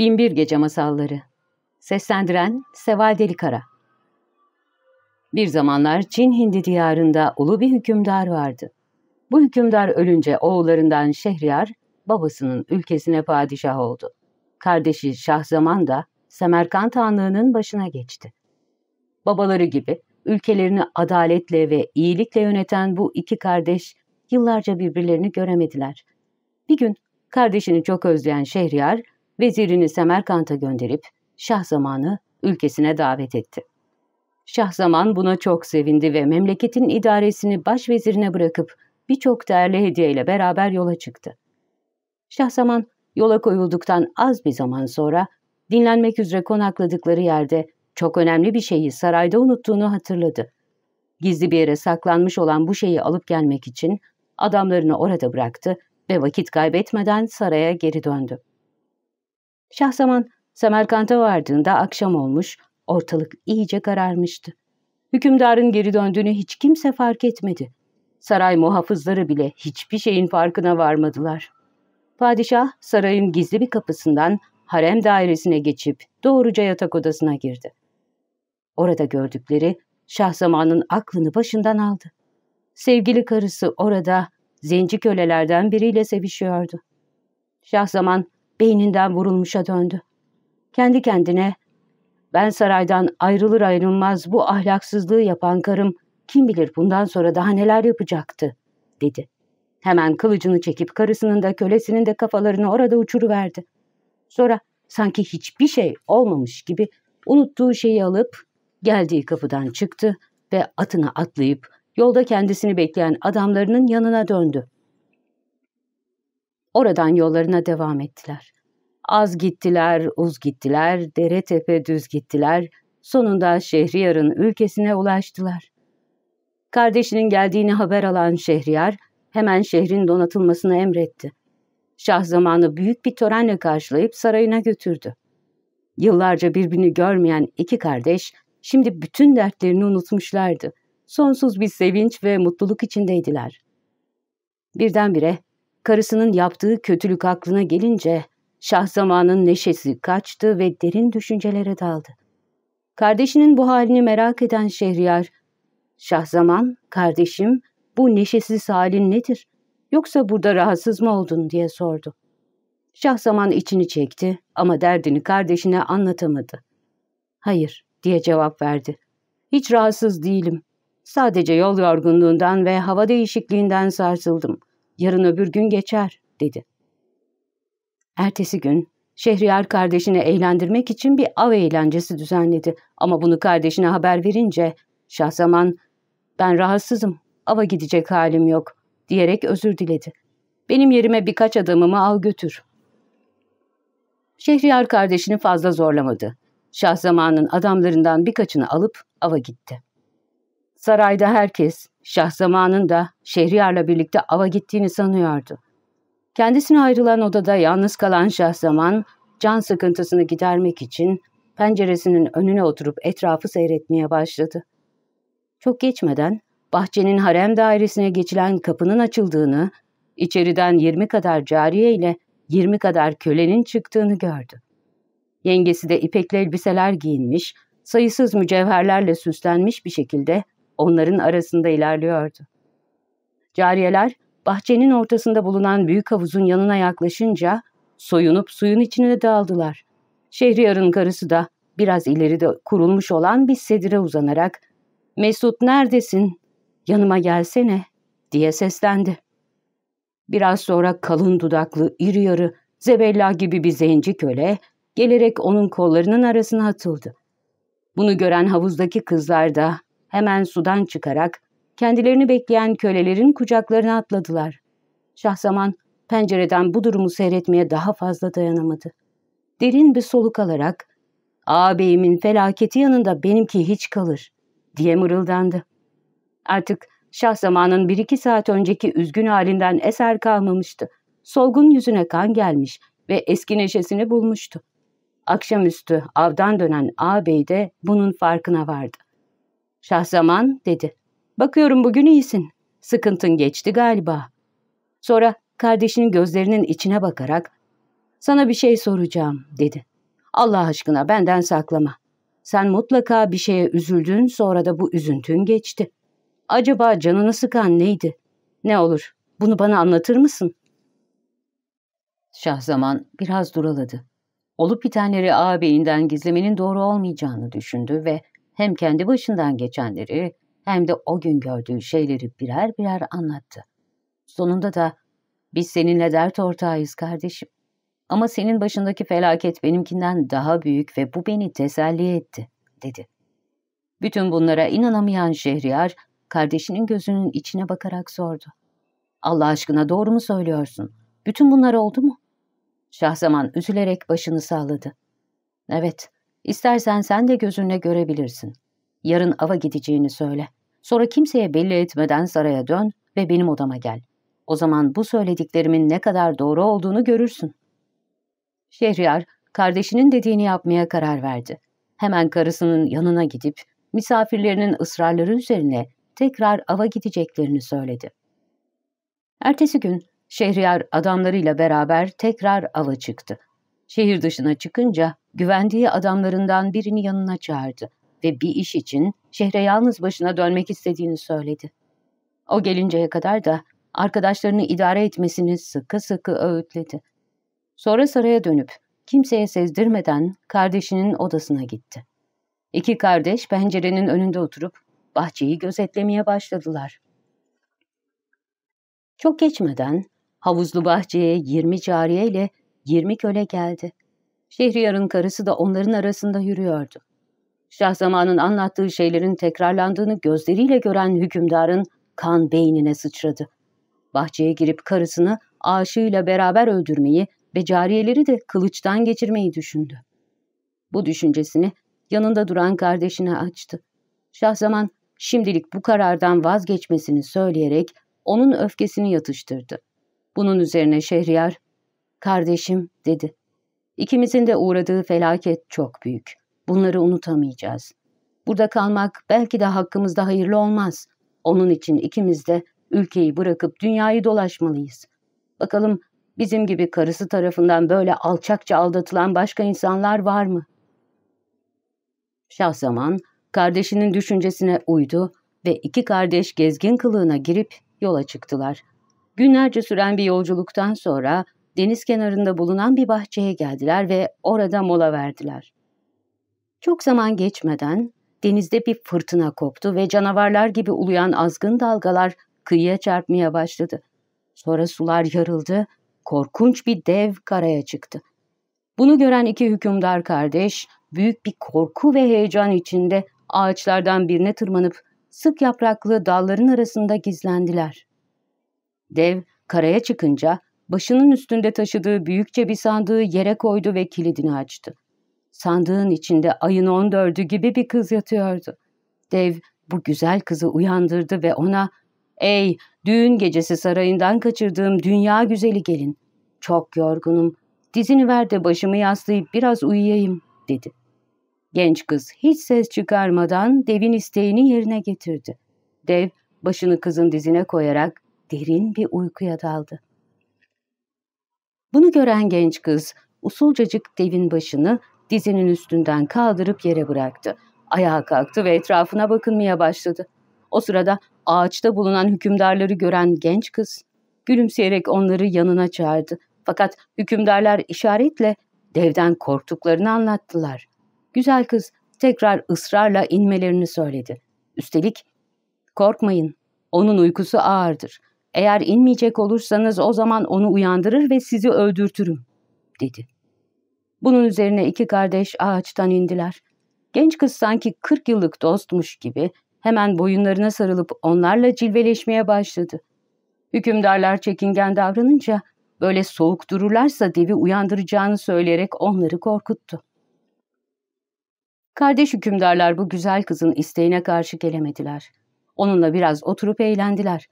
Binbir Gece Masalları Seslendiren Seval Delikara Bir zamanlar Çin Hindi diyarında ulu bir hükümdar vardı. Bu hükümdar ölünce oğullarından Şehriyar, babasının ülkesine padişah oldu. Kardeşi Şahzaman da Semerkant Hanlığı'nın başına geçti. Babaları gibi ülkelerini adaletle ve iyilikle yöneten bu iki kardeş yıllarca birbirlerini göremediler. Bir gün kardeşini çok özleyen Şehriyar, vezirini Semerkant'a gönderip Şahzaman'ı ülkesine davet etti. Şahzaman buna çok sevindi ve memleketin idaresini başvezirine bırakıp birçok değerli hediyeyle beraber yola çıktı. Şahzaman yola koyulduktan az bir zaman sonra dinlenmek üzere konakladıkları yerde çok önemli bir şeyi sarayda unuttuğunu hatırladı. Gizli bir yere saklanmış olan bu şeyi alıp gelmek için adamlarını orada bıraktı ve vakit kaybetmeden saraya geri döndü. Şahzaman Semerkant'a vardığında akşam olmuş, ortalık iyice kararmıştı. Hükümdarın geri döndüğünü hiç kimse fark etmedi. Saray muhafızları bile hiçbir şeyin farkına varmadılar. Padişah sarayın gizli bir kapısından harem dairesine geçip doğruca yatak odasına girdi. Orada gördükleri Şahzaman'ın aklını başından aldı. Sevgili karısı orada zenci kölelerden biriyle sevişiyordu. Şahzaman beyninden vurulmuşa döndü. Kendi kendine ben saraydan ayrılır ayrılmaz bu ahlaksızlığı yapan karım kim bilir bundan sonra daha neler yapacaktı dedi. Hemen kılıcını çekip karısının da kölesinin de kafalarını orada uçuruverdi. Sonra sanki hiçbir şey olmamış gibi unuttuğu şeyi alıp geldiği kapıdan çıktı ve atına atlayıp yolda kendisini bekleyen adamlarının yanına döndü. Oradan yollarına devam ettiler. Az gittiler, uz gittiler, dere tepe düz gittiler, sonunda Şehriyar'ın ülkesine ulaştılar. Kardeşinin geldiğini haber alan Şehriyar, hemen şehrin donatılmasını emretti. Şah zamanı büyük bir törenle karşılayıp sarayına götürdü. Yıllarca birbirini görmeyen iki kardeş, şimdi bütün dertlerini unutmuşlardı. Sonsuz bir sevinç ve mutluluk içindeydiler. Birdenbire karısının yaptığı kötülük aklına gelince Şahzaman'ın neşesi kaçtı ve derin düşüncelere daldı. Kardeşinin bu halini merak eden Şehriyar, Şahzaman, kardeşim, bu neşesiz halin nedir? Yoksa burada rahatsız mı oldun diye sordu. Şahzaman içini çekti ama derdini kardeşine anlatamadı. Hayır diye cevap verdi. Hiç rahatsız değilim. Sadece yol yorgunluğundan ve hava değişikliğinden sarsıldım. Yarın öbür gün geçer dedi. Ertesi gün Şehriyar kardeşini eğlendirmek için bir av eğlencesi düzenledi. Ama bunu kardeşine haber verince Şahzaman ben rahatsızım, ava gidecek halim yok diyerek özür diledi. Benim yerime birkaç adamımı al götür. Şehriyar kardeşini fazla zorlamadı. Şahzaman'ın adamlarından birkaçını alıp ava gitti. Sarayda herkes Şahzaman'ın da Şehriyar'la birlikte ava gittiğini sanıyordu. Kendisine ayrılan odada yalnız kalan Şahzaman, can sıkıntısını gidermek için penceresinin önüne oturup etrafı seyretmeye başladı. Çok geçmeden bahçenin harem dairesine geçilen kapının açıldığını, içeriden yirmi kadar cariye ile yirmi kadar kölenin çıktığını gördü. Yengesi de ipekli elbiseler giyinmiş, sayısız mücevherlerle süslenmiş bir şekilde onların arasında ilerliyordu. Cariyeler bahçenin ortasında bulunan büyük havuzun yanına yaklaşınca soyunup suyun içine daldılar. Şehriyar'ın karısı da biraz ileride kurulmuş olan bir sedire uzanarak ''Mesut neredesin? Yanıma gelsene.'' diye seslendi. Biraz sonra kalın dudaklı, iri yarı, zebella gibi bir zenci köle gelerek onun kollarının arasına atıldı. Bunu gören havuzdaki kızlar da hemen sudan çıkarak kendilerini bekleyen kölelerin kucaklarına atladılar. Şahzaman pencereden bu durumu seyretmeye daha fazla dayanamadı. Derin bir soluk alarak ağabeyimin felaketi yanında benimki hiç kalır diye mırıldandı. Artık Şahzaman'ın bir iki saat önceki üzgün halinden eser kalmamıştı. Solgun yüzüne kan gelmiş ve eski neşesini bulmuştu. Akşamüstü avdan dönen ağabey de bunun farkına vardı. Şahzaman dedi. Bakıyorum bugün iyisin. Sıkıntın geçti galiba. Sonra kardeşinin gözlerinin içine bakarak Sana bir şey soracağım dedi. Allah aşkına benden saklama. Sen mutlaka bir şeye üzüldün sonra da bu üzüntün geçti. Acaba canını sıkan neydi? Ne olur bunu bana anlatır mısın? Şahzaman biraz duraladı. Olup bitenleri ağabeyinden gizlemenin doğru olmayacağını düşündü ve hem kendi başından geçenleri hem de o gün gördüğü şeyleri birer birer anlattı. Sonunda da biz seninle dert ortağıyız kardeşim. Ama senin başındaki felaket benimkinden daha büyük ve bu beni teselli etti, dedi. Bütün bunlara inanamayan Şehriyar, kardeşinin gözünün içine bakarak sordu. Allah aşkına doğru mu söylüyorsun? Bütün bunlar oldu mu? Şahzaman üzülerek başını salladı. Evet, istersen sen de gözünle görebilirsin. Yarın ava gideceğini söyle. Sonra kimseye belli etmeden saraya dön ve benim odama gel. O zaman bu söylediklerimin ne kadar doğru olduğunu görürsün. Şehriyar, kardeşinin dediğini yapmaya karar verdi. Hemen karısının yanına gidip misafirlerinin ısrarları üzerine tekrar ava gideceklerini söyledi. Ertesi gün Şehriyar adamlarıyla beraber tekrar ava çıktı. Şehir dışına çıkınca güvendiği adamlarından birini yanına çağırdı ve bir iş için şehre yalnız başına dönmek istediğini söyledi. O gelinceye kadar da arkadaşlarını idare etmesini sıkı sıkı öğütledi. Sonra saraya dönüp kimseye sezdirmeden kardeşinin odasına gitti. İki kardeş pencerenin önünde oturup bahçeyi gözetlemeye başladılar. Çok geçmeden havuzlu bahçeye yirmi cariye ile yirmi köle geldi. Şehriyar'ın karısı da onların arasında yürüyordu. Şahzamanın anlattığı şeylerin tekrarlandığını gözleriyle gören hükümdarın kan beynine sıçradı. Bahçeye girip karısını aşığıyla beraber öldürmeyi ve cariyeleri de kılıçtan geçirmeyi düşündü. Bu düşüncesini yanında duran kardeşine açtı. Şahzaman şimdilik bu karardan vazgeçmesini söyleyerek onun öfkesini yatıştırdı. Bunun üzerine Şehriyar, ''Kardeşim'' dedi. ''İkimizin de uğradığı felaket çok büyük. Bunları unutamayacağız. Burada kalmak belki de hakkımızda hayırlı olmaz. Onun için ikimiz de ülkeyi bırakıp dünyayı dolaşmalıyız. Bakalım bizim gibi karısı tarafından böyle alçakça aldatılan başka insanlar var mı? Şahzaman kardeşinin düşüncesine uydu ve iki kardeş gezgin kılığına girip yola çıktılar. Günlerce süren bir yolculuktan sonra deniz kenarında bulunan bir bahçeye geldiler ve orada mola verdiler. Çok zaman geçmeden denizde bir fırtına koptu ve canavarlar gibi uluyan azgın dalgalar kıyıya çarpmaya başladı. Sonra sular yarıldı, korkunç bir dev karaya çıktı. Bunu gören iki hükümdar kardeş büyük bir korku ve heyecan içinde ağaçlardan birine tırmanıp sık yapraklı dalların arasında gizlendiler. Dev karaya çıkınca başının üstünde taşıdığı büyükçe bir sandığı yere koydu ve kilidini açtı. Sandığın içinde ayın on dördü gibi bir kız yatıyordu. Dev bu güzel kızı uyandırdı ve ona ''Ey düğün gecesi sarayından kaçırdığım dünya güzeli gelin. Çok yorgunum. Dizini ver de başımı yaslayıp biraz uyuyayım.'' dedi. Genç kız hiç ses çıkarmadan devin isteğini yerine getirdi. Dev başını kızın dizine koyarak derin bir uykuya daldı. Bunu gören genç kız usulcacık devin başını dizinin üstünden kaldırıp yere bıraktı. Ayağa kalktı ve etrafına bakınmaya başladı. O sırada ağaçta bulunan hükümdarları gören genç kız gülümseyerek onları yanına çağırdı. Fakat hükümdarlar işaretle devden korktuklarını anlattılar. Güzel kız tekrar ısrarla inmelerini söyledi. Üstelik korkmayın onun uykusu ağırdır. Eğer inmeyecek olursanız o zaman onu uyandırır ve sizi öldürtürüm dedi. Bunun üzerine iki kardeş ağaçtan indiler. Genç kız sanki kırk yıllık dostmuş gibi hemen boyunlarına sarılıp onlarla cilveleşmeye başladı. Hükümdarlar çekingen davranınca böyle soğuk dururlarsa devi uyandıracağını söyleyerek onları korkuttu. Kardeş hükümdarlar bu güzel kızın isteğine karşı gelemediler. Onunla biraz oturup eğlendiler.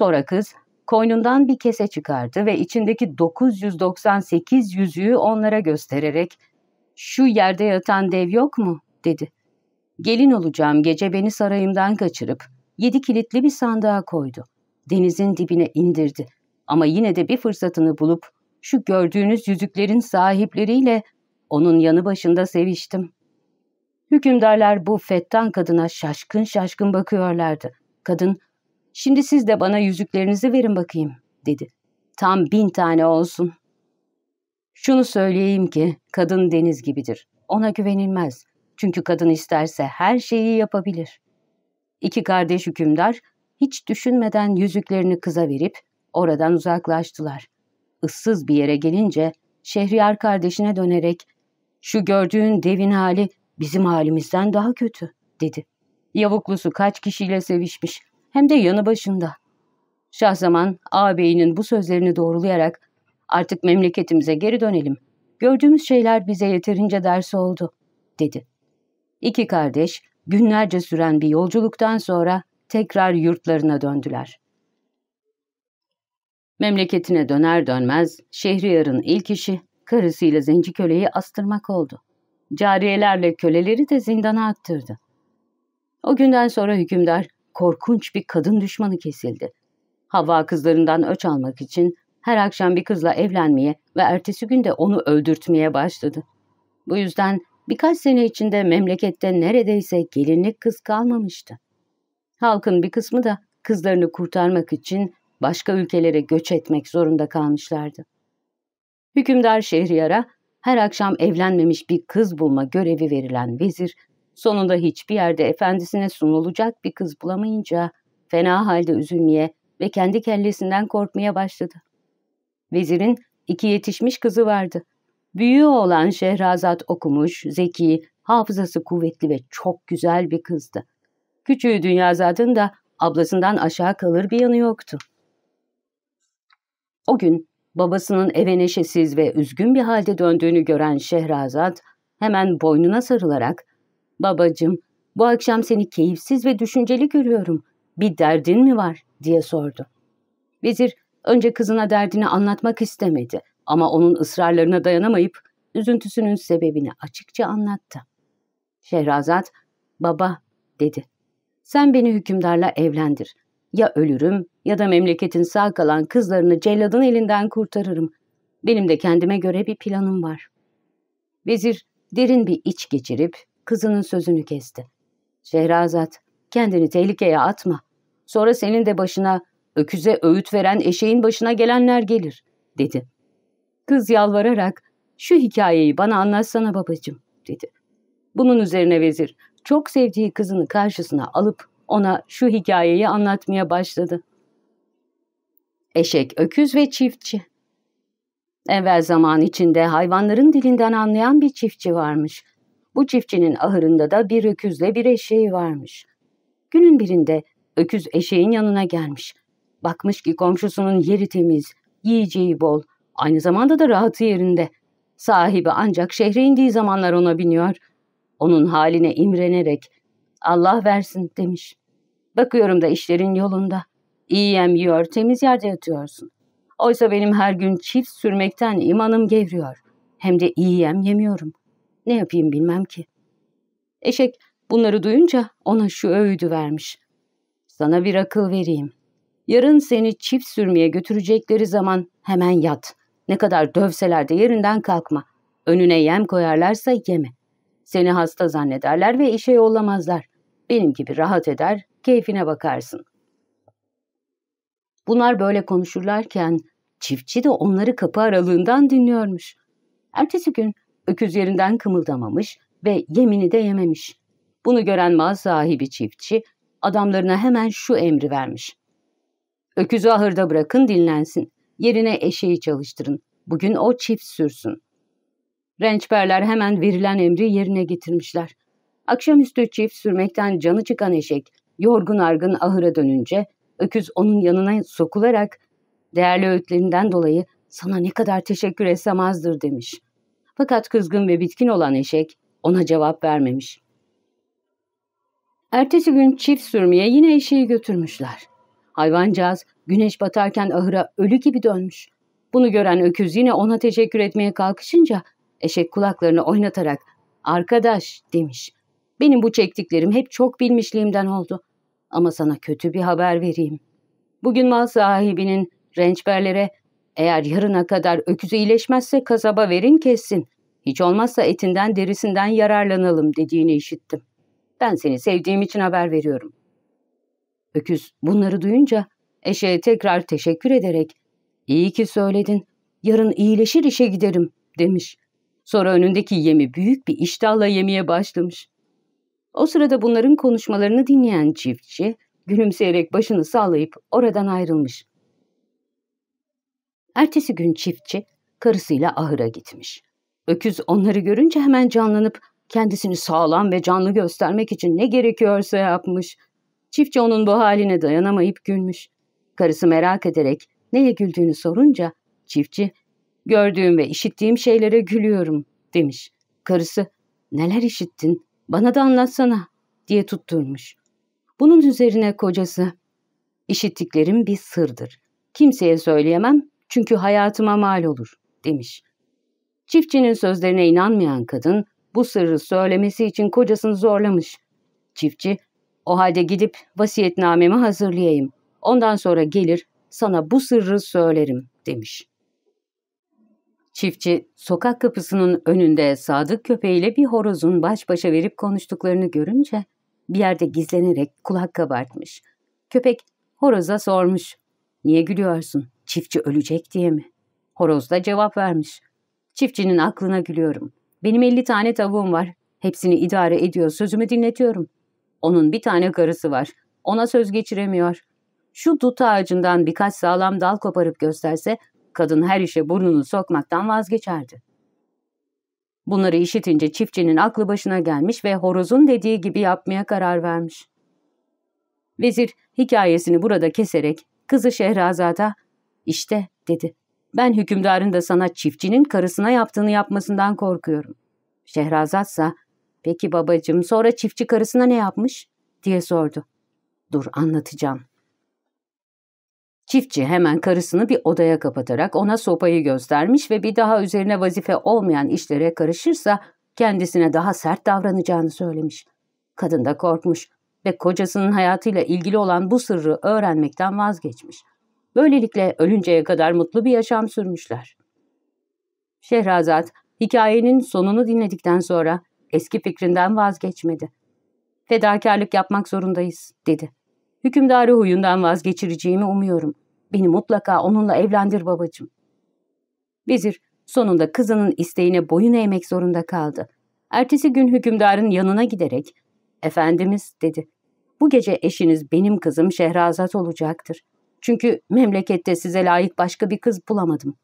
Sonra kız koynundan bir kese çıkardı ve içindeki 998 yüzüğü onlara göstererek ''Şu yerde yatan dev yok mu?'' dedi. ''Gelin olacağım gece beni sarayımdan kaçırıp yedi kilitli bir sandığa koydu. Denizin dibine indirdi ama yine de bir fırsatını bulup şu gördüğünüz yüzüklerin sahipleriyle onun yanı başında seviştim. Hükümdarlar bu fettan kadına şaşkın şaşkın bakıyorlardı. Kadın, şimdi siz de bana yüzüklerinizi verin bakayım, dedi. Tam bin tane olsun. Şunu söyleyeyim ki, kadın deniz gibidir. Ona güvenilmez. Çünkü kadın isterse her şeyi yapabilir. İki kardeş hükümdar, hiç düşünmeden yüzüklerini kıza verip oradan uzaklaştılar. Issız bir yere gelince Şehriyar kardeşine dönerek ''Şu gördüğün devin hali bizim halimizden daha kötü.'' dedi. Yavuklusu kaç kişiyle sevişmiş hem de yanı başında. Şahzaman ağabeyinin bu sözlerini doğrulayarak artık memleketimize geri dönelim. Gördüğümüz şeyler bize yeterince ders oldu, dedi. İki kardeş günlerce süren bir yolculuktan sonra tekrar yurtlarına döndüler. Memleketine döner dönmez Şehriyar'ın ilk işi karısıyla zenci köleyi astırmak oldu. Cariyelerle köleleri de zindana attırdı. O günden sonra hükümdar korkunç bir kadın düşmanı kesildi. Hava kızlarından öç almak için her akşam bir kızla evlenmeye ve ertesi günde onu öldürtmeye başladı. Bu yüzden birkaç sene içinde memlekette neredeyse gelinlik kız kalmamıştı. Halkın bir kısmı da kızlarını kurtarmak için başka ülkelere göç etmek zorunda kalmışlardı. Hükümdar Şehriyar'a her akşam evlenmemiş bir kız bulma görevi verilen vezir, sonunda hiçbir yerde efendisine sunulacak bir kız bulamayınca fena halde üzülmeye ve kendi kellesinden korkmaya başladı. Vezirin iki yetişmiş kızı vardı. Büyüğü olan Şehrazat okumuş, zeki, hafızası kuvvetli ve çok güzel bir kızdı. Küçüğü Dünyazad'ın da ablasından aşağı kalır bir yanı yoktu. O gün babasının eve neşesiz ve üzgün bir halde döndüğünü gören Şehrazat hemen boynuna sarılarak ''Babacım, bu akşam seni keyifsiz ve düşünceli görüyorum. Bir derdin mi var?'' diye sordu. Vezir önce kızına derdini anlatmak istemedi ama onun ısrarlarına dayanamayıp üzüntüsünün sebebini açıkça anlattı. Şehrazat, ''Baba'' dedi. ''Sen beni hükümdarla evlendir. Ya ölürüm ya da memleketin sağ kalan kızlarını celladın elinden kurtarırım. Benim de kendime göre bir planım var. Vezir derin bir iç geçirip kızının sözünü kesti. Şehrazat, kendini tehlikeye atma. Sonra senin de başına, öküze öğüt veren eşeğin başına gelenler gelir, dedi. Kız yalvararak, şu hikayeyi bana anlatsana babacığım, dedi. Bunun üzerine vezir, çok sevdiği kızını karşısına alıp ona şu hikayeyi anlatmaya başladı. Eşek, öküz ve çiftçi. Evvel zaman içinde hayvanların dilinden anlayan bir çiftçi varmış. Bu çiftçinin ahırında da bir öküzle bir eşeği varmış. Günün birinde öküz eşeğin yanına gelmiş. Bakmış ki komşusunun yeri temiz, yiyeceği bol, aynı zamanda da rahatı yerinde. Sahibi ancak şehre indiği zamanlar ona biniyor. Onun haline imrenerek Allah versin demiş. Bakıyorum da işlerin yolunda. İyi yem yiyor, temiz yerde yatıyorsun. Oysa benim her gün çift sürmekten imanım gevriyor. Hem de iyi yem yemiyorum. Ne yapayım bilmem ki. Eşek bunları duyunca ona şu öğüdü vermiş. Sana bir akıl vereyim. Yarın seni çift sürmeye götürecekleri zaman hemen yat. Ne kadar dövseler de yerinden kalkma. Önüne yem koyarlarsa yeme. Seni hasta zannederler ve işe yollamazlar. Benim gibi rahat eder, keyfine bakarsın. Bunlar böyle konuşurlarken çiftçi de onları kapı aralığından dinliyormuş. Ertesi gün öküz yerinden kımıldamamış ve yemini de yememiş. Bunu gören mal sahibi çiftçi adamlarına hemen şu emri vermiş. Öküzü ahırda bırakın dinlensin. Yerine eşeği çalıştırın. Bugün o çift sürsün. Rençberler hemen verilen emri yerine getirmişler. Akşamüstü çift sürmekten canı çıkan eşek yorgun argın ahıra dönünce öküz onun yanına sokularak değerli öğütlerinden dolayı sana ne kadar teşekkür etsem azdır demiş. Fakat kızgın ve bitkin olan eşek ona cevap vermemiş. Ertesi gün çift sürmeye yine eşeği götürmüşler. Hayvancağız güneş batarken ahıra ölü gibi dönmüş. Bunu gören öküz yine ona teşekkür etmeye kalkışınca eşek kulaklarını oynatarak ''Arkadaş'' demiş. ''Benim bu çektiklerim hep çok bilmişliğimden oldu. Ama sana kötü bir haber vereyim. Bugün mal sahibinin rençberlere Eğer yarına kadar öküz iyileşmezse kasaba verin kessin. Hiç olmazsa etinden derisinden yararlanalım dediğini işittim. Ben seni sevdiğim için haber veriyorum. Öküz bunları duyunca eşeğe tekrar teşekkür ederek iyi ki söyledin, yarın iyileşir işe giderim demiş. Sonra önündeki yemi büyük bir iştahla yemeye başlamış. O sırada bunların konuşmalarını dinleyen çiftçi gülümseyerek başını sallayıp oradan ayrılmış. Ertesi gün çiftçi karısıyla ahıra gitmiş. Öküz onları görünce hemen canlanıp kendisini sağlam ve canlı göstermek için ne gerekiyorsa yapmış. Çiftçi onun bu haline dayanamayıp gülmüş. Karısı merak ederek neye güldüğünü sorunca çiftçi gördüğüm ve işittiğim şeylere gülüyorum demiş. Karısı neler işittin bana da anlatsana diye tutturmuş. Bunun üzerine kocası işittiklerim bir sırdır. Kimseye söyleyemem çünkü hayatıma mal olur demiş. Çiftçinin sözlerine inanmayan kadın bu sırrı söylemesi için kocasını zorlamış. Çiftçi, o halde gidip vasiyetnamemi hazırlayayım. Ondan sonra gelir sana bu sırrı söylerim demiş. Çiftçi sokak kapısının önünde sadık köpeğiyle bir horozun baş başa verip konuştuklarını görünce bir yerde gizlenerek kulak kabartmış. Köpek horoza sormuş. Niye gülüyorsun? Çiftçi ölecek diye mi? Horoz da cevap vermiş. Çiftçinin aklına gülüyorum. Benim elli tane tavuğum var. Hepsini idare ediyor, sözümü dinletiyorum. Onun bir tane karısı var. Ona söz geçiremiyor. Şu dut ağacından birkaç sağlam dal koparıp gösterse, kadın her işe burnunu sokmaktan vazgeçerdi. Bunları işitince çiftçinin aklı başına gelmiş ve horozun dediği gibi yapmaya karar vermiş. Vezir hikayesini burada keserek kızı Şehrazat'a işte dedi ben hükümdarın da sana çiftçinin karısına yaptığını yapmasından korkuyorum. Şehrazatsa peki babacığım sonra çiftçi karısına ne yapmış diye sordu. Dur anlatacağım. Çiftçi hemen karısını bir odaya kapatarak ona sopayı göstermiş ve bir daha üzerine vazife olmayan işlere karışırsa kendisine daha sert davranacağını söylemiş. Kadın da korkmuş ve kocasının hayatıyla ilgili olan bu sırrı öğrenmekten vazgeçmiş. Böylelikle ölünceye kadar mutlu bir yaşam sürmüşler. Şehrazat, hikayenin sonunu dinledikten sonra eski fikrinden vazgeçmedi. Fedakarlık yapmak zorundayız, dedi. Hükümdarı huyundan vazgeçireceğimi umuyorum. Beni mutlaka onunla evlendir babacığım. Vezir sonunda kızının isteğine boyun eğmek zorunda kaldı. Ertesi gün hükümdarın yanına giderek, ''Efendimiz'' dedi. ''Bu gece eşiniz benim kızım Şehrazat olacaktır. Çünkü memlekette size layık başka bir kız bulamadım.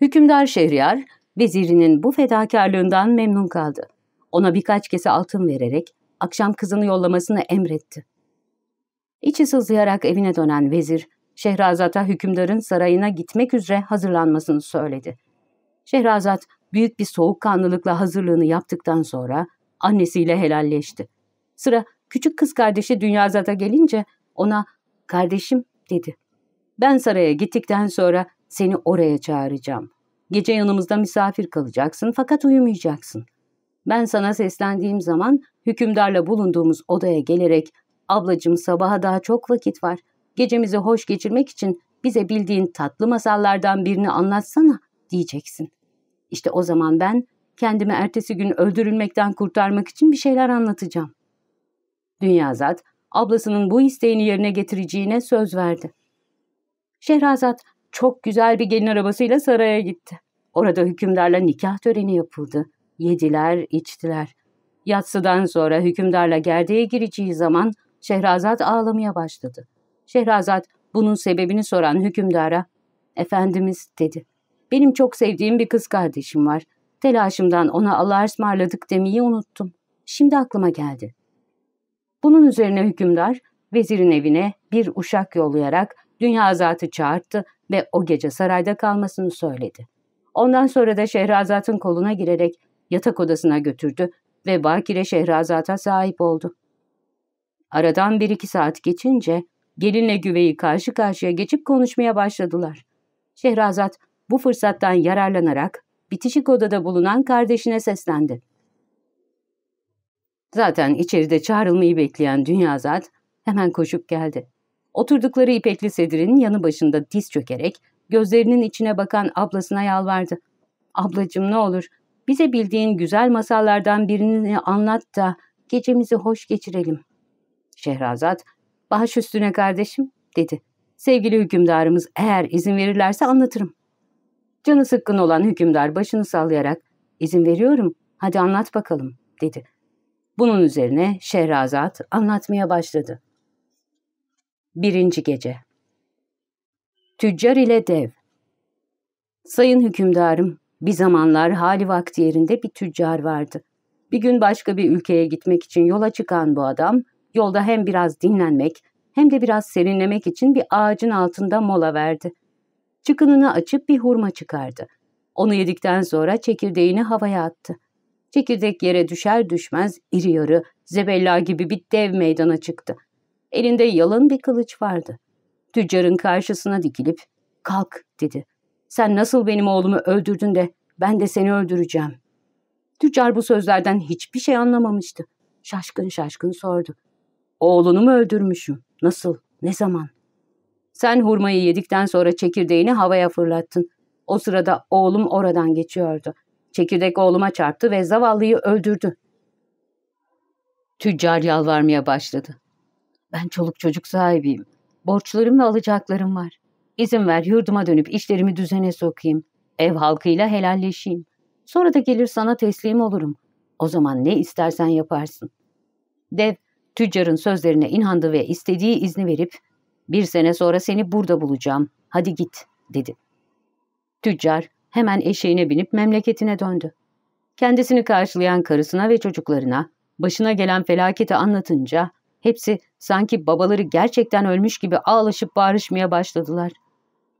Hükümdar Şehriyar, vezirinin bu fedakarlığından memnun kaldı. Ona birkaç kese altın vererek akşam kızını yollamasını emretti. İçi sızlayarak evine dönen vezir, Şehrazat'a hükümdarın sarayına gitmek üzere hazırlanmasını söyledi. Şehrazat büyük bir soğukkanlılıkla hazırlığını yaptıktan sonra annesiyle helalleşti. Sıra küçük kız kardeşi Dünyazat'a gelince ona Kardeşim dedi. Ben saraya gittikten sonra seni oraya çağıracağım. Gece yanımızda misafir kalacaksın fakat uyumayacaksın. Ben sana seslendiğim zaman hükümdarla bulunduğumuz odaya gelerek ablacım sabaha daha çok vakit var. Gecemizi hoş geçirmek için bize bildiğin tatlı masallardan birini anlatsana diyeceksin. İşte o zaman ben kendimi ertesi gün öldürülmekten kurtarmak için bir şeyler anlatacağım. Dünyazat ablasının bu isteğini yerine getireceğine söz verdi. Şehrazat çok güzel bir gelin arabasıyla saraya gitti. Orada hükümdarla nikah töreni yapıldı. Yediler, içtiler. Yatsıdan sonra hükümdarla gerdeğe gireceği zaman Şehrazat ağlamaya başladı. Şehrazat bunun sebebini soran hükümdara, ''Efendimiz'' dedi. ''Benim çok sevdiğim bir kız kardeşim var. Telaşımdan ona Allah'a ısmarladık demeyi unuttum. Şimdi aklıma geldi. Bunun üzerine hükümdar vezirin evine bir uşak yollayarak Dünyazat'ı çağırttı ve o gece sarayda kalmasını söyledi. Ondan sonra da Şehrazat'ın koluna girerek yatak odasına götürdü ve Bakire Şehrazat'a sahip oldu. Aradan bir iki saat geçince gelinle güveyi karşı karşıya geçip konuşmaya başladılar. Şehrazat bu fırsattan yararlanarak bitişik odada bulunan kardeşine seslendi. Zaten içeride çağrılmayı bekleyen Dünyazat hemen koşup geldi. Oturdukları ipekli sedirin yanı başında diz çökerek gözlerinin içine bakan ablasına yalvardı. Ablacım ne olur bize bildiğin güzel masallardan birini anlat da gecemizi hoş geçirelim. Şehrazat, baş üstüne kardeşim dedi. Sevgili hükümdarımız eğer izin verirlerse anlatırım. Canı sıkkın olan hükümdar başını sallayarak izin veriyorum hadi anlat bakalım dedi. Bunun üzerine Şehrazat anlatmaya başladı. Birinci Gece Tüccar ile Dev Sayın hükümdarım, bir zamanlar hali vakti yerinde bir tüccar vardı. Bir gün başka bir ülkeye gitmek için yola çıkan bu adam, yolda hem biraz dinlenmek hem de biraz serinlemek için bir ağacın altında mola verdi. Çıkınını açıp bir hurma çıkardı. Onu yedikten sonra çekirdeğini havaya attı. Çekirdek yere düşer düşmez iri yarı, zebella gibi bir dev meydana çıktı. Elinde yalın bir kılıç vardı. Tüccarın karşısına dikilip, kalk dedi. Sen nasıl benim oğlumu öldürdün de ben de seni öldüreceğim. Tüccar bu sözlerden hiçbir şey anlamamıştı. Şaşkın şaşkın sordu. Oğlunu mu öldürmüşüm? Nasıl? Ne zaman? Sen hurmayı yedikten sonra çekirdeğini havaya fırlattın. O sırada oğlum oradan geçiyordu. Çekirdek oğluma çarptı ve zavallıyı öldürdü. Tüccar yalvarmaya başladı. Ben çoluk çocuk sahibiyim. Borçlarım ve alacaklarım var. İzin ver yurduma dönüp işlerimi düzene sokayım. Ev halkıyla helalleşeyim. Sonra da gelir sana teslim olurum. O zaman ne istersen yaparsın. Dev, tüccarın sözlerine inandı ve istediği izni verip bir sene sonra seni burada bulacağım. Hadi git, dedi. Tüccar hemen eşeğine binip memleketine döndü. Kendisini karşılayan karısına ve çocuklarına başına gelen felaketi anlatınca hepsi sanki babaları gerçekten ölmüş gibi ağlaşıp bağırışmaya başladılar.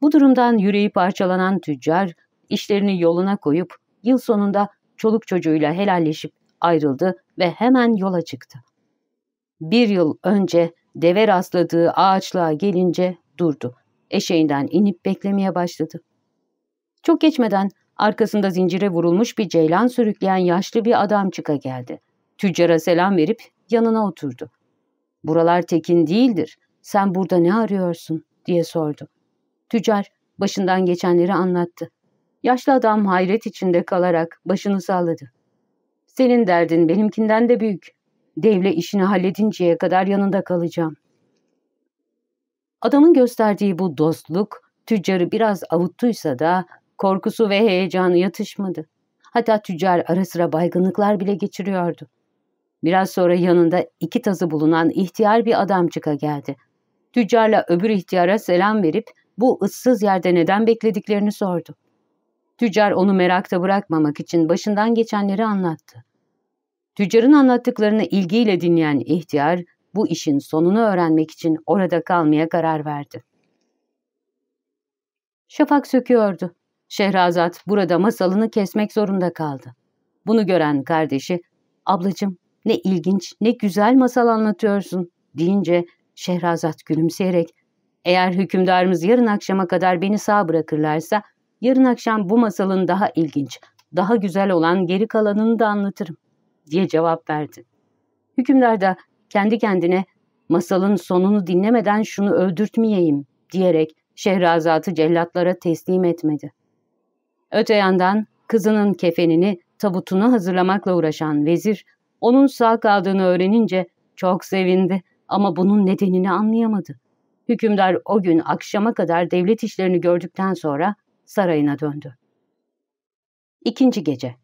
Bu durumdan yüreği parçalanan tüccar işlerini yoluna koyup yıl sonunda çoluk çocuğuyla helalleşip ayrıldı ve hemen yola çıktı. Bir yıl önce deve rastladığı ağaçlığa gelince durdu. Eşeğinden inip beklemeye başladı. Çok geçmeden arkasında zincire vurulmuş bir ceylan sürükleyen yaşlı bir adam çıka geldi. Tüccara selam verip yanına oturdu. Buralar tekin değildir. Sen burada ne arıyorsun? diye sordu. Tüccar başından geçenleri anlattı. Yaşlı adam hayret içinde kalarak başını salladı. Senin derdin benimkinden de büyük. Devle işini halledinceye kadar yanında kalacağım. Adamın gösterdiği bu dostluk tüccarı biraz avuttuysa da korkusu ve heyecanı yatışmadı. Hatta tüccar ara sıra baygınlıklar bile geçiriyordu. Biraz sonra yanında iki tazı bulunan ihtiyar bir adam çıka geldi. Tüccarla öbür ihtiyara selam verip bu ıssız yerde neden beklediklerini sordu. Tüccar onu merakta bırakmamak için başından geçenleri anlattı. Tüccarın anlattıklarını ilgiyle dinleyen ihtiyar, bu işin sonunu öğrenmek için orada kalmaya karar verdi. Şafak söküyordu. Şehrazat burada masalını kesmek zorunda kaldı. Bunu gören kardeşi, ablacım ne ilginç ne güzel masal anlatıyorsun deyince Şehrazat gülümseyerek eğer hükümdarımız yarın akşama kadar beni sağ bırakırlarsa yarın akşam bu masalın daha ilginç, daha güzel olan geri kalanını da anlatırım diye cevap verdi. Hükümdar da kendi kendine masalın sonunu dinlemeden şunu öldürtmeyeyim diyerek Şehrazat'ı cellatlara teslim etmedi. Öte yandan kızının kefenini, tabutunu hazırlamakla uğraşan vezir, onun sağ kaldığını öğrenince çok sevindi ama bunun nedenini anlayamadı. Hükümdar o gün akşama kadar devlet işlerini gördükten sonra sarayına döndü. İkinci gece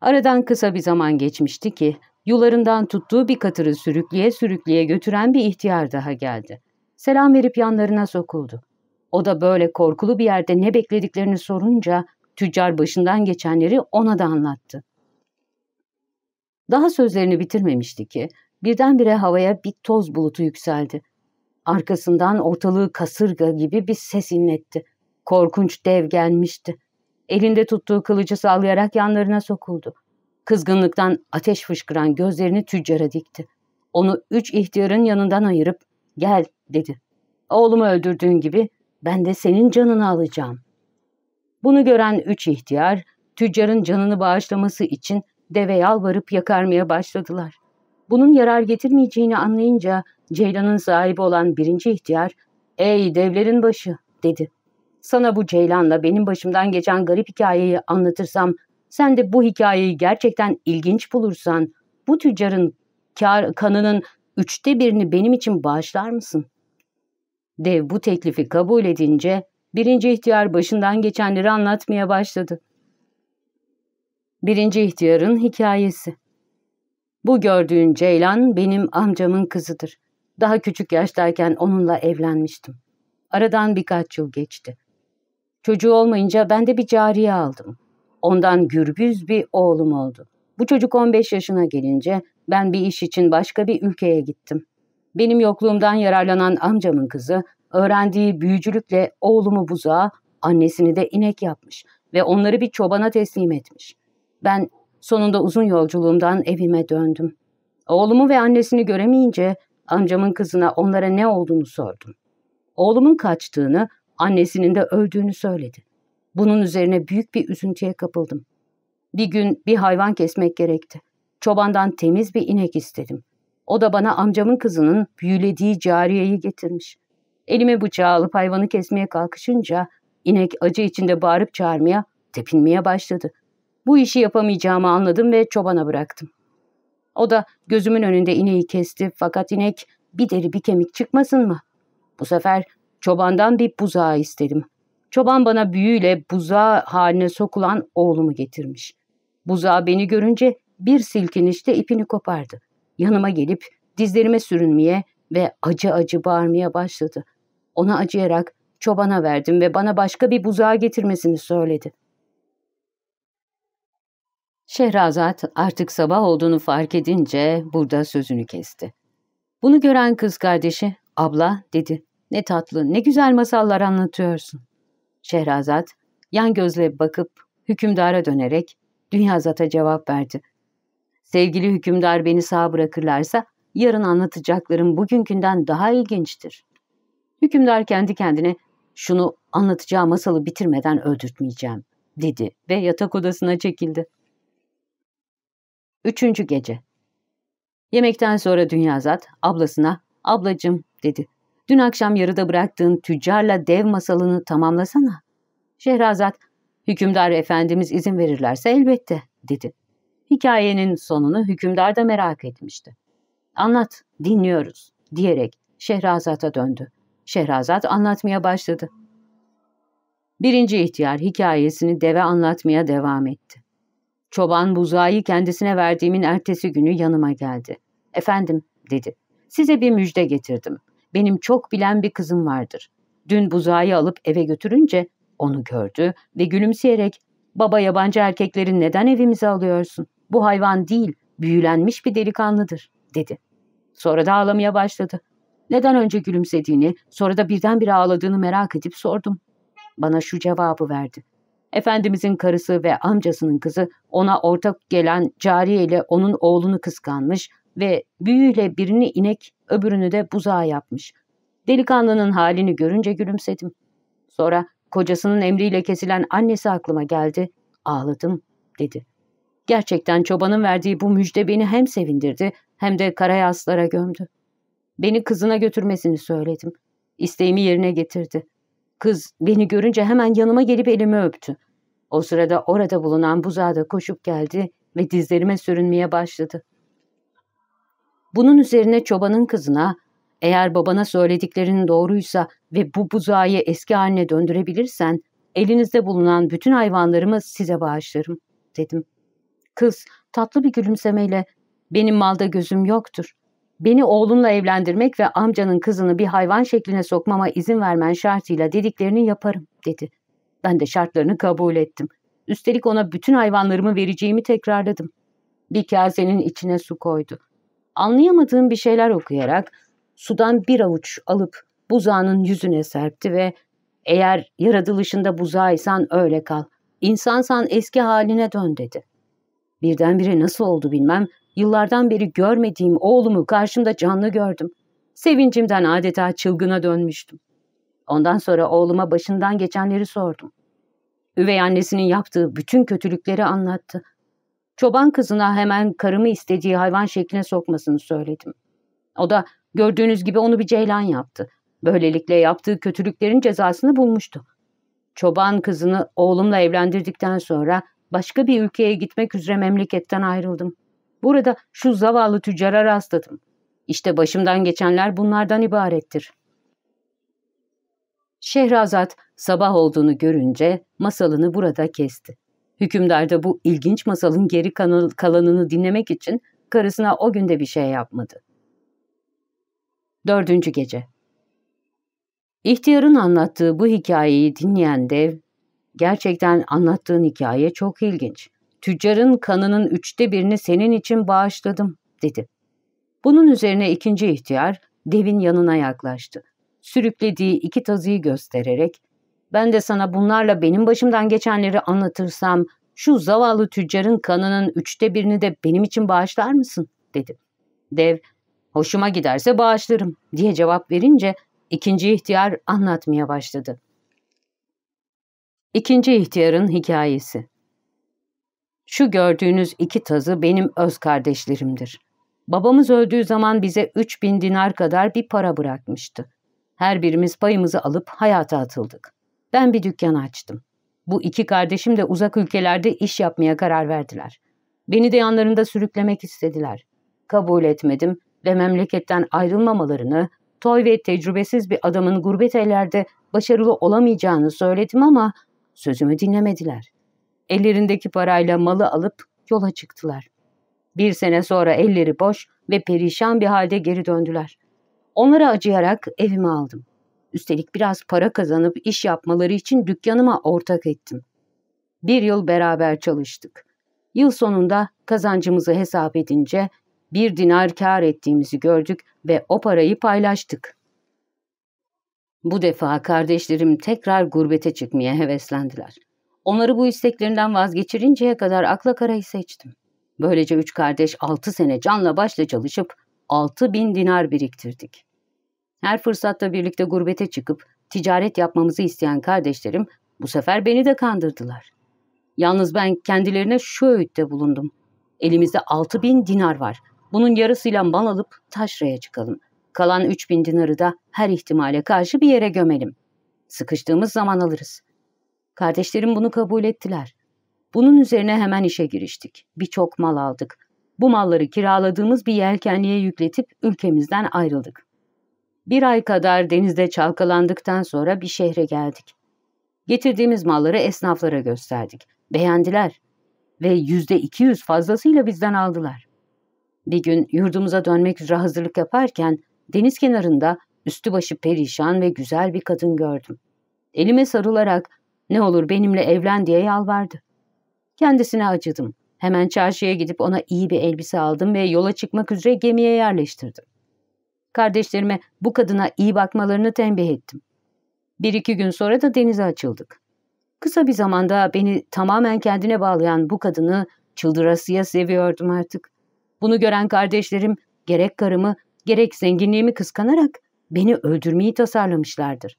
Aradan kısa bir zaman geçmişti ki yularından tuttuğu bir katırı sürükleye sürükleye götüren bir ihtiyar daha geldi. Selam verip yanlarına sokuldu. O da böyle korkulu bir yerde ne beklediklerini sorunca tüccar başından geçenleri ona da anlattı. Daha sözlerini bitirmemişti ki birdenbire havaya bir toz bulutu yükseldi. Arkasından ortalığı kasırga gibi bir ses inletti. Korkunç dev gelmişti. Elinde tuttuğu kılıcı sallayarak yanlarına sokuldu. Kızgınlıktan ateş fışkıran gözlerini tüccara dikti. Onu üç ihtiyarın yanından ayırıp gel dedi. Oğlumu öldürdüğün gibi ben de senin canını alacağım. Bunu gören üç ihtiyar tüccarın canını bağışlaması için deve yalvarıp yakarmaya başladılar. Bunun yarar getirmeyeceğini anlayınca Ceylan'ın sahibi olan birinci ihtiyar, ''Ey devlerin başı'' dedi. Sana bu ceylanla benim başımdan geçen garip hikayeyi anlatırsam, sen de bu hikayeyi gerçekten ilginç bulursan, bu tüccarın kar, kanının üçte birini benim için bağışlar mısın? Dev bu teklifi kabul edince birinci ihtiyar başından geçenleri anlatmaya başladı. Birinci ihtiyarın hikayesi. Bu gördüğün Ceylan benim amcamın kızıdır. Daha küçük yaştayken onunla evlenmiştim. Aradan birkaç yıl geçti. Çocuğu olmayınca ben de bir cariye aldım. Ondan gürbüz bir oğlum oldu. Bu çocuk 15 yaşına gelince ben bir iş için başka bir ülkeye gittim. Benim yokluğumdan yararlanan amcamın kızı öğrendiği büyücülükle oğlumu buzağa, annesini de inek yapmış ve onları bir çobana teslim etmiş. Ben sonunda uzun yolculuğumdan evime döndüm. Oğlumu ve annesini göremeyince amcamın kızına onlara ne olduğunu sordum. Oğlumun kaçtığını, annesinin de öldüğünü söyledi. Bunun üzerine büyük bir üzüntüye kapıldım. Bir gün bir hayvan kesmek gerekti. Çobandan temiz bir inek istedim. O da bana amcamın kızının büyülediği cariyeyi getirmiş. Elime bıçağı alıp hayvanı kesmeye kalkışınca inek acı içinde bağırıp çağırmaya, tepinmeye başladı. Bu işi yapamayacağımı anladım ve çobana bıraktım. O da gözümün önünde ineği kesti fakat inek bir deri bir kemik çıkmasın mı? Bu sefer çobandan bir buzağı istedim. Çoban bana büyüyle buzağı haline sokulan oğlumu getirmiş. Buzağı beni görünce bir silkinişte ipini kopardı. Yanıma gelip dizlerime sürünmeye ve acı acı bağırmaya başladı. Ona acıyarak çobana verdim ve bana başka bir buzağı getirmesini söyledi. Şehrazat artık sabah olduğunu fark edince burada sözünü kesti. Bunu gören kız kardeşi, abla dedi. Ne tatlı, ne güzel masallar anlatıyorsun. Şehrazat yan gözle bakıp hükümdara dönerek Dünyazat'a cevap verdi. Sevgili hükümdar beni sağ bırakırlarsa yarın anlatacaklarım bugünkünden daha ilginçtir. Hükümdar kendi kendine şunu anlatacağı masalı bitirmeden öldürtmeyeceğim dedi ve yatak odasına çekildi. Üçüncü gece. Yemekten sonra Dünyazat ablasına ablacım dedi. Dün akşam yarıda bıraktığın tüccarla dev masalını tamamlasana. Şehrazat hükümdar efendimiz izin verirlerse elbette dedi. Hikayenin sonunu hükümdar da merak etmişti. Anlat, dinliyoruz diyerek Şehrazat'a döndü. Şehrazat anlatmaya başladı. Birinci ihtiyar hikayesini deve anlatmaya devam etti. Çoban buzağı kendisine verdiğimin ertesi günü yanıma geldi. Efendim, dedi. Size bir müjde getirdim. Benim çok bilen bir kızım vardır. Dün buzağı alıp eve götürünce onu gördü ve gülümseyerek ''Baba yabancı erkekleri neden evimize alıyorsun? Bu hayvan değil, büyülenmiş bir delikanlıdır.'' dedi. Sonra da ağlamaya başladı. Neden önce gülümsediğini, sonra da birdenbire ağladığını merak edip sordum. Bana şu cevabı verdi. Efendimizin karısı ve amcasının kızı ona ortak gelen cariye ile onun oğlunu kıskanmış ve büyüyle birini inek, öbürünü de buzağı yapmış. Delikanlının halini görünce gülümsedim. Sonra kocasının emriyle kesilen annesi aklıma geldi. Ağladım, dedi. Gerçekten çobanın verdiği bu müjde beni hem sevindirdi hem de karayaslara gömdü. Beni kızına götürmesini söyledim. İsteğimi yerine getirdi. Kız beni görünce hemen yanıma gelip elimi öptü. O sırada orada bulunan buzağı da koşup geldi ve dizlerime sürünmeye başladı. Bunun üzerine çobanın kızına, eğer babana söylediklerin doğruysa ve bu buzağı eski haline döndürebilirsen, elinizde bulunan bütün hayvanlarımı size bağışlarım, dedim. Kız tatlı bir gülümsemeyle, benim malda gözüm yoktur. Beni oğlunla evlendirmek ve amcanın kızını bir hayvan şekline sokmama izin vermen şartıyla dediklerini yaparım, dedi. Ben de şartlarını kabul ettim. Üstelik ona bütün hayvanlarımı vereceğimi tekrarladım. Bir kasenin içine su koydu. Anlayamadığım bir şeyler okuyarak sudan bir avuç alıp buzağının yüzüne serpti ve eğer yaratılışında buzağıysan öyle kal, insansan eski haline dön dedi. Birdenbire nasıl oldu bilmem, yıllardan beri görmediğim oğlumu karşımda canlı gördüm. Sevincimden adeta çılgına dönmüştüm. Ondan sonra oğluma başından geçenleri sordum. Üvey annesinin yaptığı bütün kötülükleri anlattı. Çoban kızına hemen karımı istediği hayvan şekline sokmasını söyledim. O da gördüğünüz gibi onu bir ceylan yaptı. Böylelikle yaptığı kötülüklerin cezasını bulmuştu. çoban kızını oğlumla evlendirdikten sonra başka bir ülkeye gitmek üzere memleketten ayrıldım. Burada şu zavallı tüccara rastladım. İşte başımdan geçenler bunlardan ibarettir. Şehrazat sabah olduğunu görünce masalını burada kesti. Hükümdar da bu ilginç masalın geri kalanını dinlemek için karısına o günde bir şey yapmadı. Dördüncü gece İhtiyarın anlattığı bu hikayeyi dinleyen dev, gerçekten anlattığın hikaye çok ilginç. Tüccarın kanının üçte birini senin için bağışladım, dedi. Bunun üzerine ikinci ihtiyar devin yanına yaklaştı. Sürüklediği iki tazıyı göstererek, ben de sana bunlarla benim başımdan geçenleri anlatırsam, şu zavallı tüccarın kanının üçte birini de benim için bağışlar mısın? dedi. Dev, hoşuma giderse bağışlarım diye cevap verince ikinci ihtiyar anlatmaya başladı. İkinci ihtiyarın hikayesi Şu gördüğünüz iki tazı benim öz kardeşlerimdir. Babamız öldüğü zaman bize üç bin dinar kadar bir para bırakmıştı. Her birimiz payımızı alıp hayata atıldık. Ben bir dükkan açtım. Bu iki kardeşim de uzak ülkelerde iş yapmaya karar verdiler. Beni de yanlarında sürüklemek istediler. Kabul etmedim ve memleketten ayrılmamalarını, toy ve tecrübesiz bir adamın gurbet ellerde başarılı olamayacağını söyledim ama sözümü dinlemediler. Ellerindeki parayla malı alıp yola çıktılar. Bir sene sonra elleri boş ve perişan bir halde geri döndüler. Onlara acıyarak evime aldım. Üstelik biraz para kazanıp iş yapmaları için dükkanıma ortak ettim. Bir yıl beraber çalıştık. Yıl sonunda kazancımızı hesap edince bir dinar kar ettiğimizi gördük ve o parayı paylaştık. Bu defa kardeşlerim tekrar gurbete çıkmaya heveslendiler. Onları bu isteklerinden vazgeçirinceye kadar akla karayı seçtim. Böylece üç kardeş altı sene canla başla çalışıp altı bin dinar biriktirdik. Her fırsatta birlikte gurbete çıkıp ticaret yapmamızı isteyen kardeşlerim bu sefer beni de kandırdılar. Yalnız ben kendilerine şu öğütte bulundum. Elimizde altı bin dinar var. Bunun yarısıyla mal alıp taşraya çıkalım. Kalan üç bin dinarı da her ihtimale karşı bir yere gömelim. Sıkıştığımız zaman alırız. Kardeşlerim bunu kabul ettiler. Bunun üzerine hemen işe giriştik. Birçok mal aldık. Bu malları kiraladığımız bir yelkenliğe yükletip ülkemizden ayrıldık. Bir ay kadar denizde çalkalandıktan sonra bir şehre geldik. Getirdiğimiz malları esnaflara gösterdik. Beğendiler ve yüzde iki yüz fazlasıyla bizden aldılar. Bir gün yurdumuza dönmek üzere hazırlık yaparken deniz kenarında üstü başı perişan ve güzel bir kadın gördüm. Elime sarılarak ne olur benimle evlen diye yalvardı. Kendisine acıdım. Hemen çarşıya gidip ona iyi bir elbise aldım ve yola çıkmak üzere gemiye yerleştirdim. Kardeşlerime bu kadına iyi bakmalarını tembih ettim. Bir iki gün sonra da denize açıldık. Kısa bir zamanda beni tamamen kendine bağlayan bu kadını çıldırasıya seviyordum artık. Bunu gören kardeşlerim gerek karımı gerek zenginliğimi kıskanarak beni öldürmeyi tasarlamışlardır.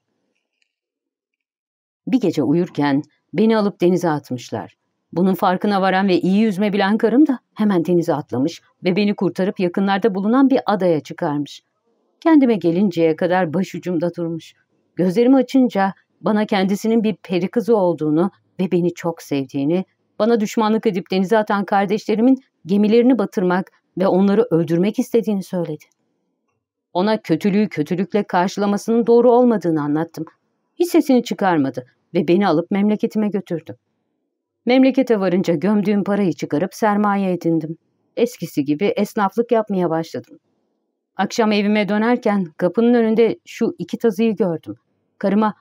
Bir gece uyurken beni alıp denize atmışlar. Bunun farkına varan ve iyi yüzme bilen karım da hemen denize atlamış ve beni kurtarıp yakınlarda bulunan bir adaya çıkarmış. Kendime gelinceye kadar başucumda durmuş. Gözlerimi açınca bana kendisinin bir peri kızı olduğunu ve beni çok sevdiğini, bana düşmanlık edip denize atan kardeşlerimin gemilerini batırmak ve onları öldürmek istediğini söyledi. Ona kötülüğü kötülükle karşılamasının doğru olmadığını anlattım. Hiç sesini çıkarmadı ve beni alıp memleketime götürdü. Memlekete varınca gömdüğüm parayı çıkarıp sermaye edindim. Eskisi gibi esnaflık yapmaya başladım. Akşam evime dönerken kapının önünde şu iki tazıyı gördüm. Karıma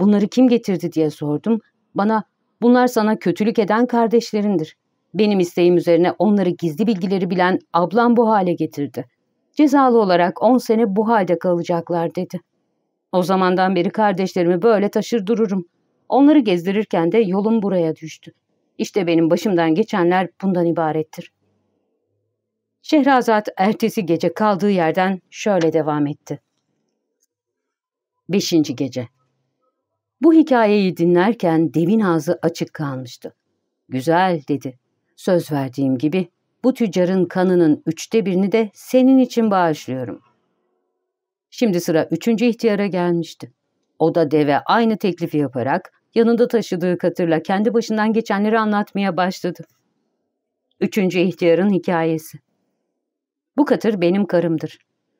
bunları kim getirdi diye sordum. Bana bunlar sana kötülük eden kardeşlerindir. Benim isteğim üzerine onları gizli bilgileri bilen ablam bu hale getirdi. Cezalı olarak on sene bu halde kalacaklar dedi. O zamandan beri kardeşlerimi böyle taşır dururum. Onları gezdirirken de yolum buraya düştü. İşte benim başımdan geçenler bundan ibarettir. Şehrazat ertesi gece kaldığı yerden şöyle devam etti. Beşinci gece Bu hikayeyi dinlerken devin ağzı açık kalmıştı. Güzel dedi. Söz verdiğim gibi bu tüccarın kanının üçte birini de senin için bağışlıyorum. Şimdi sıra üçüncü ihtiyara gelmişti. O da deve aynı teklifi yaparak yanında taşıdığı katırla kendi başından geçenleri anlatmaya başladı. Üçüncü ihtiyarın hikayesi. Bu katır benim karımdır.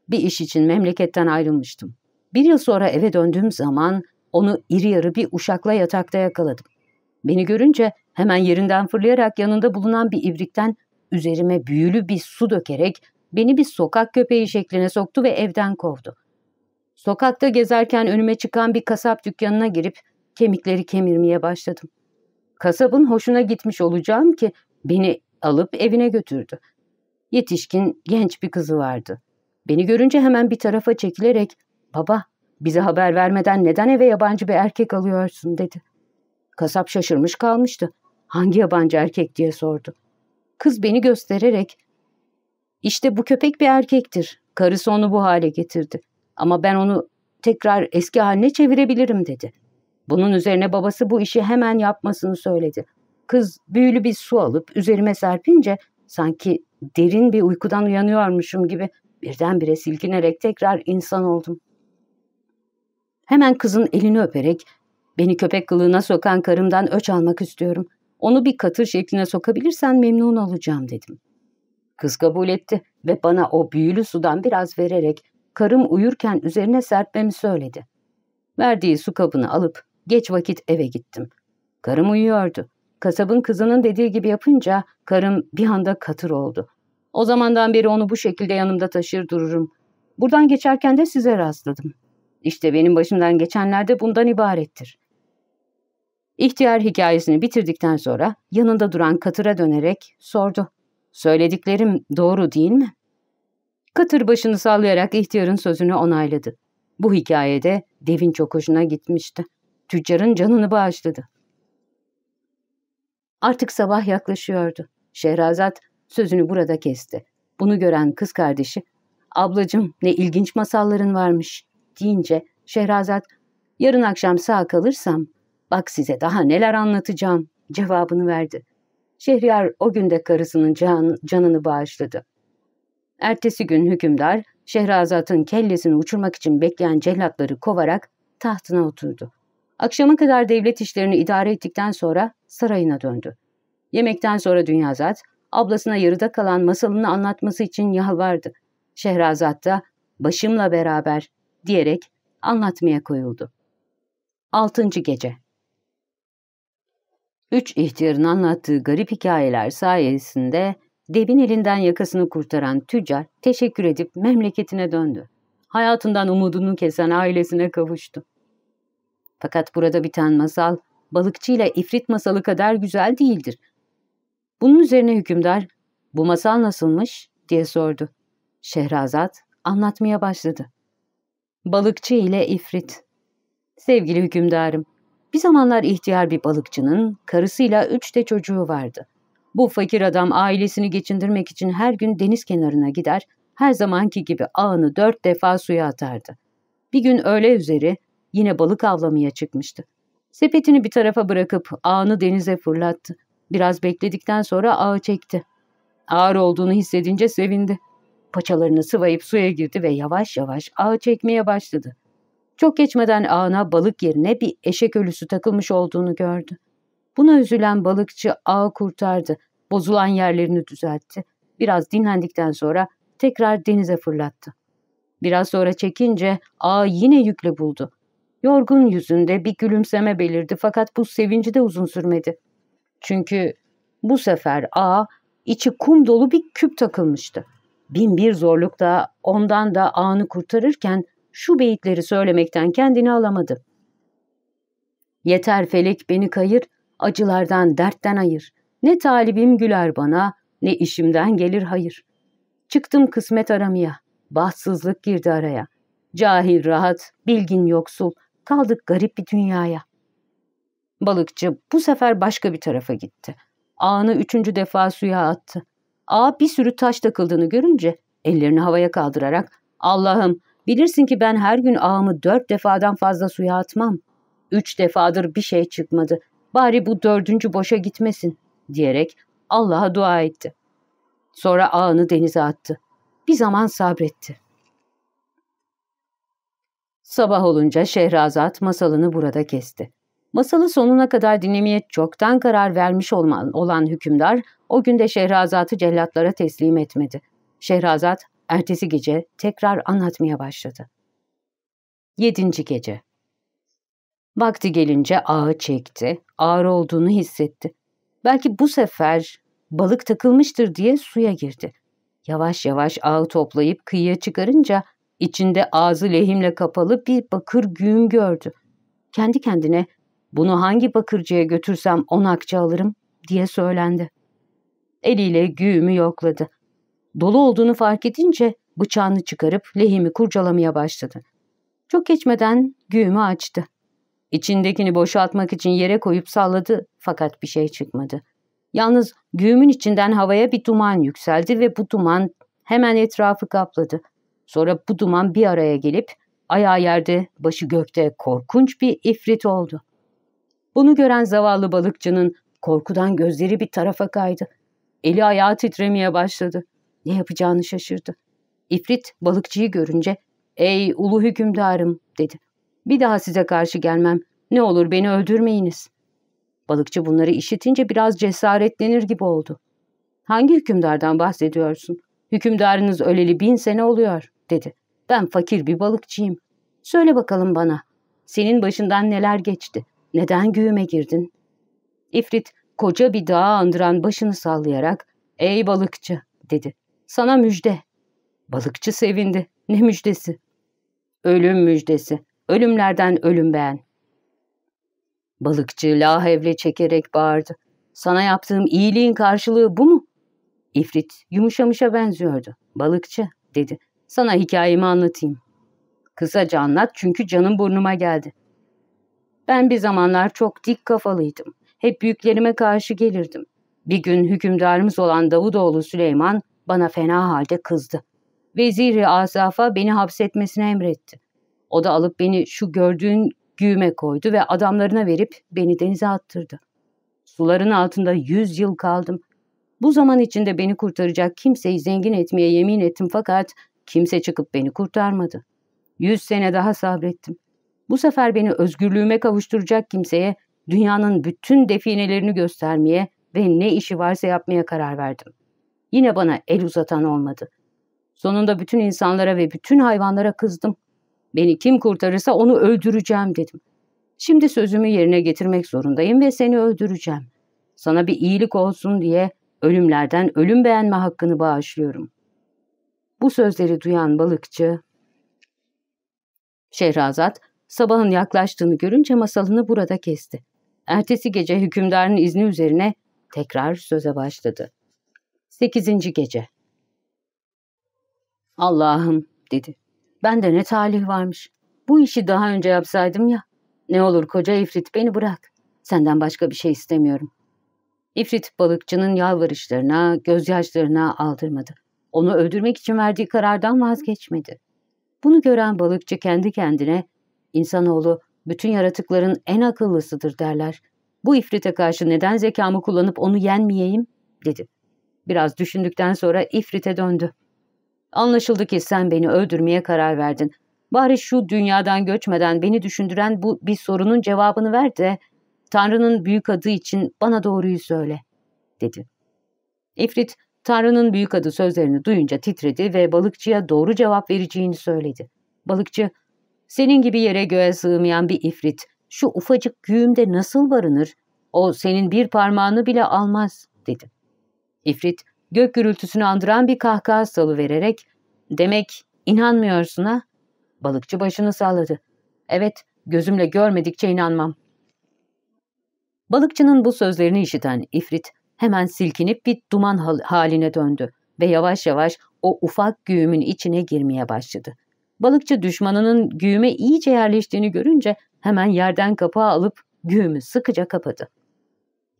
Bir iş için memleketten ayrılmıştım. Bir yıl sonra eve döndüğüm zaman onu iri yarı bir uşakla yatakta yakaladım. Beni görünce hemen yerinden fırlayarak yanında bulunan bir ibrikten üzerime büyülü bir su dökerek beni bir sokak köpeği şekline soktu ve evden kovdu. Sokakta gezerken önüme çıkan bir kasap dükkanına girip kemikleri kemirmeye başladım. Kasabın hoşuna gitmiş olacağım ki beni alıp evine götürdü. Yetişkin genç bir kızı vardı. Beni görünce hemen bir tarafa çekilerek ''Baba, bize haber vermeden neden eve yabancı bir erkek alıyorsun?'' dedi. Kasap şaşırmış kalmıştı. ''Hangi yabancı erkek?'' diye sordu. Kız beni göstererek ''İşte bu köpek bir erkektir. Karısı onu bu hale getirdi. Ama ben onu tekrar eski haline çevirebilirim.'' dedi. Bunun üzerine babası bu işi hemen yapmasını söyledi. Kız büyülü bir su alıp üzerime serpince sanki derin bir uykudan uyanıyormuşum gibi birdenbire silkinerek tekrar insan oldum. Hemen kızın elini öperek beni köpek kılığına sokan karımdan öç almak istiyorum. Onu bir katır şekline sokabilirsen memnun olacağım dedim. Kız kabul etti ve bana o büyülü sudan biraz vererek karım uyurken üzerine serpmemi söyledi. Verdiği su kabını alıp geç vakit eve gittim. Karım uyuyordu. Kasabın kızının dediği gibi yapınca karım bir anda katır oldu. O zamandan beri onu bu şekilde yanımda taşır dururum. Buradan geçerken de size rastladım. İşte benim başımdan geçenler de bundan ibarettir. İhtiyar hikayesini bitirdikten sonra yanında duran katıra dönerek sordu. Söylediklerim doğru değil mi? Katır başını sallayarak ihtiyarın sözünü onayladı. Bu hikayede devin çok hoşuna gitmişti. Tüccarın canını bağışladı. Artık sabah yaklaşıyordu. Şehrazat sözünü burada kesti. Bunu gören kız kardeşi, ablacım ne ilginç masalların varmış deyince Şehrazat, yarın akşam sağ kalırsam bak size daha neler anlatacağım cevabını verdi. Şehriyar o günde karısının can, canını bağışladı. Ertesi gün hükümdar Şehrazat'ın kellesini uçurmak için bekleyen cellatları kovarak tahtına oturdu. Akşama kadar devlet işlerini idare ettikten sonra sarayına döndü. Yemekten sonra Dünyazat, ablasına yarıda kalan masalını anlatması için yalvardı. Şehrazat da başımla beraber diyerek anlatmaya koyuldu. Altıncı Gece Üç ihtiyarın anlattığı garip hikayeler sayesinde devin elinden yakasını kurtaran tüccar teşekkür edip memleketine döndü. Hayatından umudunu kesen ailesine kavuştu. Fakat burada biten masal balıkçıyla ifrit masalı kadar güzel değildir. Bunun üzerine hükümdar, bu masal nasılmış diye sordu. Şehrazat anlatmaya başladı. Balıkçı ile ifrit. Sevgili hükümdarım, bir zamanlar ihtiyar bir balıkçının karısıyla üç de çocuğu vardı. Bu fakir adam ailesini geçindirmek için her gün deniz kenarına gider, her zamanki gibi ağını dört defa suya atardı. Bir gün öğle üzeri yine balık avlamaya çıkmıştı. Sepetini bir tarafa bırakıp ağını denize fırlattı. Biraz bekledikten sonra ağı çekti. Ağır olduğunu hissedince sevindi. Paçalarını sıvayıp suya girdi ve yavaş yavaş ağı çekmeye başladı. Çok geçmeden ağına balık yerine bir eşek ölüsü takılmış olduğunu gördü. Buna üzülen balıkçı ağı kurtardı, bozulan yerlerini düzeltti. Biraz dinlendikten sonra tekrar denize fırlattı. Biraz sonra çekince ağı yine yükle buldu. Yorgun yüzünde bir gülümseme belirdi fakat bu sevinci de uzun sürmedi. Çünkü bu sefer ağa içi kum dolu bir küp takılmıştı. Bin bir zorlukla ondan da ağını kurtarırken şu beyitleri söylemekten kendini alamadı. Yeter felek beni kayır, acılardan dertten ayır. Ne talibim güler bana, ne işimden gelir hayır. Çıktım kısmet aramaya, bahtsızlık girdi araya. Cahil rahat, bilgin yoksul, kaldık garip bir dünyaya. Balıkçı bu sefer başka bir tarafa gitti. Ağını üçüncü defa suya attı. Ağa bir sürü taş takıldığını görünce ellerini havaya kaldırarak Allah'ım bilirsin ki ben her gün ağımı dört defadan fazla suya atmam. Üç defadır bir şey çıkmadı. Bari bu dördüncü boşa gitmesin diyerek Allah'a dua etti. Sonra ağını denize attı. Bir zaman sabretti. Sabah olunca Şehrazat masalını burada kesti. Masalı sonuna kadar dinlemeye çoktan karar vermiş olan, hükümdar o günde Şehrazat'ı cellatlara teslim etmedi. Şehrazat ertesi gece tekrar anlatmaya başladı. Yedinci gece Vakti gelince ağı çekti, ağır olduğunu hissetti. Belki bu sefer balık takılmıştır diye suya girdi. Yavaş yavaş ağı toplayıp kıyıya çıkarınca içinde ağzı lehimle kapalı bir bakır güğüm gördü. Kendi kendine bunu hangi bakırcıya götürsem on akçe alırım diye söylendi. Eliyle güğümü yokladı. Dolu olduğunu fark edince bıçağını çıkarıp lehimi kurcalamaya başladı. Çok geçmeden güğümü açtı. İçindekini boşaltmak için yere koyup salladı fakat bir şey çıkmadı. Yalnız güğümün içinden havaya bir duman yükseldi ve bu duman hemen etrafı kapladı. Sonra bu duman bir araya gelip ayağı yerde, başı gökte korkunç bir ifrit oldu. Bunu gören zavallı balıkçının korkudan gözleri bir tarafa kaydı. Eli ayağı titremeye başladı. Ne yapacağını şaşırdı. İfrit balıkçıyı görünce ''Ey ulu hükümdarım'' dedi. ''Bir daha size karşı gelmem. Ne olur beni öldürmeyiniz.'' Balıkçı bunları işitince biraz cesaretlenir gibi oldu. ''Hangi hükümdardan bahsediyorsun? Hükümdarınız öleli bin sene oluyor.'' Dedi. ''Ben fakir bir balıkçıyım. Söyle bakalım bana. Senin başından neler geçti? Neden güğüme girdin? İfrit koca bir dağı andıran başını sallayarak ''Ey balıkçı'' dedi. ''Sana müjde.'' Balıkçı sevindi. Ne müjdesi? Ölüm müjdesi. Ölümlerden ölüm beğen. Balıkçı lahevle çekerek bağırdı. Sana yaptığım iyiliğin karşılığı bu mu? İfrit yumuşamışa benziyordu. Balıkçı dedi. Sana hikayemi anlatayım. Kısaca anlat çünkü canım burnuma geldi. Ben bir zamanlar çok dik kafalıydım. Hep büyüklerime karşı gelirdim. Bir gün hükümdarımız olan Davudoğlu Süleyman bana fena halde kızdı. Veziri Asaf'a beni hapsetmesini emretti. O da alıp beni şu gördüğün güğüme koydu ve adamlarına verip beni denize attırdı. Suların altında yüz yıl kaldım. Bu zaman içinde beni kurtaracak kimseyi zengin etmeye yemin ettim fakat kimse çıkıp beni kurtarmadı. Yüz sene daha sabrettim. Bu sefer beni özgürlüğüme kavuşturacak kimseye dünyanın bütün definelerini göstermeye ve ne işi varsa yapmaya karar verdim. Yine bana el uzatan olmadı. Sonunda bütün insanlara ve bütün hayvanlara kızdım. Beni kim kurtarırsa onu öldüreceğim dedim. Şimdi sözümü yerine getirmek zorundayım ve seni öldüreceğim. Sana bir iyilik olsun diye ölümlerden ölüm beğenme hakkını bağışlıyorum. Bu sözleri duyan balıkçı, Şehrazat Sabahın yaklaştığını görünce masalını burada kesti. Ertesi gece hükümdarın izni üzerine tekrar söze başladı. Sekizinci gece Allah'ım dedi. Ben de ne talih varmış. Bu işi daha önce yapsaydım ya. Ne olur koca ifrit beni bırak. Senden başka bir şey istemiyorum. İfrit balıkçının yalvarışlarına, gözyaşlarına aldırmadı. Onu öldürmek için verdiği karardan vazgeçmedi. Bunu gören balıkçı kendi kendine İnsanoğlu bütün yaratıkların en akıllısıdır derler. Bu ifrite karşı neden zekamı kullanıp onu yenmeyeyim? dedi. Biraz düşündükten sonra ifrite döndü. Anlaşıldı ki sen beni öldürmeye karar verdin. Bari şu dünyadan göçmeden beni düşündüren bu bir sorunun cevabını ver de Tanrı'nın büyük adı için bana doğruyu söyle, dedi. İfrit, Tanrı'nın büyük adı sözlerini duyunca titredi ve balıkçıya doğru cevap vereceğini söyledi. Balıkçı, senin gibi yere göğe sığmayan bir ifrit şu ufacık güğümde nasıl barınır? O senin bir parmağını bile almaz, dedi. İfrit gök gürültüsünü andıran bir kahkaha salıvererek demek inanmıyorsun ha? Balıkçı başını salladı. Evet, gözümle görmedikçe inanmam. Balıkçının bu sözlerini işiten ifrit hemen silkinip bir duman haline döndü ve yavaş yavaş o ufak güğümün içine girmeye başladı. Balıkçı düşmanının güğüme iyice yerleştiğini görünce hemen yerden kapağı alıp güğümü sıkıca kapadı.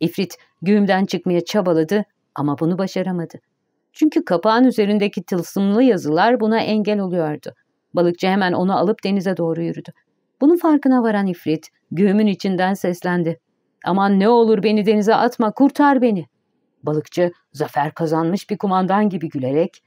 İfrit güğümden çıkmaya çabaladı ama bunu başaramadı. Çünkü kapağın üzerindeki tılsımlı yazılar buna engel oluyordu. Balıkçı hemen onu alıp denize doğru yürüdü. Bunun farkına varan ifrit güğümün içinden seslendi. Aman ne olur beni denize atma kurtar beni. Balıkçı zafer kazanmış bir kumandan gibi gülerek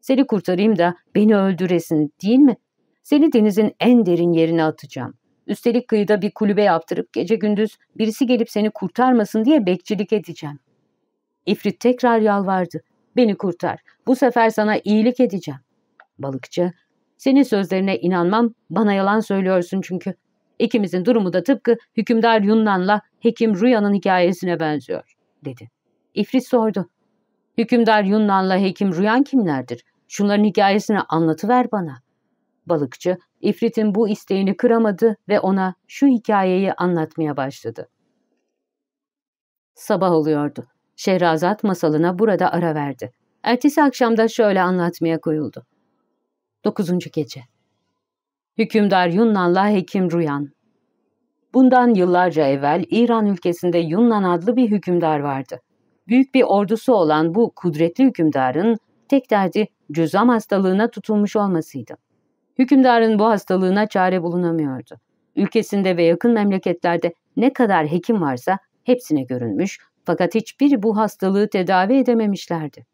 seni kurtarayım da beni öldüresin değil mi? Seni denizin en derin yerine atacağım. Üstelik kıyıda bir kulübe yaptırıp gece gündüz birisi gelip seni kurtarmasın diye bekçilik edeceğim. İfrit tekrar yalvardı. Beni kurtar. Bu sefer sana iyilik edeceğim. Balıkçı, senin sözlerine inanmam, bana yalan söylüyorsun çünkü. İkimizin durumu da tıpkı hükümdar Yunnan'la hekim Rüya'nın hikayesine benziyor, dedi. İfrit sordu. Hükümdar Yunnan'la hekim Rüyan kimlerdir? Şunların hikayesini anlatıver bana. Balıkçı, İfrit'in bu isteğini kıramadı ve ona şu hikayeyi anlatmaya başladı. Sabah oluyordu. Şehrazat masalına burada ara verdi. Ertesi akşamda şöyle anlatmaya koyuldu. 9. Gece Hükümdar Yunnan'la Hekim Ruyan Bundan yıllarca evvel İran ülkesinde Yunnan adlı bir hükümdar vardı. Büyük bir ordusu olan bu kudretli hükümdarın tek derdi cüzam hastalığına tutulmuş olmasıydı. Hükümdarın bu hastalığına çare bulunamıyordu. Ülkesinde ve yakın memleketlerde ne kadar hekim varsa hepsine görünmüş fakat hiçbiri bu hastalığı tedavi edememişlerdi.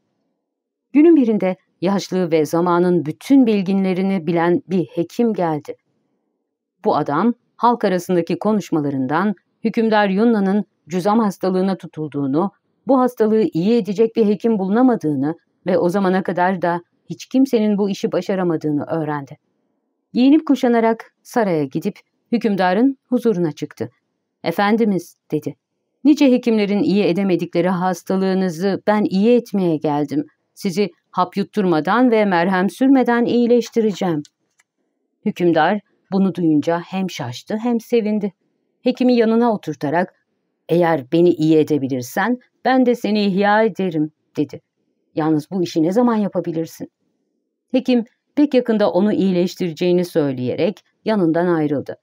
Günün birinde yaşlı ve zamanın bütün bilginlerini bilen bir hekim geldi. Bu adam halk arasındaki konuşmalarından hükümdar Yunna'nın cüzam hastalığına tutulduğunu, bu hastalığı iyi edecek bir hekim bulunamadığını ve o zamana kadar da hiç kimsenin bu işi başaramadığını öğrendi. Giyinip kuşanarak saraya gidip hükümdarın huzuruna çıktı. Efendimiz dedi. Nice hekimlerin iyi edemedikleri hastalığınızı ben iyi etmeye geldim. Sizi hap yutturmadan ve merhem sürmeden iyileştireceğim. Hükümdar bunu duyunca hem şaştı hem sevindi. Hekimi yanına oturtarak eğer beni iyi edebilirsen ben de seni ihya ederim dedi. Yalnız bu işi ne zaman yapabilirsin? Hekim pek yakında onu iyileştireceğini söyleyerek yanından ayrıldı.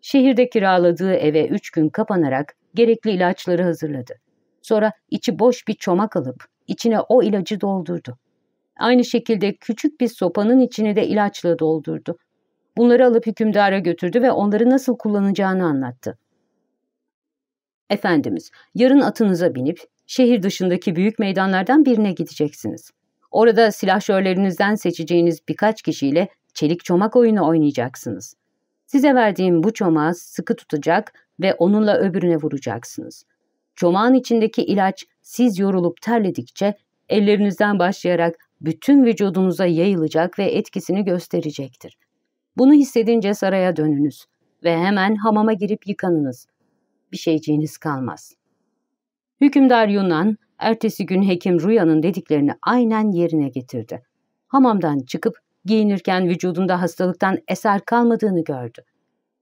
Şehirde kiraladığı eve üç gün kapanarak gerekli ilaçları hazırladı. Sonra içi boş bir çomak alıp içine o ilacı doldurdu. Aynı şekilde küçük bir sopanın içine de ilaçla doldurdu. Bunları alıp hükümdara götürdü ve onları nasıl kullanacağını anlattı. Efendimiz, yarın atınıza binip şehir dışındaki büyük meydanlardan birine gideceksiniz. Orada silahşörlerinizden seçeceğiniz birkaç kişiyle çelik çomak oyunu oynayacaksınız. Size verdiğim bu çomağı sıkı tutacak ve onunla öbürüne vuracaksınız. Çomağın içindeki ilaç siz yorulup terledikçe ellerinizden başlayarak bütün vücudunuza yayılacak ve etkisini gösterecektir. Bunu hissedince saraya dönünüz ve hemen hamama girip yıkanınız. Bir şeyciğiniz kalmaz. Hükümdar Yunan, ertesi gün hekim Rüya'nın dediklerini aynen yerine getirdi. Hamamdan çıkıp giyinirken vücudunda hastalıktan eser kalmadığını gördü.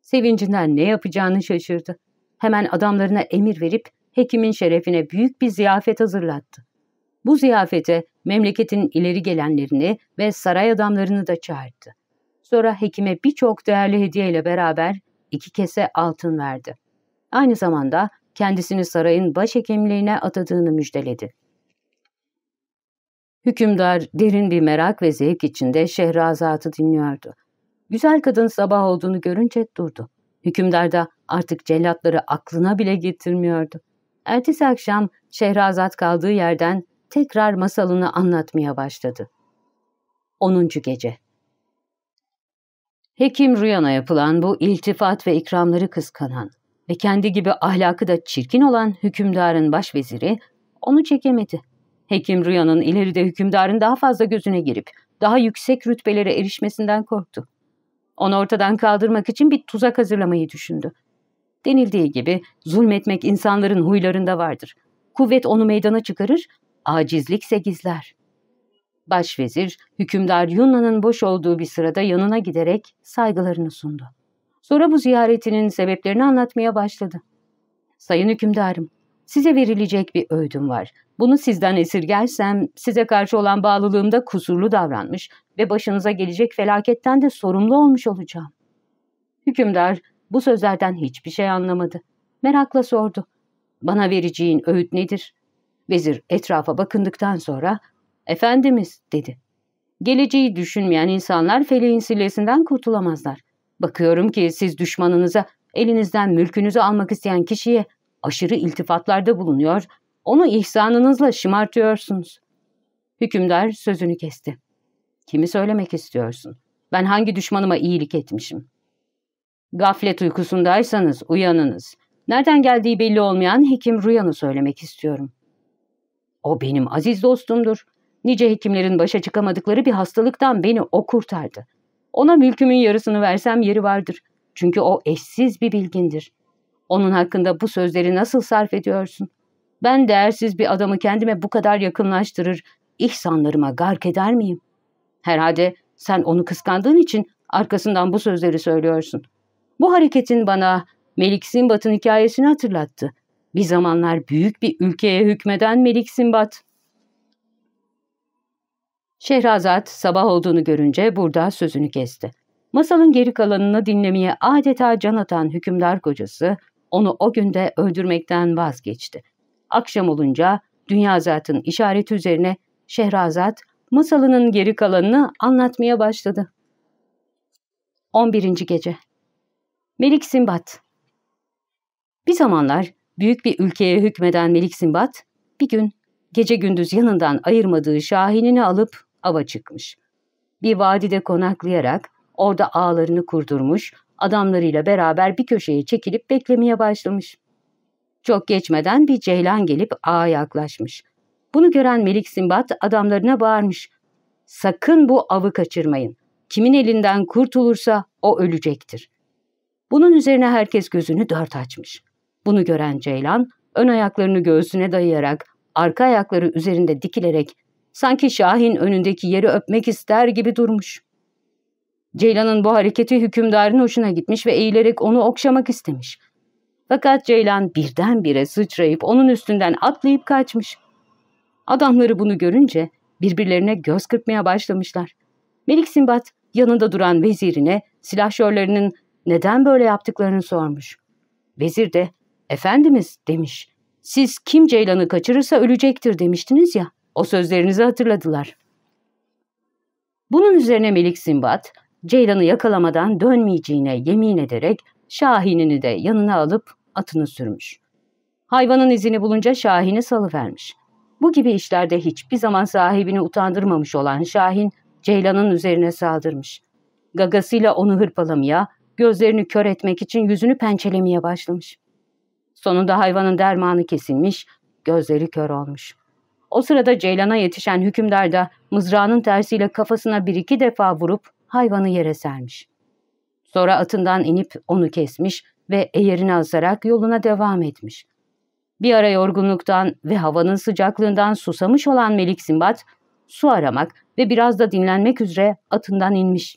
Sevincinden ne yapacağını şaşırdı. Hemen adamlarına emir verip hekimin şerefine büyük bir ziyafet hazırlattı. Bu ziyafete memleketin ileri gelenlerini ve saray adamlarını da çağırdı. Sonra hekime birçok değerli hediyeyle beraber iki kese altın verdi. Aynı zamanda kendisini sarayın başhekimliğine atadığını müjdeledi. Hükümdar derin bir merak ve zevk içinde Şehrazat'ı dinliyordu. Güzel kadın sabah olduğunu görünce durdu. Hükümdar da artık cellatları aklına bile getirmiyordu. Ertesi akşam Şehrazat kaldığı yerden tekrar masalını anlatmaya başladı. 10. Gece Hekim Rüyan'a yapılan bu iltifat ve ikramları kıskanan ve kendi gibi ahlakı da çirkin olan hükümdarın başveziri onu çekemedi. Hekim Rüyan'ın ileride hükümdarın daha fazla gözüne girip daha yüksek rütbelere erişmesinden korktu. Onu ortadan kaldırmak için bir tuzak hazırlamayı düşündü. Denildiği gibi zulmetmek insanların huylarında vardır. Kuvvet onu meydana çıkarır, acizlikse gizler. Başvezir, hükümdar Yunna'nın boş olduğu bir sırada yanına giderek saygılarını sundu. Sonra bu ziyaretinin sebeplerini anlatmaya başladı. Sayın hükümdarım, size verilecek bir öğüdüm var. Bunu sizden esirgersem size karşı olan bağlılığımda kusurlu davranmış ve başınıza gelecek felaketten de sorumlu olmuş olacağım. Hükümdar bu sözlerden hiçbir şey anlamadı. Merakla sordu. Bana vereceğin öğüt nedir? Vezir etrafa bakındıktan sonra Efendimiz dedi. Geleceği düşünmeyen insanlar feleğin sillesinden kurtulamazlar. Bakıyorum ki siz düşmanınıza elinizden mülkünüzü almak isteyen kişiye aşırı iltifatlarda bulunuyor, onu ihsanınızla şımartıyorsunuz. Hükümdar sözünü kesti. Kimi söylemek istiyorsun? Ben hangi düşmanıma iyilik etmişim? Gaflet uykusundaysanız uyanınız. Nereden geldiği belli olmayan hekim Rüyan'ı söylemek istiyorum. O benim aziz dostumdur. Nice hekimlerin başa çıkamadıkları bir hastalıktan beni o kurtardı. Ona mülkümün yarısını versem yeri vardır. Çünkü o eşsiz bir bilgindir. Onun hakkında bu sözleri nasıl sarf ediyorsun? Ben değersiz bir adamı kendime bu kadar yakınlaştırır, ihsanlarıma gark eder miyim? Herhalde sen onu kıskandığın için arkasından bu sözleri söylüyorsun. Bu hareketin bana Melik Simbat'ın hikayesini hatırlattı. Bir zamanlar büyük bir ülkeye hükmeden Melik Simbat. Şehrazat sabah olduğunu görünce burada sözünü kesti. Masalın geri kalanını dinlemeye adeta can atan hükümdar kocası onu o günde öldürmekten vazgeçti. Akşam olunca Dünyazat'ın işareti üzerine Şehrazat masalının geri kalanını anlatmaya başladı. 11. Gece Melik Simbat Bir zamanlar büyük bir ülkeye hükmeden Melik Simbat, bir gün gece gündüz yanından ayırmadığı şahinini alıp ava çıkmış. Bir vadide konaklayarak orada ağlarını kurdurmuş, adamlarıyla beraber bir köşeye çekilip beklemeye başlamış. Çok geçmeden bir ceylan gelip ağa yaklaşmış. Bunu gören Melik Simbat adamlarına bağırmış. Sakın bu avı kaçırmayın. Kimin elinden kurtulursa o ölecektir. Bunun üzerine herkes gözünü dört açmış. Bunu gören Ceylan ön ayaklarını göğsüne dayayarak arka ayakları üzerinde dikilerek sanki Şahin önündeki yeri öpmek ister gibi durmuş. Ceylan'ın bu hareketi hükümdarın hoşuna gitmiş ve eğilerek onu okşamak istemiş. Fakat Ceylan birdenbire sıçrayıp onun üstünden atlayıp kaçmış. Adamları bunu görünce birbirlerine göz kırpmaya başlamışlar. Melik Simbat yanında duran vezirine silahşörlerinin neden böyle yaptıklarını sormuş. Vezir de efendimiz demiş. Siz kim Ceylan'ı kaçırırsa ölecektir demiştiniz ya. O sözlerinizi hatırladılar. Bunun üzerine Melik Simbat Ceylan'ı yakalamadan dönmeyeceğine yemin ederek Şahin'ini de yanına alıp atını sürmüş. Hayvanın izini bulunca Şahin'i salıvermiş. Bu gibi işlerde hiçbir zaman sahibini utandırmamış olan Şahin, Ceylan'ın üzerine saldırmış. Gagasıyla onu hırpalamaya, gözlerini kör etmek için yüzünü pençelemeye başlamış. Sonunda hayvanın dermanı kesilmiş, gözleri kör olmuş. O sırada Ceylan'a yetişen hükümdar da mızrağının tersiyle kafasına bir iki defa vurup hayvanı yere sermiş. Sonra atından inip onu kesmiş ve eğerini asarak yoluna devam etmiş. Bir ara yorgunluktan ve havanın sıcaklığından susamış olan Melik Simbat, su aramak ve biraz da dinlenmek üzere atından inmiş.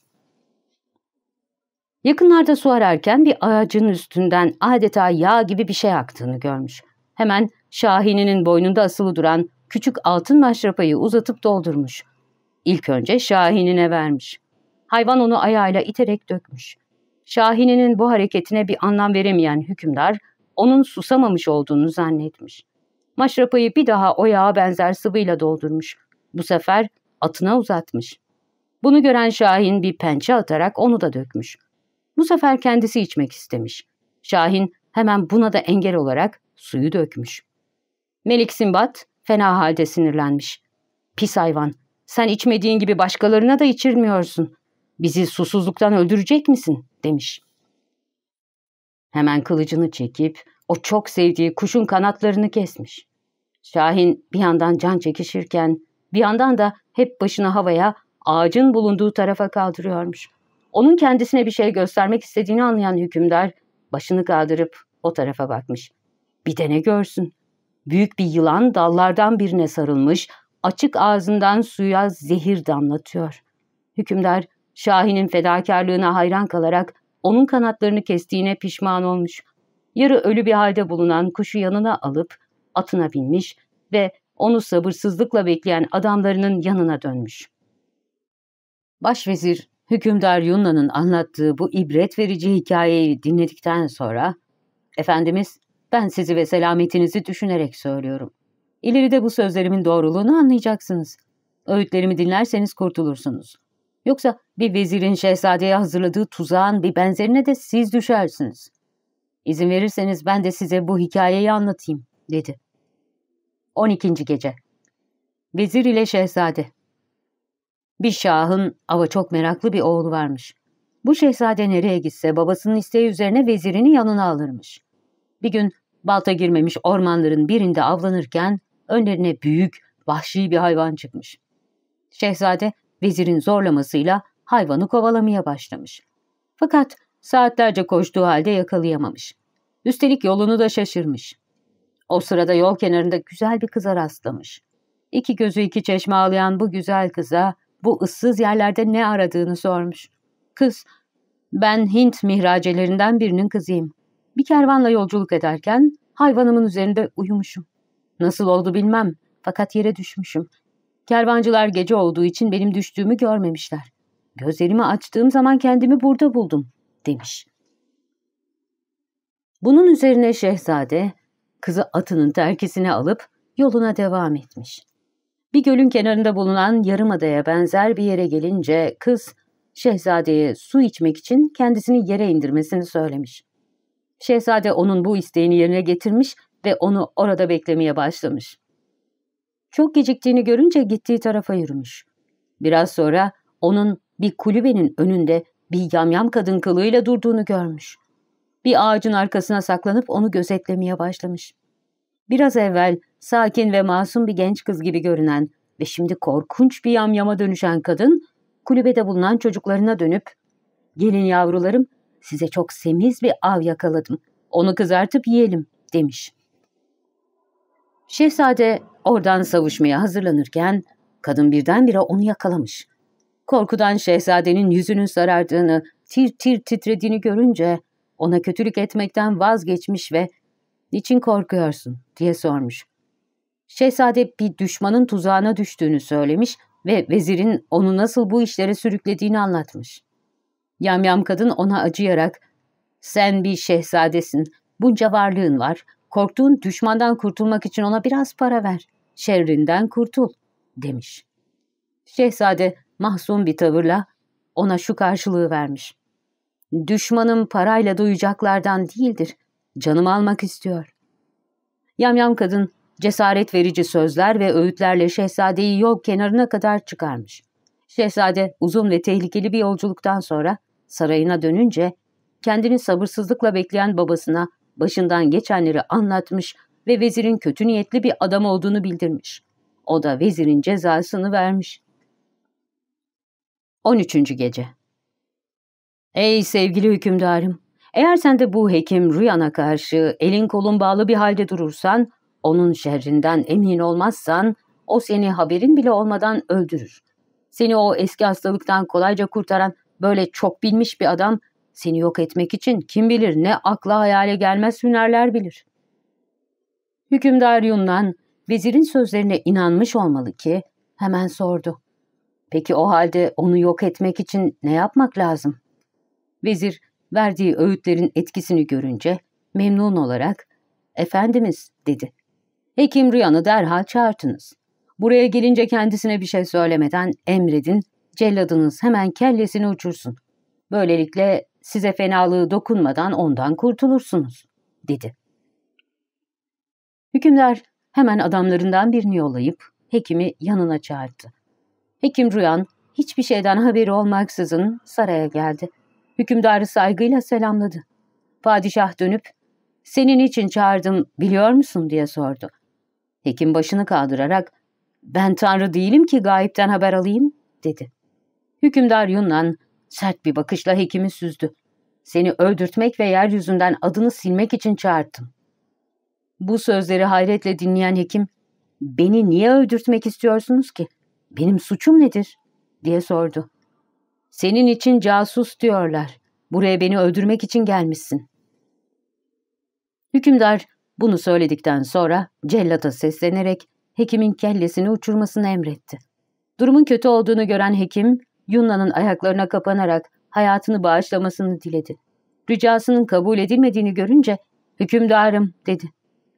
Yakınlarda su ararken bir ağacın üstünden adeta yağ gibi bir şey aktığını görmüş. Hemen Şahini'nin boynunda asılı duran küçük altın maşrapayı uzatıp doldurmuş. İlk önce Şahini'ne vermiş. Hayvan onu ayağıyla iterek dökmüş. Şahini'nin bu hareketine bir anlam veremeyen hükümdar, onun susamamış olduğunu zannetmiş. Maşrapayı bir daha o yağa benzer sıvıyla doldurmuş. Bu sefer atına uzatmış. Bunu gören Şahin bir pençe atarak onu da dökmüş. Bu sefer kendisi içmek istemiş. Şahin hemen buna da engel olarak suyu dökmüş. Melik Simbat fena halde sinirlenmiş. Pis hayvan, sen içmediğin gibi başkalarına da içirmiyorsun. Bizi susuzluktan öldürecek misin? demiş. Hemen kılıcını çekip o çok sevdiği kuşun kanatlarını kesmiş. Şahin bir yandan can çekişirken bir yandan da hep başını havaya ağacın bulunduğu tarafa kaldırıyormuş. Onun kendisine bir şey göstermek istediğini anlayan hükümdar başını kaldırıp o tarafa bakmış. Bir de ne görsün? Büyük bir yılan dallardan birine sarılmış, açık ağzından suya zehir damlatıyor. Hükümdar Şahin'in fedakarlığına hayran kalarak onun kanatlarını kestiğine pişman olmuş. Yarı ölü bir halde bulunan kuşu yanına alıp atına binmiş ve onu sabırsızlıkla bekleyen adamlarının yanına dönmüş. Başvezir, hükümdar Yunna'nın anlattığı bu ibret verici hikayeyi dinledikten sonra, ''Efendimiz, ben sizi ve selametinizi düşünerek söylüyorum. İleride bu sözlerimin doğruluğunu anlayacaksınız. Öğütlerimi dinlerseniz kurtulursunuz. Yoksa bir vezirin şehzadeye hazırladığı tuzağın bir benzerine de siz düşersiniz. İzin verirseniz ben de size bu hikayeyi anlatayım, dedi. 12. Gece Vezir ile Şehzade Bir şahın ava çok meraklı bir oğlu varmış. Bu şehzade nereye gitse babasının isteği üzerine vezirini yanına alırmış. Bir gün balta girmemiş ormanların birinde avlanırken önlerine büyük, vahşi bir hayvan çıkmış. Şehzade vezirin zorlamasıyla hayvanı kovalamaya başlamış. Fakat saatlerce koştuğu halde yakalayamamış. Üstelik yolunu da şaşırmış. O sırada yol kenarında güzel bir kıza rastlamış. İki gözü iki çeşme ağlayan bu güzel kıza bu ıssız yerlerde ne aradığını sormuş. Kız, ben Hint mihracelerinden birinin kızıyım. Bir kervanla yolculuk ederken hayvanımın üzerinde uyumuşum. Nasıl oldu bilmem fakat yere düşmüşüm. Kervancılar gece olduğu için benim düştüğümü görmemişler. Gözlerimi açtığım zaman kendimi burada buldum, demiş. Bunun üzerine şehzade, kızı atının terkisine alıp yoluna devam etmiş. Bir gölün kenarında bulunan yarımadaya benzer bir yere gelince kız, şehzadeye su içmek için kendisini yere indirmesini söylemiş. Şehzade onun bu isteğini yerine getirmiş ve onu orada beklemeye başlamış. Çok geciktiğini görünce gittiği tarafa yürümüş. Biraz sonra onun bir kulübenin önünde bir yamyam kadın kılığıyla durduğunu görmüş. Bir ağacın arkasına saklanıp onu gözetlemeye başlamış. Biraz evvel sakin ve masum bir genç kız gibi görünen ve şimdi korkunç bir yamyama dönüşen kadın, kulübede bulunan çocuklarına dönüp, ''Gelin yavrularım, size çok semiz bir av yakaladım. Onu kızartıp yiyelim.'' demiş. Şehzade oradan savuşmaya hazırlanırken kadın birdenbire onu yakalamış. Korkudan şehzadenin yüzünün sarardığını, tir tir titrediğini görünce ona kötülük etmekten vazgeçmiş ve ''Niçin korkuyorsun?'' diye sormuş. Şehzade bir düşmanın tuzağına düştüğünü söylemiş ve vezirin onu nasıl bu işlere sürüklediğini anlatmış. Yamyam kadın ona acıyarak ''Sen bir şehzadesin, bunca varlığın var, korktuğun düşmandan kurtulmak için ona biraz para ver, şerrinden kurtul.'' demiş. Şehzade mahzun bir tavırla ona şu karşılığı vermiş. Düşmanım parayla duyacaklardan değildir. Canım almak istiyor. Yamyam kadın cesaret verici sözler ve öğütlerle şehzadeyi yol kenarına kadar çıkarmış. Şehzade uzun ve tehlikeli bir yolculuktan sonra sarayına dönünce kendini sabırsızlıkla bekleyen babasına başından geçenleri anlatmış ve vezirin kötü niyetli bir adam olduğunu bildirmiş. O da vezirin cezasını vermiş. 13. Gece Ey sevgili hükümdarım! Eğer sen de bu hekim Rüyan'a karşı elin kolun bağlı bir halde durursan, onun şerrinden emin olmazsan, o seni haberin bile olmadan öldürür. Seni o eski hastalıktan kolayca kurtaran böyle çok bilmiş bir adam, seni yok etmek için kim bilir ne akla hayale gelmez hünerler bilir. Hükümdar Yunnan, vezirin sözlerine inanmış olmalı ki, hemen sordu. Peki o halde onu yok etmek için ne yapmak lazım? Vezir verdiği öğütlerin etkisini görünce memnun olarak ''Efendimiz'' dedi. ''Hekim Rüyan'ı derhal çağırtınız. Buraya gelince kendisine bir şey söylemeden emredin, celladınız hemen kellesini uçursun. Böylelikle size fenalığı dokunmadan ondan kurtulursunuz.'' dedi. Hükümdar hemen adamlarından birini yollayıp hekimi yanına çağırdı. Hekim Rüyan hiçbir şeyden haberi olmaksızın saraya geldi. Hükümdarı saygıyla selamladı. Padişah dönüp, ''Senin için çağırdım, biliyor musun?'' diye sordu. Hekim başını kaldırarak, ''Ben tanrı değilim ki gayipten haber alayım.'' dedi. Hükümdar Yunnan sert bir bakışla hekimi süzdü. ''Seni öldürtmek ve yeryüzünden adını silmek için çağırdım.'' Bu sözleri hayretle dinleyen hekim, ''Beni niye öldürtmek istiyorsunuz ki? Benim suçum nedir?'' diye sordu. Senin için casus diyorlar. Buraya beni öldürmek için gelmişsin. Hükümdar bunu söyledikten sonra cellata seslenerek hekimin kellesini uçurmasını emretti. Durumun kötü olduğunu gören hekim, Yunna'nın ayaklarına kapanarak hayatını bağışlamasını diledi. Ricasının kabul edilmediğini görünce, hükümdarım dedi.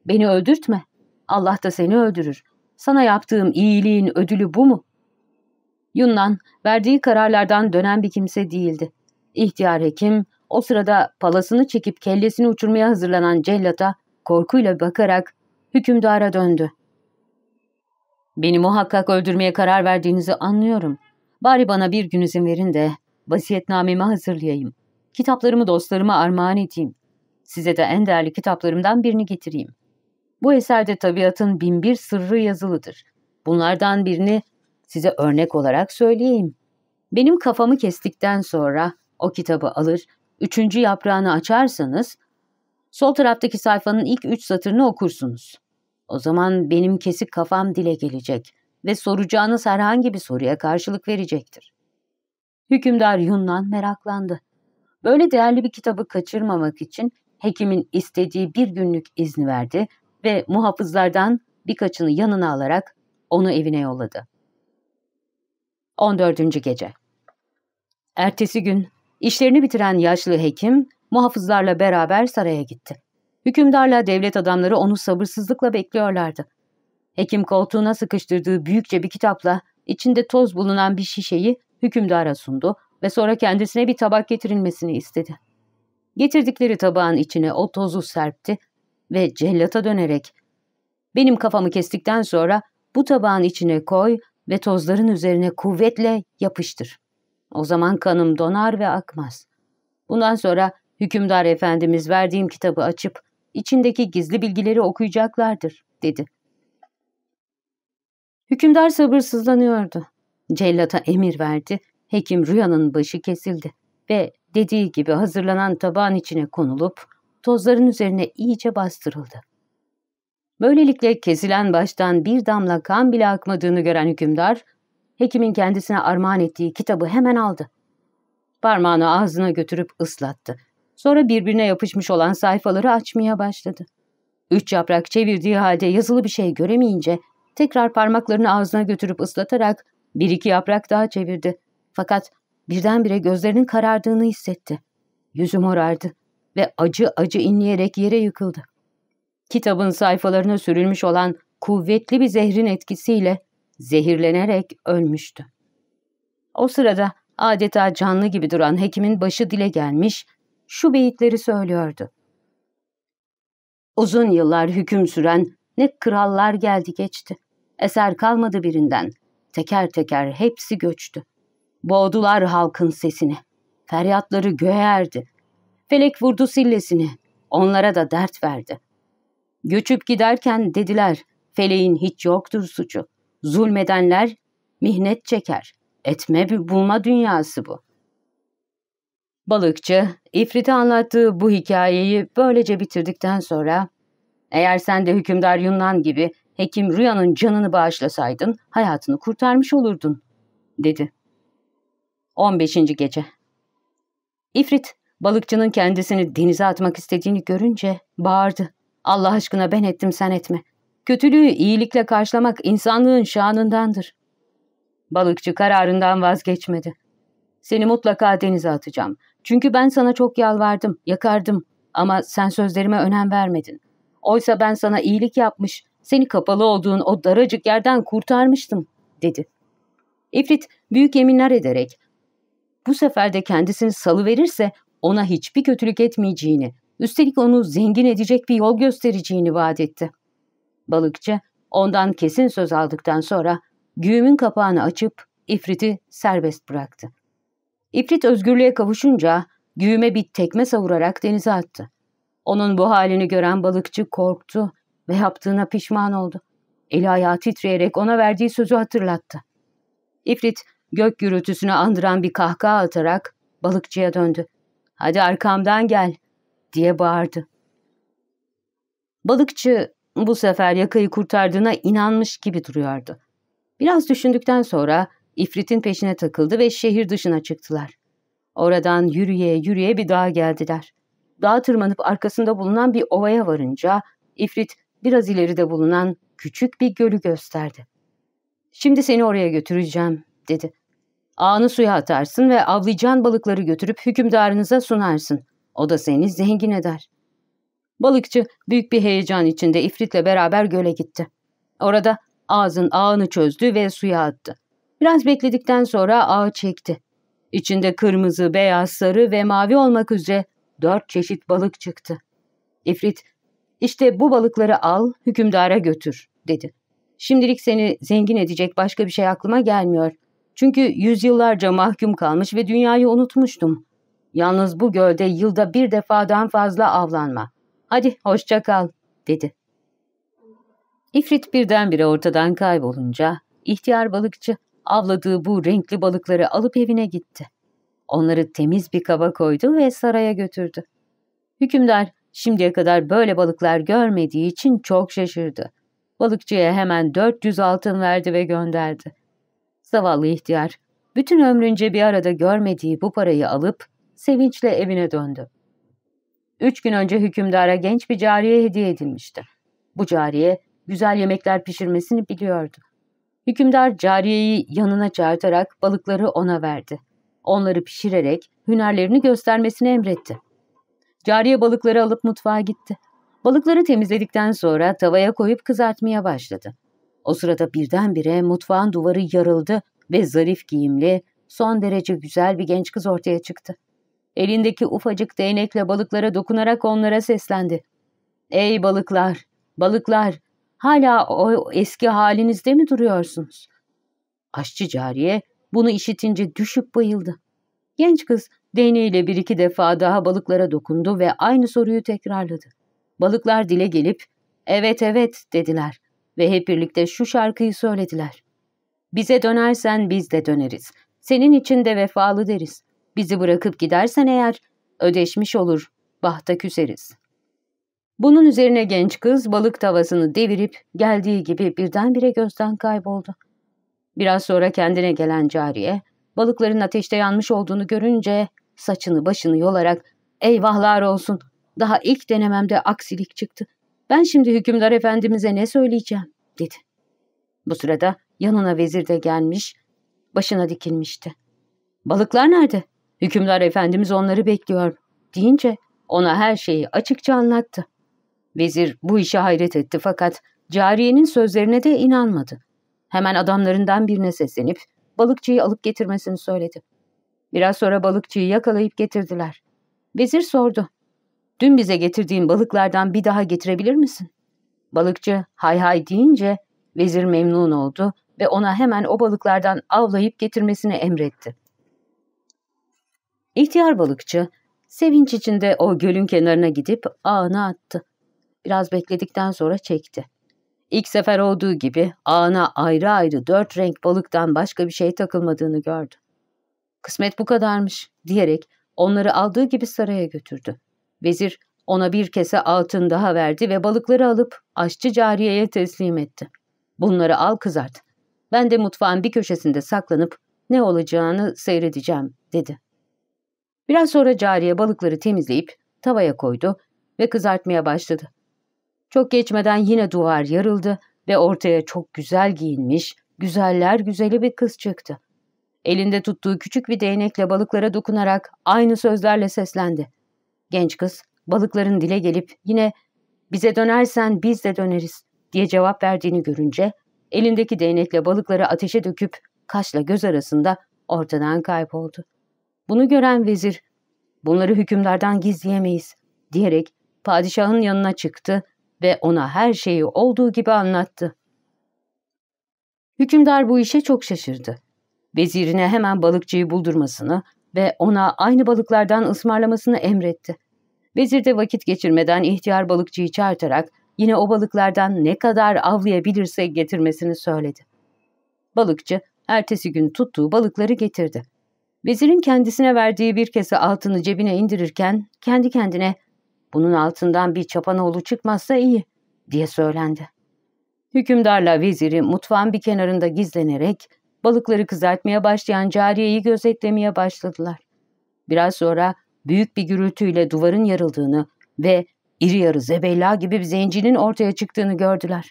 Beni öldürtme. Allah da seni öldürür. Sana yaptığım iyiliğin ödülü bu mu? Yunnan verdiği kararlardan dönen bir kimse değildi. İhtiyar hekim o sırada palasını çekip kellesini uçurmaya hazırlanan cellata korkuyla bakarak hükümdara döndü. Beni muhakkak öldürmeye karar verdiğinizi anlıyorum. Bari bana bir gün izin verin de vasiyetnamemi hazırlayayım. Kitaplarımı dostlarıma armağan edeyim. Size de en değerli kitaplarımdan birini getireyim. Bu eserde tabiatın binbir sırrı yazılıdır. Bunlardan birini size örnek olarak söyleyeyim. Benim kafamı kestikten sonra o kitabı alır, üçüncü yaprağını açarsanız, sol taraftaki sayfanın ilk üç satırını okursunuz. O zaman benim kesik kafam dile gelecek ve soracağınız herhangi bir soruya karşılık verecektir. Hükümdar Yunnan meraklandı. Böyle değerli bir kitabı kaçırmamak için hekimin istediği bir günlük izni verdi ve muhafızlardan birkaçını yanına alarak onu evine yolladı. 14. Gece Ertesi gün işlerini bitiren yaşlı hekim muhafızlarla beraber saraya gitti. Hükümdarla devlet adamları onu sabırsızlıkla bekliyorlardı. Hekim koltuğuna sıkıştırdığı büyükçe bir kitapla içinde toz bulunan bir şişeyi hükümdara sundu ve sonra kendisine bir tabak getirilmesini istedi. Getirdikleri tabağın içine o tozu serpti ve cellata dönerek ''Benim kafamı kestikten sonra bu tabağın içine koy ve tozların üzerine kuvvetle yapıştır. O zaman kanım donar ve akmaz. Bundan sonra hükümdar efendimiz verdiğim kitabı açıp içindeki gizli bilgileri okuyacaklardır.'' dedi. Hükümdar sabırsızlanıyordu. Cellata emir verdi. Hekim rüyanın başı kesildi ve dediği gibi hazırlanan tabağın içine konulup tozların üzerine iyice bastırıldı. Böylelikle kesilen baştan bir damla kan bile akmadığını gören hükümdar, hekimin kendisine armağan ettiği kitabı hemen aldı. Parmağını ağzına götürüp ıslattı. Sonra birbirine yapışmış olan sayfaları açmaya başladı. Üç yaprak çevirdiği halde yazılı bir şey göremeyince tekrar parmaklarını ağzına götürüp ıslatarak bir iki yaprak daha çevirdi. Fakat birdenbire gözlerinin karardığını hissetti. Yüzü morardı ve acı acı inleyerek yere yıkıldı. Kitabın sayfalarına sürülmüş olan kuvvetli bir zehrin etkisiyle zehirlenerek ölmüştü. O sırada adeta canlı gibi duran hekimin başı dile gelmiş, şu beyitleri söylüyordu. Uzun yıllar hüküm süren ne krallar geldi geçti. Eser kalmadı birinden. Teker teker hepsi göçtü. Boğdular halkın sesini. Feryatları göğe erdi. Felek vurdu sillesini. Onlara da dert verdi. Göçüp giderken dediler, feleğin hiç yoktur suçu. Zulmedenler mihnet çeker. Etme bir bulma dünyası bu. Balıkçı, İfrit'e anlattığı bu hikayeyi böylece bitirdikten sonra, eğer sen de hükümdar Yunan gibi hekim Rüya'nın canını bağışlasaydın, hayatını kurtarmış olurdun, dedi. 15. Gece İfrit, balıkçının kendisini denize atmak istediğini görünce bağırdı. Allah aşkına ben ettim sen etme. Kötülüğü iyilikle karşılamak insanlığın şanındandır. Balıkçı kararından vazgeçmedi. Seni mutlaka denize atacağım. Çünkü ben sana çok yalvardım, yakardım ama sen sözlerime önem vermedin. Oysa ben sana iyilik yapmış, seni kapalı olduğun o daracık yerden kurtarmıştım, dedi. İfrit büyük yeminler ederek, bu sefer de kendisini salıverirse ona hiçbir kötülük etmeyeceğini, üstelik onu zengin edecek bir yol göstereceğini vaat etti. Balıkçı ondan kesin söz aldıktan sonra güğümün kapağını açıp İfrit'i serbest bıraktı. İfrit özgürlüğe kavuşunca güğüme bir tekme savurarak denize attı. Onun bu halini gören balıkçı korktu ve yaptığına pişman oldu. Eli ayağı titreyerek ona verdiği sözü hatırlattı. İfrit gök gürültüsünü andıran bir kahkaha atarak balıkçıya döndü. ''Hadi arkamdan gel.'' diye bağırdı. Balıkçı bu sefer yakayı kurtardığına inanmış gibi duruyordu. Biraz düşündükten sonra İfrit'in peşine takıldı ve şehir dışına çıktılar. Oradan yürüye yürüye bir dağa geldiler. Dağa tırmanıp arkasında bulunan bir ovaya varınca İfrit biraz ileride bulunan küçük bir gölü gösterdi. Şimdi seni oraya götüreceğim dedi. Ağını suya atarsın ve avlayacağın balıkları götürüp hükümdarınıza sunarsın. O da seni zengin eder. Balıkçı büyük bir heyecan içinde ifritle beraber göle gitti. Orada ağzın ağını çözdü ve suya attı. Biraz bekledikten sonra ağı çekti. İçinde kırmızı, beyaz, sarı ve mavi olmak üzere dört çeşit balık çıktı. İfrit, işte bu balıkları al, hükümdara götür, dedi. Şimdilik seni zengin edecek başka bir şey aklıma gelmiyor. Çünkü yüzyıllarca mahkum kalmış ve dünyayı unutmuştum. Yalnız bu gölde yılda bir defadan fazla avlanma. Hadi hoşça kal, dedi. İfrit birdenbire ortadan kaybolunca ihtiyar balıkçı avladığı bu renkli balıkları alıp evine gitti. Onları temiz bir kaba koydu ve saraya götürdü. Hükümdar şimdiye kadar böyle balıklar görmediği için çok şaşırdı. Balıkçıya hemen 400 altın verdi ve gönderdi. Zavallı ihtiyar, bütün ömrünce bir arada görmediği bu parayı alıp sevinçle evine döndü. Üç gün önce hükümdara genç bir cariye hediye edilmişti. Bu cariye güzel yemekler pişirmesini biliyordu. Hükümdar cariyeyi yanına çağırtarak balıkları ona verdi. Onları pişirerek hünerlerini göstermesini emretti. Cariye balıkları alıp mutfağa gitti. Balıkları temizledikten sonra tavaya koyup kızartmaya başladı. O sırada birdenbire mutfağın duvarı yarıldı ve zarif giyimli, son derece güzel bir genç kız ortaya çıktı. Elindeki ufacık değnekle balıklara dokunarak onlara seslendi. ''Ey balıklar, balıklar, hala o eski halinizde mi duruyorsunuz?'' Aşçı cariye bunu işitince düşüp bayıldı. Genç kız değneğiyle bir iki defa daha balıklara dokundu ve aynı soruyu tekrarladı. Balıklar dile gelip ''Evet evet'' dediler ve hep birlikte şu şarkıyı söylediler. Bize dönersen biz de döneriz. Senin için de vefalı deriz. Bizi bırakıp gidersen eğer ödeşmiş olur, bahta küseriz. Bunun üzerine genç kız balık tavasını devirip geldiği gibi birdenbire gözden kayboldu. Biraz sonra kendine gelen cariye, balıkların ateşte yanmış olduğunu görünce saçını başını yolarak ''Eyvahlar olsun, daha ilk denememde aksilik çıktı. Ben şimdi hükümdar efendimize ne söyleyeceğim?'' dedi. Bu sırada yanına vezir de gelmiş, başına dikilmişti. ''Balıklar nerede? Hükümdar efendimiz onları bekliyor.'' deyince ona her şeyi açıkça anlattı. Vezir bu işe hayret etti fakat cariyenin sözlerine de inanmadı. Hemen adamlarından birine seslenip balıkçıyı alıp getirmesini söyledi. Biraz sonra balıkçıyı yakalayıp getirdiler. Vezir sordu. Dün bize getirdiğin balıklardan bir daha getirebilir misin? Balıkçı hay hay deyince vezir memnun oldu ve ona hemen o balıklardan avlayıp getirmesini emretti. İhtiyar balıkçı sevinç içinde o gölün kenarına gidip ağını attı. Biraz bekledikten sonra çekti. İlk sefer olduğu gibi ağına ayrı ayrı dört renk balıktan başka bir şey takılmadığını gördü. Kısmet bu kadarmış diyerek onları aldığı gibi saraya götürdü. Vezir ona bir kese altın daha verdi ve balıkları alıp aşçı cariyeye teslim etti. Bunları al kızart. Ben de mutfağın bir köşesinde saklanıp ne olacağını seyredeceğim dedi. Biraz sonra cariye balıkları temizleyip tavaya koydu ve kızartmaya başladı. Çok geçmeden yine duvar yarıldı ve ortaya çok güzel giyinmiş, güzeller güzeli bir kız çıktı. Elinde tuttuğu küçük bir değnekle balıklara dokunarak aynı sözlerle seslendi. Genç kız balıkların dile gelip yine bize dönersen biz de döneriz diye cevap verdiğini görünce elindeki değnekle balıkları ateşe döküp kaşla göz arasında ortadan kayboldu. Bunu gören vezir bunları hükümdardan gizleyemeyiz diyerek padişahın yanına çıktı ve ona her şeyi olduğu gibi anlattı. Hükümdar bu işe çok şaşırdı. Vezirine hemen balıkçıyı buldurmasını ve ona aynı balıklardan ısmarlamasını emretti. Vezir de vakit geçirmeden ihtiyar balıkçıyı çağırtarak yine o balıklardan ne kadar avlayabilirse getirmesini söyledi. Balıkçı ertesi gün tuttuğu balıkları getirdi. Vezirin kendisine verdiği bir kese altını cebine indirirken kendi kendine bunun altından bir çapanoğlu çıkmazsa iyi diye söylendi. Hükümdarla veziri mutfağın bir kenarında gizlenerek balıkları kızartmaya başlayan cariyeyi gözetlemeye başladılar. Biraz sonra büyük bir gürültüyle duvarın yarıldığını ve iri yarı zebella gibi bir zencinin ortaya çıktığını gördüler.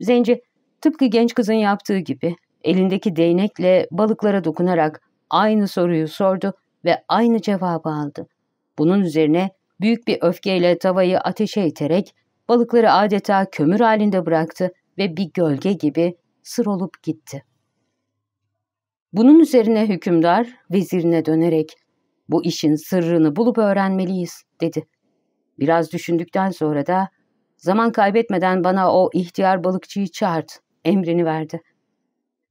Zenci tıpkı genç kızın yaptığı gibi elindeki değnekle balıklara dokunarak aynı soruyu sordu ve aynı cevabı aldı. Bunun üzerine büyük bir öfkeyle tavayı ateşe iterek balıkları adeta kömür halinde bıraktı ve bir gölge gibi sır olup gitti. Bunun üzerine hükümdar vezirine dönerek bu işin sırrını bulup öğrenmeliyiz dedi. Biraz düşündükten sonra da zaman kaybetmeden bana o ihtiyar balıkçıyı çağırt emrini verdi.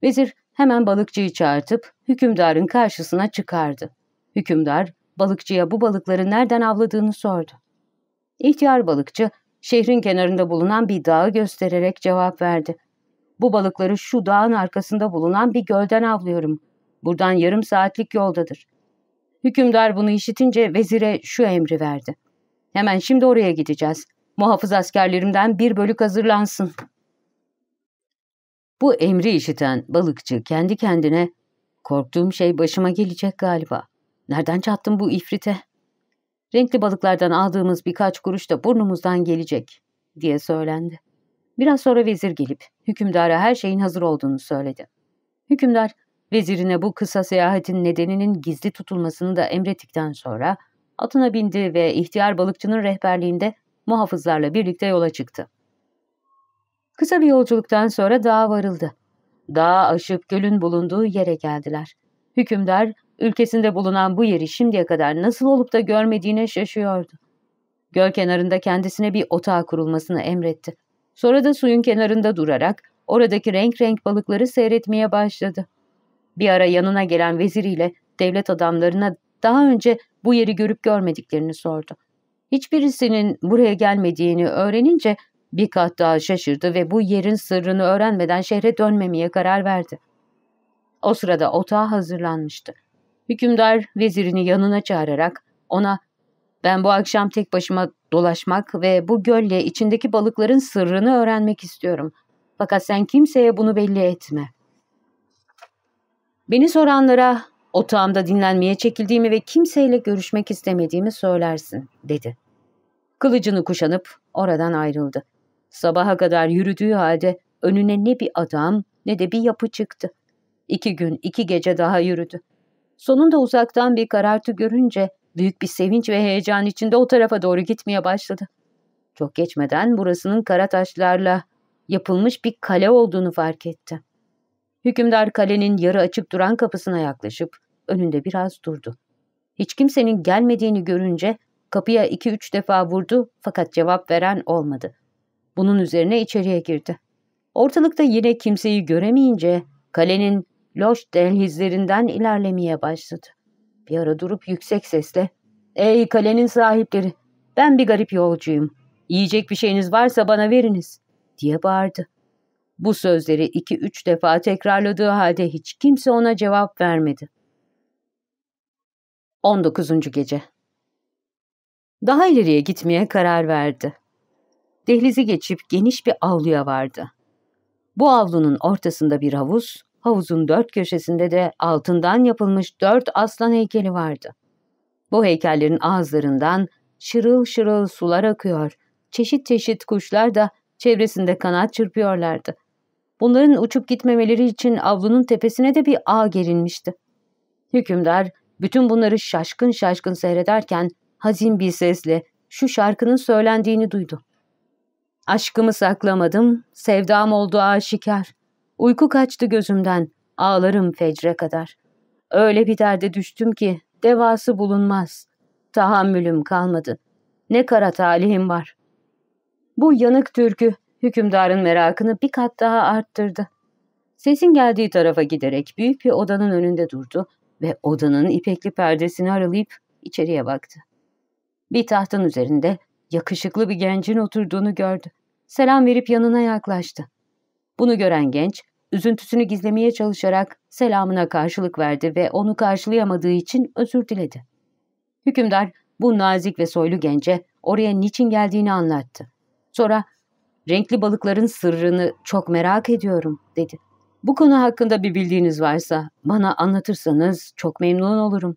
Vezir hemen balıkçıyı çağırtıp hükümdarın karşısına çıkardı. Hükümdar balıkçıya bu balıkları nereden avladığını sordu. İhtiyar balıkçı şehrin kenarında bulunan bir dağı göstererek cevap verdi. Bu balıkları şu dağın arkasında bulunan bir gölden avlıyorum. Buradan yarım saatlik yoldadır. Hükümdar bunu işitince vezire şu emri verdi. Hemen şimdi oraya gideceğiz. Muhafız askerlerimden bir bölük hazırlansın. Bu emri işiten balıkçı kendi kendine korktuğum şey başıma gelecek galiba. Nereden çattım bu ifrite? Renkli balıklardan aldığımız birkaç kuruş da burnumuzdan gelecek diye söylendi. Biraz sonra vezir gelip hükümdara her şeyin hazır olduğunu söyledi. Hükümdar vezirine bu kısa seyahatin nedeninin gizli tutulmasını da emrettikten sonra atına bindi ve ihtiyar balıkçının rehberliğinde muhafızlarla birlikte yola çıktı. Kısa bir yolculuktan sonra dağa varıldı. Dağı aşıp gölün bulunduğu yere geldiler. Hükümdar, ülkesinde bulunan bu yeri şimdiye kadar nasıl olup da görmediğine şaşıyordu. Göl kenarında kendisine bir otağı kurulmasını emretti. Sonra da suyun kenarında durarak oradaki renk renk balıkları seyretmeye başladı. Bir ara yanına gelen veziriyle devlet adamlarına daha önce bu yeri görüp görmediklerini sordu. Hiçbirisinin buraya gelmediğini öğrenince bir kat daha şaşırdı ve bu yerin sırrını öğrenmeden şehre dönmemeye karar verdi. O sırada otağı hazırlanmıştı. Hükümdar vezirini yanına çağırarak ona ben bu akşam tek başıma dolaşmak ve bu gölle içindeki balıkların sırrını öğrenmek istiyorum. Fakat sen kimseye bunu belli etme. Beni soranlara otağımda dinlenmeye çekildiğimi ve kimseyle görüşmek istemediğimi söylersin, dedi. Kılıcını kuşanıp oradan ayrıldı. Sabaha kadar yürüdüğü halde önüne ne bir adam ne de bir yapı çıktı. İki gün, iki gece daha yürüdü. Sonunda uzaktan bir karartı görünce büyük bir sevinç ve heyecan içinde o tarafa doğru gitmeye başladı. Çok geçmeden burasının kara taşlarla yapılmış bir kale olduğunu fark etti. Hükümdar kalenin yarı açık duran kapısına yaklaşıp önünde biraz durdu. Hiç kimsenin gelmediğini görünce kapıya iki üç defa vurdu fakat cevap veren olmadı. Bunun üzerine içeriye girdi. Ortalıkta yine kimseyi göremeyince kalenin loş dehlizlerinden ilerlemeye başladı. Bir ara durup yüksek sesle ''Ey kalenin sahipleri, ben bir garip yolcuyum. Yiyecek bir şeyiniz varsa bana veriniz.'' diye bağırdı. Bu sözleri iki üç defa tekrarladığı halde hiç kimse ona cevap vermedi. 19. Gece Daha ileriye gitmeye karar verdi. Dehlizi geçip geniş bir avluya vardı. Bu avlunun ortasında bir havuz, havuzun dört köşesinde de altından yapılmış dört aslan heykeli vardı. Bu heykellerin ağızlarından şırıl şırıl sular akıyor, çeşit çeşit kuşlar da çevresinde kanat çırpıyorlardı. Bunların uçup gitmemeleri için avlunun tepesine de bir ağ gerilmişti. Hükümdar bütün bunları şaşkın şaşkın seyrederken hazin bir sesle şu şarkının söylendiğini duydu. Aşkımı saklamadım, sevdam oldu aşikar. Uyku kaçtı gözümden, ağlarım fecre kadar. Öyle bir derde düştüm ki devası bulunmaz. Tahammülüm kalmadı. Ne kara talihim var. Bu yanık türkü hükümdarın merakını bir kat daha arttırdı. Sesin geldiği tarafa giderek büyük bir odanın önünde durdu ve odanın ipekli perdesini aralayıp içeriye baktı. Bir tahtın üzerinde yakışıklı bir gencin oturduğunu gördü. Selam verip yanına yaklaştı. Bunu gören genç, üzüntüsünü gizlemeye çalışarak selamına karşılık verdi ve onu karşılayamadığı için özür diledi. Hükümdar bu nazik ve soylu gence oraya niçin geldiğini anlattı. Sonra renkli balıkların sırrını çok merak ediyorum dedi. Bu konu hakkında bir bildiğiniz varsa bana anlatırsanız çok memnun olurum.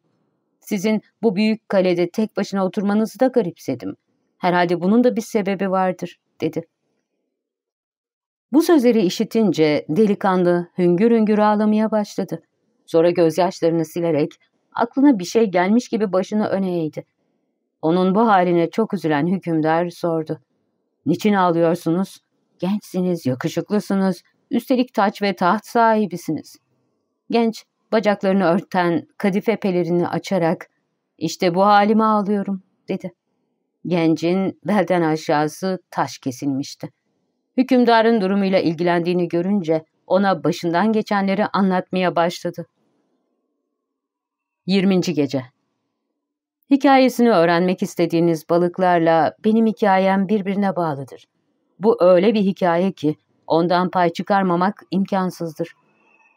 Sizin bu büyük kalede tek başına oturmanızı da garipsedim. Herhalde bunun da bir sebebi vardır, dedi. Bu sözleri işitince delikanlı hüngür hüngür ağlamaya başladı. Sonra gözyaşlarını silerek aklına bir şey gelmiş gibi başını öne eğdi. Onun bu haline çok üzülen hükümdar sordu. Niçin ağlıyorsunuz? Gençsiniz, yakışıklısınız, üstelik taç ve taht sahibisiniz. Genç bacaklarını örten kadife pelerini açarak işte bu halime ağlıyorum dedi. Gencin belden aşağısı taş kesilmişti. Hükümdarın durumuyla ilgilendiğini görünce ona başından geçenleri anlatmaya başladı. 20. Gece Hikayesini öğrenmek istediğiniz balıklarla benim hikayem birbirine bağlıdır. Bu öyle bir hikaye ki ondan pay çıkarmamak imkansızdır.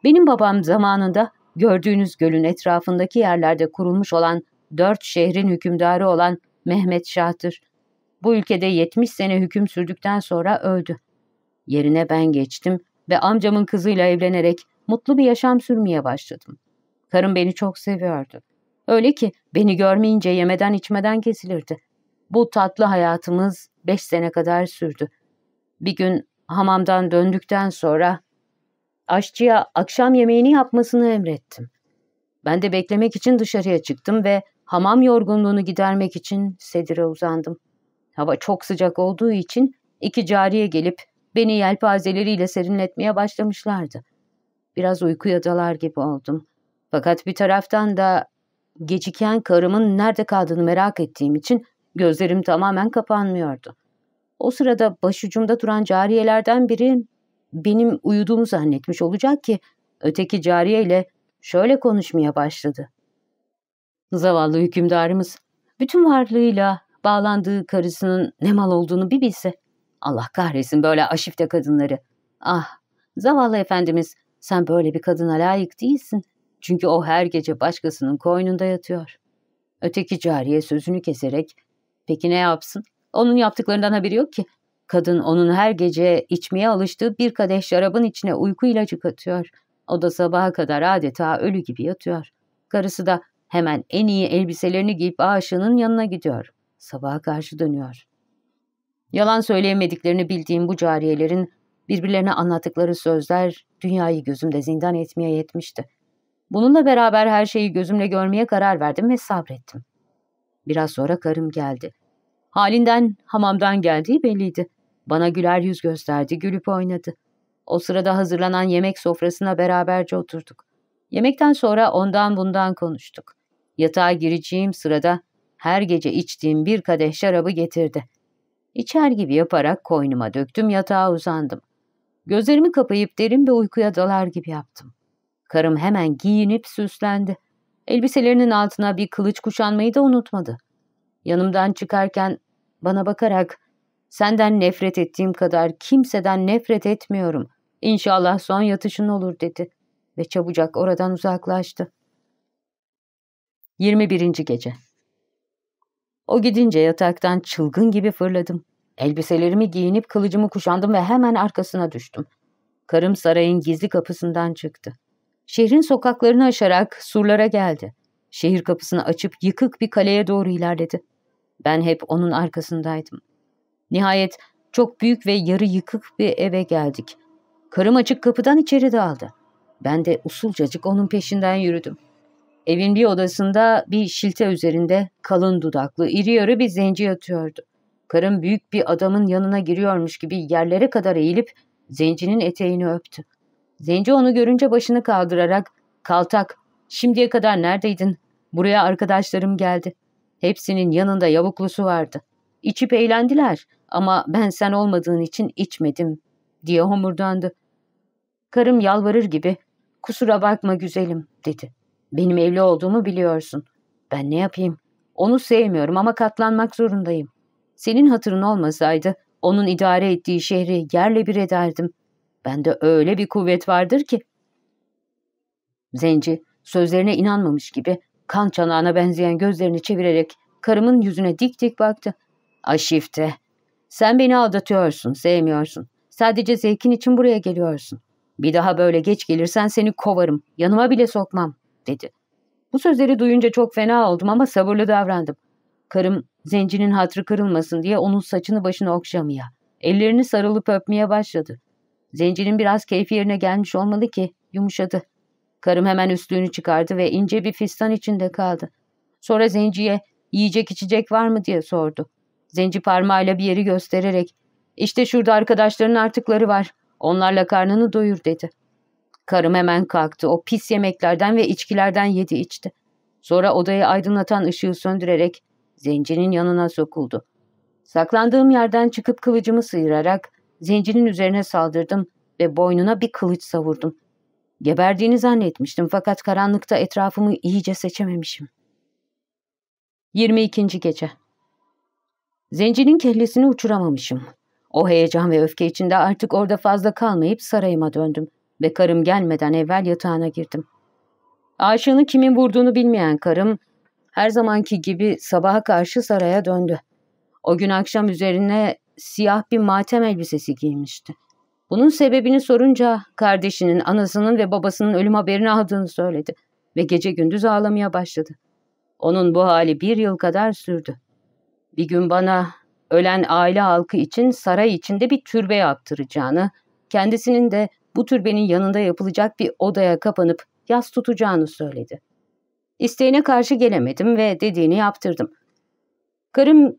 Benim babam zamanında gördüğünüz gölün etrafındaki yerlerde kurulmuş olan dört şehrin hükümdarı olan Mehmet Şah'tır. Bu ülkede 70 sene hüküm sürdükten sonra öldü. Yerine ben geçtim ve amcamın kızıyla evlenerek mutlu bir yaşam sürmeye başladım. Karım beni çok seviyordu. Öyle ki beni görmeyince yemeden içmeden kesilirdi. Bu tatlı hayatımız beş sene kadar sürdü. Bir gün hamamdan döndükten sonra aşçıya akşam yemeğini yapmasını emrettim. Ben de beklemek için dışarıya çıktım ve hamam yorgunluğunu gidermek için sedire uzandım. Hava çok sıcak olduğu için iki cariye gelip beni yelpazeleriyle serinletmeye başlamışlardı. Biraz uykuya dalar gibi oldum. Fakat bir taraftan da geciken karımın nerede kaldığını merak ettiğim için gözlerim tamamen kapanmıyordu. O sırada başucumda duran cariyelerden biri benim uyuduğumu zannetmiş olacak ki öteki cariyeyle şöyle konuşmaya başladı. Zavallı hükümdarımız bütün varlığıyla bağlandığı karısının ne mal olduğunu bir bilse. Allah kahretsin böyle aşifte kadınları. Ah zavallı efendimiz sen böyle bir kadına layık değilsin. Çünkü o her gece başkasının koynunda yatıyor. Öteki cariye sözünü keserek peki ne yapsın? Onun yaptıklarından haberi yok ki. Kadın onun her gece içmeye alıştığı bir kadeh şarabın içine uyku ilacı katıyor. O da sabaha kadar adeta ölü gibi yatıyor. Karısı da hemen en iyi elbiselerini giyip aşığının yanına gidiyor. Sabaha karşı dönüyor. Yalan söyleyemediklerini bildiğim bu cariyelerin birbirlerine anlattıkları sözler dünyayı gözümde zindan etmeye yetmişti. Bununla beraber her şeyi gözümle görmeye karar verdim ve sabrettim. Biraz sonra karım geldi. Halinden, hamamdan geldiği belliydi. Bana güler yüz gösterdi, gülüp oynadı. O sırada hazırlanan yemek sofrasına beraberce oturduk. Yemekten sonra ondan bundan konuştuk. Yatağa gireceğim sırada her gece içtiğim bir kadeh şarabı getirdi. İçer gibi yaparak koynuma döktüm yatağa uzandım. Gözlerimi kapayıp derin bir uykuya dalar gibi yaptım. Karım hemen giyinip süslendi. Elbiselerinin altına bir kılıç kuşanmayı da unutmadı. Yanımdan çıkarken bana bakarak senden nefret ettiğim kadar kimseden nefret etmiyorum. İnşallah son yatışın olur dedi ve çabucak oradan uzaklaştı. 21. Gece O gidince yataktan çılgın gibi fırladım. Elbiselerimi giyinip kılıcımı kuşandım ve hemen arkasına düştüm. Karım sarayın gizli kapısından çıktı. Şehrin sokaklarını aşarak surlara geldi. Şehir kapısını açıp yıkık bir kaleye doğru ilerledi. Ben hep onun arkasındaydım. Nihayet çok büyük ve yarı yıkık bir eve geldik. Karım açık kapıdan içeri daldı. Ben de usulcacık onun peşinden yürüdüm. Evin bir odasında bir şilte üzerinde kalın dudaklı, iri yarı bir zenci yatıyordu. Karım büyük bir adamın yanına giriyormuş gibi yerlere kadar eğilip zencinin eteğini öptü. Zenci onu görünce başını kaldırarak ''Kaltak, şimdiye kadar neredeydin? Buraya arkadaşlarım geldi. Hepsinin yanında yavuklusu vardı. İçip eğlendiler ama ben sen olmadığın için içmedim.'' diye homurdandı. Karım yalvarır gibi ''Kusura bakma güzelim.'' dedi. ''Benim evli olduğumu biliyorsun. Ben ne yapayım? Onu sevmiyorum ama katlanmak zorundayım. Senin hatırın olmasaydı onun idare ettiği şehri yerle bir ederdim.'' Bende öyle bir kuvvet vardır ki. Zenci sözlerine inanmamış gibi kan çanağına benzeyen gözlerini çevirerek karımın yüzüne dik dik baktı. Aşifte, sen beni aldatıyorsun, sevmiyorsun. Sadece zevkin için buraya geliyorsun. Bir daha böyle geç gelirsen seni kovarım, yanıma bile sokmam, dedi. Bu sözleri duyunca çok fena oldum ama sabırlı davrandım. Karım zencinin hatrı kırılmasın diye onun saçını başını okşamaya, ellerini sarılıp öpmeye başladı. Zencinin biraz keyfi yerine gelmiş olmalı ki yumuşadı. Karım hemen üstlüğünü çıkardı ve ince bir fistan içinde kaldı. Sonra zenciye yiyecek içecek var mı diye sordu. Zenci parmağıyla bir yeri göstererek işte şurada arkadaşların artıkları var. Onlarla karnını doyur dedi. Karım hemen kalktı. O pis yemeklerden ve içkilerden yedi içti. Sonra odayı aydınlatan ışığı söndürerek zencinin yanına sokuldu. Saklandığım yerden çıkıp kılıcımı sıyırarak Zencinin üzerine saldırdım ve boynuna bir kılıç savurdum. Geberdiğini zannetmiştim fakat karanlıkta etrafımı iyice seçememişim. 22. Gece Zencinin kellesini uçuramamışım. O heyecan ve öfke içinde artık orada fazla kalmayıp sarayıma döndüm ve karım gelmeden evvel yatağına girdim. Aşığını kimin vurduğunu bilmeyen karım her zamanki gibi sabaha karşı saraya döndü. O gün akşam üzerine siyah bir matem elbisesi giymişti. Bunun sebebini sorunca kardeşinin, anasının ve babasının ölüm haberini aldığını söyledi ve gece gündüz ağlamaya başladı. Onun bu hali bir yıl kadar sürdü. Bir gün bana ölen aile halkı için saray içinde bir türbe yaptıracağını, kendisinin de bu türbenin yanında yapılacak bir odaya kapanıp yas tutacağını söyledi. İsteğine karşı gelemedim ve dediğini yaptırdım. Karım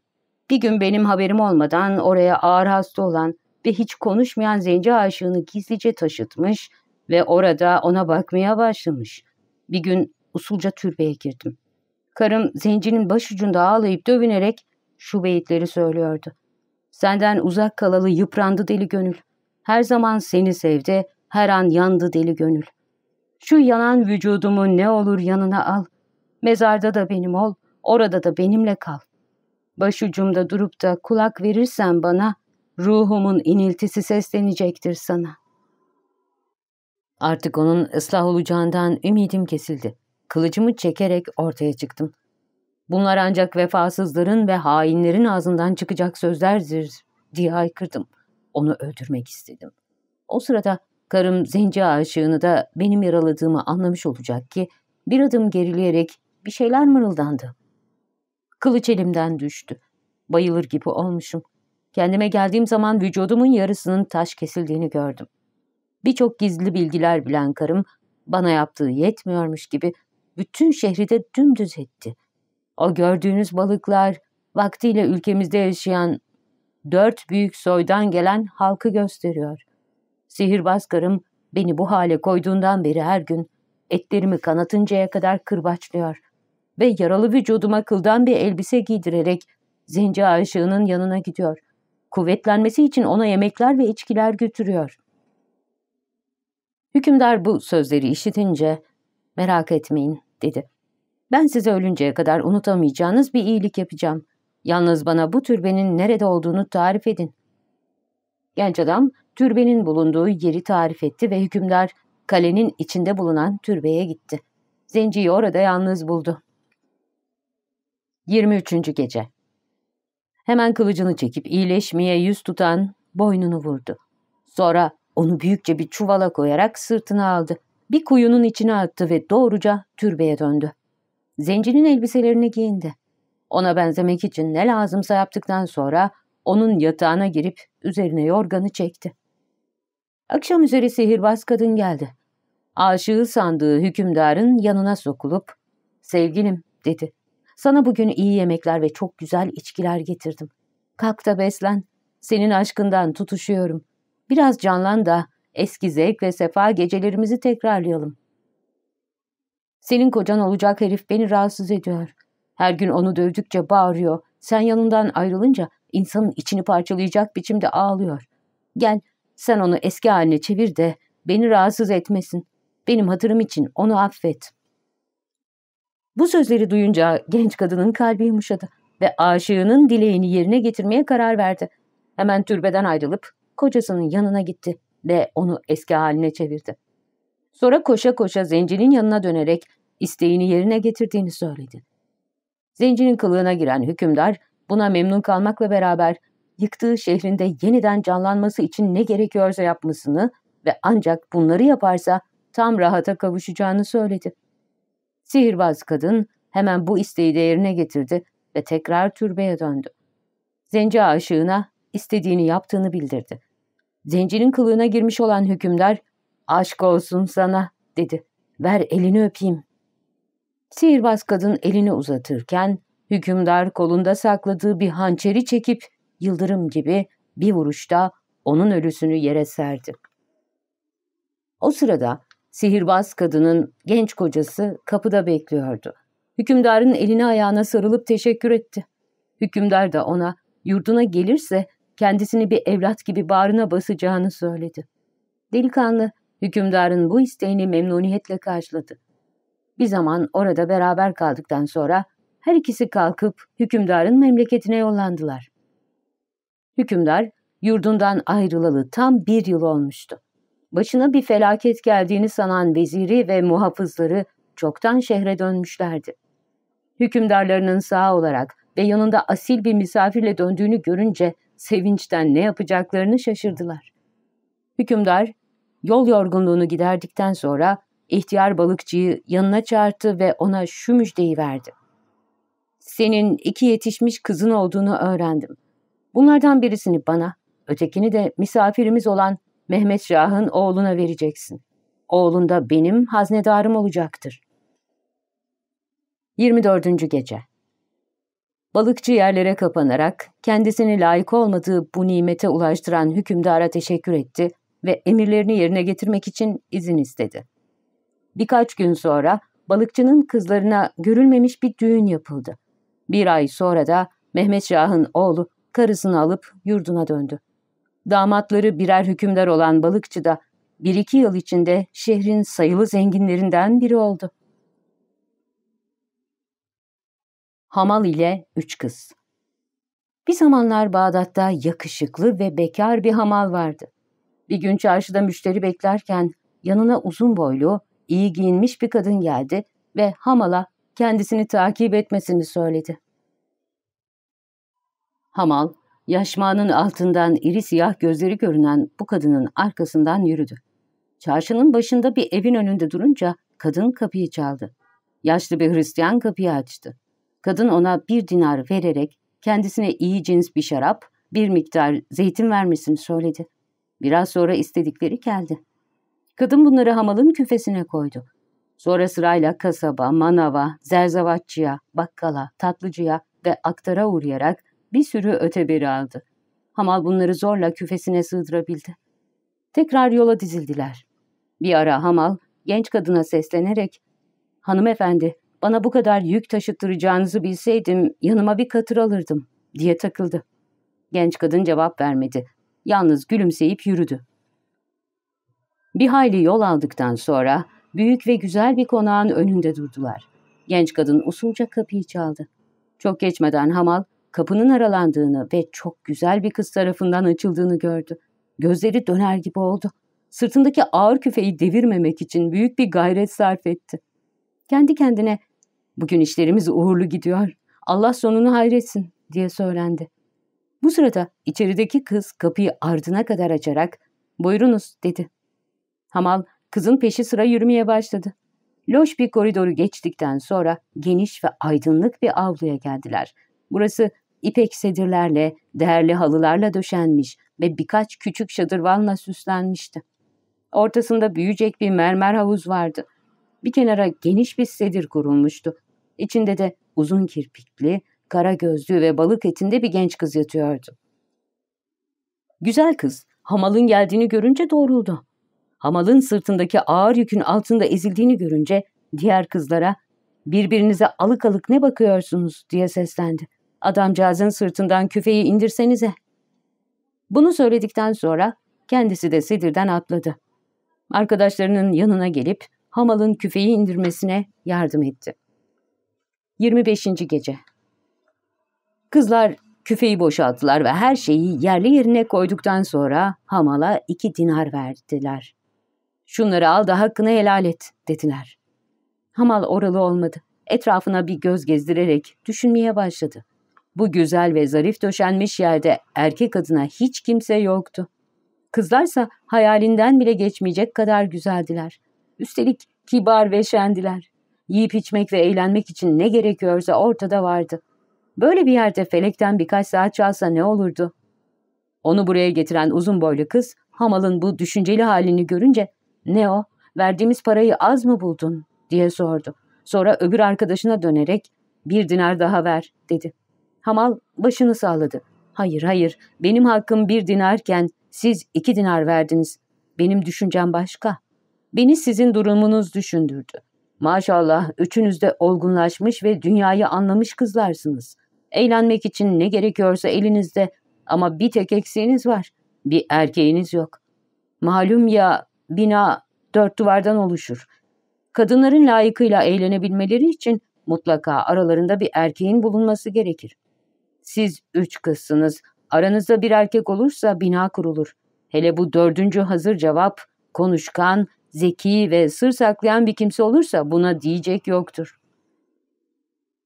bir gün benim haberim olmadan oraya ağır hasta olan ve hiç konuşmayan zenci aşığını gizlice taşıtmış ve orada ona bakmaya başlamış. Bir gün usulca türbeye girdim. Karım zencinin başucunda ağlayıp dövünerek şu beyitleri söylüyordu. Senden uzak kalalı yıprandı deli gönül. Her zaman seni sevdi, her an yandı deli gönül. Şu yanan vücudumu ne olur yanına al. Mezarda da benim ol, orada da benimle kal. Başucumda durup da kulak verirsen bana, ruhumun iniltisi seslenecektir sana. Artık onun ıslah olacağından ümidim kesildi. Kılıcımı çekerek ortaya çıktım. Bunlar ancak vefasızların ve hainlerin ağzından çıkacak sözlerdir diye haykırdım. Onu öldürmek istedim. O sırada karım zenci aşığını da benim yaraladığımı anlamış olacak ki bir adım gerileyerek bir şeyler mırıldandı. Kılıç elimden düştü. Bayılır gibi olmuşum. Kendime geldiğim zaman vücudumun yarısının taş kesildiğini gördüm. Birçok gizli bilgiler bilen karım bana yaptığı yetmiyormuş gibi bütün şehri de dümdüz etti. O gördüğünüz balıklar vaktiyle ülkemizde yaşayan dört büyük soydan gelen halkı gösteriyor. Sihirbaz karım beni bu hale koyduğundan beri her gün etlerimi kanatıncaya kadar kırbaçlıyor ve yaralı vücuduma kıldan bir elbise giydirerek zenci aşığının yanına gidiyor. Kuvvetlenmesi için ona yemekler ve içkiler götürüyor. Hükümdar bu sözleri işitince merak etmeyin dedi. Ben size ölünceye kadar unutamayacağınız bir iyilik yapacağım. Yalnız bana bu türbenin nerede olduğunu tarif edin. Genç adam türbenin bulunduğu yeri tarif etti ve hükümdar kalenin içinde bulunan türbeye gitti. Zenciyi orada yalnız buldu. 23. Gece Hemen kılıcını çekip iyileşmeye yüz tutan boynunu vurdu. Sonra onu büyükçe bir çuvala koyarak sırtına aldı. Bir kuyunun içine attı ve doğruca türbeye döndü. Zencinin elbiselerini giyindi. Ona benzemek için ne lazımsa yaptıktan sonra onun yatağına girip üzerine yorganı çekti. Akşam üzeri sihirbaz kadın geldi. Aşığı sandığı hükümdarın yanına sokulup, ''Sevgilim'' dedi. ''Sana bugün iyi yemekler ve çok güzel içkiler getirdim. Kalk da beslen. Senin aşkından tutuşuyorum. Biraz canlan da eski zevk ve sefa gecelerimizi tekrarlayalım.'' Senin kocan olacak herif beni rahatsız ediyor. Her gün onu dövdükçe bağırıyor. Sen yanından ayrılınca insanın içini parçalayacak biçimde ağlıyor. Gel sen onu eski haline çevir de beni rahatsız etmesin. Benim hatırım için onu affet. Bu sözleri duyunca genç kadının kalbi yumuşadı ve aşığının dileğini yerine getirmeye karar verdi. Hemen türbeden ayrılıp kocasının yanına gitti ve onu eski haline çevirdi. Sonra koşa koşa zencinin yanına dönerek isteğini yerine getirdiğini söyledi. Zencinin kılığına giren hükümdar buna memnun kalmakla beraber yıktığı şehrinde yeniden canlanması için ne gerekiyorsa yapmasını ve ancak bunları yaparsa tam rahata kavuşacağını söyledi. Sihirbaz kadın hemen bu isteği de yerine getirdi ve tekrar türbeye döndü. Zenci aşığına istediğini yaptığını bildirdi. Zencinin kılığına girmiş olan hükümdar Aşk olsun sana dedi. Ver elini öpeyim. Sihirbaz kadın elini uzatırken hükümdar kolunda sakladığı bir hançeri çekip yıldırım gibi bir vuruşta onun ölüsünü yere serdi. O sırada sihirbaz kadının genç kocası kapıda bekliyordu. Hükümdarın eline ayağına sarılıp teşekkür etti. Hükümdar da ona yurduna gelirse kendisini bir evlat gibi bağrına basacağını söyledi. Delikanlı, hükümdarın bu isteğini memnuniyetle karşıladı. Bir zaman orada beraber kaldıktan sonra her ikisi kalkıp hükümdarın memleketine yollandılar. Hükümdar, yurdundan ayrılalı tam bir yıl olmuştu. Başına bir felaket geldiğini sanan veziri ve muhafızları çoktan şehre dönmüşlerdi. Hükümdarlarının sağ olarak ve yanında asil bir misafirle döndüğünü görünce sevinçten ne yapacaklarını şaşırdılar. Hükümdar, yol yorgunluğunu giderdikten sonra ihtiyar balıkçıyı yanına çağırdı ve ona şu müjdeyi verdi. Senin iki yetişmiş kızın olduğunu öğrendim. Bunlardan birisini bana, ötekini de misafirimiz olan Mehmet Şah'ın oğluna vereceksin. Oğlun da benim haznedarım olacaktır. 24. Gece Balıkçı yerlere kapanarak kendisini layık olmadığı bu nimete ulaştıran hükümdara teşekkür etti ve emirlerini yerine getirmek için izin istedi. Birkaç gün sonra balıkçının kızlarına görülmemiş bir düğün yapıldı. Bir ay sonra da Mehmet Şah'ın oğlu karısını alıp yurduna döndü. Damatları birer hükümdar olan balıkçı da bir iki yıl içinde şehrin sayılı zenginlerinden biri oldu. Hamal ile Üç Kız Bir zamanlar Bağdat'ta yakışıklı ve bekar bir hamal vardı. Bir gün çarşıda müşteri beklerken yanına uzun boylu, iyi giyinmiş bir kadın geldi ve Hamal'a kendisini takip etmesini söyledi. Hamal, yaşmağının altından iri siyah gözleri görünen bu kadının arkasından yürüdü. Çarşının başında bir evin önünde durunca kadın kapıyı çaldı. Yaşlı bir Hristiyan kapıyı açtı. Kadın ona bir dinar vererek kendisine iyi cins bir şarap, bir miktar zeytin vermesini söyledi. Biraz sonra istedikleri geldi. Kadın bunları hamalın küfesine koydu. Sonra sırayla kasaba, manava, zerzavatçıya, bakkala, tatlıcıya ve aktara uğrayarak bir sürü öteberi aldı. Hamal bunları zorla küfesine sığdırabildi. Tekrar yola dizildiler. Bir ara Hamal genç kadına seslenerek ''Hanımefendi, bana bu kadar yük taşıttıracağınızı bilseydim yanıma bir katır alırdım diye takıldı. Genç kadın cevap vermedi. Yalnız gülümseyip yürüdü. Bir hayli yol aldıktan sonra büyük ve güzel bir konağın önünde durdular. Genç kadın usulca kapıyı çaldı. Çok geçmeden Hamal kapının aralandığını ve çok güzel bir kız tarafından açıldığını gördü. Gözleri döner gibi oldu. Sırtındaki ağır küfeyi devirmemek için büyük bir gayret sarf etti. Kendi kendine Bugün işlerimiz uğurlu gidiyor. Allah sonunu hayretsin diye söylendi. Bu sırada içerideki kız kapıyı ardına kadar açarak buyurunuz dedi. Hamal kızın peşi sıra yürümeye başladı. Loş bir koridoru geçtikten sonra geniş ve aydınlık bir avluya geldiler. Burası ipek sedirlerle, değerli halılarla döşenmiş ve birkaç küçük şadırvanla süslenmişti. Ortasında büyüyecek bir mermer havuz vardı. Bir kenara geniş bir sedir kurulmuştu. İçinde de uzun kirpikli, kara gözlü ve balık etinde bir genç kız yatıyordu. Güzel kız, hamalın geldiğini görünce doğruldu. Hamalın sırtındaki ağır yükün altında ezildiğini görünce diğer kızlara birbirinize alık alık ne bakıyorsunuz diye seslendi. Adamcağızın sırtından küfeyi indirsenize. Bunu söyledikten sonra kendisi de sedirden atladı. Arkadaşlarının yanına gelip hamalın küfeyi indirmesine yardım etti. 25. Gece Kızlar küfeyi boşalttılar ve her şeyi yerli yerine koyduktan sonra Hamal'a iki dinar verdiler. Şunları al da hakkını helal et dediler. Hamal oralı olmadı. Etrafına bir göz gezdirerek düşünmeye başladı. Bu güzel ve zarif döşenmiş yerde erkek adına hiç kimse yoktu. Kızlarsa hayalinden bile geçmeyecek kadar güzeldiler. Üstelik kibar ve şendiler. Yiyip içmek ve eğlenmek için ne gerekiyorsa ortada vardı. Böyle bir yerde felekten birkaç saat çalsa ne olurdu? Onu buraya getiren uzun boylu kız, Hamal'ın bu düşünceli halini görünce, ''Ne o, verdiğimiz parayı az mı buldun?'' diye sordu. Sonra öbür arkadaşına dönerek, ''Bir dinar daha ver.'' dedi. Hamal başını sağladı. ''Hayır, hayır, benim hakkım bir dinarken siz iki dinar verdiniz. Benim düşüncem başka. Beni sizin durumunuz düşündürdü. Maşallah üçünüz de olgunlaşmış ve dünyayı anlamış kızlarsınız. Eğlenmek için ne gerekiyorsa elinizde ama bir tek eksiğiniz var. Bir erkeğiniz yok. Malum ya bina dört duvardan oluşur. Kadınların layıkıyla eğlenebilmeleri için mutlaka aralarında bir erkeğin bulunması gerekir. Siz üç kızsınız. Aranızda bir erkek olursa bina kurulur. Hele bu dördüncü hazır cevap, konuşkan, zeki ve sır saklayan bir kimse olursa buna diyecek yoktur.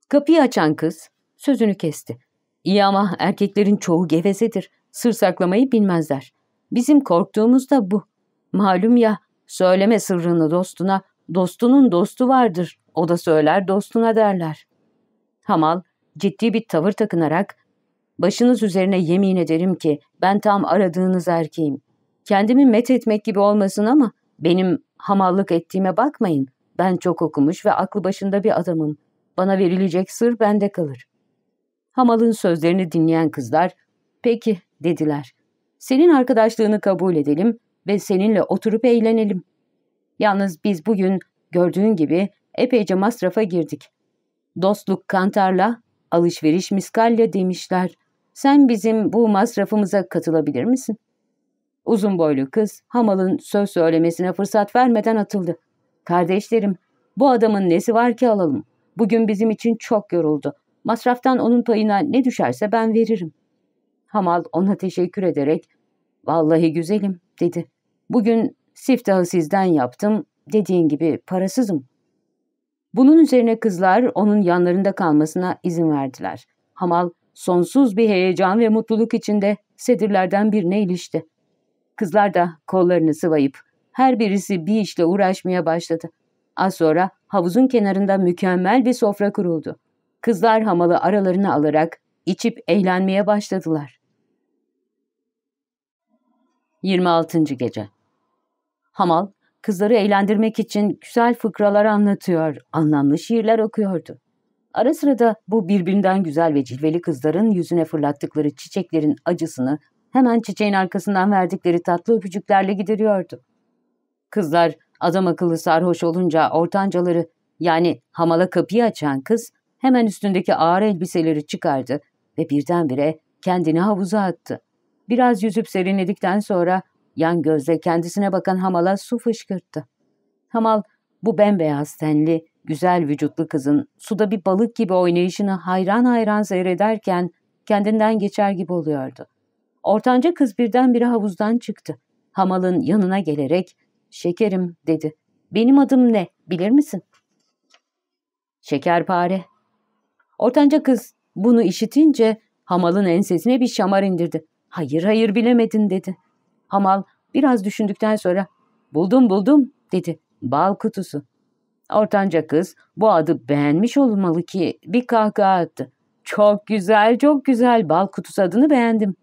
Kapıyı açan kız sözünü kesti. İyi ama erkeklerin çoğu gevezedir. Sır saklamayı bilmezler. Bizim korktuğumuz da bu. Malum ya, söyleme sırrını dostuna, dostunun dostu vardır. O da söyler dostuna derler. Hamal ciddi bir tavır takınarak, başınız üzerine yemin ederim ki ben tam aradığınız erkeğim. Kendimi met etmek gibi olmasın ama benim hamallık ettiğime bakmayın. Ben çok okumuş ve aklı başında bir adamım. Bana verilecek sır bende kalır. Hamal'ın sözlerini dinleyen kızlar, peki dediler. Senin arkadaşlığını kabul edelim ve seninle oturup eğlenelim. Yalnız biz bugün gördüğün gibi epeyce masrafa girdik. Dostluk kantarla, alışveriş miskalle demişler. Sen bizim bu masrafımıza katılabilir misin? Uzun boylu kız Hamal'ın söz söylemesine fırsat vermeden atıldı. Kardeşlerim, bu adamın nesi var ki alalım. Bugün bizim için çok yoruldu. Masraftan onun payına ne düşerse ben veririm. Hamal ona teşekkür ederek, ''Vallahi güzelim.'' dedi. ''Bugün siftahı sizden yaptım, dediğin gibi parasızım.'' Bunun üzerine kızlar onun yanlarında kalmasına izin verdiler. Hamal sonsuz bir heyecan ve mutluluk içinde sedirlerden birine ilişti. Kızlar da kollarını sıvayıp her birisi bir işle uğraşmaya başladı. Az sonra havuzun kenarında mükemmel bir sofra kuruldu. Kızlar hamalı aralarına alarak içip eğlenmeye başladılar. 26. Gece Hamal, kızları eğlendirmek için güzel fıkralar anlatıyor, anlamlı şiirler okuyordu. Ara sıra da bu birbirinden güzel ve cilveli kızların yüzüne fırlattıkları çiçeklerin acısını hemen çiçeğin arkasından verdikleri tatlı öpücüklerle gideriyordu. Kızlar adam akıllı sarhoş olunca ortancaları yani hamala kapıyı açan kız hemen üstündeki ağır elbiseleri çıkardı ve birdenbire kendini havuza attı. Biraz yüzüp serinledikten sonra yan gözle kendisine bakan hamala su fışkırttı. Hamal bu bembeyaz tenli, güzel vücutlu kızın suda bir balık gibi oynayışını hayran hayran seyrederken kendinden geçer gibi oluyordu. Ortanca kız birdenbire havuzdan çıktı. Hamal'ın yanına gelerek ''Şekerim'' dedi. ''Benim adım ne bilir misin?'' ''Şekerpare'' Ortanca kız bunu işitince Hamal'ın ensesine bir şamar indirdi. ''Hayır hayır bilemedin'' dedi. Hamal biraz düşündükten sonra ''Buldum buldum'' dedi. ''Bal kutusu'' Ortanca kız bu adı beğenmiş olmalı ki bir kahkaha attı. ''Çok güzel, çok güzel. Bal kutusu adını beğendim.''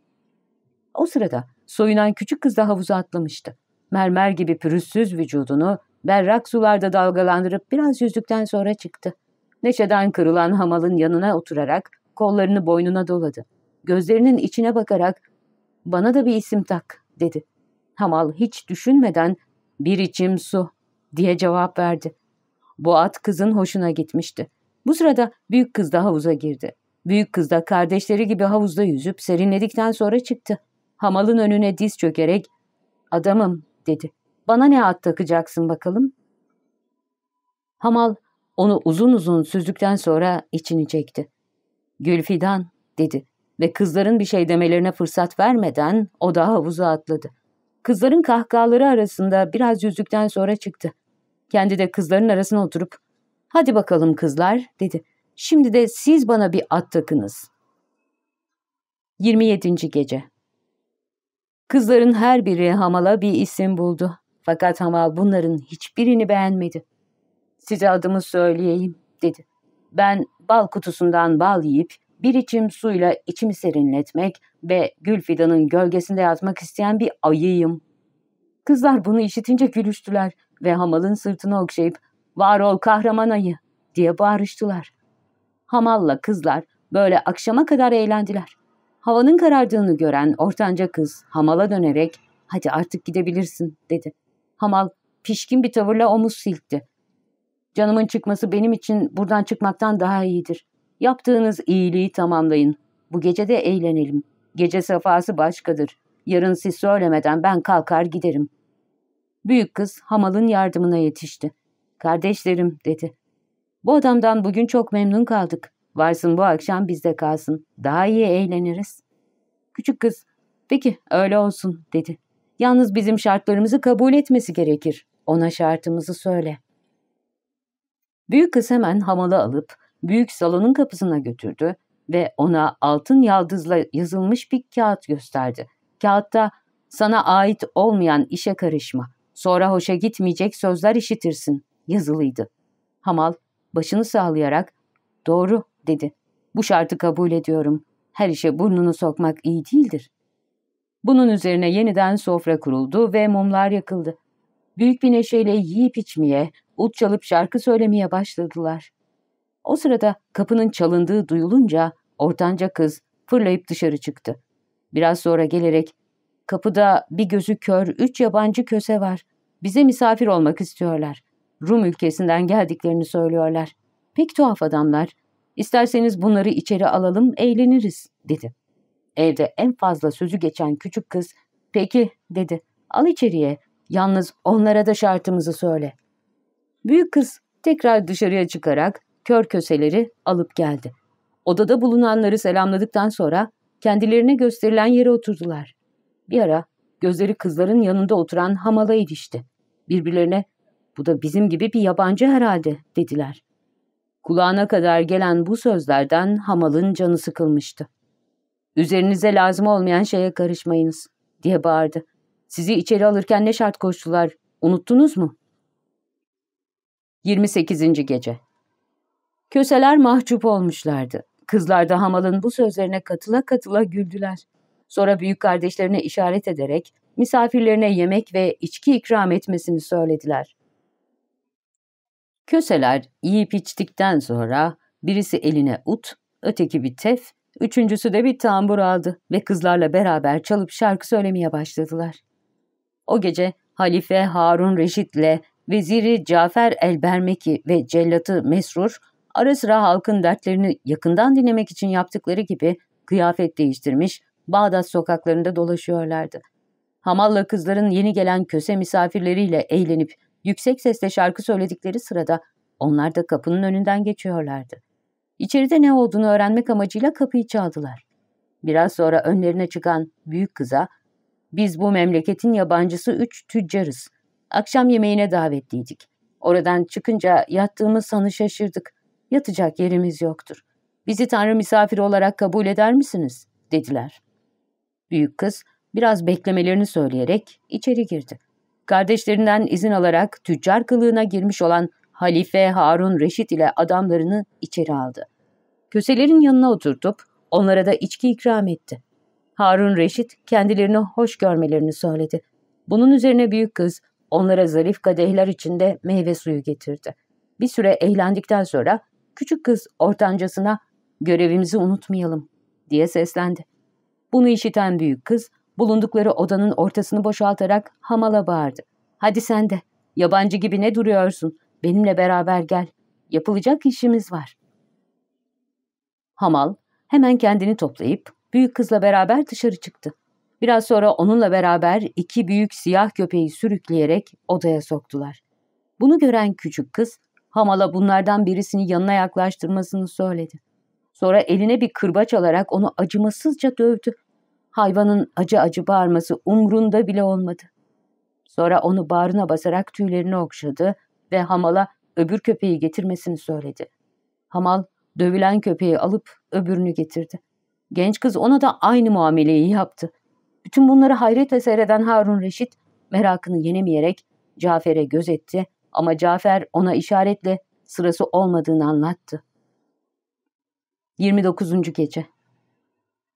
O sırada soyunan küçük kız da havuza atlamıştı. Mermer gibi pürüzsüz vücudunu berrak sularda dalgalandırıp biraz yüzdükten sonra çıktı. Neşeden kırılan hamalın yanına oturarak kollarını boynuna doladı. Gözlerinin içine bakarak ''Bana da bir isim tak'' dedi. Hamal hiç düşünmeden ''Bir içim su'' diye cevap verdi. Bu at kızın hoşuna gitmişti. Bu sırada büyük kız da havuza girdi. Büyük kız da kardeşleri gibi havuzda yüzüp serinledikten sonra çıktı. Hamalın önüne diz çökerek ''Adamım'' dedi. ''Bana ne at takacaksın bakalım?'' Hamal onu uzun uzun süzdükten sonra içini çekti. ''Gülfidan'' dedi ve kızların bir şey demelerine fırsat vermeden o da havuza atladı. Kızların kahkahaları arasında biraz yüzdükten sonra çıktı. Kendi de kızların arasına oturup ''Hadi bakalım kızlar'' dedi. ''Şimdi de siz bana bir at takınız.'' 27. Gece Kızların her biri Hamal'a bir isim buldu. Fakat Hamal bunların hiçbirini beğenmedi. Size adımı söyleyeyim, dedi. Ben bal kutusundan bal yiyip bir içim suyla içimi serinletmek ve gül fidanın gölgesinde yatmak isteyen bir ayıyım. Kızlar bunu işitince gülüştüler ve Hamal'ın sırtını okşayıp ''Var ol kahraman ayı'' diye bağırıştılar. Hamal'la kızlar böyle akşama kadar eğlendiler. Havanın karardığını gören ortanca kız Hamal'a dönerek ''Hadi artık gidebilirsin'' dedi. Hamal pişkin bir tavırla omuz silkti. ''Canımın çıkması benim için buradan çıkmaktan daha iyidir. Yaptığınız iyiliği tamamlayın. Bu gece de eğlenelim. Gece sefası başkadır. Yarın siz söylemeden ben kalkar giderim. Büyük kız hamalın yardımına yetişti. Kardeşlerim dedi. Bu adamdan bugün çok memnun kaldık. Varsın bu akşam bizde kalsın. Daha iyi eğleniriz. Küçük kız, peki öyle olsun dedi. Yalnız bizim şartlarımızı kabul etmesi gerekir. Ona şartımızı söyle. Büyük kız hemen hamalı alıp büyük salonun kapısına götürdü ve ona altın yaldızla yazılmış bir kağıt gösterdi. Kağıtta sana ait olmayan işe karışma, sonra hoşa gitmeyecek sözler işitirsin yazılıydı. Hamal başını sağlayarak doğru dedi. Bu şartı kabul ediyorum. Her işe burnunu sokmak iyi değildir. Bunun üzerine yeniden sofra kuruldu ve mumlar yakıldı. Büyük bir neşeyle yiyip içmeye, ut çalıp şarkı söylemeye başladılar. O sırada kapının çalındığı duyulunca ortanca kız fırlayıp dışarı çıktı. Biraz sonra gelerek kapıda bir gözü kör üç yabancı köse var. Bize misafir olmak istiyorlar. Rum ülkesinden geldiklerini söylüyorlar. Pek tuhaf adamlar. İsterseniz bunları içeri alalım, eğleniriz, dedi. Evde en fazla sözü geçen küçük kız, peki, dedi. Al içeriye, yalnız onlara da şartımızı söyle. Büyük kız tekrar dışarıya çıkarak kör köseleri alıp geldi. Odada bulunanları selamladıktan sonra kendilerine gösterilen yere oturdular. Bir ara gözleri kızların yanında oturan hamala ilişti. Birbirlerine bu da bizim gibi bir yabancı herhalde dediler. Kulağına kadar gelen bu sözlerden hamalın canı sıkılmıştı. Üzerinize lazım olmayan şeye karışmayınız diye bağırdı. Sizi içeri alırken ne şart koştular unuttunuz mu? 28. Gece Köseler mahcup olmuşlardı. Kızlar da hamalın bu sözlerine katıla katıla güldüler. Sonra büyük kardeşlerine işaret ederek misafirlerine yemek ve içki ikram etmesini söylediler. Köseler yiyip içtikten sonra birisi eline ut, öteki bir tef, üçüncüsü de bir tambur aldı ve kızlarla beraber çalıp şarkı söylemeye başladılar. O gece Halife Harun Reşit'le Veziri Cafer el-Bermeki ve Cellatı Mesrur ara sıra halkın dertlerini yakından dinlemek için yaptıkları gibi kıyafet değiştirmiş, Bağdat sokaklarında dolaşıyorlardı. Hamalla kızların yeni gelen köse misafirleriyle eğlenip yüksek sesle şarkı söyledikleri sırada onlar da kapının önünden geçiyorlardı. İçeride ne olduğunu öğrenmek amacıyla kapıyı çaldılar. Biraz sonra önlerine çıkan büyük kıza, ''Biz bu memleketin yabancısı üç tüccarız. Akşam yemeğine davetliydik. Oradan çıkınca yattığımız sanı şaşırdık. Yatacak yerimiz yoktur. Bizi Tanrı misafiri olarak kabul eder misiniz?'' dediler. Büyük kız biraz beklemelerini söyleyerek içeri girdi. Kardeşlerinden izin alarak tüccar kılığına girmiş olan Halife Harun Reşit ile adamlarını içeri aldı. Köselerin yanına oturtup onlara da içki ikram etti. Harun Reşit kendilerini hoş görmelerini söyledi. Bunun üzerine büyük kız onlara zarif kadehler içinde meyve suyu getirdi. Bir süre eğlendikten sonra küçük kız ortancasına görevimizi unutmayalım diye seslendi. Bunu işiten büyük kız bulundukları odanın ortasını boşaltarak hamala bağırdı. Hadi sen de yabancı gibi ne duruyorsun benimle beraber gel yapılacak işimiz var. Hamal hemen kendini toplayıp büyük kızla beraber dışarı çıktı. Biraz sonra onunla beraber iki büyük siyah köpeği sürükleyerek odaya soktular. Bunu gören küçük kız Hamal'a bunlardan birisini yanına yaklaştırmasını söyledi. Sonra eline bir kırbaç alarak onu acımasızca dövdü. Hayvanın acı acı bağırması umrunda bile olmadı. Sonra onu bağrına basarak tüylerini okşadı ve Hamal'a öbür köpeği getirmesini söyledi. Hamal dövülen köpeği alıp öbürünü getirdi. Genç kız ona da aynı muameleyi yaptı. Bütün bunları hayretle seyreden Harun Reşit merakını yenemeyerek Cafer'e gözetti ama Cafer ona işaretle sırası olmadığını anlattı. 29. Gece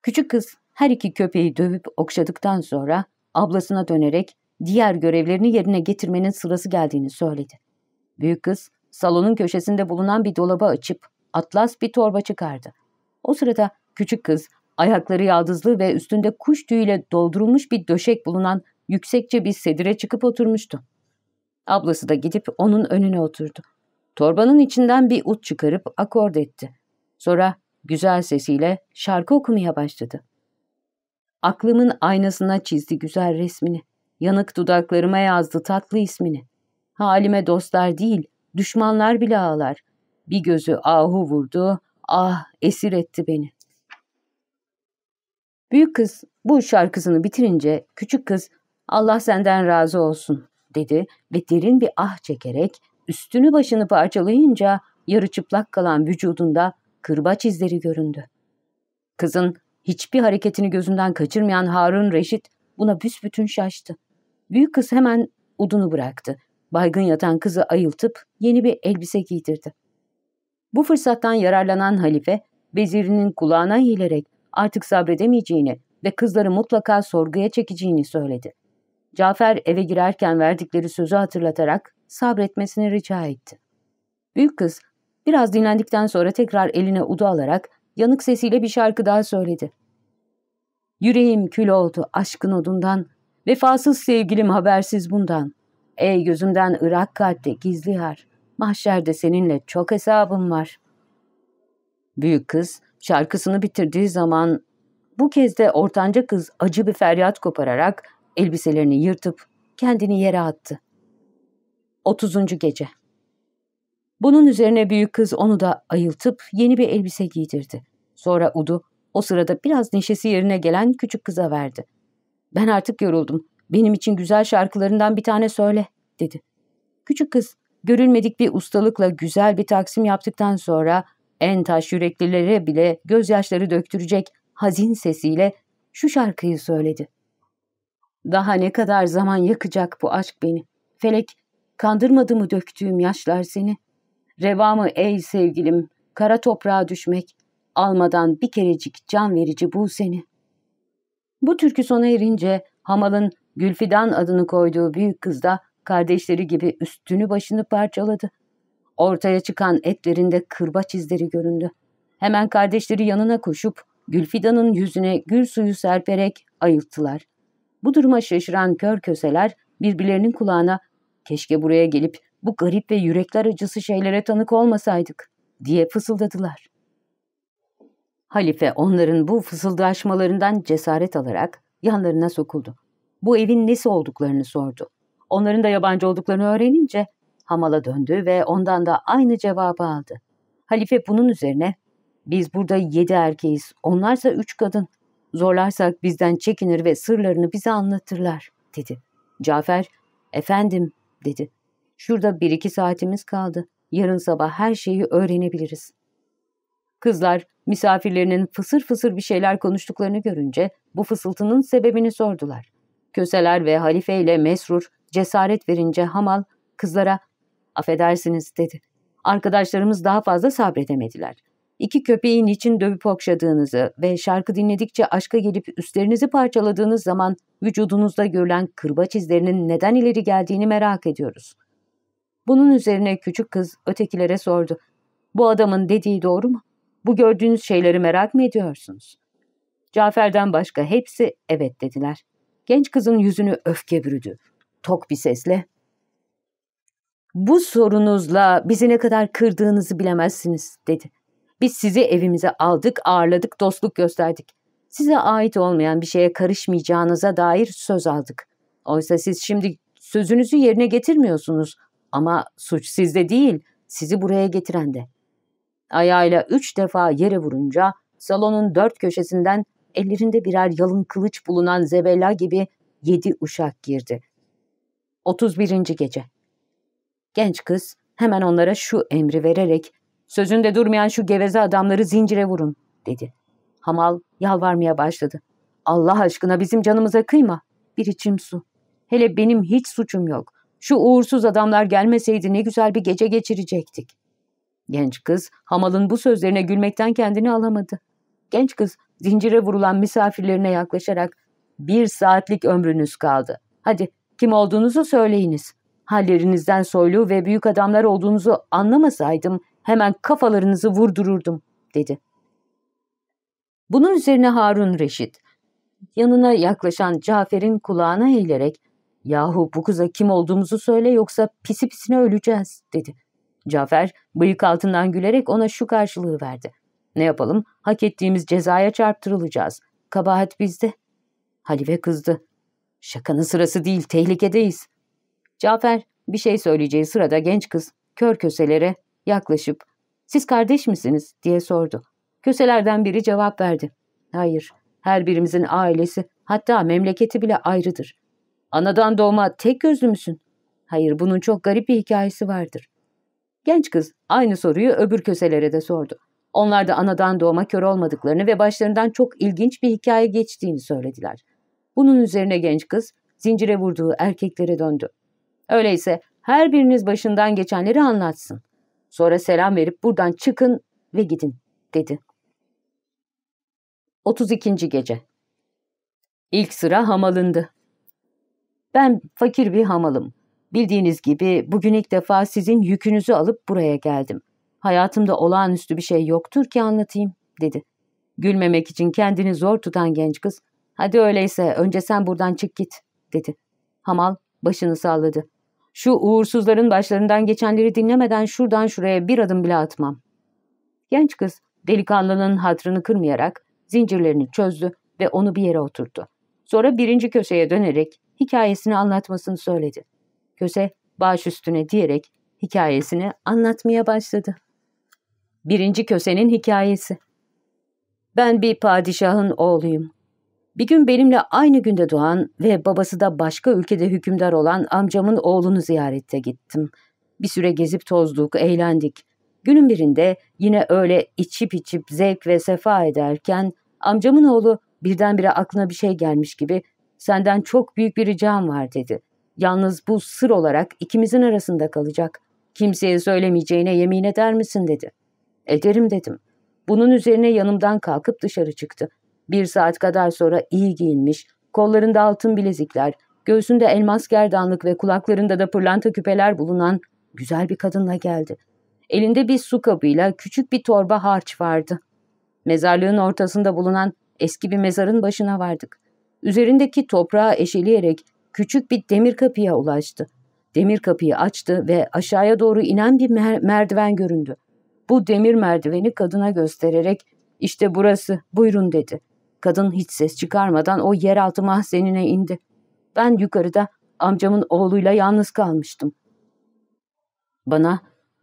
Küçük kız her iki köpeği dövüp okşadıktan sonra ablasına dönerek diğer görevlerini yerine getirmenin sırası geldiğini söyledi. Büyük kız salonun köşesinde bulunan bir dolabı açıp atlas bir torba çıkardı. O sırada küçük kız ayakları yaldızlı ve üstünde kuş tüyüyle doldurulmuş bir döşek bulunan yüksekçe bir sedire çıkıp oturmuştu. Ablası da gidip onun önüne oturdu. Torbanın içinden bir ut çıkarıp akord etti. Sonra güzel sesiyle şarkı okumaya başladı. Aklımın aynasına çizdi güzel resmini. yanık dudaklarıma yazdı tatlı ismini. Halime dostlar değil, düşmanlar bile ağlar. Bir gözü ahu vurdu, ah esir etti beni. Büyük kız bu şarkısını bitirince küçük kız Allah senden razı olsun dedi ve derin bir ah çekerek üstünü başını parçalayınca yarı çıplak kalan vücudunda kırbaç izleri göründü. Kızın hiçbir hareketini gözünden kaçırmayan Harun Reşit buna büsbütün şaştı. Büyük kız hemen udunu bıraktı. Baygın yatan kızı ayıltıp yeni bir elbise giydirdi. Bu fırsattan yararlanan halife, vezirinin kulağına eğilerek artık sabredemeyeceğini ve kızları mutlaka sorguya çekeceğini söyledi. Cafer eve girerken verdikleri sözü hatırlatarak sabretmesini rica etti. Büyük kız biraz dinlendikten sonra tekrar eline udu alarak yanık sesiyle bir şarkı daha söyledi. Yüreğim kül oldu aşkın odundan, vefasız sevgilim habersiz bundan. Ey gözümden ırak kalpte gizli yar, mahşerde seninle çok hesabım var. Büyük kız şarkısını bitirdiği zaman bu kez de ortanca kız acı bir feryat kopararak elbiselerini yırtıp kendini yere attı. 30. Gece Bunun üzerine büyük kız onu da ayıltıp yeni bir elbise giydirdi. Sonra Udu o sırada biraz neşesi yerine gelen küçük kıza verdi. Ben artık yoruldum. Benim için güzel şarkılarından bir tane söyle, dedi. Küçük kız görülmedik bir ustalıkla güzel bir taksim yaptıktan sonra en taş yüreklilere bile gözyaşları döktürecek hazin sesiyle şu şarkıyı söyledi. Daha ne kadar zaman yakacak bu aşk beni? Felek, kandırmadı mı döktüğüm yaşlar seni? Reva mı ey sevgilim, kara toprağa düşmek, almadan bir kerecik can verici bu seni. Bu türkü sona erince Hamal'ın Gülfidan adını koyduğu büyük kız da kardeşleri gibi üstünü başını parçaladı. Ortaya çıkan etlerinde kırbaç izleri göründü. Hemen kardeşleri yanına koşup Gülfidan'ın yüzüne gül suyu serperek ayılttılar. Bu duruma şaşıran kör köseler birbirlerinin kulağına keşke buraya gelip bu garip ve yürekler acısı şeylere tanık olmasaydık diye fısıldadılar. Halife onların bu fısıldaşmalarından cesaret alarak yanlarına sokuldu. Bu evin nesi olduklarını sordu. Onların da yabancı olduklarını öğrenince Hamal'a döndü ve ondan da aynı cevabı aldı. Halife bunun üzerine biz burada yedi erkeğiz, onlarsa üç kadın. Zorlarsak bizden çekinir ve sırlarını bize anlatırlar, dedi. Cafer, efendim, dedi. Şurada bir iki saatimiz kaldı. Yarın sabah her şeyi öğrenebiliriz. Kızlar misafirlerinin fısır fısır bir şeyler konuştuklarını görünce bu fısıltının sebebini sordular. Köseler ve halife ile Mesrur cesaret verince Hamal kızlara affedersiniz dedi. Arkadaşlarımız daha fazla sabredemediler. İki köpeğin için dövüp okşadığınızı ve şarkı dinledikçe aşka gelip üstlerinizi parçaladığınız zaman vücudunuzda görülen kırbaç izlerinin neden ileri geldiğini merak ediyoruz. Bunun üzerine küçük kız ötekilere sordu. Bu adamın dediği doğru mu? Bu gördüğünüz şeyleri merak mı ediyorsunuz? Cafer'den başka hepsi evet dediler. Genç kızın yüzünü öfke bürüdü. Tok bir sesle bu sorunuzla bizi ne kadar kırdığınızı bilemezsiniz, dedi. Biz sizi evimize aldık, ağırladık, dostluk gösterdik. Size ait olmayan bir şeye karışmayacağınıza dair söz aldık. Oysa siz şimdi sözünüzü yerine getirmiyorsunuz. Ama suç sizde değil, sizi buraya getiren de. Ayağıyla üç defa yere vurunca salonun dört köşesinden ellerinde birer yalın kılıç bulunan zebella gibi yedi uşak girdi. 31. Gece Genç kız hemen onlara şu emri vererek ''Sözünde durmayan şu geveze adamları zincire vurun.'' dedi. Hamal yalvarmaya başladı. ''Allah aşkına bizim canımıza kıyma. Bir içim su. Hele benim hiç suçum yok. Şu uğursuz adamlar gelmeseydi ne güzel bir gece geçirecektik.'' Genç kız Hamal'ın bu sözlerine gülmekten kendini alamadı. Genç kız zincire vurulan misafirlerine yaklaşarak ''Bir saatlik ömrünüz kaldı. Hadi kim olduğunuzu söyleyiniz. Hallerinizden soylu ve büyük adamlar olduğunuzu anlamasaydım hemen kafalarınızı vurdururdum, dedi. Bunun üzerine Harun Reşit, yanına yaklaşan Cafer'in kulağına eğilerek, ''Yahu bu kıza kim olduğumuzu söyle yoksa pisi pisine öleceğiz.'' dedi. Cafer bıyık altından gülerek ona şu karşılığı verdi. ''Ne yapalım? Hak ettiğimiz cezaya çarptırılacağız. Kabahat bizde.'' Halife kızdı. Şakanın sırası değil, tehlikedeyiz. Cafer bir şey söyleyeceği sırada genç kız kör köselere yaklaşıp ''Siz kardeş misiniz?'' diye sordu. Köselerden biri cevap verdi. ''Hayır, her birimizin ailesi hatta memleketi bile ayrıdır. Anadan doğma tek gözlü müsün? Hayır, bunun çok garip bir hikayesi vardır. Genç kız aynı soruyu öbür köselere de sordu. Onlar da anadan doğma kör olmadıklarını ve başlarından çok ilginç bir hikaye geçtiğini söylediler. Bunun üzerine genç kız zincire vurduğu erkeklere döndü. Öyleyse her biriniz başından geçenleri anlatsın. Sonra selam verip buradan çıkın ve gidin, dedi. 32. Gece İlk sıra hamalındı. Ben fakir bir hamalım. Bildiğiniz gibi bugün ilk defa sizin yükünüzü alıp buraya geldim. Hayatımda olağanüstü bir şey yoktur ki anlatayım, dedi. Gülmemek için kendini zor tutan genç kız, hadi öyleyse önce sen buradan çık git, dedi. Hamal başını salladı. Şu uğursuzların başlarından geçenleri dinlemeden şuradan şuraya bir adım bile atmam. Genç kız delikanlının hatrını kırmayarak zincirlerini çözdü ve onu bir yere oturttu. Sonra birinci köşeye dönerek hikayesini anlatmasını söyledi. Köse baş üstüne diyerek hikayesini anlatmaya başladı. Birinci kösenin hikayesi. Ben bir padişahın oğluyum. Bir gün benimle aynı günde doğan ve babası da başka ülkede hükümdar olan amcamın oğlunu ziyarette gittim. Bir süre gezip tozduk, eğlendik. Günün birinde yine öyle içip içip zevk ve sefa ederken amcamın oğlu birdenbire aklına bir şey gelmiş gibi senden çok büyük bir ricam var dedi. Yalnız bu sır olarak ikimizin arasında kalacak. Kimseye söylemeyeceğine yemin eder misin dedi. Ederim dedim. Bunun üzerine yanımdan kalkıp dışarı çıktı. Bir saat kadar sonra iyi giyinmiş, kollarında altın bilezikler, göğsünde elmas gerdanlık ve kulaklarında da pırlanta küpeler bulunan güzel bir kadınla geldi. Elinde bir su kabıyla küçük bir torba harç vardı. Mezarlığın ortasında bulunan eski bir mezarın başına vardık. Üzerindeki toprağı eşeleyerek küçük bir demir kapıya ulaştı. Demir kapıyı açtı ve aşağıya doğru inen bir mer merdiven göründü. Bu demir merdiveni kadına göstererek işte burası buyurun dedi. Kadın hiç ses çıkarmadan o yeraltı mahzenine indi. Ben yukarıda amcamın oğluyla yalnız kalmıştım. Bana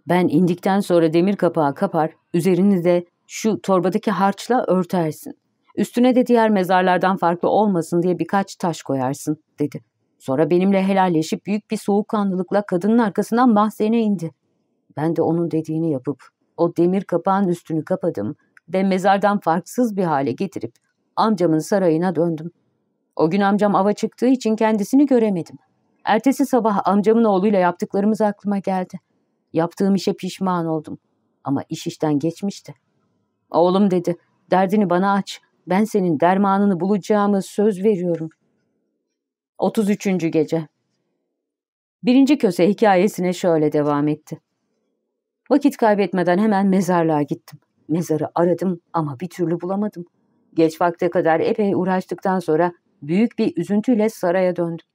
ben indikten sonra demir kapağı kapar, üzerini de şu torbadaki harçla örtersin. Üstüne de diğer mezarlardan farklı olmasın diye birkaç taş koyarsın, dedi. Sonra benimle helalleşip büyük bir soğukkanlılıkla kadının arkasından mahzene indi. Ben de onun dediğini yapıp o demir kapağın üstünü kapadım ve mezardan farksız bir hale getirip amcamın sarayına döndüm. O gün amcam ava çıktığı için kendisini göremedim. Ertesi sabah amcamın oğluyla yaptıklarımız aklıma geldi. Yaptığım işe pişman oldum. Ama iş işten geçmişti. Oğlum dedi, derdini bana aç. Ben senin dermanını bulacağımı söz veriyorum. 33. Gece Birinci köse hikayesine şöyle devam etti. Vakit kaybetmeden hemen mezarlığa gittim. Mezarı aradım ama bir türlü bulamadım. Geç vakte kadar epey uğraştıktan sonra büyük bir üzüntüyle saraya döndüm.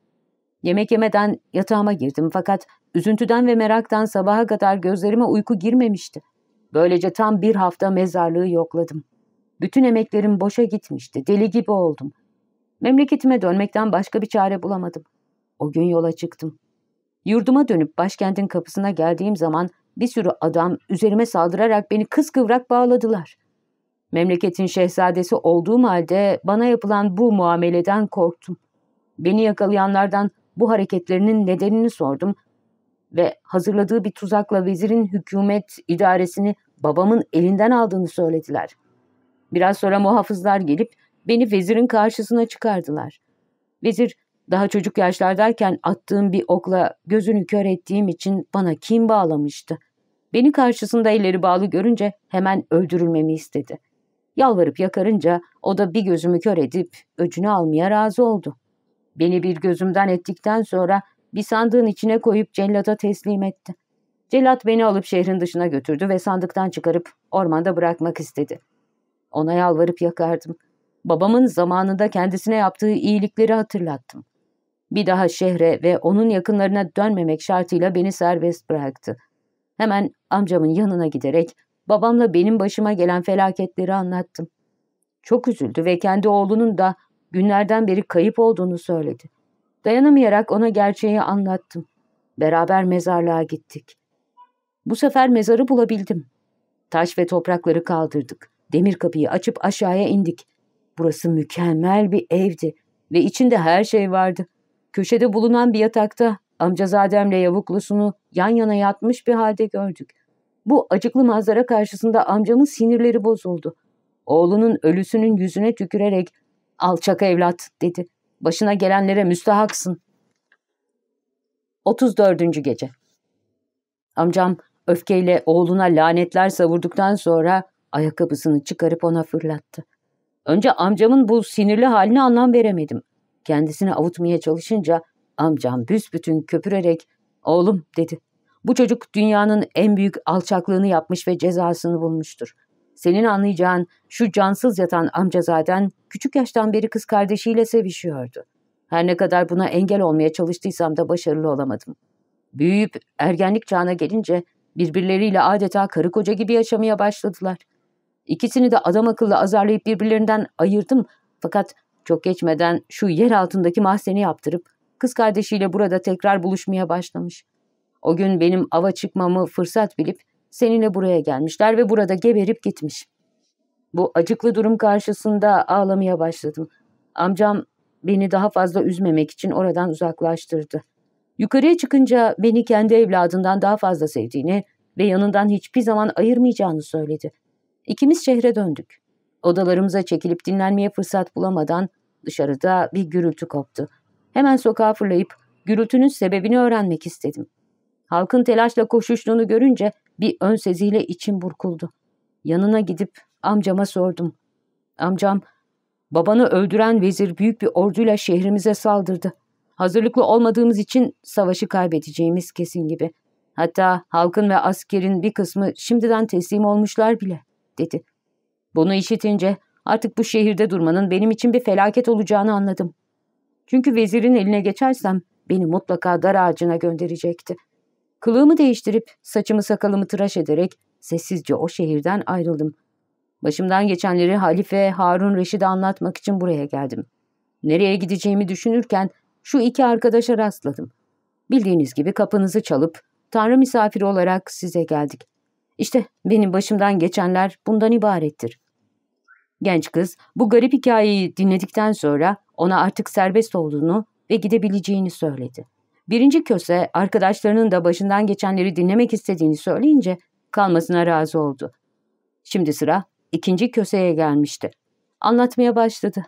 Yemek yemeden yatağıma girdim fakat üzüntüden ve meraktan sabaha kadar gözlerime uyku girmemişti. Böylece tam bir hafta mezarlığı yokladım. Bütün emeklerim boşa gitmişti, deli gibi oldum. Memleketime dönmekten başka bir çare bulamadım. O gün yola çıktım. Yurduma dönüp başkentin kapısına geldiğim zaman bir sürü adam üzerime saldırarak beni kıskıvrak bağladılar. Memleketin şehzadesi olduğum halde bana yapılan bu muameleden korktum. Beni yakalayanlardan bu hareketlerinin nedenini sordum ve hazırladığı bir tuzakla vezirin hükümet idaresini babamın elinden aldığını söylediler. Biraz sonra muhafızlar gelip beni vezirin karşısına çıkardılar. Vezir daha çocuk yaşlardayken attığım bir okla gözünü kör ettiğim için bana kim bağlamıştı. Beni karşısında elleri bağlı görünce hemen öldürülmemi istedi. Yalvarıp yakarınca o da bir gözümü kör edip öcünü almaya razı oldu. Beni bir gözümden ettikten sonra bir sandığın içine koyup cellata teslim etti. Cellat beni alıp şehrin dışına götürdü ve sandıktan çıkarıp ormanda bırakmak istedi. Ona yalvarıp yakardım. Babamın zamanında kendisine yaptığı iyilikleri hatırlattım. Bir daha şehre ve onun yakınlarına dönmemek şartıyla beni serbest bıraktı. Hemen amcamın yanına giderek babamla benim başıma gelen felaketleri anlattım. Çok üzüldü ve kendi oğlunun da günlerden beri kayıp olduğunu söyledi. Dayanamayarak ona gerçeği anlattım. Beraber mezarlığa gittik. Bu sefer mezarı bulabildim. Taş ve toprakları kaldırdık. Demir kapıyı açıp aşağıya indik. Burası mükemmel bir evdi ve içinde her şey vardı. Köşede bulunan bir yatakta amcazademle yavuklusunu yan yana yatmış bir halde gördük. Bu acıklı manzara karşısında amcamın sinirleri bozuldu. Oğlunun ölüsünün yüzüne tükürerek alçak evlat dedi. Başına gelenlere müstahaksın. 34. Gece Amcam öfkeyle oğluna lanetler savurduktan sonra ayakkabısını çıkarıp ona fırlattı. Önce amcamın bu sinirli haline anlam veremedim. Kendisini avutmaya çalışınca amcam büsbütün köpürerek ''Oğlum'' dedi. ''Bu çocuk dünyanın en büyük alçaklığını yapmış ve cezasını bulmuştur. Senin anlayacağın şu cansız yatan amcazaden küçük yaştan beri kız kardeşiyle sevişiyordu. Her ne kadar buna engel olmaya çalıştıysam da başarılı olamadım. Büyüyüp ergenlik çağına gelince birbirleriyle adeta karı koca gibi yaşamaya başladılar. İkisini de adam akıllı azarlayıp birbirlerinden ayırdım fakat çok geçmeden şu yer altındaki mahzeni yaptırıp kız kardeşiyle burada tekrar buluşmaya başlamış. O gün benim ava çıkmamı fırsat bilip seninle buraya gelmişler ve burada geberip gitmiş. Bu acıklı durum karşısında ağlamaya başladım. Amcam beni daha fazla üzmemek için oradan uzaklaştırdı. Yukarıya çıkınca beni kendi evladından daha fazla sevdiğini ve yanından hiçbir zaman ayırmayacağını söyledi. İkimiz şehre döndük. Odalarımıza çekilip dinlenmeye fırsat bulamadan dışarıda bir gürültü koptu. Hemen sokağa fırlayıp gürültünün sebebini öğrenmek istedim. Halkın telaşla koşuştuğunu görünce bir ön seziyle içim burkuldu. Yanına gidip amcama sordum. Amcam, babanı öldüren vezir büyük bir orduyla şehrimize saldırdı. Hazırlıklı olmadığımız için savaşı kaybedeceğimiz kesin gibi. Hatta halkın ve askerin bir kısmı şimdiden teslim olmuşlar bile, dedi. Bunu işitince artık bu şehirde durmanın benim için bir felaket olacağını anladım. Çünkü vezirin eline geçersem beni mutlaka dar ağacına gönderecekti. Kılığımı değiştirip saçımı sakalımı tıraş ederek sessizce o şehirden ayrıldım. Başımdan geçenleri Halife Harun Reşid'e anlatmak için buraya geldim. Nereye gideceğimi düşünürken şu iki arkadaşa rastladım. Bildiğiniz gibi kapınızı çalıp Tanrı misafiri olarak size geldik. İşte benim başımdan geçenler bundan ibarettir. Genç kız bu garip hikayeyi dinledikten sonra ona artık serbest olduğunu ve gidebileceğini söyledi. Birinci köse arkadaşlarının da başından geçenleri dinlemek istediğini söyleyince kalmasına razı oldu. Şimdi sıra ikinci köseye gelmişti. Anlatmaya başladı.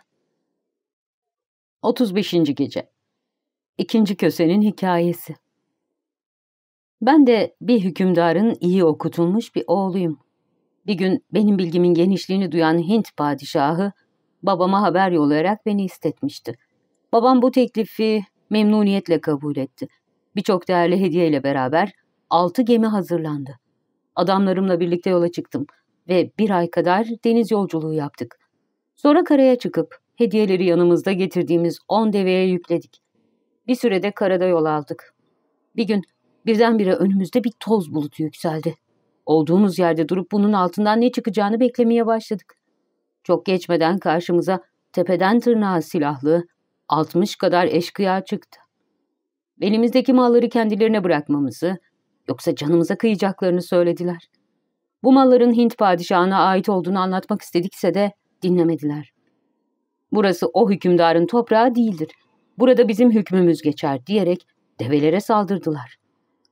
35. Gece İkinci kösenin hikayesi Ben de bir hükümdarın iyi okutulmuş bir oğluyum. Bir gün benim bilgimin genişliğini duyan Hint padişahı babama haber yollayarak beni istetmişti. Babam bu teklifi memnuniyetle kabul etti. Birçok değerli hediyeyle beraber altı gemi hazırlandı. Adamlarımla birlikte yola çıktım ve bir ay kadar deniz yolculuğu yaptık. Sonra karaya çıkıp hediyeleri yanımızda getirdiğimiz on deveye yükledik. Bir sürede karada yol aldık. Bir gün birdenbire önümüzde bir toz bulutu yükseldi. Olduğumuz yerde durup bunun altından ne çıkacağını beklemeye başladık. Çok geçmeden karşımıza tepeden tırnağa silahlı, 60 kadar eşkıya çıktı. Elimizdeki malları kendilerine bırakmamızı, yoksa canımıza kıyacaklarını söylediler. Bu malların Hint padişahına ait olduğunu anlatmak istedikse de dinlemediler. Burası o hükümdarın toprağı değildir. Burada bizim hükmümüz geçer diyerek develere saldırdılar.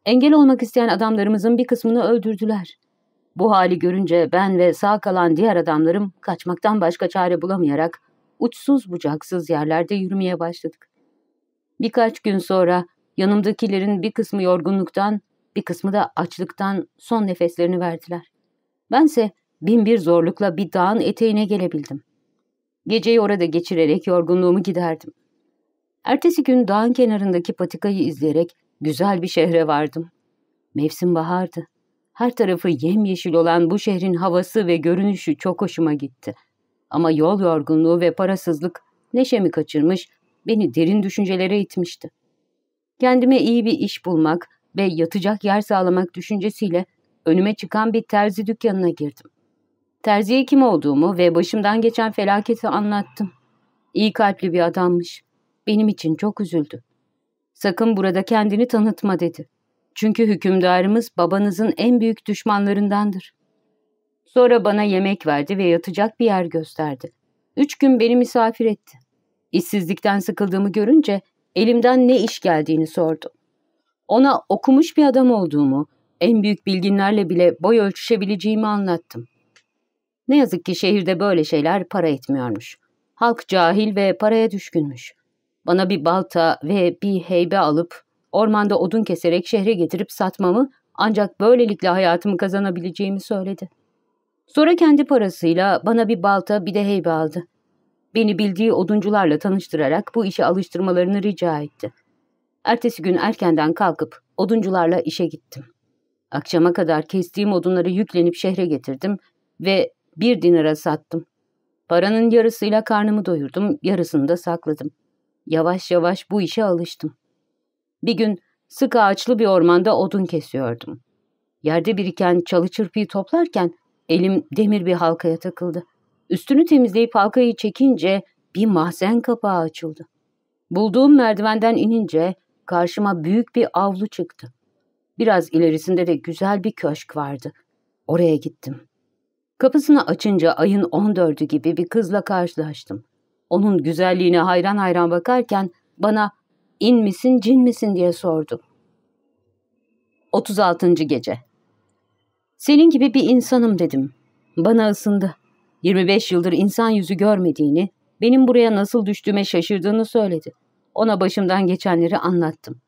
Engel olmak isteyen adamlarımızın bir kısmını öldürdüler. Bu hali görünce ben ve sağ kalan diğer adamlarım kaçmaktan başka çare bulamayarak uçsuz bucaksız yerlerde yürümeye başladık. Birkaç gün sonra yanımdakilerin bir kısmı yorgunluktan, bir kısmı da açlıktan son nefeslerini verdiler. Bense bin bir zorlukla bir dağın eteğine gelebildim. Geceyi orada geçirerek yorgunluğumu giderdim. Ertesi gün dağın kenarındaki patikayı izleyerek güzel bir şehre vardım. Mevsim bahardı. Her tarafı yemyeşil olan bu şehrin havası ve görünüşü çok hoşuma gitti. Ama yol yorgunluğu ve parasızlık neşemi kaçırmış, beni derin düşüncelere itmişti. Kendime iyi bir iş bulmak ve yatacak yer sağlamak düşüncesiyle önüme çıkan bir terzi dükkanına girdim. Terziye kim olduğumu ve başımdan geçen felaketi anlattım. İyi kalpli bir adammış. Benim için çok üzüldü. Sakın burada kendini tanıtma dedi. Çünkü hükümdarımız babanızın en büyük düşmanlarındandır. Sonra bana yemek verdi ve yatacak bir yer gösterdi. Üç gün beni misafir etti. İşsizlikten sıkıldığımı görünce elimden ne iş geldiğini sordu. Ona okumuş bir adam olduğumu, en büyük bilginlerle bile boy ölçüşebileceğimi anlattım. Ne yazık ki şehirde böyle şeyler para etmiyormuş. Halk cahil ve paraya düşkünmüş. Bana bir balta ve bir heybe alıp ormanda odun keserek şehre getirip satmamı ancak böylelikle hayatımı kazanabileceğimi söyledi. Sonra kendi parasıyla bana bir balta bir de heybe aldı. Beni bildiği oduncularla tanıştırarak bu işe alıştırmalarını rica etti. Ertesi gün erkenden kalkıp oduncularla işe gittim. Akşama kadar kestiğim odunları yüklenip şehre getirdim ve bir dinara sattım. Paranın yarısıyla karnımı doyurdum, yarısını da sakladım. Yavaş yavaş bu işe alıştım. Bir gün sık ağaçlı bir ormanda odun kesiyordum. Yerde biriken çalı çırpıyı toplarken elim demir bir halkaya takıldı. Üstünü temizleyip halkayı çekince bir mahzen kapağı açıldı. Bulduğum merdivenden inince karşıma büyük bir avlu çıktı. Biraz ilerisinde de güzel bir köşk vardı. Oraya gittim. Kapısını açınca ayın 14'ü gibi bir kızla karşılaştım. Onun güzelliğine hayran hayran bakarken bana in misin cin misin diye sordu. 36. Gece Senin gibi bir insanım dedim. Bana ısındı. 25 yıldır insan yüzü görmediğini, benim buraya nasıl düştüğüme şaşırdığını söyledi. Ona başımdan geçenleri anlattım.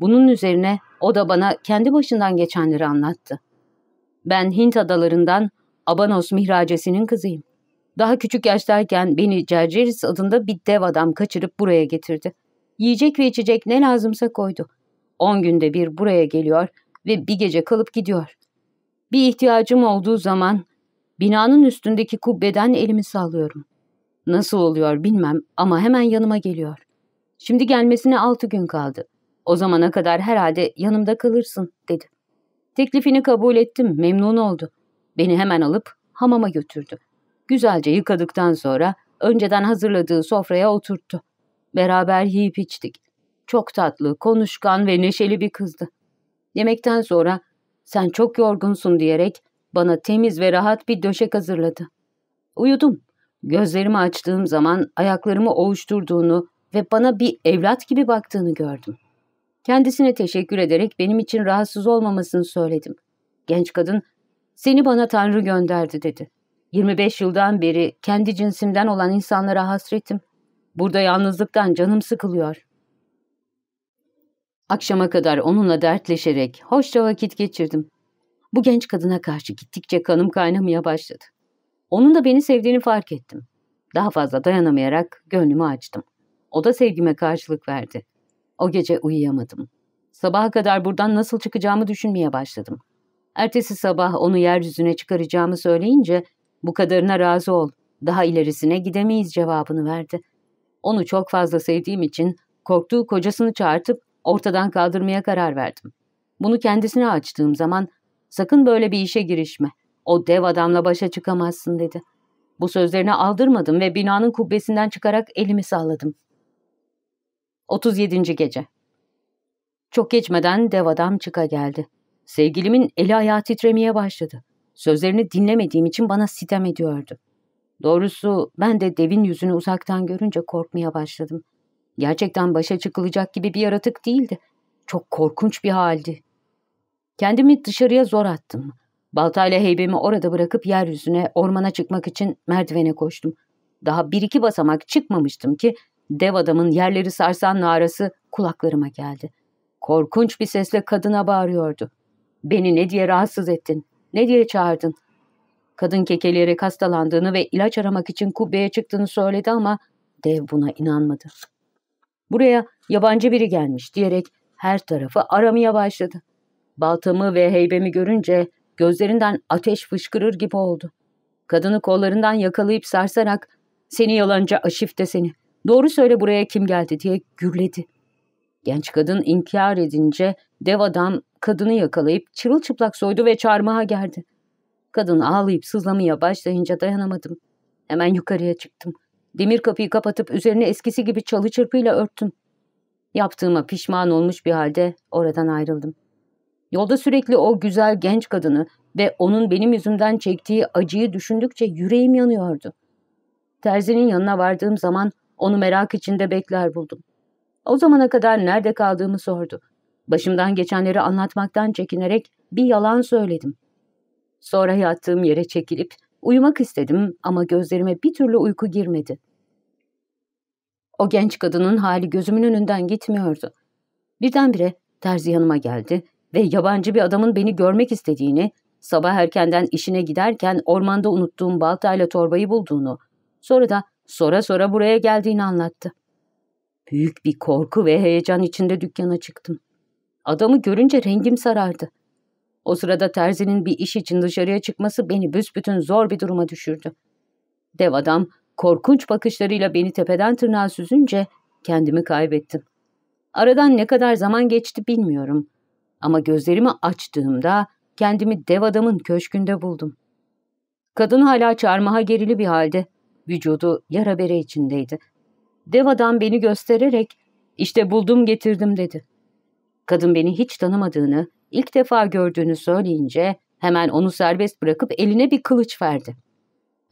Bunun üzerine o da bana kendi başından geçenleri anlattı. Ben Hint adalarından Abanos mihracesinin kızıyım. Daha küçük yaştayken beni Cerceris adında bir dev adam kaçırıp buraya getirdi. Yiyecek ve içecek ne lazımsa koydu. On günde bir buraya geliyor ve bir gece kalıp gidiyor. Bir ihtiyacım olduğu zaman binanın üstündeki kubbeden elimi sallıyorum. Nasıl oluyor bilmem ama hemen yanıma geliyor. Şimdi gelmesine altı gün kaldı. O zamana kadar herhalde yanımda kalırsın dedi. Teklifini kabul ettim, memnun oldu. Beni hemen alıp hamama götürdü. Güzelce yıkadıktan sonra önceden hazırladığı sofraya oturttu. Beraber yiyip içtik. Çok tatlı, konuşkan ve neşeli bir kızdı. Yemekten sonra sen çok yorgunsun diyerek bana temiz ve rahat bir döşek hazırladı. Uyudum. Gözlerimi açtığım zaman ayaklarımı ovuşturduğunu ve bana bir evlat gibi baktığını gördüm. Kendisine teşekkür ederek benim için rahatsız olmamasını söyledim. Genç kadın, seni bana Tanrı gönderdi dedi. 25 yıldan beri kendi cinsimden olan insanlara hasretim. Burada yalnızlıktan canım sıkılıyor. Akşama kadar onunla dertleşerek hoşça vakit geçirdim. Bu genç kadına karşı gittikçe kanım kaynamaya başladı. Onun da beni sevdiğini fark ettim. Daha fazla dayanamayarak gönlümü açtım. O da sevgime karşılık verdi. O gece uyuyamadım. Sabaha kadar buradan nasıl çıkacağımı düşünmeye başladım. Ertesi sabah onu yeryüzüne çıkaracağımı söyleyince bu kadarına razı ol, daha ilerisine gidemeyiz cevabını verdi. Onu çok fazla sevdiğim için korktuğu kocasını çağırtıp ortadan kaldırmaya karar verdim. Bunu kendisine açtığım zaman sakın böyle bir işe girişme. O dev adamla başa çıkamazsın dedi. Bu sözlerine aldırmadım ve binanın kubbesinden çıkarak elimi salladım. 37. Gece Çok geçmeden dev adam çıka geldi. Sevgilimin eli ayağı titremeye başladı. Sözlerini dinlemediğim için bana sitem ediyordu. Doğrusu ben de devin yüzünü uzaktan görünce korkmaya başladım. Gerçekten başa çıkılacak gibi bir yaratık değildi. Çok korkunç bir haldi. Kendimi dışarıya zor attım. Baltayla heybemi orada bırakıp yeryüzüne, ormana çıkmak için merdivene koştum. Daha bir iki basamak çıkmamıştım ki dev adamın yerleri sarsan narası kulaklarıma geldi. Korkunç bir sesle kadına bağırıyordu. Beni ne diye rahatsız ettin? Ne diye çağırdın? Kadın kekeleyerek hastalandığını ve ilaç aramak için kubbeye çıktığını söyledi ama dev buna inanmadı. Buraya yabancı biri gelmiş diyerek her tarafı aramaya başladı. Baltamı ve heybemi görünce gözlerinden ateş fışkırır gibi oldu. Kadını kollarından yakalayıp sarsarak ''Seni yalancı aşifte seni, doğru söyle buraya kim geldi?'' diye gürledi. Genç kadın inkar edince dev adam kadını yakalayıp çırılçıplak soydu ve çarmıha gerdi. Kadın ağlayıp sızlamaya başlayınca dayanamadım. Hemen yukarıya çıktım. Demir kapıyı kapatıp üzerine eskisi gibi çalı çırpıyla örttüm. Yaptığıma pişman olmuş bir halde oradan ayrıldım. Yolda sürekli o güzel genç kadını ve onun benim yüzümden çektiği acıyı düşündükçe yüreğim yanıyordu. Terzinin yanına vardığım zaman onu merak içinde bekler buldum. O zamana kadar nerede kaldığımı sordu. Başımdan geçenleri anlatmaktan çekinerek bir yalan söyledim. Sonra yattığım yere çekilip uyumak istedim ama gözlerime bir türlü uyku girmedi. O genç kadının hali gözümün önünden gitmiyordu. Birdenbire terzi yanıma geldi ve yabancı bir adamın beni görmek istediğini, sabah erkenden işine giderken ormanda unuttuğum baltayla torbayı bulduğunu, sonra da sonra sonra buraya geldiğini anlattı. Büyük bir korku ve heyecan içinde dükkana çıktım. Adamı görünce rengim sarardı. O sırada terzinin bir iş için dışarıya çıkması beni büsbütün zor bir duruma düşürdü. Dev adam korkunç bakışlarıyla beni tepeden tırnağa süzünce kendimi kaybettim. Aradan ne kadar zaman geçti bilmiyorum. Ama gözlerimi açtığımda kendimi dev adamın köşkünde buldum. Kadın hala çarmıha gerili bir halde. Vücudu yara bere içindeydi. Dev adam beni göstererek işte buldum getirdim dedi. Kadın beni hiç tanımadığını, ilk defa gördüğünü söyleyince hemen onu serbest bırakıp eline bir kılıç verdi.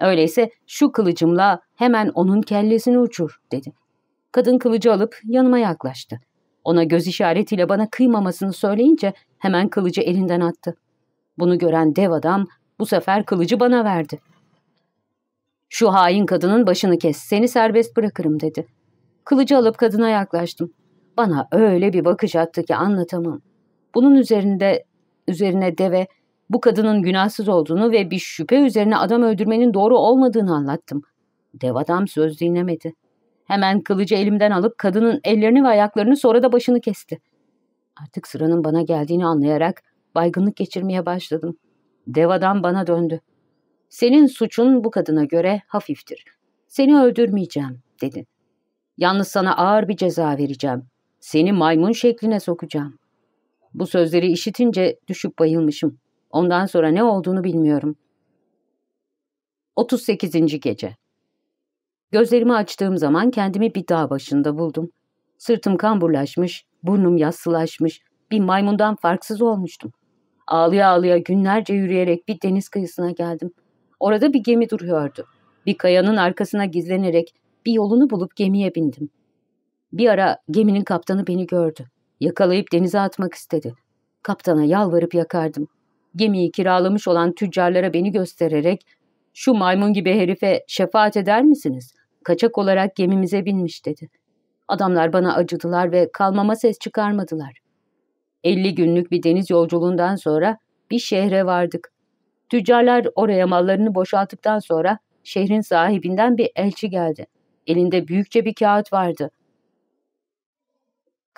Öyleyse şu kılıcımla hemen onun kellesini uçur dedi. Kadın kılıcı alıp yanıma yaklaştı. Ona göz işaretiyle bana kıymamasını söyleyince hemen kılıcı elinden attı. Bunu gören dev adam bu sefer kılıcı bana verdi. Şu hain kadının başını kes, seni serbest bırakırım dedi. Kılıcı alıp kadına yaklaştım. Bana öyle bir bakış attı ki anlatamam. Bunun üzerinde üzerine deve bu kadının günahsız olduğunu ve bir şüphe üzerine adam öldürmenin doğru olmadığını anlattım. Dev adam söz dinlemedi. Hemen kılıcı elimden alıp kadının ellerini ve ayaklarını sonra da başını kesti. Artık sıranın bana geldiğini anlayarak baygınlık geçirmeye başladım. Dev adam bana döndü. Senin suçun bu kadına göre hafiftir. Seni öldürmeyeceğim, dedi. Yalnız sana ağır bir ceza vereceğim. Seni maymun şekline sokacağım. Bu sözleri işitince düşüp bayılmışım. Ondan sonra ne olduğunu bilmiyorum. 38. Gece Gözlerimi açtığım zaman kendimi bir dağ başında buldum. Sırtım kamburlaşmış, burnum yassılaşmış, bir maymundan farksız olmuştum. Ağlıya ağlıya günlerce yürüyerek bir deniz kıyısına geldim. Orada bir gemi duruyordu. Bir kayanın arkasına gizlenerek bir yolunu bulup gemiye bindim. Bir ara geminin kaptanı beni gördü. Yakalayıp denize atmak istedi. Kaptana yalvarıp yakardım. Gemiyi kiralamış olan tüccarlara beni göstererek ''Şu maymun gibi herife şefaat eder misiniz? Kaçak olarak gemimize binmiş.'' dedi. Adamlar bana acıdılar ve kalmama ses çıkarmadılar. 50 günlük bir deniz yolculuğundan sonra bir şehre vardık. Tüccarlar oraya mallarını boşalttıktan sonra şehrin sahibinden bir elçi geldi. Elinde büyükçe bir kağıt vardı.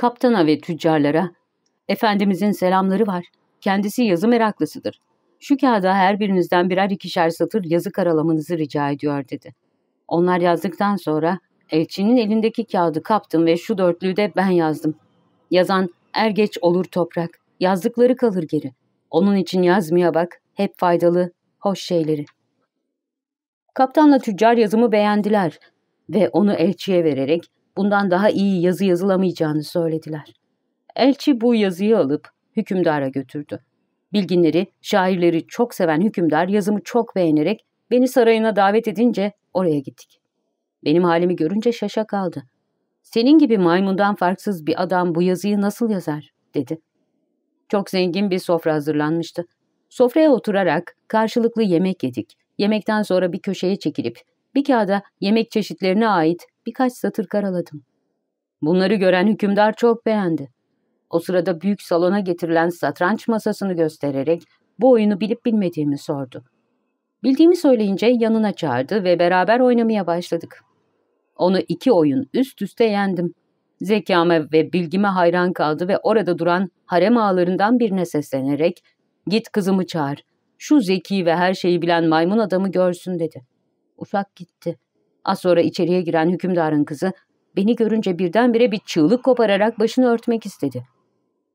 Kaptana ve tüccarlara, Efendimizin selamları var. Kendisi yazı meraklısıdır. Şu kağıda her birinizden birer ikişer satır yazı karalamanızı rica ediyor dedi. Onlar yazdıktan sonra elçinin elindeki kağıdı kaptım ve şu dörtlüğü de ben yazdım. Yazan er geç olur toprak, yazdıkları kalır geri. Onun için yazmaya bak, hep faydalı, hoş şeyleri. Kaptanla tüccar yazımı beğendiler ve onu elçiye vererek bundan daha iyi yazı yazılamayacağını söylediler. Elçi bu yazıyı alıp hükümdara götürdü. Bilginleri, şairleri çok seven hükümdar yazımı çok beğenerek beni sarayına davet edince oraya gittik. Benim halimi görünce şaşa kaldı. Senin gibi maymundan farksız bir adam bu yazıyı nasıl yazar, dedi. Çok zengin bir sofra hazırlanmıştı. Sofraya oturarak karşılıklı yemek yedik. Yemekten sonra bir köşeye çekilip bir kağıda yemek çeşitlerine ait birkaç satır karaladım. Bunları gören hükümdar çok beğendi. O sırada büyük salona getirilen satranç masasını göstererek bu oyunu bilip bilmediğimi sordu. Bildiğimi söyleyince yanına çağırdı ve beraber oynamaya başladık. Onu iki oyun üst üste yendim. Zekama ve bilgime hayran kaldı ve orada duran harem ağalarından birine seslenerek ''Git kızımı çağır, şu zeki ve her şeyi bilen maymun adamı görsün.'' dedi. Uşak gitti. Az sonra içeriye giren hükümdarın kızı beni görünce birdenbire bir çığlık kopararak başını örtmek istedi.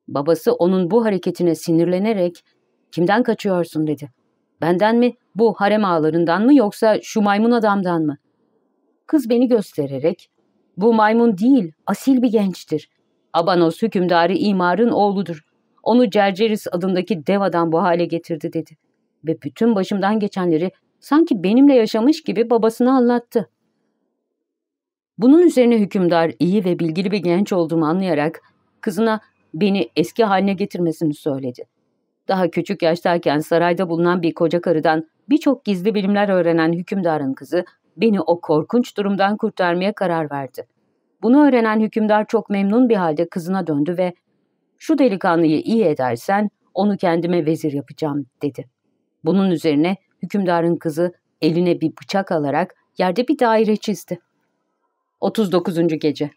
Babası onun bu hareketine sinirlenerek ''Kimden kaçıyorsun?'' dedi. ''Benden mi, bu harem ağalarından mı yoksa şu maymun adamdan mı?'' Kız beni göstererek ''Bu maymun değil, asil bir gençtir. Abanos hükümdarı imarın oğludur. Onu Cerceris adındaki dev adam bu hale getirdi dedi. Ve bütün başımdan geçenleri sanki benimle yaşamış gibi babasına anlattı. Bunun üzerine hükümdar iyi ve bilgili bir genç olduğumu anlayarak kızına beni eski haline getirmesini söyledi. Daha küçük yaştayken sarayda bulunan bir koca karıdan birçok gizli bilimler öğrenen hükümdarın kızı beni o korkunç durumdan kurtarmaya karar verdi. Bunu öğrenen hükümdar çok memnun bir halde kızına döndü ve ''Şu delikanlıyı iyi edersen onu kendime vezir yapacağım.'' dedi. Bunun üzerine hükümdarın kızı eline bir bıçak alarak yerde bir daire çizdi. 39. Gece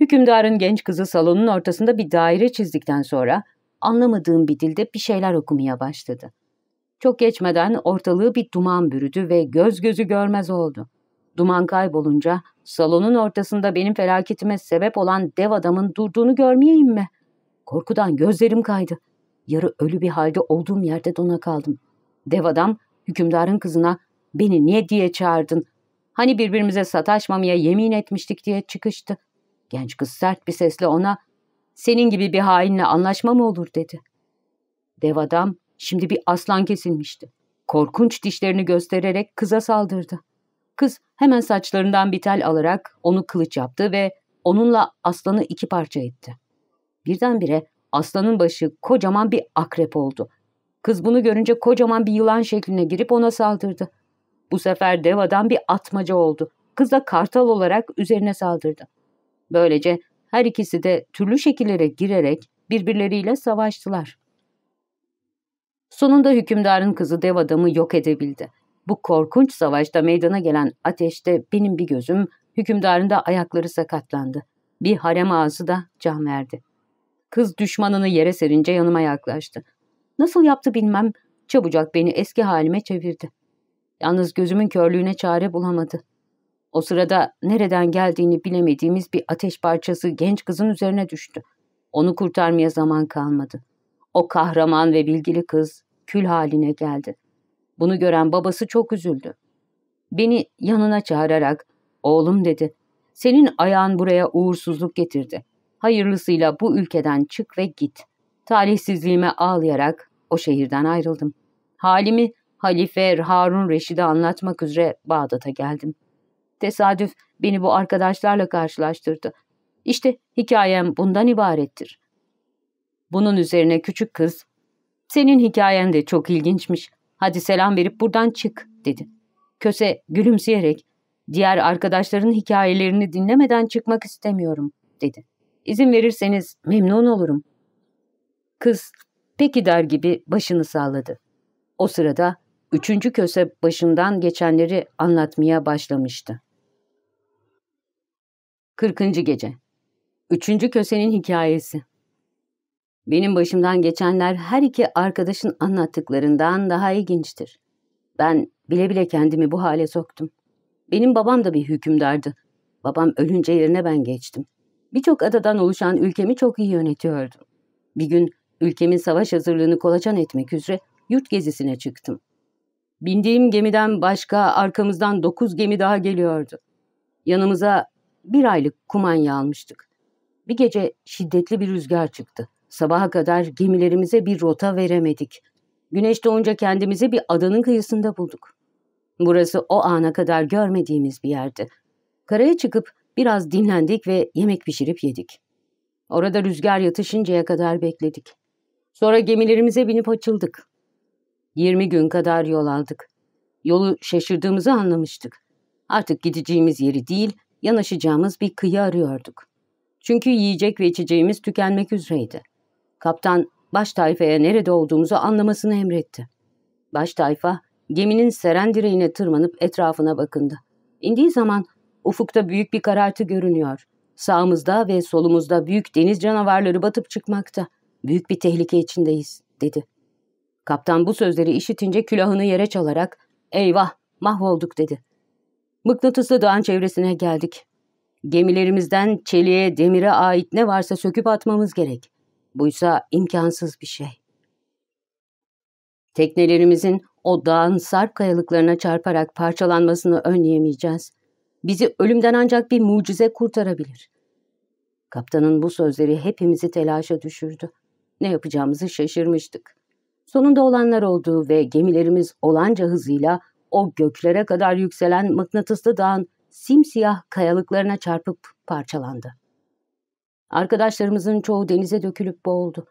Hükümdarın genç kızı salonun ortasında bir daire çizdikten sonra anlamadığım bir dilde bir şeyler okumaya başladı. Çok geçmeden ortalığı bir duman bürüdü ve göz gözü görmez oldu. Duman kaybolunca salonun ortasında benim felaketime sebep olan dev adamın durduğunu görmeyeyim mi? Korkudan gözlerim kaydı. Yarı ölü bir halde olduğum yerde dona kaldım. Dev adam hükümdarın kızına beni niye diye çağırdın? Hani birbirimize sataşmamaya yemin etmiştik diye çıkıştı. Genç kız sert bir sesle ona senin gibi bir hainle anlaşma mı olur dedi. Dev adam şimdi bir aslan kesilmişti. Korkunç dişlerini göstererek kıza saldırdı. Kız hemen saçlarından bir tel alarak onu kılıç yaptı ve onunla aslanı iki parça etti. Birdenbire aslanın başı kocaman bir akrep oldu. Kız bunu görünce kocaman bir yılan şekline girip ona saldırdı. Bu sefer dev adam bir atmaca oldu. Kız da kartal olarak üzerine saldırdı. Böylece her ikisi de türlü şekillere girerek birbirleriyle savaştılar. Sonunda hükümdarın kızı dev adamı yok edebildi. Bu korkunç savaşta meydana gelen ateşte benim bir gözüm, hükümdarın da ayakları sakatlandı. Bir harem ağzı da can verdi. Kız düşmanını yere serince yanıma yaklaştı. Nasıl yaptı bilmem, çabucak beni eski halime çevirdi. Yalnız gözümün körlüğüne çare bulamadı. O sırada nereden geldiğini bilemediğimiz bir ateş parçası genç kızın üzerine düştü. Onu kurtarmaya zaman kalmadı. O kahraman ve bilgili kız kül haline geldi. Bunu gören babası çok üzüldü. Beni yanına çağırarak, oğlum dedi, senin ayağın buraya uğursuzluk getirdi. Hayırlısıyla bu ülkeden çık ve git. Talihsizliğime ağlayarak o şehirden ayrıldım. Halimi Halife Harun Reşid'e anlatmak üzere Bağdat'a geldim. Tesadüf beni bu arkadaşlarla karşılaştırdı. İşte hikayem bundan ibarettir. Bunun üzerine küçük kız, ''Senin hikayen de çok ilginçmiş. Hadi selam verip buradan çık.'' dedi. Köse gülümseyerek, ''Diğer arkadaşların hikayelerini dinlemeden çıkmak istemiyorum.'' dedi. ''İzin verirseniz memnun olurum.'' Kız, peki der gibi başını salladı. O sırada üçüncü köse başından geçenleri anlatmaya başlamıştı. 40. Gece Üçüncü kösenin hikayesi Benim başımdan geçenler her iki arkadaşın anlattıklarından daha ilginçtir. Ben bile bile kendimi bu hale soktum. Benim babam da bir hükümdardı. Babam ölünce yerine ben geçtim. Birçok adadan oluşan ülkemi çok iyi yönetiyordum. Bir gün ülkemin savaş hazırlığını kolaçan etmek üzere yurt gezisine çıktım. Bindiğim gemiden başka arkamızdan dokuz gemi daha geliyordu. Yanımıza bir aylık kumanya almıştık. Bir gece şiddetli bir rüzgar çıktı. Sabaha kadar gemilerimize bir rota veremedik. Güneş doğunca kendimizi bir adanın kıyısında bulduk. Burası o ana kadar görmediğimiz bir yerdi. Karaya çıkıp biraz dinlendik ve yemek pişirip yedik. Orada rüzgar yatışıncaya kadar bekledik. Sonra gemilerimize binip açıldık. 20 gün kadar yol aldık. Yolu şaşırdığımızı anlamıştık. Artık gideceğimiz yeri değil, yanaşacağımız bir kıyı arıyorduk. Çünkü yiyecek ve içeceğimiz tükenmek üzereydi. Kaptan baş tayfaya nerede olduğumuzu anlamasını emretti. Baş tayfa geminin seren direğine tırmanıp etrafına bakındı. İndiği zaman ufukta büyük bir karartı görünüyor. Sağımızda ve solumuzda büyük deniz canavarları batıp çıkmakta. Büyük bir tehlike içindeyiz, dedi. Kaptan bu sözleri işitince külahını yere çalarak eyvah mahvolduk dedi. Mıknatıslı dağın çevresine geldik. Gemilerimizden çeliğe, demire ait ne varsa söküp atmamız gerek. Buysa imkansız bir şey. Teknelerimizin o dağın sarp kayalıklarına çarparak parçalanmasını önleyemeyeceğiz. Bizi ölümden ancak bir mucize kurtarabilir. Kaptanın bu sözleri hepimizi telaşa düşürdü. Ne yapacağımızı şaşırmıştık. Sonunda olanlar oldu ve gemilerimiz olanca hızıyla o göklere kadar yükselen mıknatıslı dağın simsiyah kayalıklarına çarpıp parçalandı. Arkadaşlarımızın çoğu denize dökülüp boğuldu.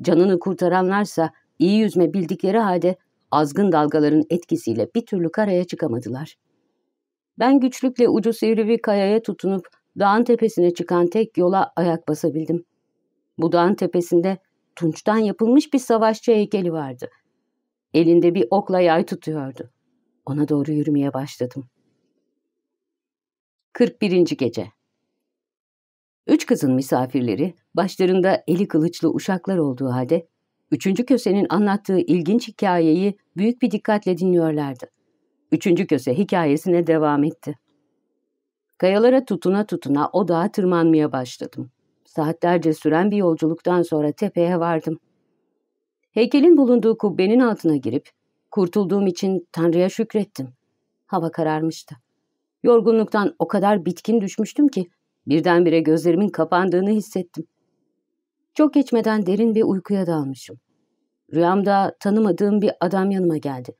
Canını kurtaranlarsa iyi yüzme bildikleri halde azgın dalgaların etkisiyle bir türlü karaya çıkamadılar. Ben güçlükle ucu sivri bir kayaya tutunup dağın tepesine çıkan tek yola ayak basabildim. Bu dağın tepesinde tunçtan yapılmış bir savaşçı heykeli vardı. Elinde bir okla yay tutuyordu. Ona doğru yürümeye başladım. 41. Gece Üç kızın misafirleri, başlarında eli kılıçlı uşaklar olduğu halde, üçüncü kösenin anlattığı ilginç hikayeyi büyük bir dikkatle dinliyorlardı. Üçüncü köse hikayesine devam etti. Kayalara tutuna tutuna o dağa tırmanmaya başladım. Saatlerce süren bir yolculuktan sonra tepeye vardım. Heykelin bulunduğu kubbenin altına girip, kurtulduğum için Tanrı'ya şükrettim. Hava kararmıştı. Yorgunluktan o kadar bitkin düşmüştüm ki, birdenbire gözlerimin kapandığını hissettim. Çok geçmeden derin bir uykuya dalmışım. Rüyamda tanımadığım bir adam yanıma geldi.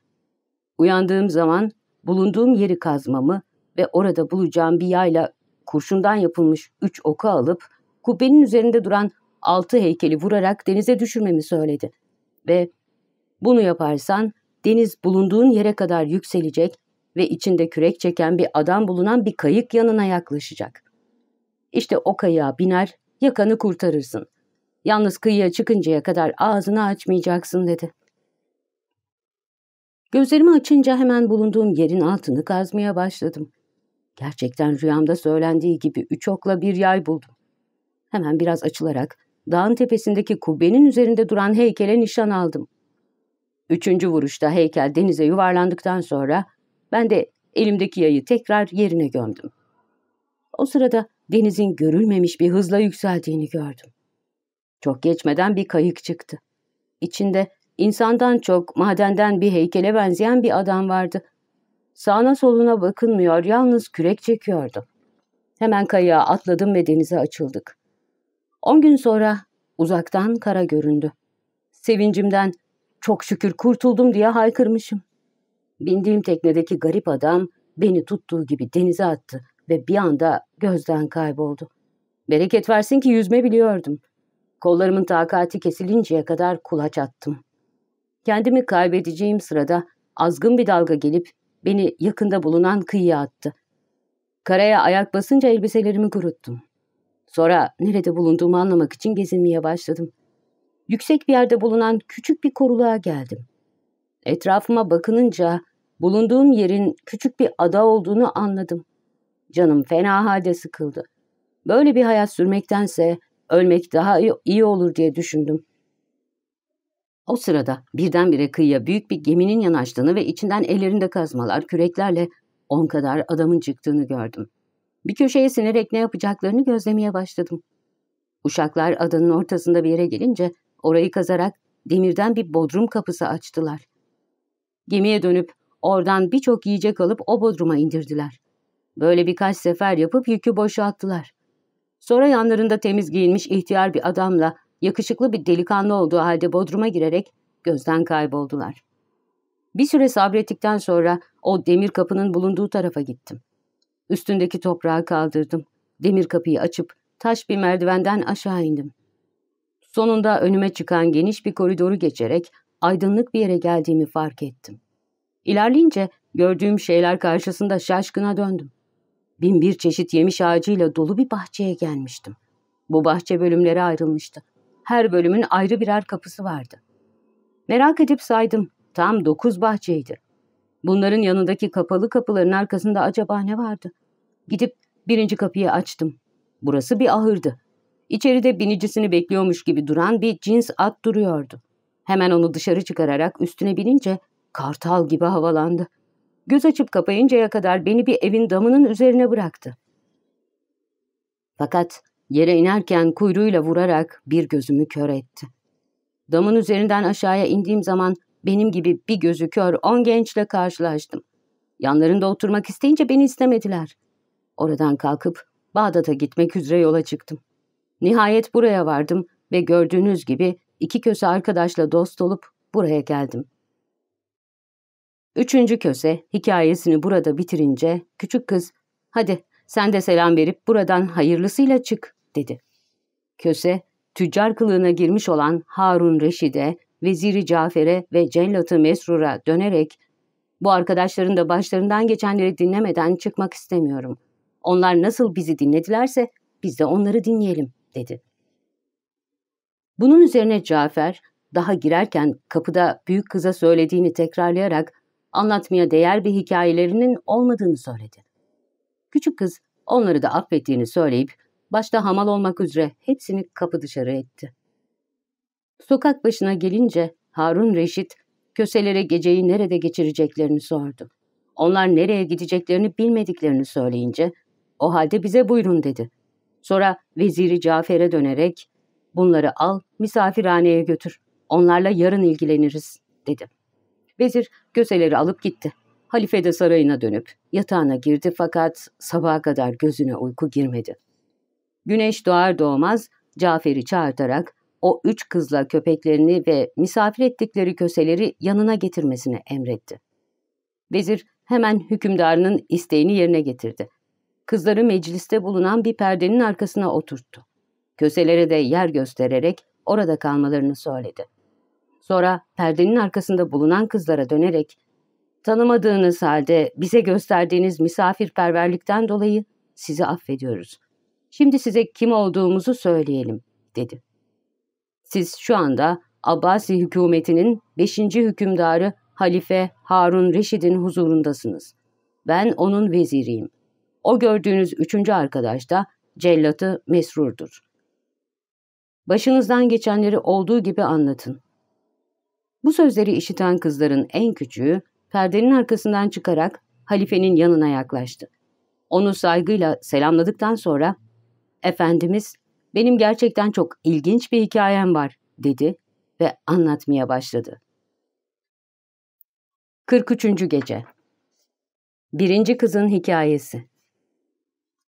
Uyandığım zaman bulunduğum yeri kazmamı ve orada bulacağım bir yayla kurşundan yapılmış üç oku alıp kubbenin üzerinde duran altı heykeli vurarak denize düşürmemi söyledi. Ve bunu yaparsan deniz bulunduğun yere kadar yükselecek ve içinde kürek çeken bir adam bulunan bir kayık yanına yaklaşacak. İşte o kayığa biner, yakanı kurtarırsın. Yalnız kıyıya çıkıncaya kadar ağzını açmayacaksın dedi. Gözlerimi açınca hemen bulunduğum yerin altını kazmaya başladım. Gerçekten rüyamda söylendiği gibi üç okla bir yay buldum. Hemen biraz açılarak dağın tepesindeki kubbenin üzerinde duran heykele nişan aldım. Üçüncü vuruşta heykel denize yuvarlandıktan sonra ben de elimdeki yayı tekrar yerine gömdüm. O sırada denizin görülmemiş bir hızla yükseldiğini gördüm. Çok geçmeden bir kayık çıktı. İçinde insandan çok madenden bir heykele benzeyen bir adam vardı. Sağına soluna bakınmıyor, yalnız kürek çekiyordu. Hemen kayığa atladım ve denize açıldık. On gün sonra uzaktan kara göründü. Sevincimden çok şükür kurtuldum diye haykırmışım. Bindiğim teknedeki garip adam beni tuttuğu gibi denize attı ve bir anda gözden kayboldu. Bereket versin ki yüzme biliyordum. Kollarımın takati kesilinceye kadar kulaç attım. Kendimi kaybedeceğim sırada azgın bir dalga gelip beni yakında bulunan kıyıya attı. Karaya ayak basınca elbiselerimi kuruttum. Sonra nerede bulunduğumu anlamak için gezinmeye başladım. Yüksek bir yerde bulunan küçük bir koruluğa geldim. Etrafıma bakınınca bulunduğum yerin küçük bir ada olduğunu anladım. Canım fena halde sıkıldı. Böyle bir hayat sürmektense ölmek daha iyi olur diye düşündüm. O sırada birdenbire kıyıya büyük bir geminin yanaştığını ve içinden ellerinde kazmalar, küreklerle on kadar adamın çıktığını gördüm. Bir köşeye sinerek ne yapacaklarını gözlemeye başladım. Uşaklar adanın ortasında bir yere gelince orayı kazarak demirden bir bodrum kapısı açtılar. Gemiye dönüp oradan birçok yiyecek alıp o bodruma indirdiler. Böyle birkaç sefer yapıp yükü boşalttılar. Sonra yanlarında temiz giyinmiş ihtiyar bir adamla yakışıklı bir delikanlı olduğu halde bodruma girerek gözden kayboldular. Bir süre sabrettikten sonra o demir kapının bulunduğu tarafa gittim. Üstündeki toprağı kaldırdım. Demir kapıyı açıp taş bir merdivenden aşağı indim. Sonunda önüme çıkan geniş bir koridoru geçerek aydınlık bir yere geldiğimi fark ettim. İlerleyince gördüğüm şeyler karşısında şaşkına döndüm. Bin bir çeşit yemiş ağacıyla dolu bir bahçeye gelmiştim. Bu bahçe bölümlere ayrılmıştı. Her bölümün ayrı birer kapısı vardı. Merak edip saydım. Tam dokuz bahçeydi. Bunların yanındaki kapalı kapıların arkasında acaba ne vardı? Gidip birinci kapıyı açtım. Burası bir ahırdı. İçeride binicisini bekliyormuş gibi duran bir cins at duruyordu. Hemen onu dışarı çıkararak üstüne binince kartal gibi havalandı. Göz açıp kapayıncaya kadar beni bir evin damının üzerine bıraktı. Fakat yere inerken kuyruğuyla vurarak bir gözümü kör etti. Damın üzerinden aşağıya indiğim zaman benim gibi bir gözü kör on gençle karşılaştım. Yanlarında oturmak isteyince beni istemediler. Oradan kalkıp Bağdat'a gitmek üzere yola çıktım. Nihayet buraya vardım ve gördüğünüz gibi iki köse arkadaşla dost olup buraya geldim. Üçüncü köse hikayesini burada bitirince küçük kız hadi sen de selam verip buradan hayırlısıyla çık dedi. Köse tüccar kılığına girmiş olan Harun Reşid'e, Veziri Cafer'e ve Cellat-ı Mesrur'a dönerek bu arkadaşların da başlarından geçenleri dinlemeden çıkmak istemiyorum. Onlar nasıl bizi dinledilerse biz de onları dinleyelim dedi. Bunun üzerine Cafer daha girerken kapıda büyük kıza söylediğini tekrarlayarak anlatmaya değer bir hikayelerinin olmadığını söyledi. Küçük kız onları da affettiğini söyleyip başta hamal olmak üzere hepsini kapı dışarı etti. Sokak başına gelince Harun Reşit köselere geceyi nerede geçireceklerini sordu. Onlar nereye gideceklerini bilmediklerini söyleyince o halde bize buyurun dedi. Sonra veziri Cafer'e dönerek bunları al misafirhaneye götür. Onlarla yarın ilgileniriz dedi. Vezir göseleri alıp gitti. Halife de sarayına dönüp yatağına girdi fakat sabaha kadar gözüne uyku girmedi. Güneş doğar doğmaz Cafer'i çağırtarak o üç kızla köpeklerini ve misafir ettikleri köseleri yanına getirmesini emretti. Vezir hemen hükümdarının isteğini yerine getirdi. Kızları mecliste bulunan bir perdenin arkasına oturttu. Köselere de yer göstererek orada kalmalarını söyledi. Sonra perdenin arkasında bulunan kızlara dönerek, tanımadığınız halde bize gösterdiğiniz misafirperverlikten dolayı sizi affediyoruz. Şimdi size kim olduğumuzu söyleyelim, dedi. Siz şu anda Abbasi hükümetinin 5. hükümdarı Halife Harun Reşid'in huzurundasınız. Ben onun veziriyim. O gördüğünüz üçüncü arkadaş da cellatı Mesrur'dur. Başınızdan geçenleri olduğu gibi anlatın. Bu sözleri işiten kızların en küçüğü perdenin arkasından çıkarak halifenin yanına yaklaştı. Onu saygıyla selamladıktan sonra Efendimiz benim gerçekten çok ilginç bir hikayem var dedi ve anlatmaya başladı. 43. Gece Birinci Kızın Hikayesi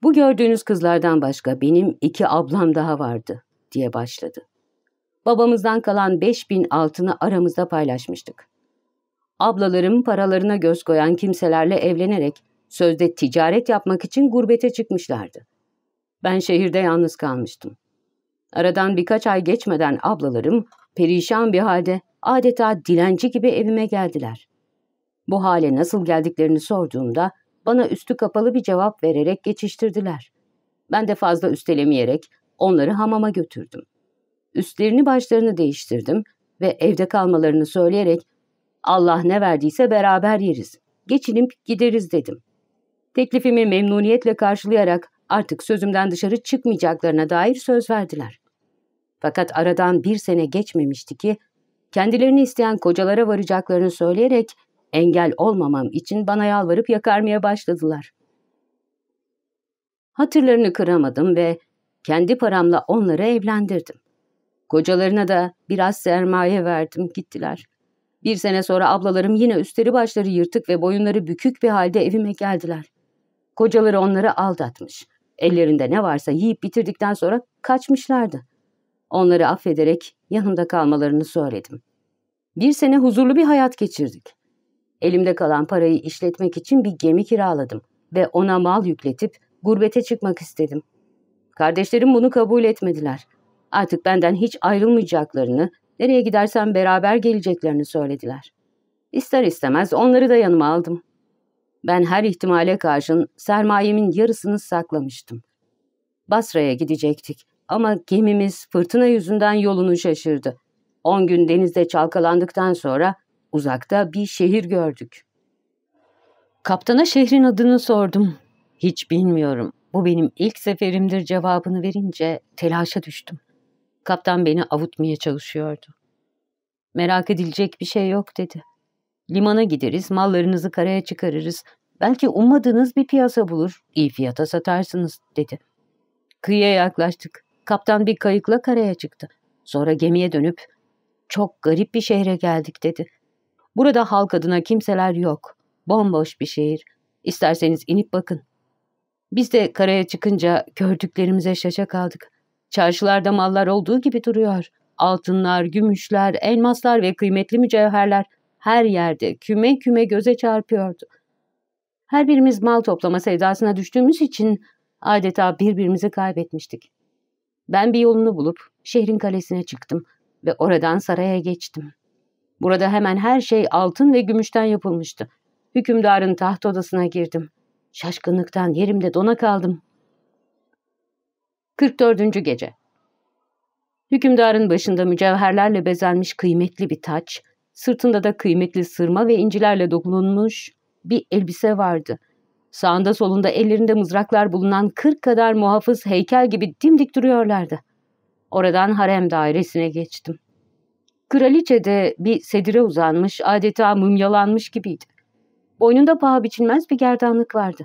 Bu gördüğünüz kızlardan başka benim iki ablam daha vardı diye başladı. Babamızdan kalan beş bin altını aramızda paylaşmıştık. Ablalarım paralarına göz koyan kimselerle evlenerek sözde ticaret yapmak için gurbete çıkmışlardı. Ben şehirde yalnız kalmıştım. Aradan birkaç ay geçmeden ablalarım perişan bir halde adeta dilenci gibi evime geldiler. Bu hale nasıl geldiklerini sorduğumda bana üstü kapalı bir cevap vererek geçiştirdiler. Ben de fazla üstelemeyerek onları hamama götürdüm. Üstlerini başlarını değiştirdim ve evde kalmalarını söyleyerek Allah ne verdiyse beraber yeriz, geçinip gideriz dedim. Teklifimi memnuniyetle karşılayarak artık sözümden dışarı çıkmayacaklarına dair söz verdiler. Fakat aradan bir sene geçmemişti ki kendilerini isteyen kocalara varacaklarını söyleyerek engel olmamam için bana yalvarıp yakarmaya başladılar. Hatırlarını kıramadım ve kendi paramla onları evlendirdim. Kocalarına da biraz sermaye verdim, gittiler. Bir sene sonra ablalarım yine üstleri başları yırtık ve boyunları bükük bir halde evime geldiler. Kocaları onları aldatmış. Ellerinde ne varsa yiyip bitirdikten sonra kaçmışlardı. Onları affederek yanımda kalmalarını söyledim. Bir sene huzurlu bir hayat geçirdik. Elimde kalan parayı işletmek için bir gemi kiraladım ve ona mal yükletip gurbete çıkmak istedim. Kardeşlerim bunu kabul etmediler. Artık benden hiç ayrılmayacaklarını, nereye gidersem beraber geleceklerini söylediler. İster istemez onları da yanıma aldım. Ben her ihtimale karşın sermayemin yarısını saklamıştım. Basra'ya gidecektik ama gemimiz fırtına yüzünden yolunu şaşırdı. On gün denizde çalkalandıktan sonra uzakta bir şehir gördük. Kaptana şehrin adını sordum. Hiç bilmiyorum. Bu benim ilk seferimdir cevabını verince telaşa düştüm. Kaptan beni avutmaya çalışıyordu. Merak edilecek bir şey yok dedi. Limana gideriz, mallarınızı karaya çıkarırız. Belki ummadığınız bir piyasa bulur, iyi fiyata satarsınız dedi. Kıyıya yaklaştık. Kaptan bir kayıkla karaya çıktı. Sonra gemiye dönüp çok garip bir şehre geldik dedi. Burada halk adına kimseler yok. Bomboş bir şehir. İsterseniz inip bakın. Biz de karaya çıkınca gördüklerimize şaşa kaldık. Çarşılarda mallar olduğu gibi duruyor. Altınlar, gümüşler, elmaslar ve kıymetli mücevherler her yerde küme küme göze çarpıyordu. Her birimiz mal toplama sevdasına düştüğümüz için adeta birbirimizi kaybetmiştik. Ben bir yolunu bulup şehrin kalesine çıktım ve oradan saraya geçtim. Burada hemen her şey altın ve gümüşten yapılmıştı. Hükümdarın taht odasına girdim. Şaşkınlıktan yerimde dona kaldım. 44. Gece Hükümdarın başında mücevherlerle bezenmiş kıymetli bir taç, sırtında da kıymetli sırma ve incilerle dokunulmuş bir elbise vardı. Sağında solunda ellerinde mızraklar bulunan kırk kadar muhafız heykel gibi dimdik duruyorlardı. Oradan harem dairesine geçtim. Kraliçe de bir sedire uzanmış, adeta mumyalanmış gibiydi. Boynunda paha biçilmez bir gerdanlık vardı.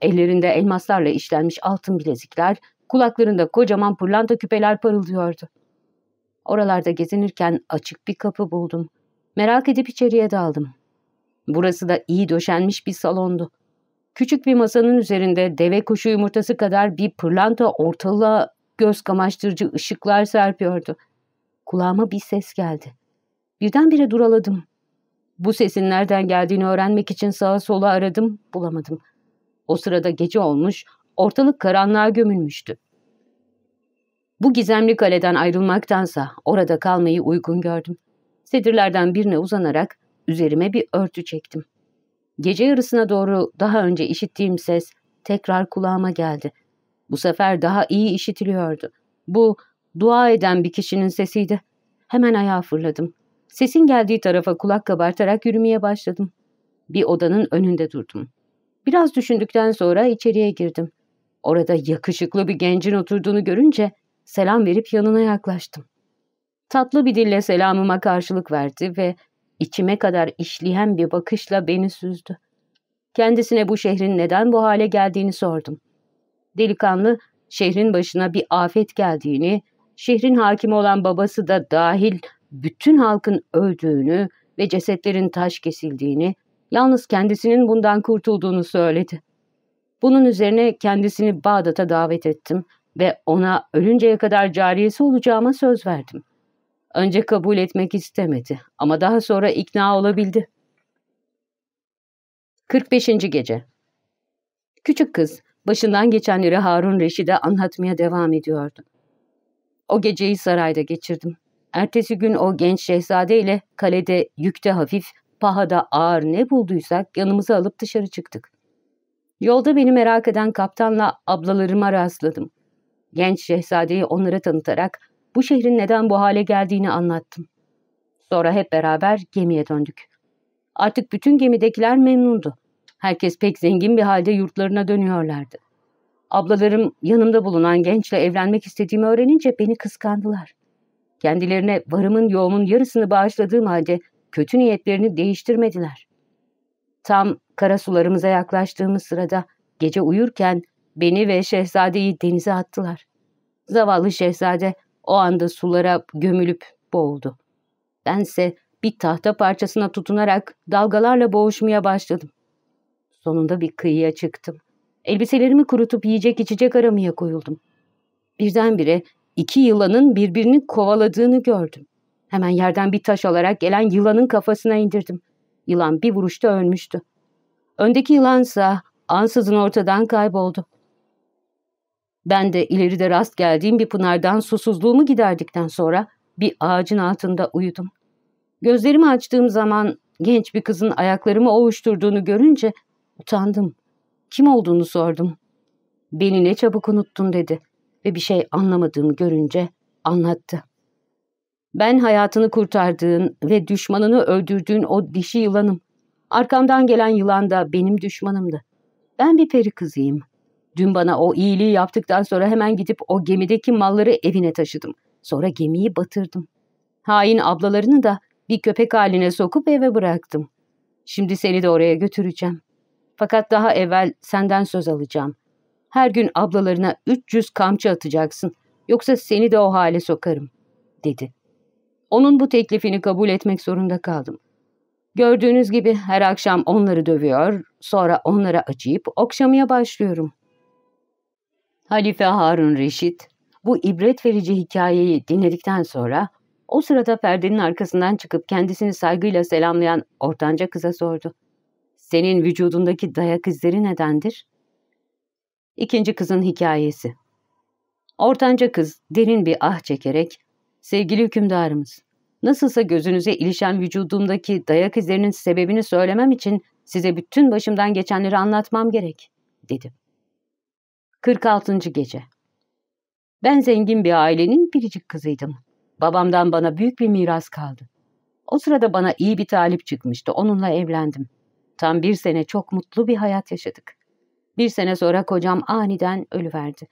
Ellerinde elmaslarla işlenmiş altın bilezikler, kulaklarında kocaman pırlanta küpeler parıldıyordu. Oralarda gezinirken açık bir kapı buldum. Merak edip içeriye daldım. Burası da iyi döşenmiş bir salondu. Küçük bir masanın üzerinde deve kuşu yumurtası kadar bir pırlanta ortalığa göz kamaştırıcı ışıklar serpiyordu. Kulağıma bir ses geldi. Birdenbire duraladım. Bu sesin nereden geldiğini öğrenmek için sağa sola aradım, bulamadım. O sırada gece olmuş, ortalık karanlığa gömülmüştü. Bu gizemli kaleden ayrılmaktansa orada kalmayı uygun gördüm. Sedirlerden birine uzanarak üzerime bir örtü çektim. Gece yarısına doğru daha önce işittiğim ses tekrar kulağıma geldi. Bu sefer daha iyi işitiliyordu. Bu dua eden bir kişinin sesiydi. Hemen ayağa fırladım. Sesin geldiği tarafa kulak kabartarak yürümeye başladım. Bir odanın önünde durdum. Biraz düşündükten sonra içeriye girdim. Orada yakışıklı bir gencin oturduğunu görünce selam verip yanına yaklaştım. Tatlı bir dille selamıma karşılık verdi ve içime kadar işleyen bir bakışla beni süzdü. Kendisine bu şehrin neden bu hale geldiğini sordum. Delikanlı, şehrin başına bir afet geldiğini, şehrin hakimi olan babası da dahil bütün halkın öldüğünü ve cesetlerin taş kesildiğini, yalnız kendisinin bundan kurtulduğunu söyledi. Bunun üzerine kendisini Bağdat'a davet ettim ve ona ölünceye kadar cariyesi olacağıma söz verdim. Önce kabul etmek istemedi ama daha sonra ikna olabildi. 45. Gece Küçük kız başından geçenleri Harun Reşid'e anlatmaya devam ediyordu. O geceyi sarayda geçirdim. Ertesi gün o genç şehzade ile kalede yükte hafif, pahada ağır ne bulduysak yanımıza alıp dışarı çıktık. Yolda beni merak eden kaptanla ablalarıma rastladım. Genç şehzadeyi onlara tanıtarak bu şehrin neden bu hale geldiğini anlattım. Sonra hep beraber gemiye döndük. Artık bütün gemidekiler memnundu. Herkes pek zengin bir halde yurtlarına dönüyorlardı. Ablalarım yanımda bulunan gençle evlenmek istediğimi öğrenince beni kıskandılar. Kendilerine varımın yoğumun yarısını bağışladığım halde kötü niyetlerini değiştirmediler. Tam kara sularımıza yaklaştığımız sırada gece uyurken beni ve şehzadeyi denize attılar. Zavallı şehzade o anda sulara gömülüp boğuldu. Bense bir tahta parçasına tutunarak dalgalarla boğuşmaya başladım. Sonunda bir kıyıya çıktım. Elbiselerimi kurutup yiyecek içecek aramaya koyuldum. Birdenbire iki yılanın birbirini kovaladığını gördüm. Hemen yerden bir taş alarak gelen yılanın kafasına indirdim. Yılan bir vuruşta ölmüştü. Öndeki yılansa ansızın ortadan kayboldu. Ben de ileride rast geldiğim bir pınardan susuzluğumu giderdikten sonra bir ağacın altında uyudum. Gözlerimi açtığım zaman genç bir kızın ayaklarımı ovuşturduğunu görünce utandım. Kim olduğunu sordum. Beni ne çabuk unuttun dedi ve bir şey anlamadığımı görünce anlattı. Ben hayatını kurtardığın ve düşmanını öldürdüğün o dişi yılanım. Arkamdan gelen yılan da benim düşmanımdı. Ben bir peri kızıyım. Dün bana o iyiliği yaptıktan sonra hemen gidip o gemideki malları evine taşıdım. Sonra gemiyi batırdım. Hain ablalarını da bir köpek haline sokup eve bıraktım. Şimdi seni de oraya götüreceğim. Fakat daha evvel senden söz alacağım. Her gün ablalarına 300 kamçı atacaksın. Yoksa seni de o hale sokarım, dedi. Onun bu teklifini kabul etmek zorunda kaldım. Gördüğünüz gibi her akşam onları dövüyor, sonra onlara acıyıp okşamaya başlıyorum. Halife Harun Reşit, bu ibret verici hikayeyi dinledikten sonra o sırada perdenin arkasından çıkıp kendisini saygıyla selamlayan ortanca kıza sordu. Senin vücudundaki dayak izleri nedendir? İkinci kızın hikayesi. Ortanca kız derin bir ah çekerek, sevgili hükümdarımız, nasılsa gözünüze ilişen vücudumdaki dayak izlerinin sebebini söylemem için size bütün başımdan geçenleri anlatmam gerek, dedi. 46. Gece Ben zengin bir ailenin biricik kızıydım. Babamdan bana büyük bir miras kaldı. O sırada bana iyi bir talip çıkmıştı. Onunla evlendim. Tam bir sene çok mutlu bir hayat yaşadık. Bir sene sonra kocam aniden ölüverdi.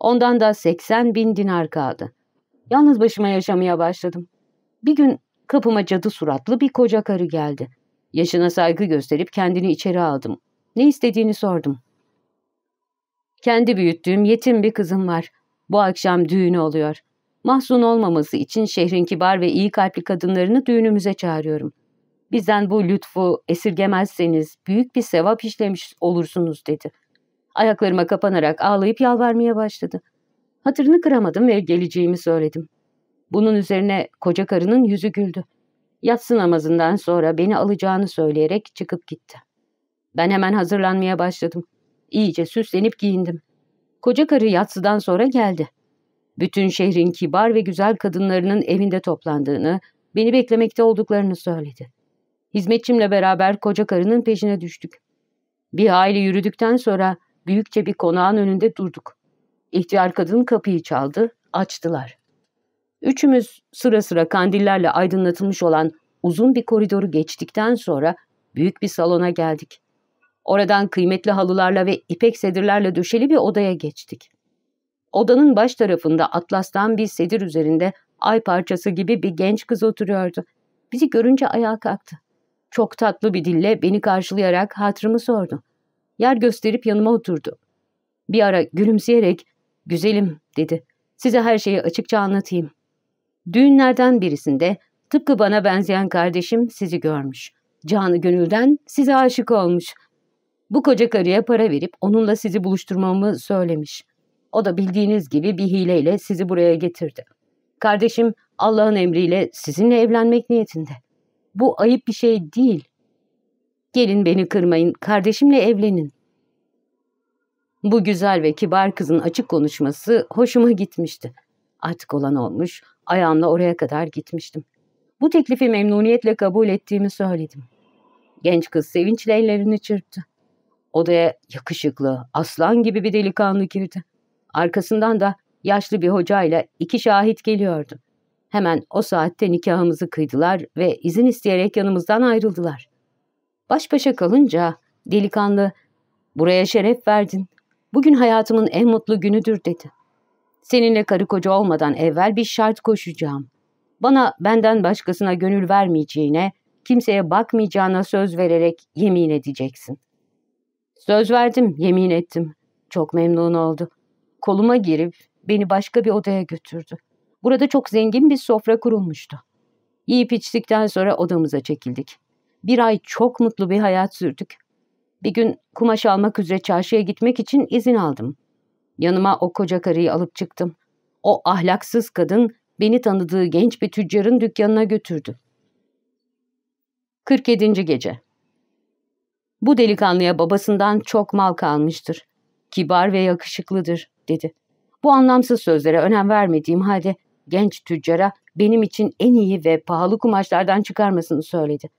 Ondan da 80 bin dinar kaldı. Yalnız başıma yaşamaya başladım. Bir gün kapıma cadı suratlı bir koca karı geldi. Yaşına saygı gösterip kendini içeri aldım. Ne istediğini sordum. Kendi büyüttüğüm yetim bir kızım var. Bu akşam düğünü oluyor. Mahzun olmaması için şehrin kibar ve iyi kalpli kadınlarını düğünümüze çağırıyorum. Bizden bu lütfu esirgemezseniz büyük bir sevap işlemiş olursunuz dedi. Ayaklarıma kapanarak ağlayıp yalvarmaya başladı. Hatırını kıramadım ve geleceğimi söyledim. Bunun üzerine koca karının yüzü güldü. Yatsı namazından sonra beni alacağını söyleyerek çıkıp gitti. Ben hemen hazırlanmaya başladım. İyice süslenip giyindim. Koca karı yatsıdan sonra geldi. Bütün şehrin kibar ve güzel kadınlarının evinde toplandığını, beni beklemekte olduklarını söyledi. Hizmetçimle beraber koca karının peşine düştük. Bir hayli yürüdükten sonra büyükçe bir konağın önünde durduk. İhtiyar kadın kapıyı çaldı, açtılar. Üçümüz sıra sıra kandillerle aydınlatılmış olan uzun bir koridoru geçtikten sonra büyük bir salona geldik. Oradan kıymetli halılarla ve ipek sedirlerle döşeli bir odaya geçtik. Odanın baş tarafında atlastan bir sedir üzerinde ay parçası gibi bir genç kız oturuyordu. Bizi görünce ayağa kalktı. Çok tatlı bir dille beni karşılayarak hatırımı sordu. Yer gösterip yanıma oturdu. Bir ara gülümseyerek ''Güzelim'' dedi. ''Size her şeyi açıkça anlatayım.'' Düğünlerden birisinde tıpkı bana benzeyen kardeşim sizi görmüş. Canı gönülden size aşık olmuş. Bu koca karıya para verip onunla sizi buluşturmamı söylemiş. O da bildiğiniz gibi bir hileyle sizi buraya getirdi. Kardeşim Allah'ın emriyle sizinle evlenmek niyetinde. Bu ayıp bir şey değil. Gelin beni kırmayın, kardeşimle evlenin. Bu güzel ve kibar kızın açık konuşması hoşuma gitmişti. Artık olan olmuş, ayağımla oraya kadar gitmiştim. Bu teklifi memnuniyetle kabul ettiğimi söyledim. Genç kız sevinçle ellerini çırptı. Odaya yakışıklı, aslan gibi bir delikanlı girdi. Arkasından da yaşlı bir hocayla iki şahit geliyordu. Hemen o saatte nikahımızı kıydılar ve izin isteyerek yanımızdan ayrıldılar. Baş başa kalınca delikanlı, ''Buraya şeref verdin. Bugün hayatımın en mutlu günüdür.'' dedi. ''Seninle karı koca olmadan evvel bir şart koşacağım. Bana benden başkasına gönül vermeyeceğine, kimseye bakmayacağına söz vererek yemin edeceksin.'' Söz verdim, yemin ettim. Çok memnun oldu. Koluma girip beni başka bir odaya götürdü. Burada çok zengin bir sofra kurulmuştu. Yiyip içtikten sonra odamıza çekildik. Bir ay çok mutlu bir hayat sürdük. Bir gün kumaş almak üzere çarşıya gitmek için izin aldım. Yanıma o koca karıyı alıp çıktım. O ahlaksız kadın beni tanıdığı genç bir tüccarın dükkanına götürdü. 47. Gece Bu delikanlıya babasından çok mal kalmıştır. Kibar ve yakışıklıdır, dedi. Bu anlamsız sözlere önem vermediğim halde genç tüccara benim için en iyi ve pahalı kumaşlardan çıkarmasını söyledi.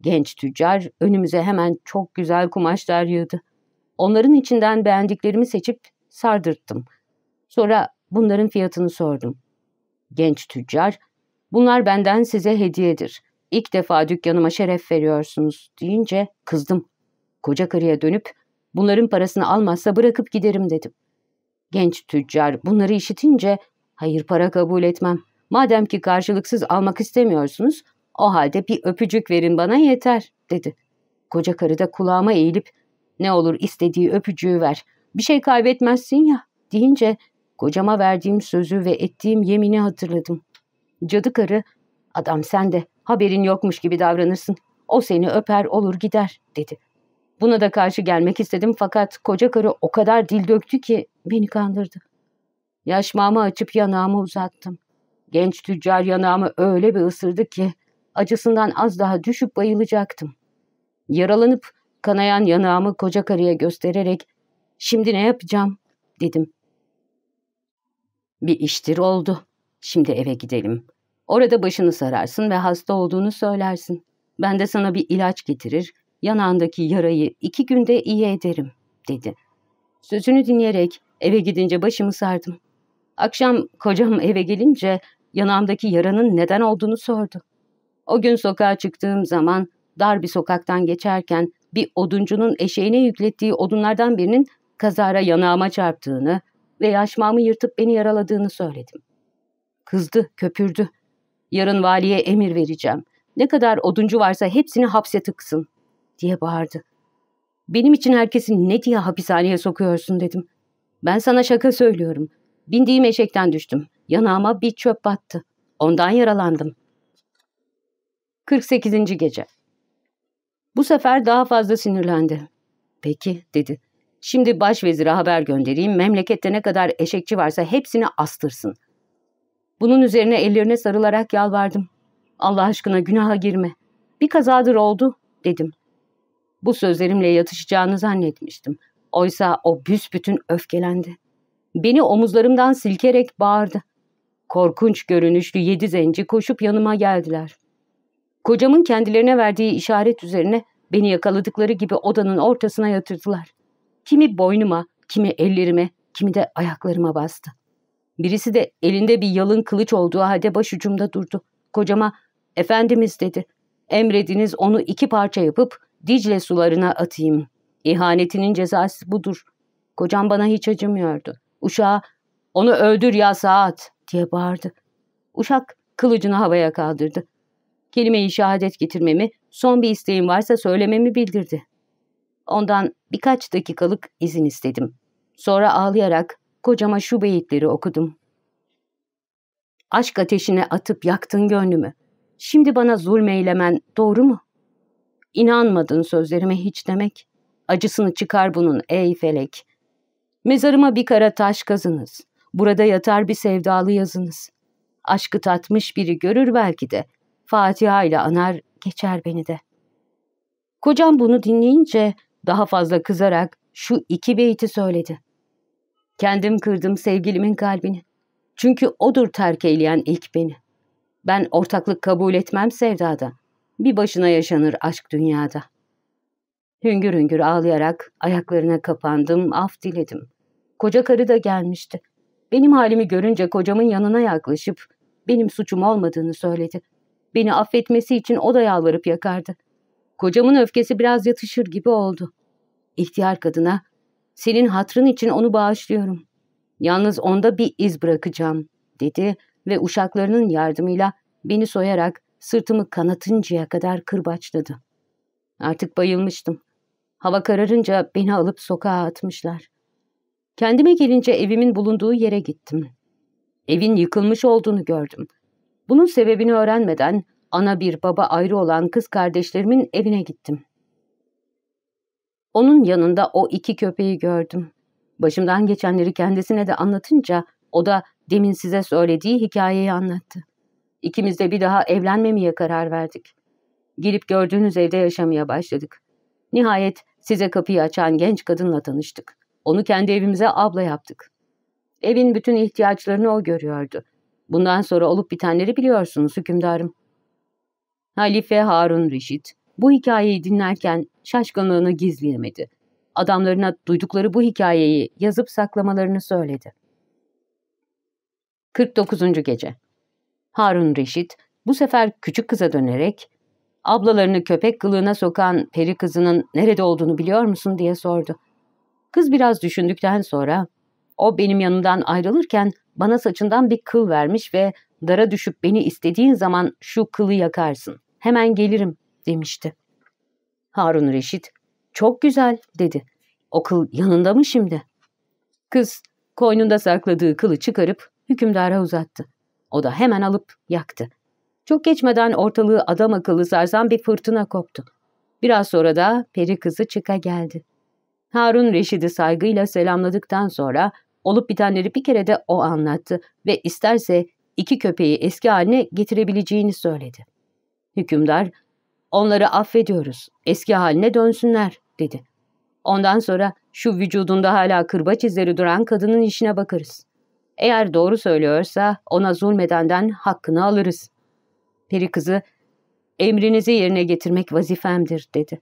Genç tüccar önümüze hemen çok güzel kumaşlar yığdı. Onların içinden beğendiklerimi seçip sardırttım. Sonra bunların fiyatını sordum. Genç tüccar, bunlar benden size hediyedir. İlk defa dükkanıma şeref veriyorsunuz deyince kızdım. Koca karıya dönüp bunların parasını almazsa bırakıp giderim dedim. Genç tüccar bunları işitince hayır para kabul etmem. Madem ki karşılıksız almak istemiyorsunuz o halde bir öpücük verin bana yeter dedi. Koca karı da kulağıma eğilip ne olur istediği öpücüğü ver bir şey kaybetmezsin ya deyince kocama verdiğim sözü ve ettiğim yemini hatırladım. Cadı karı adam sen de haberin yokmuş gibi davranırsın o seni öper olur gider dedi. Buna da karşı gelmek istedim fakat koca karı o kadar dil döktü ki beni kandırdı. Yaşmağımı açıp yanağımı uzattım. Genç tüccar yanağımı öyle bir ısırdı ki acısından az daha düşüp bayılacaktım. Yaralanıp kanayan yanağımı koca karıya göstererek ''Şimdi ne yapacağım?'' dedim. ''Bir iştir oldu. Şimdi eve gidelim. Orada başını sararsın ve hasta olduğunu söylersin. Ben de sana bir ilaç getirir, yanağındaki yarayı iki günde iyi ederim.'' dedi. Sözünü dinleyerek eve gidince başımı sardım. Akşam kocam eve gelince yanağımdaki yaranın neden olduğunu sordu. O gün sokağa çıktığım zaman dar bir sokaktan geçerken bir oduncunun eşeğine yüklettiği odunlardan birinin kazara yanağıma çarptığını ve yaşmağımı yırtıp beni yaraladığını söyledim. Kızdı, köpürdü. Yarın valiye emir vereceğim. Ne kadar oduncu varsa hepsini hapse tıksın, diye bağırdı. Benim için herkesi ne diye hapishaneye sokuyorsun dedim. Ben sana şaka söylüyorum. Bindiğim eşekten düştüm. Yanağıma bir çöp battı. Ondan yaralandım. 48. Gece Bu sefer daha fazla sinirlendi. Peki dedi. Şimdi başvezire haber göndereyim. Memlekette ne kadar eşekçi varsa hepsini astırsın. Bunun üzerine ellerine sarılarak yalvardım. Allah aşkına günaha girme. Bir kazadır oldu dedim. Bu sözlerimle yatışacağını zannetmiştim. Oysa o büsbütün öfkelendi. Beni omuzlarımdan silkerek bağırdı. Korkunç görünüşlü yedi zenci koşup yanıma geldiler. Kocamın kendilerine verdiği işaret üzerine beni yakaladıkları gibi odanın ortasına yatırdılar. Kimi boynuma, kimi ellerime, kimi de ayaklarıma bastı. Birisi de elinde bir yalın kılıç olduğu halde başucumda durdu. Kocama, efendimiz dedi, emrediniz onu iki parça yapıp Dicle sularına atayım. İhanetinin cezası budur. Kocam bana hiç acımıyordu. Uşağa onu öldür ya saat diye bağırdı. Uşak kılıcını havaya kaldırdı. Kelime-i şehadet getirmemi, son bir isteğim varsa söylememi bildirdi. Ondan birkaç dakikalık izin istedim. Sonra ağlayarak kocama şu beyitleri okudum. Aşk ateşine atıp yaktın gönlümü. Şimdi bana zulmeylemen doğru mu? İnanmadın sözlerime hiç demek. Acısını çıkar bunun ey felek. Mezarıma bir kara taş kazınız. Burada yatar bir sevdalı yazınız. Aşkı tatmış biri görür belki de. Fatiha ile anar geçer beni de. Kocam bunu dinleyince daha fazla kızarak şu iki beyti söyledi. Kendim kırdım sevgilimin kalbini. Çünkü odur terk eyleyen ilk beni. Ben ortaklık kabul etmem sevdada. Bir başına yaşanır aşk dünyada. Hüngür hüngür ağlayarak ayaklarına kapandım, af diledim. Koca karı da gelmişti. Benim halimi görünce kocamın yanına yaklaşıp benim suçum olmadığını söyledi. Beni affetmesi için o da yalvarıp yakardı. Kocamın öfkesi biraz yatışır gibi oldu. İhtiyar kadına, senin hatrın için onu bağışlıyorum. Yalnız onda bir iz bırakacağım, dedi ve uşaklarının yardımıyla beni soyarak sırtımı kanatıncaya kadar kırbaçladı. Artık bayılmıştım. Hava kararınca beni alıp sokağa atmışlar. Kendime gelince evimin bulunduğu yere gittim. Evin yıkılmış olduğunu gördüm. Bunun sebebini öğrenmeden ana bir baba ayrı olan kız kardeşlerimin evine gittim. Onun yanında o iki köpeği gördüm. Başımdan geçenleri kendisine de anlatınca o da demin size söylediği hikayeyi anlattı. İkimiz de bir daha evlenmemeye karar verdik. Girip gördüğünüz evde yaşamaya başladık. Nihayet size kapıyı açan genç kadınla tanıştık. Onu kendi evimize abla yaptık. Evin bütün ihtiyaçlarını o görüyordu. Bundan sonra olup bitenleri biliyorsunuz hükümdarım. Halife Harun Reşit bu hikayeyi dinlerken şaşkınlığını gizleyemedi. Adamlarına duydukları bu hikayeyi yazıp saklamalarını söyledi. 49. Gece Harun Reşit bu sefer küçük kıza dönerek ablalarını köpek kılığına sokan peri kızının nerede olduğunu biliyor musun diye sordu. Kız biraz düşündükten sonra o benim yanımdan ayrılırken bana saçından bir kıl vermiş ve dara düşüp beni istediğin zaman şu kılı yakarsın. Hemen gelirim demişti. Harun Reşit çok güzel dedi. O kıl yanında mı şimdi? Kız koynunda sakladığı kılı çıkarıp hükümdara uzattı. O da hemen alıp yaktı. Çok geçmeden ortalığı adam akıllı sarsan bir fırtına koptu. Biraz sonra da peri kızı çıka geldi. Harun Reşid'i saygıyla selamladıktan sonra olup bitenleri bir kere de o anlattı ve isterse iki köpeği eski haline getirebileceğini söyledi. Hükümdar, onları affediyoruz, eski haline dönsünler, dedi. Ondan sonra şu vücudunda hala kırbaç izleri duran kadının işine bakarız. Eğer doğru söylüyorsa ona zulmedenden hakkını alırız. Peri kızı, emrinizi yerine getirmek vazifemdir, dedi.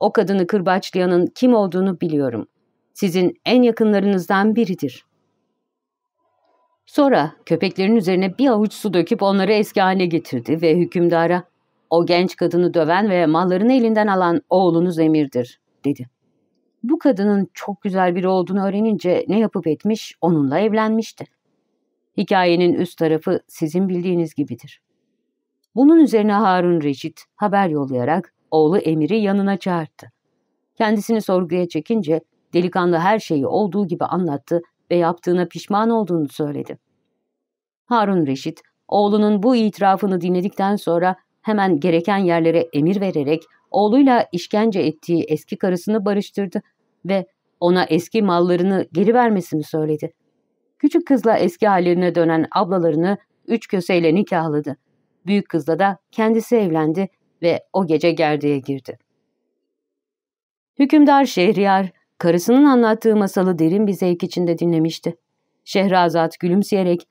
O kadını kırbaçlayanın kim olduğunu biliyorum. Sizin en yakınlarınızdan biridir. Sonra köpeklerin üzerine bir avuç su döküp onları eski haline getirdi ve hükümdara o genç kadını döven ve mallarını elinden alan oğlunuz Emir'dir, dedi. Bu kadının çok güzel biri olduğunu öğrenince ne yapıp etmiş onunla evlenmişti. Hikayenin üst tarafı sizin bildiğiniz gibidir. Bunun üzerine Harun Reşit haber yollayarak oğlu Emir'i yanına çağırdı. Kendisini sorguya çekince delikanlı her şeyi olduğu gibi anlattı ve yaptığına pişman olduğunu söyledi. Harun Reşit, oğlunun bu itirafını dinledikten sonra hemen gereken yerlere emir vererek oğluyla işkence ettiği eski karısını barıştırdı ve ona eski mallarını geri vermesini söyledi. Küçük kızla eski hallerine dönen ablalarını üç köseyle nikahladı. Büyük kızla da kendisi evlendi ve o gece gerdeğe girdi. Hükümdar Şehriyar, karısının anlattığı masalı derin bir zevk içinde dinlemişti. Şehrazat gülümseyerek,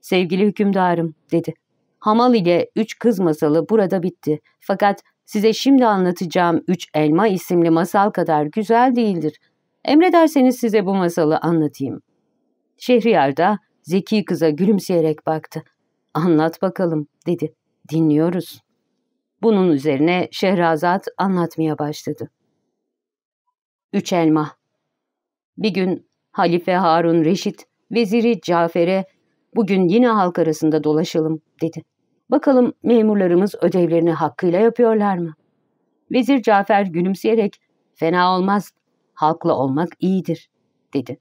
''Sevgili hükümdarım'' dedi. ''Hamal ile üç kız masalı burada bitti. Fakat size şimdi anlatacağım Üç Elma isimli masal kadar güzel değildir. Emrederseniz size bu masalı anlatayım. Şehriyar da zeki kıza gülümseyerek baktı. Anlat bakalım dedi. Dinliyoruz. Bunun üzerine Şehrazat anlatmaya başladı. Üç Elma Bir gün Halife Harun Reşit, Veziri Cafer'e bugün yine halk arasında dolaşalım dedi. Bakalım memurlarımız ödevlerini hakkıyla yapıyorlar mı? Vezir Cafer gülümseyerek fena olmaz, halkla olmak iyidir dedi.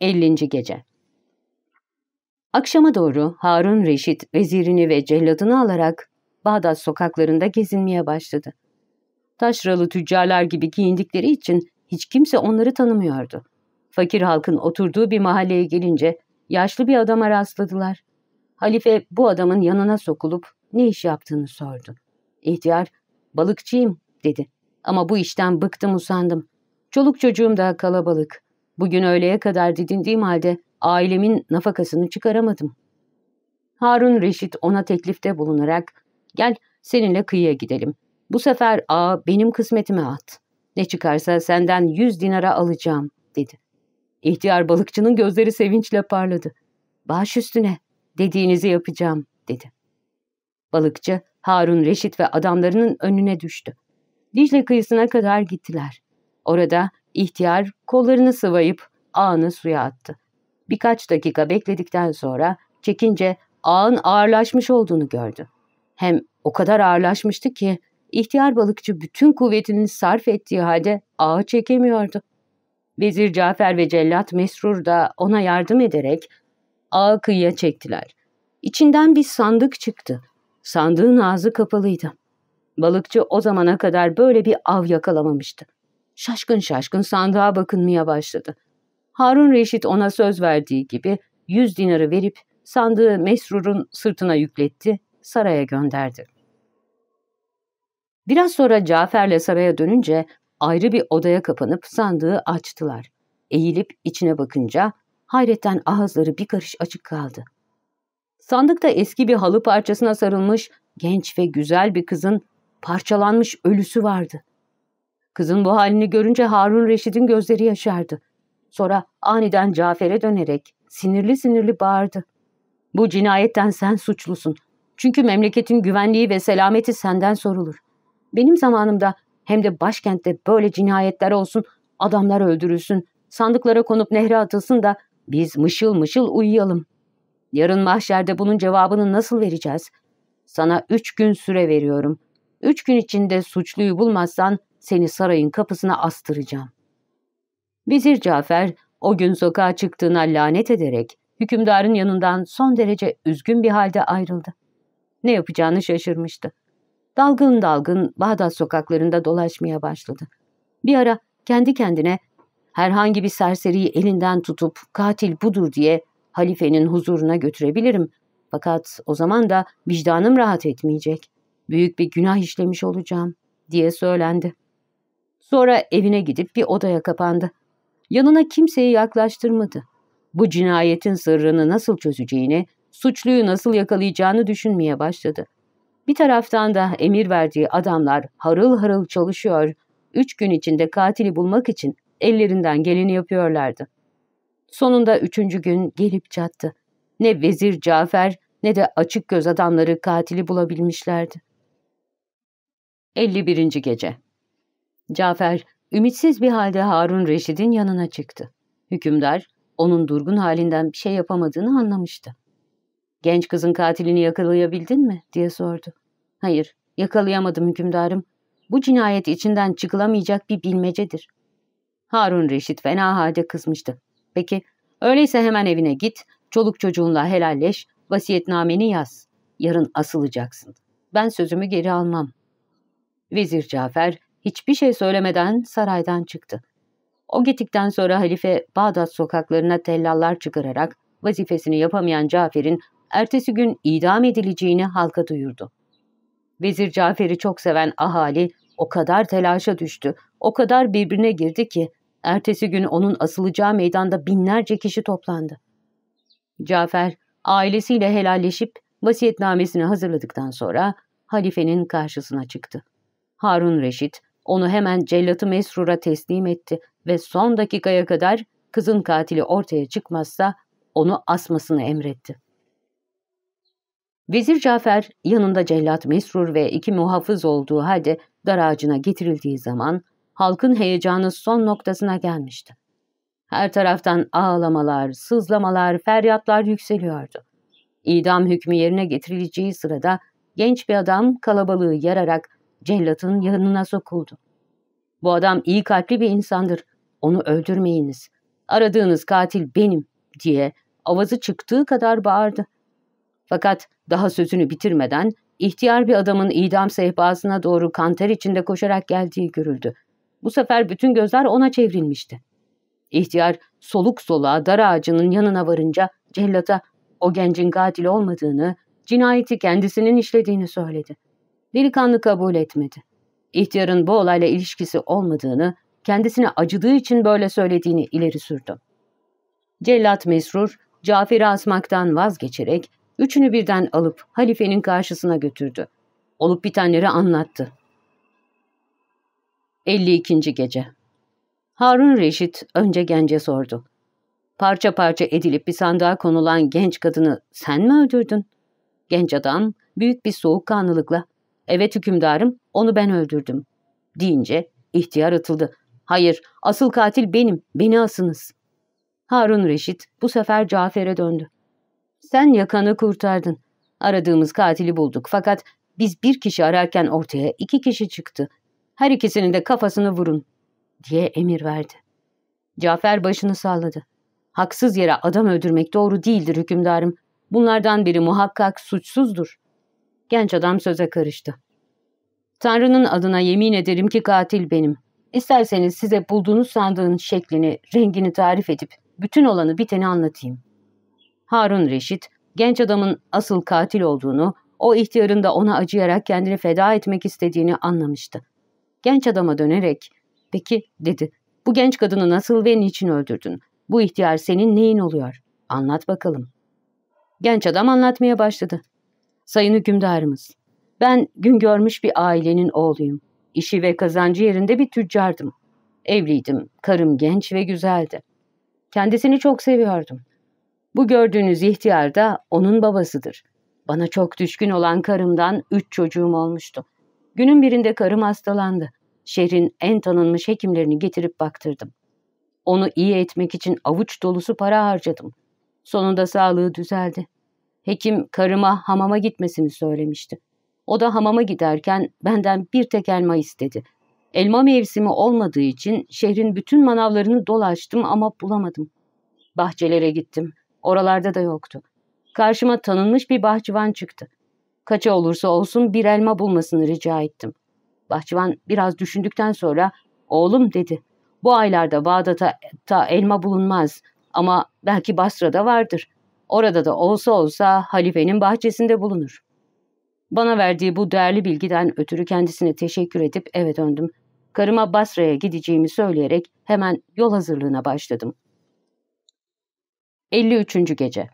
50. Gece Akşama doğru Harun Reşit vezirini ve celladını alarak Bağdat sokaklarında gezinmeye başladı. Taşralı tüccarlar gibi giyindikleri için hiç kimse onları tanımıyordu. Fakir halkın oturduğu bir mahalleye gelince yaşlı bir adama rastladılar. Halife bu adamın yanına sokulup ne iş yaptığını sordu. İhtiyar, balıkçıyım dedi. Ama bu işten bıktım usandım. Çoluk çocuğum da kalabalık. Bugün öğleye kadar didindiğim halde ailemin nafakasını çıkaramadım. Harun Reşit ona teklifte bulunarak gel seninle kıyıya gidelim. Bu sefer ağa benim kısmetime at. Ne çıkarsa senden yüz dinara alacağım dedi. İhtiyar balıkçının gözleri sevinçle parladı. Baş üstüne dediğinizi yapacağım dedi. Balıkçı Harun Reşit ve adamlarının önüne düştü. Dicle kıyısına kadar gittiler. Orada ihtiyar kollarını sıvayıp ağını suya attı. Birkaç dakika bekledikten sonra çekince ağın ağırlaşmış olduğunu gördü. Hem o kadar ağırlaşmıştı ki ihtiyar balıkçı bütün kuvvetini sarf ettiği halde ağı çekemiyordu. Vezir Cafer ve Cellat Mesrur da ona yardım ederek ağı kıyıya çektiler. İçinden bir sandık çıktı. Sandığın ağzı kapalıydı. Balıkçı o zamana kadar böyle bir av yakalamamıştı. Şaşkın şaşkın sandığa bakınmaya başladı. Harun Reşit ona söz verdiği gibi yüz dinarı verip sandığı Mesrur'un sırtına yükletti, saraya gönderdi. Biraz sonra Cafer'le saraya dönünce ayrı bir odaya kapanıp sandığı açtılar. Eğilip içine bakınca hayretten ağızları bir karış açık kaldı. Sandıkta eski bir halı parçasına sarılmış genç ve güzel bir kızın parçalanmış ölüsü vardı. Kızın bu halini görünce Harun Reşit'in gözleri yaşardı. Sonra aniden Cafer'e dönerek sinirli sinirli bağırdı. Bu cinayetten sen suçlusun. Çünkü memleketin güvenliği ve selameti senden sorulur. Benim zamanımda hem de başkentte böyle cinayetler olsun, adamlar öldürülsün, sandıklara konup nehre atılsın da biz mışıl mışıl uyuyalım. Yarın mahşerde bunun cevabını nasıl vereceğiz? Sana üç gün süre veriyorum. Üç gün içinde suçluyu bulmazsan seni sarayın kapısına astıracağım. Vizir Cafer o gün sokağa çıktığına lanet ederek hükümdarın yanından son derece üzgün bir halde ayrıldı. Ne yapacağını şaşırmıştı. Dalgın dalgın Bağdat sokaklarında dolaşmaya başladı. Bir ara kendi kendine herhangi bir serseriyi elinden tutup katil budur diye halifenin huzuruna götürebilirim. Fakat o zaman da vicdanım rahat etmeyecek. Büyük bir günah işlemiş olacağım diye söylendi. Sonra evine gidip bir odaya kapandı. Yanına kimseyi yaklaştırmadı. Bu cinayetin sırrını nasıl çözeceğini, suçluyu nasıl yakalayacağını düşünmeye başladı. Bir taraftan da emir verdiği adamlar harıl harıl çalışıyor, üç gün içinde katili bulmak için ellerinden geleni yapıyorlardı. Sonunda üçüncü gün gelip çattı. Ne Vezir Cafer ne de açık göz adamları katili bulabilmişlerdi. 51. Gece Cafer, ümitsiz bir halde Harun Reşid'in yanına çıktı. Hükümdar, onun durgun halinden bir şey yapamadığını anlamıştı. Genç kızın katilini yakalayabildin mi? diye sordu. Hayır, yakalayamadım hükümdarım. Bu cinayet içinden çıkılamayacak bir bilmecedir. Harun Reşit fena halde kızmıştı. Peki, öyleyse hemen evine git, çoluk çocuğunla helalleş, vasiyetnameni yaz. Yarın asılacaksın. Ben sözümü geri almam. Vezir Cafer hiçbir şey söylemeden saraydan çıktı. O gittikten sonra halife Bağdat sokaklarına tellallar çıkararak vazifesini yapamayan Cafer'in ertesi gün idam edileceğini halka duyurdu. Vezir Cafer'i çok seven ahali o kadar telaşa düştü, o kadar birbirine girdi ki ertesi gün onun asılacağı meydanda binlerce kişi toplandı. Cafer ailesiyle helalleşip vasiyetnamesini hazırladıktan sonra halifenin karşısına çıktı. Harun Reşit onu hemen cellatı Mesrur'a teslim etti ve son dakikaya kadar kızın katili ortaya çıkmazsa onu asmasını emretti. Vezir Cafer yanında cellat Mesrur ve iki muhafız olduğu halde dar ağacına getirildiği zaman halkın heyecanı son noktasına gelmişti. Her taraftan ağlamalar, sızlamalar, feryatlar yükseliyordu. İdam hükmü yerine getirileceği sırada genç bir adam kalabalığı yararak cellatın yanına sokuldu. Bu adam iyi kalpli bir insandır. Onu öldürmeyiniz. Aradığınız katil benim diye avazı çıktığı kadar bağırdı. Fakat daha sözünü bitirmeden ihtiyar bir adamın idam sehpasına doğru kanter içinde koşarak geldiği görüldü. Bu sefer bütün gözler ona çevrilmişti. İhtiyar soluk soluğa dar ağacının yanına varınca cellata o gencin katil olmadığını, cinayeti kendisinin işlediğini söyledi. Delikanlı kabul etmedi. İhtiyarın bu olayla ilişkisi olmadığını, kendisine acıdığı için böyle söylediğini ileri sürdü. Cellat Mesrur, Cafer'i asmaktan vazgeçerek üçünü birden alıp halifenin karşısına götürdü. Olup bitenleri anlattı. 52. Gece Harun Reşit önce gence sordu. Parça parça edilip bir sandığa konulan genç kadını sen mi öldürdün? Genç adam büyük bir soğukkanlılıkla evet hükümdarım onu ben öldürdüm deyince ihtiyar atıldı. Hayır asıl katil benim beni asınız. Harun Reşit bu sefer Cafer'e döndü. Sen yakanı kurtardın. Aradığımız katili bulduk fakat biz bir kişi ararken ortaya iki kişi çıktı. Her ikisinin de kafasını vurun diye emir verdi. Cafer başını salladı. Haksız yere adam öldürmek doğru değildir hükümdarım. Bunlardan biri muhakkak suçsuzdur. Genç adam söze karıştı. Tanrı'nın adına yemin ederim ki katil benim. İsterseniz size bulduğunuz sandığın şeklini, rengini tarif edip bütün olanı biteni anlatayım. Harun Reşit, genç adamın asıl katil olduğunu, o ihtiyarın da ona acıyarak kendini feda etmek istediğini anlamıştı. Genç adama dönerek, peki dedi, bu genç kadını nasıl ve niçin öldürdün? Bu ihtiyar senin neyin oluyor? Anlat bakalım. Genç adam anlatmaya başladı. Sayın hükümdarımız, ben gün görmüş bir ailenin oğluyum. İşi ve kazancı yerinde bir tüccardım. Evliydim, karım genç ve güzeldi. Kendisini çok seviyordum. Bu gördüğünüz ihtiyar da onun babasıdır. Bana çok düşkün olan karımdan üç çocuğum olmuştu. Günün birinde karım hastalandı. Şehrin en tanınmış hekimlerini getirip baktırdım. Onu iyi etmek için avuç dolusu para harcadım. Sonunda sağlığı düzeldi. Hekim karıma hamama gitmesini söylemişti. O da hamama giderken benden bir tek elma istedi. Elma mevsimi olmadığı için şehrin bütün manavlarını dolaştım ama bulamadım. Bahçelere gittim. Oralarda da yoktu. Karşıma tanınmış bir bahçıvan çıktı. Kaça olursa olsun bir elma bulmasını rica ettim. Bahçıvan biraz düşündükten sonra oğlum dedi. Bu aylarda Bağdat'ta elma bulunmaz ama belki Basra'da vardır. Orada da olsa olsa halifenin bahçesinde bulunur. Bana verdiği bu değerli bilgiden ötürü kendisine teşekkür edip eve döndüm. Karıma Basra'ya gideceğimi söyleyerek hemen yol hazırlığına başladım. 53. Gece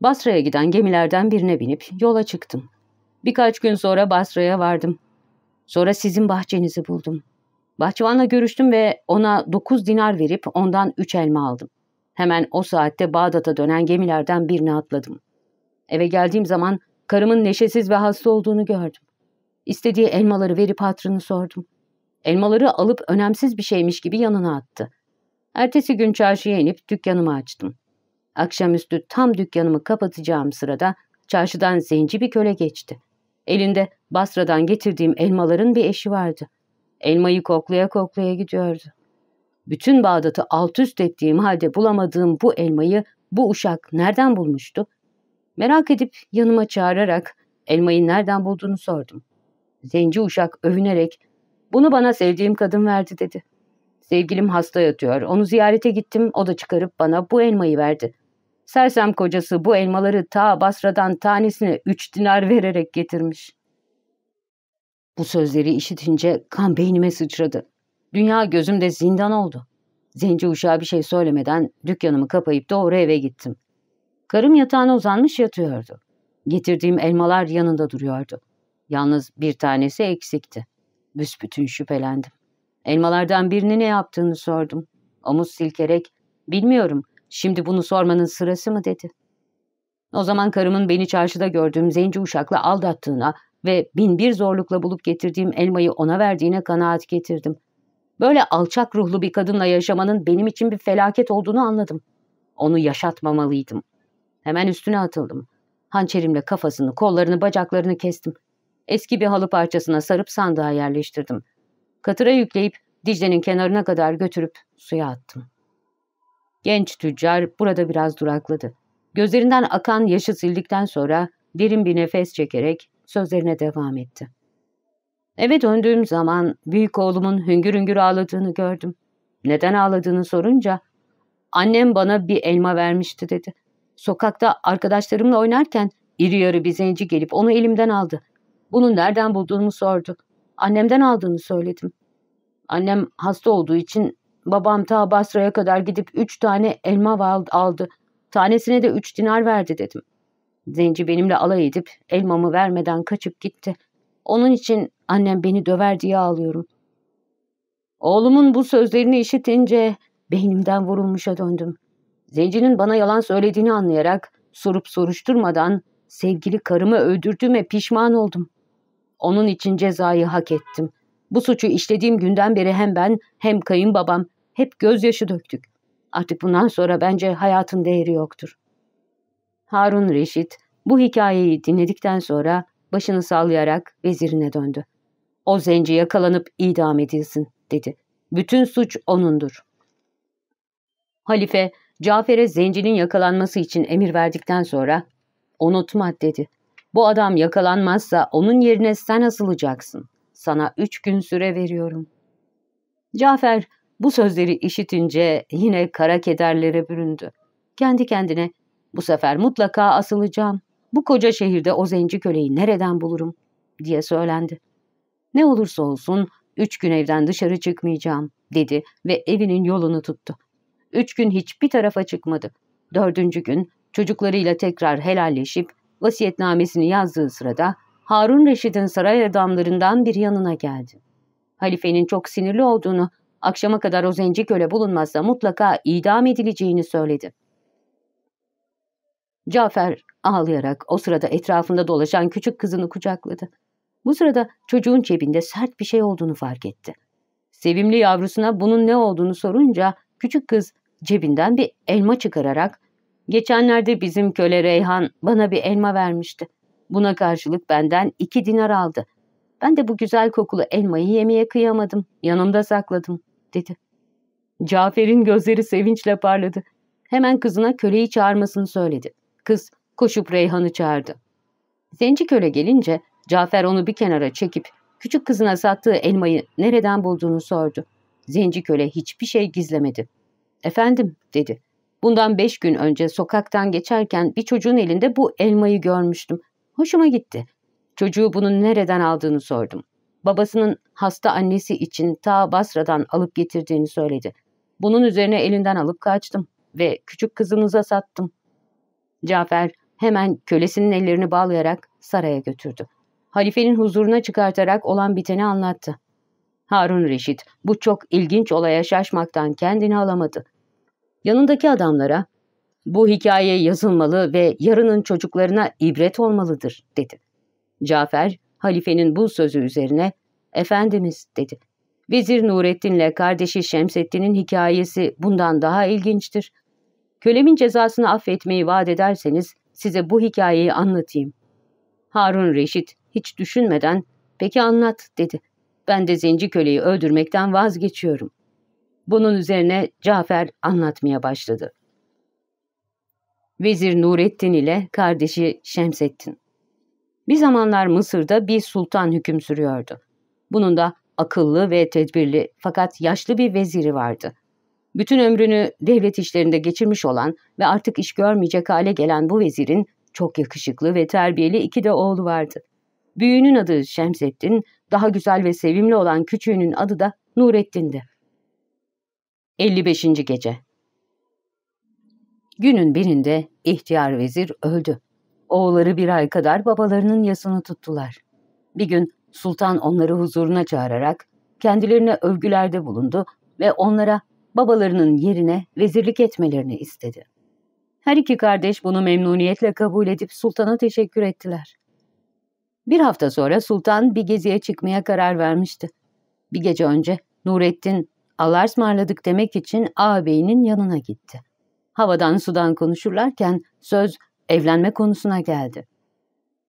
Basra'ya giden gemilerden birine binip yola çıktım. Birkaç gün sonra Basra'ya vardım. Sonra sizin bahçenizi buldum. Bahçıvanla görüştüm ve ona dokuz dinar verip ondan üç elma aldım. Hemen o saatte Bağdat'a dönen gemilerden birine atladım. Eve geldiğim zaman karımın neşesiz ve hasta olduğunu gördüm. İstediği elmaları verip hatrını sordum. Elmaları alıp önemsiz bir şeymiş gibi yanına attı. Ertesi gün çarşıya inip dükkanımı açtım. Akşamüstü tam dükkanımı kapatacağım sırada çarşıdan zenci bir köle geçti. Elinde Basra'dan getirdiğim elmaların bir eşi vardı. Elmayı koklaya koklaya gidiyordu. Bütün Bağdat'ı alt üst ettiğim halde bulamadığım bu elmayı bu uşak nereden bulmuştu? Merak edip yanıma çağırarak elmayı nereden bulduğunu sordum. Zenci uşak övünerek bunu bana sevdiğim kadın verdi dedi. Sevgilim hasta yatıyor. Onu ziyarete gittim. O da çıkarıp bana bu elmayı verdi. Sersem kocası bu elmaları ta Basra'dan tanesine üç dinar vererek getirmiş. Bu sözleri işitince kan beynime sıçradı. Dünya gözümde zindan oldu. Zenci uşağa bir şey söylemeden dükkanımı kapayıp doğru eve gittim. Karım yatağına uzanmış yatıyordu. Getirdiğim elmalar yanında duruyordu. Yalnız bir tanesi eksikti. Büsbütün şüphelendim. Elmalardan birini ne yaptığını sordum. Omuz silkerek, bilmiyorum, şimdi bunu sormanın sırası mı dedi. O zaman karımın beni çarşıda gördüğüm zenci uşakla aldattığına ve bin bir zorlukla bulup getirdiğim elmayı ona verdiğine kanaat getirdim. Böyle alçak ruhlu bir kadınla yaşamanın benim için bir felaket olduğunu anladım. Onu yaşatmamalıydım. Hemen üstüne atıldım. Hançerimle kafasını, kollarını, bacaklarını kestim. Eski bir halı parçasına sarıp sandığa yerleştirdim. Katıra yükleyip Dicle'nin kenarına kadar götürüp suya attım. Genç tüccar burada biraz durakladı. Gözlerinden akan yaşı sildikten sonra derin bir nefes çekerek sözlerine devam etti. Eve döndüğüm zaman büyük oğlumun hüngür hüngür ağladığını gördüm. Neden ağladığını sorunca annem bana bir elma vermişti dedi. Sokakta arkadaşlarımla oynarken iri yarı bir zenci gelip onu elimden aldı. Bunu nereden bulduğumu sordu. Annemden aldığını söyledim. Annem hasta olduğu için babam ta Basra'ya kadar gidip üç tane elma aldı. Tanesine de üç dinar verdi dedim. Zenci benimle alay edip elmamı vermeden kaçıp gitti. Onun için annem beni döver diye ağlıyorum. Oğlumun bu sözlerini işitince beynimden vurulmuşa döndüm. Zencinin bana yalan söylediğini anlayarak sorup soruşturmadan sevgili karımı öldürdüğüme pişman oldum. Onun için cezayı hak ettim. Bu suçu işlediğim günden beri hem ben hem kayınbabam hep gözyaşı döktük. Artık bundan sonra bence hayatın değeri yoktur. Harun Reşit bu hikayeyi dinledikten sonra başını sallayarak vezirine döndü. O zenci yakalanıp idam edilsin dedi. Bütün suç onundur. Halife Cafer'e zencinin yakalanması için emir verdikten sonra unutma dedi. Bu adam yakalanmazsa onun yerine sen asılacaksın. Sana üç gün süre veriyorum. Cafer bu sözleri işitince yine kara kederlere büründü. Kendi kendine bu sefer mutlaka asılacağım. Bu koca şehirde o zenci köleyi nereden bulurum diye söylendi. Ne olursa olsun üç gün evden dışarı çıkmayacağım dedi ve evinin yolunu tuttu. Üç gün hiçbir tarafa çıkmadı. Dördüncü gün çocuklarıyla tekrar helalleşip vasiyetnamesini yazdığı sırada Harun Reşit'in saray adamlarından bir yanına geldi. Halifenin çok sinirli olduğunu, akşama kadar o zenci köle bulunmazsa mutlaka idam edileceğini söyledi. Cafer ağlayarak o sırada etrafında dolaşan küçük kızını kucakladı. Bu sırada çocuğun cebinde sert bir şey olduğunu fark etti. Sevimli yavrusuna bunun ne olduğunu sorunca küçük kız cebinden bir elma çıkararak ''Geçenlerde bizim köle Reyhan bana bir elma vermişti. Buna karşılık benden iki dinar aldı. Ben de bu güzel kokulu elmayı yemeye kıyamadım. Yanımda sakladım.'' dedi. Cafer'in gözleri sevinçle parladı. Hemen kızına köleyi çağırmasını söyledi. Kız koşup Reyhan'ı çağırdı. Zenci köle gelince Cafer onu bir kenara çekip küçük kızına sattığı elmayı nereden bulduğunu sordu. zenci köle hiçbir şey gizlemedi. Efendim dedi. Bundan beş gün önce sokaktan geçerken bir çocuğun elinde bu elmayı görmüştüm. Hoşuma gitti. Çocuğu bunun nereden aldığını sordum. Babasının hasta annesi için ta Basra'dan alıp getirdiğini söyledi. Bunun üzerine elinden alıp kaçtım ve küçük kızınıza sattım. Cafer hemen kölesinin ellerini bağlayarak saraya götürdü. Halifenin huzuruna çıkartarak olan biteni anlattı. Harun Reşit bu çok ilginç olaya şaşmaktan kendini alamadı. Yanındaki adamlara bu hikaye yazılmalı ve yarının çocuklarına ibret olmalıdır dedi. Cafer halifenin bu sözü üzerine Efendimiz dedi. Vezir Nurettin'le kardeşi Şemseddin'in hikayesi bundan daha ilginçtir. Kölemin cezasını affetmeyi vaat ederseniz size bu hikayeyi anlatayım. Harun Reşit hiç düşünmeden peki anlat dedi. Ben de zenci köleyi öldürmekten vazgeçiyorum. Bunun üzerine Cafer anlatmaya başladı. Vezir Nurettin ile kardeşi Şemseddin. Bir zamanlar Mısır'da bir sultan hüküm sürüyordu. Bunun da akıllı ve tedbirli fakat yaşlı bir veziri vardı. Bütün ömrünü devlet işlerinde geçirmiş olan ve artık iş görmeyecek hale gelen bu vezirin çok yakışıklı ve terbiyeli iki de oğlu vardı. Büyüğünün adı Şemseddin, daha güzel ve sevimli olan küçüğünün adı da Nurettin'di. 55. Gece Günün birinde ihtiyar vezir öldü. Oğulları bir ay kadar babalarının yasını tuttular. Bir gün sultan onları huzuruna çağırarak kendilerine övgülerde bulundu ve onlara babalarının yerine vezirlik etmelerini istedi. Her iki kardeş bunu memnuniyetle kabul edip sultana teşekkür ettiler. Bir hafta sonra sultan bir geziye çıkmaya karar vermişti. Bir gece önce Nurettin Allah'a ısmarladık demek için ağabeyinin yanına gitti. Havadan sudan konuşurlarken söz evlenme konusuna geldi.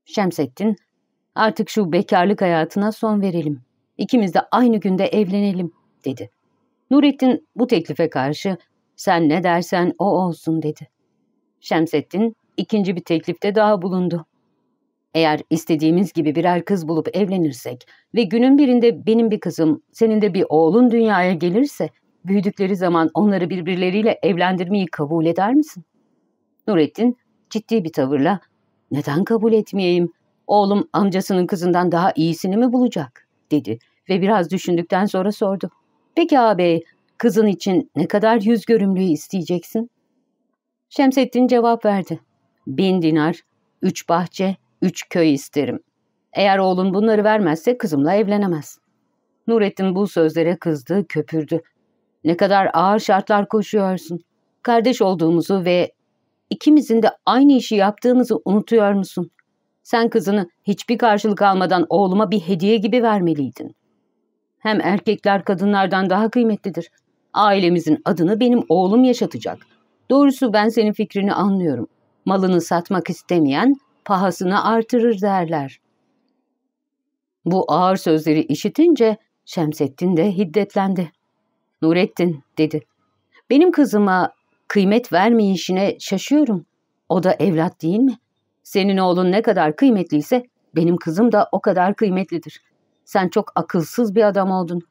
Şemsettin, artık şu bekarlık hayatına son verelim. İkimiz de aynı günde evlenelim, dedi. Nurettin bu teklife karşı, sen ne dersen o olsun, dedi. Şemsettin, ikinci bir teklifte daha bulundu. Eğer istediğimiz gibi birer kız bulup evlenirsek ve günün birinde benim bir kızım, senin de bir oğlun dünyaya gelirse, büyüdükleri zaman onları birbirleriyle evlendirmeyi kabul eder misin? Nurettin ciddi bir tavırla, neden kabul etmeyeyim, oğlum amcasının kızından daha iyisini mi bulacak, dedi ve biraz düşündükten sonra sordu. Peki ağabey, kızın için ne kadar yüz görümlüğü isteyeceksin? Şemsettin cevap verdi. Bin dinar, üç bahçe, üç köy isterim. Eğer oğlun bunları vermezse kızımla evlenemez. Nurettin bu sözlere kızdı, köpürdü. Ne kadar ağır şartlar koşuyorsun. Kardeş olduğumuzu ve ikimizin de aynı işi yaptığımızı unutuyor musun? Sen kızını hiçbir karşılık almadan oğluma bir hediye gibi vermeliydin. Hem erkekler kadınlardan daha kıymetlidir. Ailemizin adını benim oğlum yaşatacak. Doğrusu ben senin fikrini anlıyorum. Malını satmak istemeyen pahasını artırır derler. Bu ağır sözleri işitince Şemsettin de hiddetlendi. Nurettin dedi. Benim kızıma kıymet vermeyişine şaşıyorum. O da evlat değil mi? Senin oğlun ne kadar kıymetliyse benim kızım da o kadar kıymetlidir. Sen çok akılsız bir adam oldun.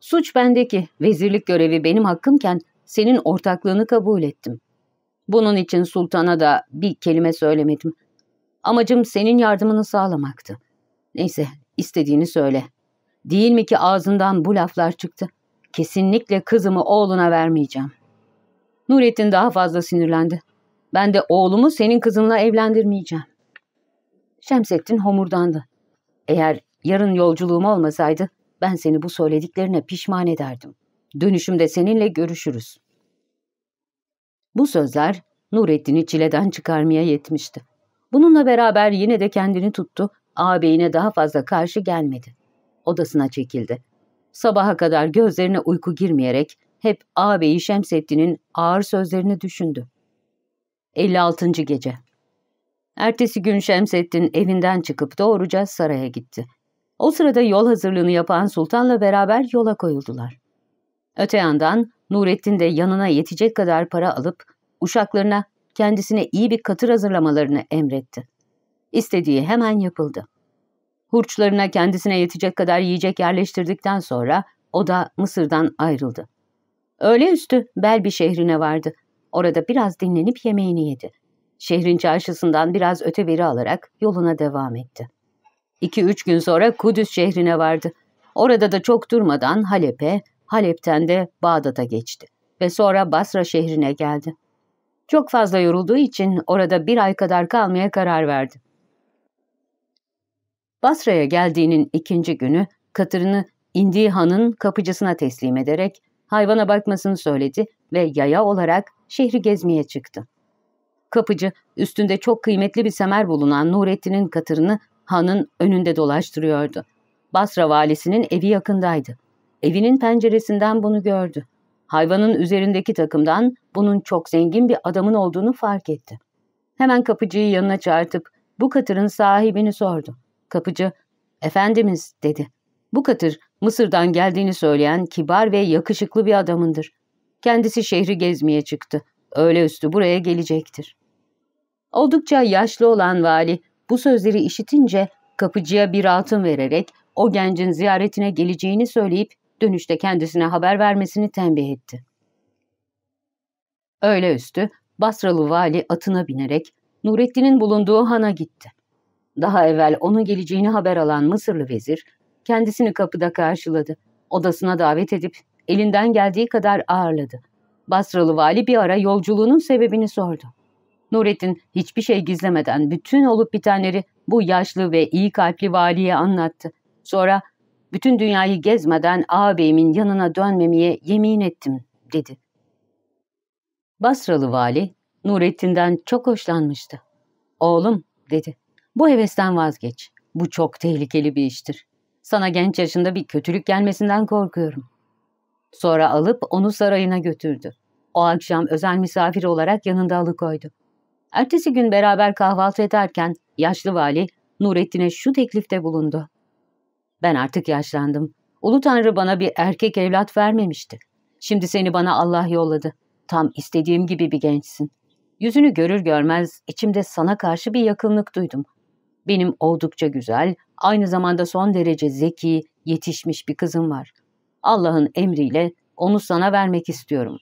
Suç bendeki, vezirlik görevi benim hakkımken senin ortaklığını kabul ettim. Bunun için sultana da bir kelime söylemedim. Amacım senin yardımını sağlamaktı. Neyse, istediğini söyle. Değil mi ki ağzından bu laflar çıktı? Kesinlikle kızımı oğluna vermeyeceğim. Nurettin daha fazla sinirlendi. Ben de oğlumu senin kızınla evlendirmeyeceğim. Şemsettin homurdandı. Eğer yarın yolculuğum olmasaydı ben seni bu söylediklerine pişman ederdim. Dönüşümde seninle görüşürüz. Bu sözler Nurettin'i çileden çıkarmaya yetmişti. Bununla beraber yine de kendini tuttu, ağabeyine daha fazla karşı gelmedi. Odasına çekildi. Sabaha kadar gözlerine uyku girmeyerek hep ağabeyi Şemsettin'in ağır sözlerini düşündü. 56. Gece Ertesi gün Şemsettin evinden çıkıp doğruca saraya gitti. O sırada yol hazırlığını yapan sultanla beraber yola koyuldular. Öte yandan Nurettin de yanına yetecek kadar para alıp uşaklarına kendisine iyi bir katır hazırlamalarını emretti. İstediği hemen yapıldı. Hurçlarına kendisine yetecek kadar yiyecek yerleştirdikten sonra o da Mısır'dan ayrıldı. Öğle üstü Belbi şehrine vardı. Orada biraz dinlenip yemeğini yedi. Şehrin çarşısından biraz öte beri alarak yoluna devam etti. İki üç gün sonra Kudüs şehrine vardı. Orada da çok durmadan Halep'e, Halep'ten de Bağdat'a geçti ve sonra Basra şehrine geldi. Çok fazla yorulduğu için orada bir ay kadar kalmaya karar verdi. Basra'ya geldiğinin ikinci günü katırını indiği hanın kapıcısına teslim ederek hayvana bakmasını söyledi ve yaya olarak şehri gezmeye çıktı. Kapıcı üstünde çok kıymetli bir semer bulunan Nurettin'in katırını hanın önünde dolaştırıyordu. Basra valisinin evi yakındaydı. Evinin penceresinden bunu gördü. Hayvanın üzerindeki takımdan bunun çok zengin bir adamın olduğunu fark etti. Hemen kapıcıyı yanına çağırtıp bu katırın sahibini sordu. Kapıcı, efendimiz dedi. Bu katır Mısır'dan geldiğini söyleyen kibar ve yakışıklı bir adamındır. Kendisi şehri gezmeye çıktı. Öğle üstü buraya gelecektir. Oldukça yaşlı olan vali bu sözleri işitince kapıcıya bir altın vererek o gencin ziyaretine geleceğini söyleyip dönüşte kendisine haber vermesini tembih etti. Öğle üstü Basralı vali atına binerek Nurettin'in bulunduğu hana gitti. Daha evvel onun geleceğini haber alan Mısırlı vezir kendisini kapıda karşıladı. Odasına davet edip elinden geldiği kadar ağırladı. Basralı vali bir ara yolculuğunun sebebini sordu. Nurettin hiçbir şey gizlemeden bütün olup bitenleri bu yaşlı ve iyi kalpli valiye anlattı. Sonra bütün dünyayı gezmeden ağabeyimin yanına dönmemeye yemin ettim dedi. Basralı vali Nurettin'den çok hoşlanmıştı. Oğlum dedi bu hevesten vazgeç. Bu çok tehlikeli bir iştir. Sana genç yaşında bir kötülük gelmesinden korkuyorum. Sonra alıp onu sarayına götürdü. O akşam özel misafir olarak yanında alıkoydu. Ertesi gün beraber kahvaltı ederken yaşlı vali Nurettin'e şu teklifte bulundu. Ben artık yaşlandım. Ulu Tanrı bana bir erkek evlat vermemişti. Şimdi seni bana Allah yolladı. Tam istediğim gibi bir gençsin. Yüzünü görür görmez içimde sana karşı bir yakınlık duydum. Benim oldukça güzel, aynı zamanda son derece zeki, yetişmiş bir kızım var. Allah'ın emriyle onu sana vermek istiyorum.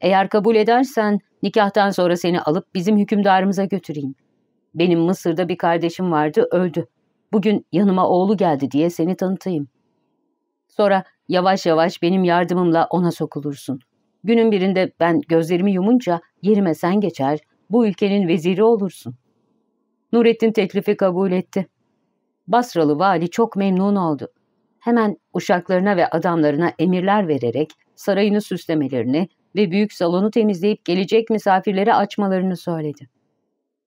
Eğer kabul edersen nikahtan sonra seni alıp bizim hükümdarımıza götüreyim. Benim Mısır'da bir kardeşim vardı, öldü. Bugün yanıma oğlu geldi diye seni tanıtayım. Sonra yavaş yavaş benim yardımımla ona sokulursun. Günün birinde ben gözlerimi yumunca yerime sen geçer, bu ülkenin veziri olursun. Nurettin teklifi kabul etti. Basralı vali çok memnun oldu. Hemen uşaklarına ve adamlarına emirler vererek sarayını süslemelerini ve büyük salonu temizleyip gelecek misafirlere açmalarını söyledi.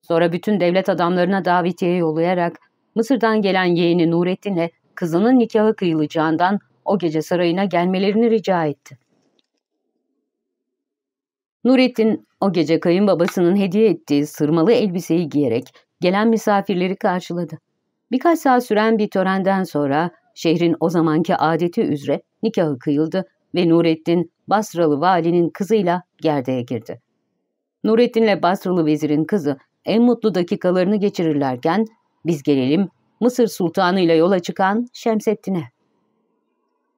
Sonra bütün devlet adamlarına davetiye yollayarak Mısır'dan gelen yeğeni Nurettin'le kızının nikahı kıyılacağından o gece sarayına gelmelerini rica etti. Nurettin o gece kayınbabasının hediye ettiği sırmalı elbiseyi giyerek gelen misafirleri karşıladı. Birkaç saat süren bir törenden sonra şehrin o zamanki adeti üzere nikahı kıyıldı ve Nurettin Basralı valinin kızıyla gerdeğe girdi. Nurettin'le Basralı vezirin kızı en mutlu dakikalarını geçirirlerken biz gelelim Mısır Sultanı ile yola çıkan Şemseddin'e.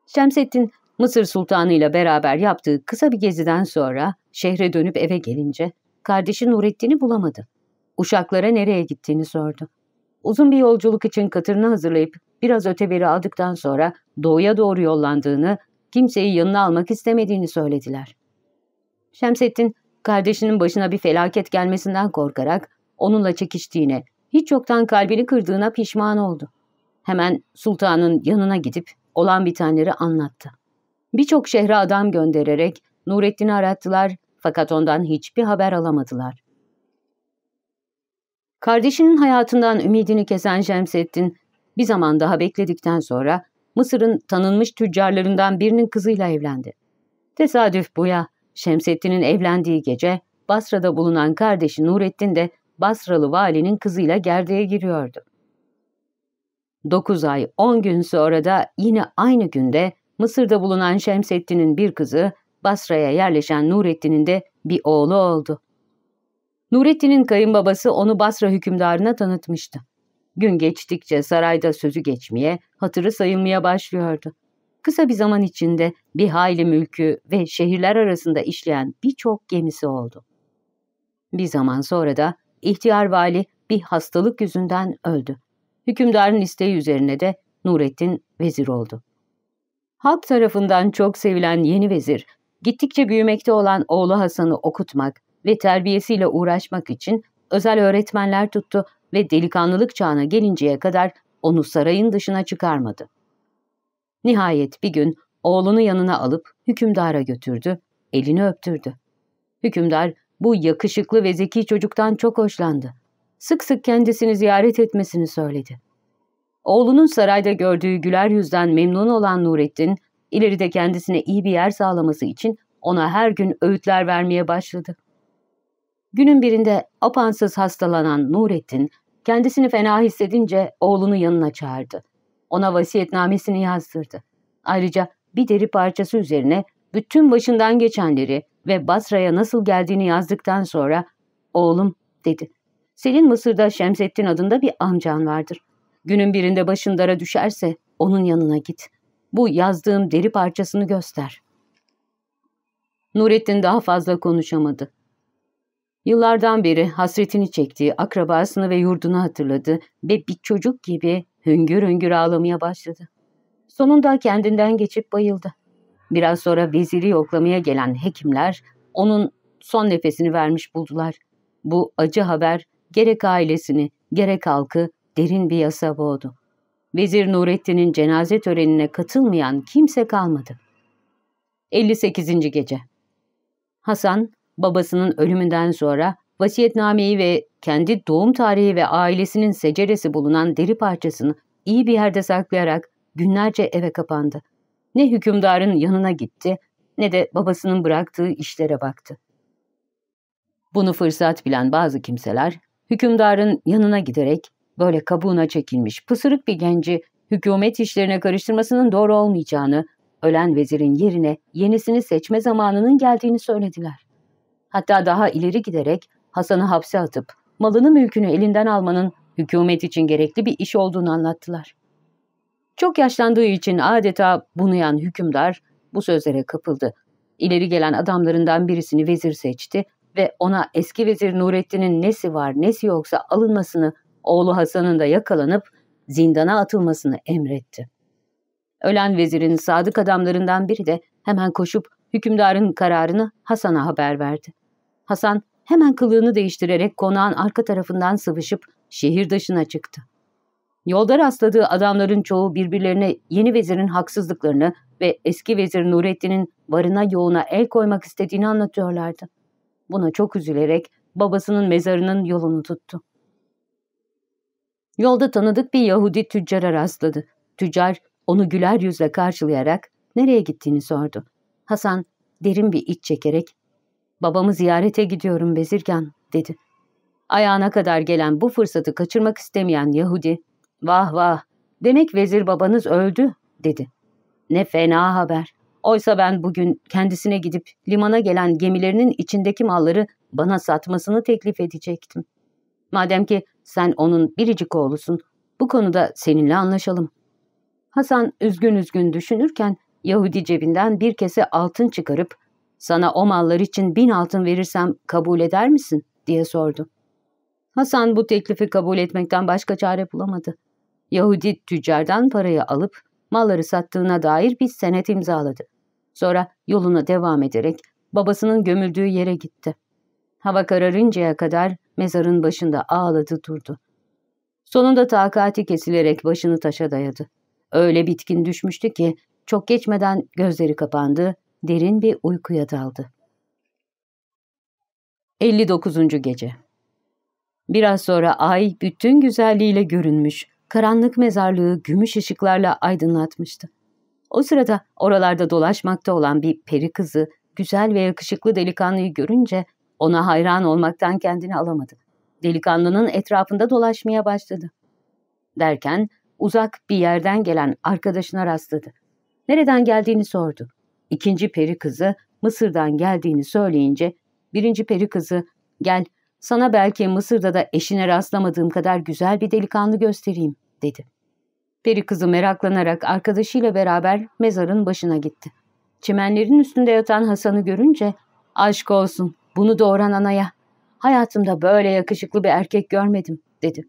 Şemseddin Mısır Sultanı ile beraber yaptığı kısa bir geziden sonra şehre dönüp eve gelince kardeşi Nurettin'i bulamadı. Uşaklara nereye gittiğini sordu. Uzun bir yolculuk için katırını hazırlayıp biraz öteberi aldıktan sonra doğuya doğru yollandığını, kimseyi yanına almak istemediğini söylediler. Şemsettin, kardeşinin başına bir felaket gelmesinden korkarak onunla çekiştiğine, hiç yoktan kalbini kırdığına pişman oldu. Hemen sultanın yanına gidip olan bitenleri anlattı. Birçok şehre adam göndererek Nurettin'i arattılar fakat ondan hiçbir haber alamadılar. Kardeşinin hayatından ümidini kesen Şemseddin bir zaman daha bekledikten sonra Mısır'ın tanınmış tüccarlarından birinin kızıyla evlendi. Tesadüf bu ya, Şemseddin'in evlendiği gece Basra'da bulunan kardeşi Nurettin de Basralı valinin kızıyla gerdeğe giriyordu. Dokuz ay on gün sonra da yine aynı günde Mısır'da bulunan Şemseddin'in bir kızı Basra'ya yerleşen Nurettin'in de bir oğlu oldu. Nurettin'in kayınbabası onu Basra hükümdarına tanıtmıştı. Gün geçtikçe sarayda sözü geçmeye, hatırı sayılmaya başlıyordu. kısa bir zaman içinde bir hayli mülkü ve şehirler arasında işleyen birçok gemisi oldu. Bir zaman sonra da ihtiyar vali bir hastalık yüzünden öldü. Hükümdarın isteği üzerine de Nurettin vezir oldu. Halk tarafından çok sevilen yeni vezir, gittikçe büyümekte olan oğlu Hasan'ı okutmak ve terbiyesiyle uğraşmak için özel öğretmenler tuttu ve delikanlılık çağına gelinceye kadar onu sarayın dışına çıkarmadı. Nihayet bir gün oğlunu yanına alıp hükümdara götürdü, elini öptürdü. Hükümdar bu yakışıklı ve zeki çocuktan çok hoşlandı. Sık sık kendisini ziyaret etmesini söyledi. Oğlunun sarayda gördüğü güler yüzden memnun olan Nurettin, ileride kendisine iyi bir yer sağlaması için ona her gün öğütler vermeye başladı. Günün birinde apansız hastalanan Nurettin, kendisini fena hissedince oğlunu yanına çağırdı. Ona vasiyetnamesini yazdırdı. Ayrıca bir deri parçası üzerine bütün başından geçenleri ve Basra'ya nasıl geldiğini yazdıktan sonra ''Oğlum'' dedi. ''Senin Mısır'da Şemsettin adında bir amcan vardır. Günün birinde başın dara düşerse onun yanına git. Bu yazdığım deri parçasını göster.'' Nurettin daha fazla konuşamadı. Yıllardan beri hasretini çektiği akrabasını ve yurdunu hatırladı ve bir çocuk gibi hüngür hüngür ağlamaya başladı. Sonunda kendinden geçip bayıldı. Biraz sonra veziri yoklamaya gelen hekimler onun son nefesini vermiş buldular. Bu acı haber gerek ailesini gerek halkı derin bir yasa boğdu. Vezir Nurettin'in cenaze törenine katılmayan kimse kalmadı. 58. Gece Hasan, babasının ölümünden sonra vasiyetnameyi ve kendi doğum tarihi ve ailesinin seceresi bulunan deri parçasını iyi bir yerde saklayarak günlerce eve kapandı. Ne hükümdarın yanına gitti ne de babasının bıraktığı işlere baktı. Bunu fırsat bilen bazı kimseler hükümdarın yanına giderek böyle kabuğuna çekilmiş pısırık bir genci hükümet işlerine karıştırmasının doğru olmayacağını, ölen vezirin yerine yenisini seçme zamanının geldiğini söylediler. Hatta daha ileri giderek Hasan'ı hapse atıp malını mülkünü elinden almanın hükümet için gerekli bir iş olduğunu anlattılar. Çok yaşlandığı için adeta bunayan hükümdar bu sözlere kapıldı. İleri gelen adamlarından birisini vezir seçti ve ona eski vezir Nurettin'in nesi var nesi yoksa alınmasını, oğlu Hasan'ın da yakalanıp zindana atılmasını emretti. Ölen vezirin sadık adamlarından biri de hemen koşup hükümdarın kararını Hasan'a haber verdi. Hasan hemen kılığını değiştirerek konağın arka tarafından sıvışıp şehir dışına çıktı. Yolda rastladığı adamların çoğu birbirlerine yeni vezirin haksızlıklarını ve eski vezir Nurettin'in varına yoğuna el koymak istediğini anlatıyorlardı. Buna çok üzülerek babasının mezarının yolunu tuttu. Yolda tanıdık bir Yahudi tüccara rastladı. Tüccar onu güler yüzle karşılayarak nereye gittiğini sordu. Hasan derin bir iç çekerek ''Babamı ziyarete gidiyorum Bezirgan'' dedi. Ayağına kadar gelen bu fırsatı kaçırmak istemeyen Yahudi ''Vah vah, demek vezir babanız öldü'' dedi. ''Ne fena haber. Oysa ben bugün kendisine gidip limana gelen gemilerinin içindeki malları bana satmasını teklif edecektim. Madem ki sen onun biricik oğlusun, bu konuda seninle anlaşalım.'' Hasan üzgün üzgün düşünürken Yahudi cebinden bir kese altın çıkarıp ''Sana o mallar için bin altın verirsem kabul eder misin?'' diye sordu. Hasan bu teklifi kabul etmekten başka çare bulamadı. Yahudi tüccardan parayı alıp malları sattığına dair bir senet imzaladı. Sonra yoluna devam ederek babasının gömüldüğü yere gitti. Hava kararıncaya kadar mezarın başında ağladı durdu. Sonunda takati kesilerek başını taşa dayadı. Öyle bitkin düşmüştü ki çok geçmeden gözleri kapandı, derin bir uykuya daldı. 59. Gece Biraz sonra ay bütün güzelliğiyle görünmüş, karanlık mezarlığı gümüş ışıklarla aydınlatmıştı. O sırada oralarda dolaşmakta olan bir peri kızı, güzel ve yakışıklı delikanlıyı görünce ona hayran olmaktan kendini alamadı. Delikanlının etrafında dolaşmaya başladı. Derken uzak bir yerden gelen arkadaşına rastladı. Nereden geldiğini sordu. İkinci peri kızı Mısır'dan geldiğini söyleyince birinci peri kızı gel sana belki Mısır'da da eşine rastlamadığım kadar güzel bir delikanlı göstereyim dedi. Peri kızı meraklanarak arkadaşıyla beraber mezarın başına gitti. Çimenlerin üstünde yatan Hasan'ı görünce aşk olsun bunu doğuran anaya. Hayatımda böyle yakışıklı bir erkek görmedim dedi.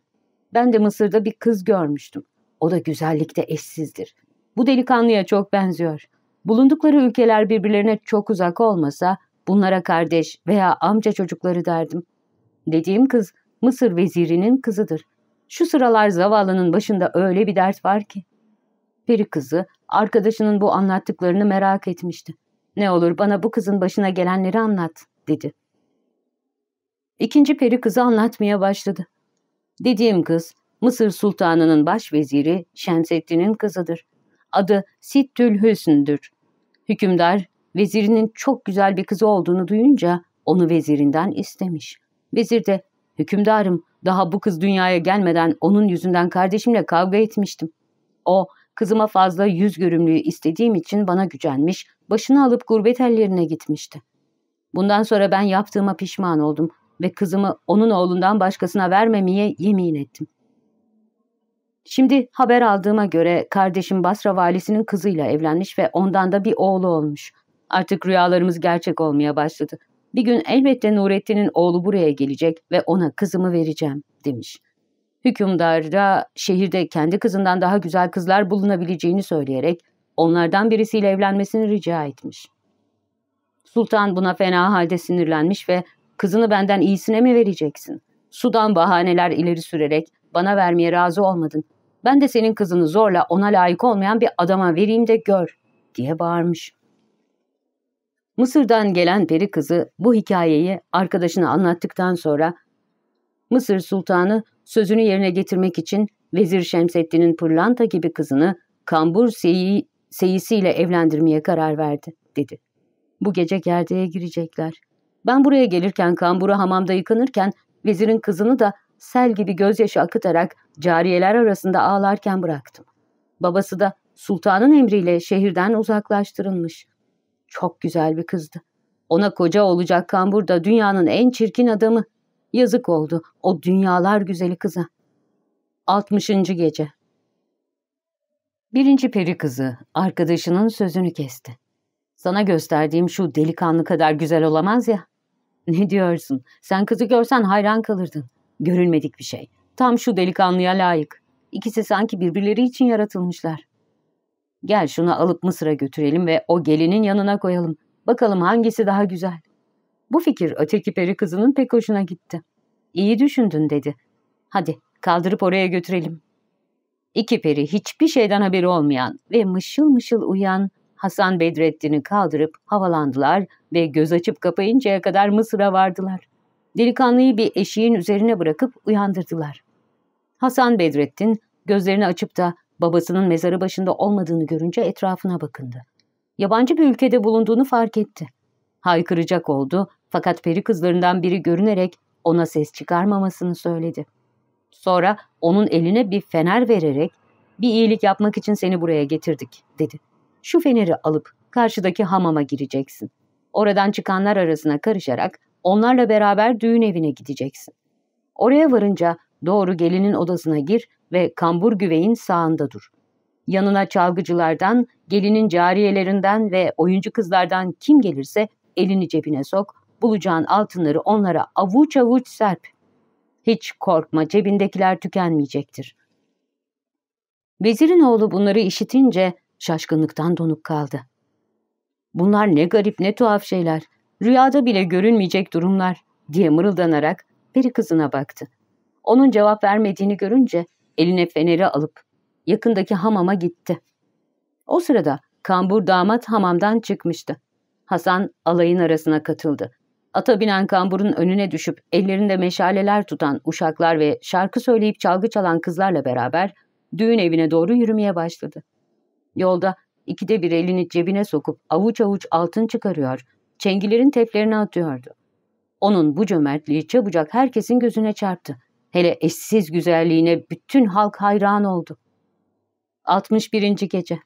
Ben de Mısır'da bir kız görmüştüm. O da güzellikte eşsizdir. Bu delikanlıya çok benziyor. Bulundukları ülkeler birbirlerine çok uzak olmasa bunlara kardeş veya amca çocukları derdim. Dediğim kız Mısır vezirinin kızıdır. Şu sıralar zavallının başında öyle bir dert var ki. Peri kızı arkadaşının bu anlattıklarını merak etmişti. Ne olur bana bu kızın başına gelenleri anlat dedi. İkinci peri kızı anlatmaya başladı. Dediğim kız Mısır sultanının başveziri Şemseddin'in kızıdır. Adı Sittül Hüsn'dür. Hükümdar vezirinin çok güzel bir kızı olduğunu duyunca onu vezirinden istemiş. Vezir de hükümdarım daha bu kız dünyaya gelmeden onun yüzünden kardeşimle kavga etmiştim. O kızıma fazla yüz görümlüğü istediğim için bana gücenmiş, başını alıp gurbet ellerine gitmişti. Bundan sonra ben yaptığıma pişman oldum ve kızımı onun oğlundan başkasına vermemeye yemin ettim. Şimdi haber aldığıma göre kardeşim Basra valisinin kızıyla evlenmiş ve ondan da bir oğlu olmuş. Artık rüyalarımız gerçek olmaya başladı. Bir gün elbette Nurettin'in oğlu buraya gelecek ve ona kızımı vereceğim demiş. Hükümdar da şehirde kendi kızından daha güzel kızlar bulunabileceğini söyleyerek onlardan birisiyle evlenmesini rica etmiş. Sultan buna fena halde sinirlenmiş ve kızını benden iyisine mi vereceksin? Sudan bahaneler ileri sürerek bana vermeye razı olmadın. Ben de senin kızını zorla ona layık olmayan bir adama vereyim de gör diye bağırmış. Mısır'dan gelen peri kızı bu hikayeyi arkadaşına anlattıktan sonra Mısır sultanı sözünü yerine getirmek için Vezir Şemseddin'in pırlanta gibi kızını kambur seyi, seyisiyle evlendirmeye karar verdi, dedi. Bu gece gerdeğe girecekler. Ben buraya gelirken kamburu hamamda yıkanırken vezirin kızını da sel gibi gözyaşı akıtarak cariyeler arasında ağlarken bıraktım. Babası da sultanın emriyle şehirden uzaklaştırılmış. Çok güzel bir kızdı. Ona koca olacak kambur da dünyanın en çirkin adamı. Yazık oldu o dünyalar güzeli kıza. 60. Gece Birinci peri kızı arkadaşının sözünü kesti. Sana gösterdiğim şu delikanlı kadar güzel olamaz ya. Ne diyorsun? Sen kızı görsen hayran kalırdın. Görülmedik bir şey. Tam şu delikanlıya layık. İkisi sanki birbirleri için yaratılmışlar. Gel şunu alıp Mısır'a götürelim ve o gelinin yanına koyalım. Bakalım hangisi daha güzel. Bu fikir öteki peri kızının pek hoşuna gitti. İyi düşündün dedi. Hadi kaldırıp oraya götürelim. İki peri hiçbir şeyden haberi olmayan ve mışıl mışıl uyan Hasan Bedrettin'i kaldırıp havalandılar ve göz açıp kapayıncaya kadar Mısır'a vardılar. Delikanlıyı bir eşiğin üzerine bırakıp uyandırdılar. Hasan Bedrettin gözlerini açıp da babasının mezarı başında olmadığını görünce etrafına bakındı. Yabancı bir ülkede bulunduğunu fark etti. Haykıracak oldu fakat peri kızlarından biri görünerek ona ses çıkarmamasını söyledi. Sonra onun eline bir fener vererek bir iyilik yapmak için seni buraya getirdik dedi. Şu feneri alıp karşıdaki hamama gireceksin. Oradan çıkanlar arasına karışarak onlarla beraber düğün evine gideceksin. Oraya varınca doğru gelinin odasına gir ve kambur güveyin sağında dur. Yanına çalgıcılardan, gelinin cariyelerinden ve oyuncu kızlardan kim gelirse elini cebine sok, bulacağın altınları onlara avuç avuç serp. Hiç korkma cebindekiler tükenmeyecektir. Vezirin oğlu bunları işitince şaşkınlıktan donuk kaldı. Bunlar ne garip ne tuhaf şeyler, rüyada bile görünmeyecek durumlar diye mırıldanarak peri kızına baktı. Onun cevap vermediğini görünce eline feneri alıp yakındaki hamama gitti. O sırada kambur damat hamamdan çıkmıştı. Hasan alayın arasına katıldı. Ata binen kamburun önüne düşüp ellerinde meşaleler tutan uşaklar ve şarkı söyleyip çalgı çalan kızlarla beraber düğün evine doğru yürümeye başladı. Yolda ikide bir elini cebine sokup avuç avuç altın çıkarıyor, çengilerin teplerini atıyordu. Onun bu cömertliği çabucak herkesin gözüne çarptı. Hele eşsiz güzelliğine bütün halk hayran oldu. 61. Gece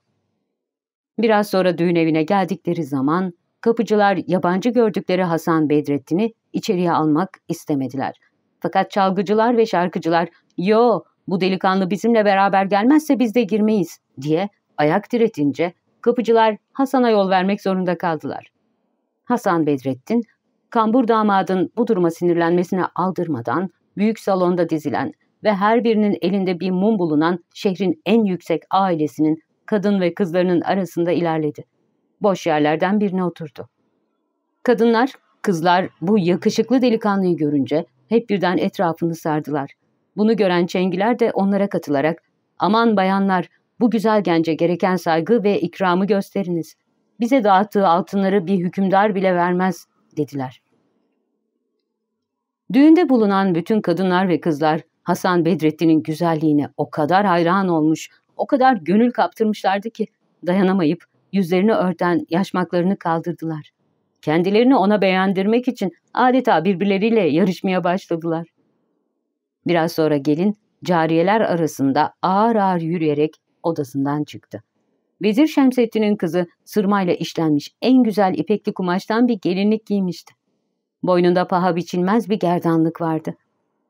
Biraz sonra düğün evine geldikleri zaman kapıcılar yabancı gördükleri Hasan Bedrettin'i içeriye almak istemediler. Fakat çalgıcılar ve şarkıcılar ''Yo, bu delikanlı bizimle beraber gelmezse biz de girmeyiz diye ayak diretince kapıcılar Hasan'a yol vermek zorunda kaldılar. Hasan Bedrettin, kambur damadın bu duruma sinirlenmesine aldırmadan büyük salonda dizilen ve her birinin elinde bir mum bulunan şehrin en yüksek ailesinin kadın ve kızlarının arasında ilerledi. Boş yerlerden birine oturdu. Kadınlar, kızlar bu yakışıklı delikanlıyı görünce hep birden etrafını sardılar. Bunu gören çengiler de onlara katılarak ''Aman bayanlar, bu güzel gence gereken saygı ve ikramı gösteriniz. Bize dağıttığı altınları bir hükümdar bile vermez.'' dediler. Düğünde bulunan bütün kadınlar ve kızlar Hasan Bedrettin'in güzelliğine o kadar hayran olmuş, o kadar gönül kaptırmışlardı ki dayanamayıp yüzlerini örten yaşmaklarını kaldırdılar. Kendilerini ona beğendirmek için adeta birbirleriyle yarışmaya başladılar. Biraz sonra gelin cariyeler arasında ağır ağır yürüyerek odasından çıktı. Vezir Şemsettin'in kızı sırmayla işlenmiş en güzel ipekli kumaştan bir gelinlik giymişti. Boynunda paha biçilmez bir gerdanlık vardı.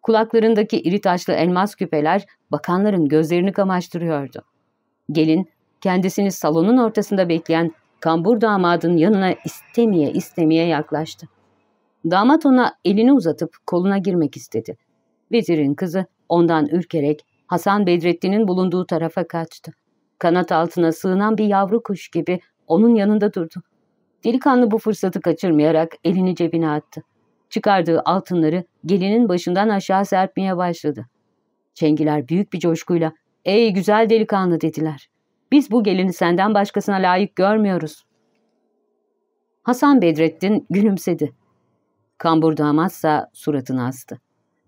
Kulaklarındaki iri taşlı elmas küpeler bakanların gözlerini kamaştırıyordu. Gelin kendisini salonun ortasında bekleyen kambur damadın yanına istemeye istemeye yaklaştı. Damat ona elini uzatıp koluna girmek istedi. Vezirin kızı ondan ürkerek Hasan Bedrettin'in bulunduğu tarafa kaçtı. Kanat altına sığınan bir yavru kuş gibi onun yanında durdu. Delikanlı bu fırsatı kaçırmayarak elini cebine attı. Çıkardığı altınları gelinin başından aşağı serpmeye başladı. Çengiler büyük bir coşkuyla ''Ey güzel delikanlı'' dediler. ''Biz bu gelini senden başkasına layık görmüyoruz.'' Hasan Bedrettin gülümsedi. Kambur damatsa suratını astı.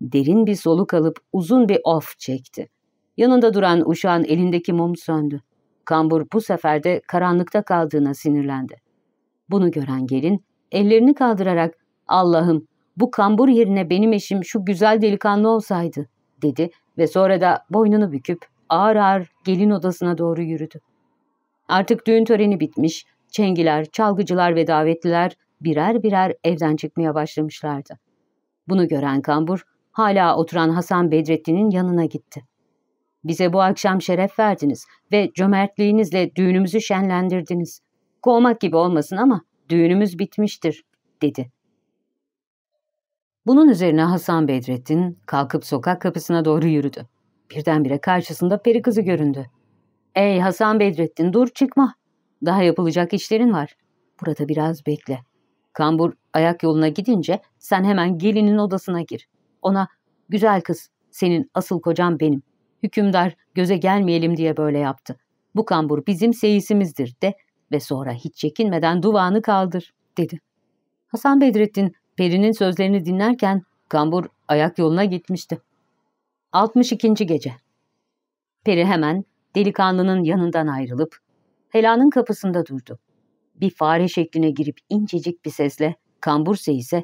Derin bir soluk alıp uzun bir of çekti. Yanında duran uşağın elindeki mum söndü. Kambur bu sefer de karanlıkta kaldığına sinirlendi. Bunu gören gelin ellerini kaldırarak Allah'ım bu kambur yerine benim eşim şu güzel delikanlı olsaydı dedi ve sonra da boynunu büküp ağır ağır gelin odasına doğru yürüdü. Artık düğün töreni bitmiş, çengiler, çalgıcılar ve davetliler birer birer evden çıkmaya başlamışlardı. Bunu gören kambur hala oturan Hasan Bedrettin'in yanına gitti. Bize bu akşam şeref verdiniz ve cömertliğinizle düğünümüzü şenlendirdiniz. Kovmak gibi olmasın ama düğünümüz bitmiştir, dedi. Bunun üzerine Hasan Bedrettin kalkıp sokak kapısına doğru yürüdü. Birdenbire karşısında peri kızı göründü. ''Ey Hasan Bedrettin dur çıkma. Daha yapılacak işlerin var. Burada biraz bekle. Kambur ayak yoluna gidince sen hemen gelinin odasına gir. Ona güzel kız senin asıl kocan benim. Hükümdar göze gelmeyelim diye böyle yaptı. Bu kambur bizim seyisimizdir de ve sonra hiç çekinmeden duvağını kaldır dedi. Hasan Bedrettin Peri'nin sözlerini dinlerken kambur ayak yoluna gitmişti. 62. Gece Peri hemen delikanlının yanından ayrılıp helanın kapısında durdu. Bir fare şekline girip incecik bir sesle kambur ise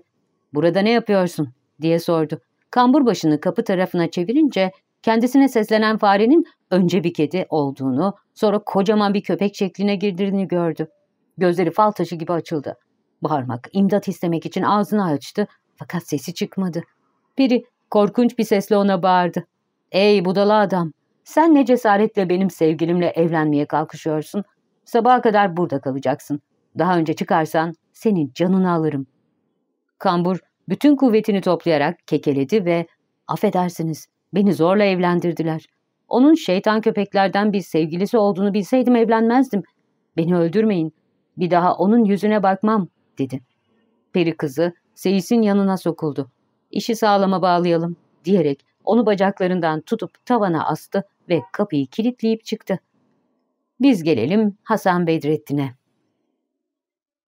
''Burada ne yapıyorsun?'' diye sordu. Kambur başını kapı tarafına çevirince kendisine seslenen farenin önce bir kedi olduğunu, sonra kocaman bir köpek şekline girdiğini gördü. Gözleri fal taşı gibi açıldı. Bağırmak, imdat istemek için ağzını açtı fakat sesi çıkmadı. Biri korkunç bir sesle ona bağırdı. ''Ey budala adam, sen ne cesaretle benim sevgilimle evlenmeye kalkışıyorsun? Sabaha kadar burada kalacaksın. Daha önce çıkarsan senin canını alırım.'' Kambur bütün kuvvetini toplayarak kekeledi ve ''Affedersiniz, beni zorla evlendirdiler. Onun şeytan köpeklerden bir sevgilisi olduğunu bilseydim evlenmezdim. Beni öldürmeyin. Bir daha onun yüzüne bakmam.'' dedi. Peri kızı Seyis'in yanına sokuldu. İşi sağlama bağlayalım diyerek onu bacaklarından tutup tavana astı ve kapıyı kilitleyip çıktı. Biz gelelim Hasan Bedrettin'e.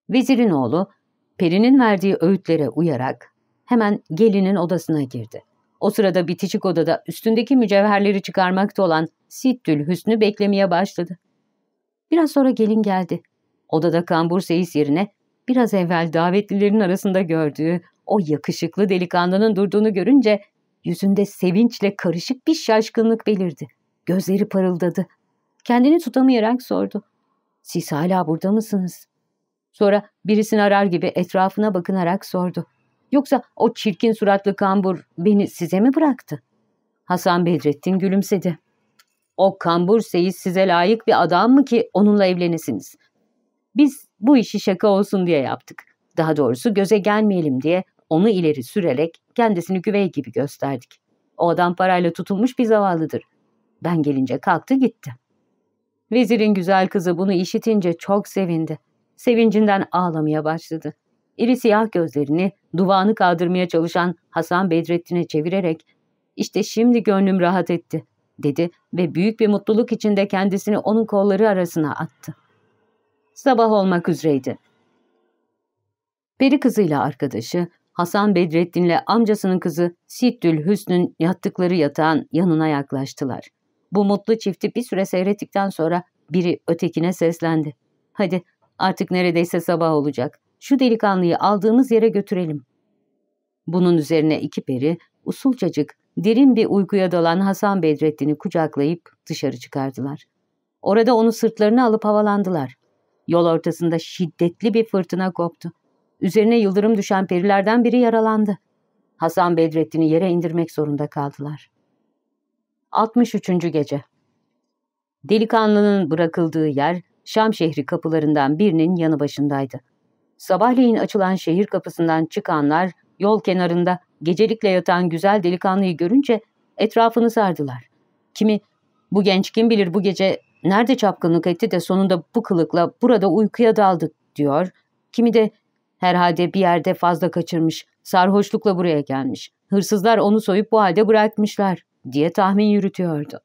Vezirin oğlu Peri'nin verdiği öğütlere uyarak hemen gelinin odasına girdi. O sırada bitişik odada üstündeki mücevherleri çıkarmakta olan Sittül Hüsnü beklemeye başladı. Biraz sonra gelin geldi. Odada kambur seyis yerine biraz evvel davetlilerin arasında gördüğü o yakışıklı delikanlının durduğunu görünce yüzünde sevinçle karışık bir şaşkınlık belirdi. Gözleri parıldadı. Kendini tutamayarak sordu. Siz hala burada mısınız? Sonra birisini arar gibi etrafına bakınarak sordu. Yoksa o çirkin suratlı kambur beni size mi bıraktı? Hasan Bedrettin gülümsedi. O kambur seyis size layık bir adam mı ki onunla evlenesiniz? Biz bu işi şaka olsun diye yaptık. Daha doğrusu göze gelmeyelim diye onu ileri sürerek kendisini güvey gibi gösterdik. O adam parayla tutulmuş bir zavallıdır. Ben gelince kalktı gitti. Vezirin güzel kızı bunu işitince çok sevindi. Sevincinden ağlamaya başladı. İri siyah gözlerini duvağını kaldırmaya çalışan Hasan Bedrettin'e çevirerek ''İşte şimdi gönlüm rahat etti.'' dedi ve büyük bir mutluluk içinde kendisini onun kolları arasına attı. Sabah olmak üzereydi. Peri kızıyla arkadaşı Hasan Bedrettin'le amcasının kızı Sittül Hüsn'ün yattıkları yatağın yanına yaklaştılar. Bu mutlu çifti bir süre seyrettikten sonra biri ötekine seslendi. Hadi artık neredeyse sabah olacak. Şu delikanlıyı aldığımız yere götürelim. Bunun üzerine iki peri usulcacık derin bir uykuya dalan Hasan Bedrettin'i kucaklayıp dışarı çıkardılar. Orada onu sırtlarına alıp havalandılar. Yol ortasında şiddetli bir fırtına koptu. Üzerine yıldırım düşen perilerden biri yaralandı. Hasan Bedrettin'i yere indirmek zorunda kaldılar. 63. Gece Delikanlının bırakıldığı yer Şam şehri kapılarından birinin yanı başındaydı. Sabahleyin açılan şehir kapısından çıkanlar yol kenarında gecelikle yatan güzel delikanlıyı görünce etrafını sardılar. Kimi bu genç kim bilir bu gece nerede çapkınlık etti de sonunda bu kılıkla burada uykuya daldı diyor. Kimi de herhalde bir yerde fazla kaçırmış, sarhoşlukla buraya gelmiş. Hırsızlar onu soyup bu halde bırakmışlar diye tahmin yürütüyordu.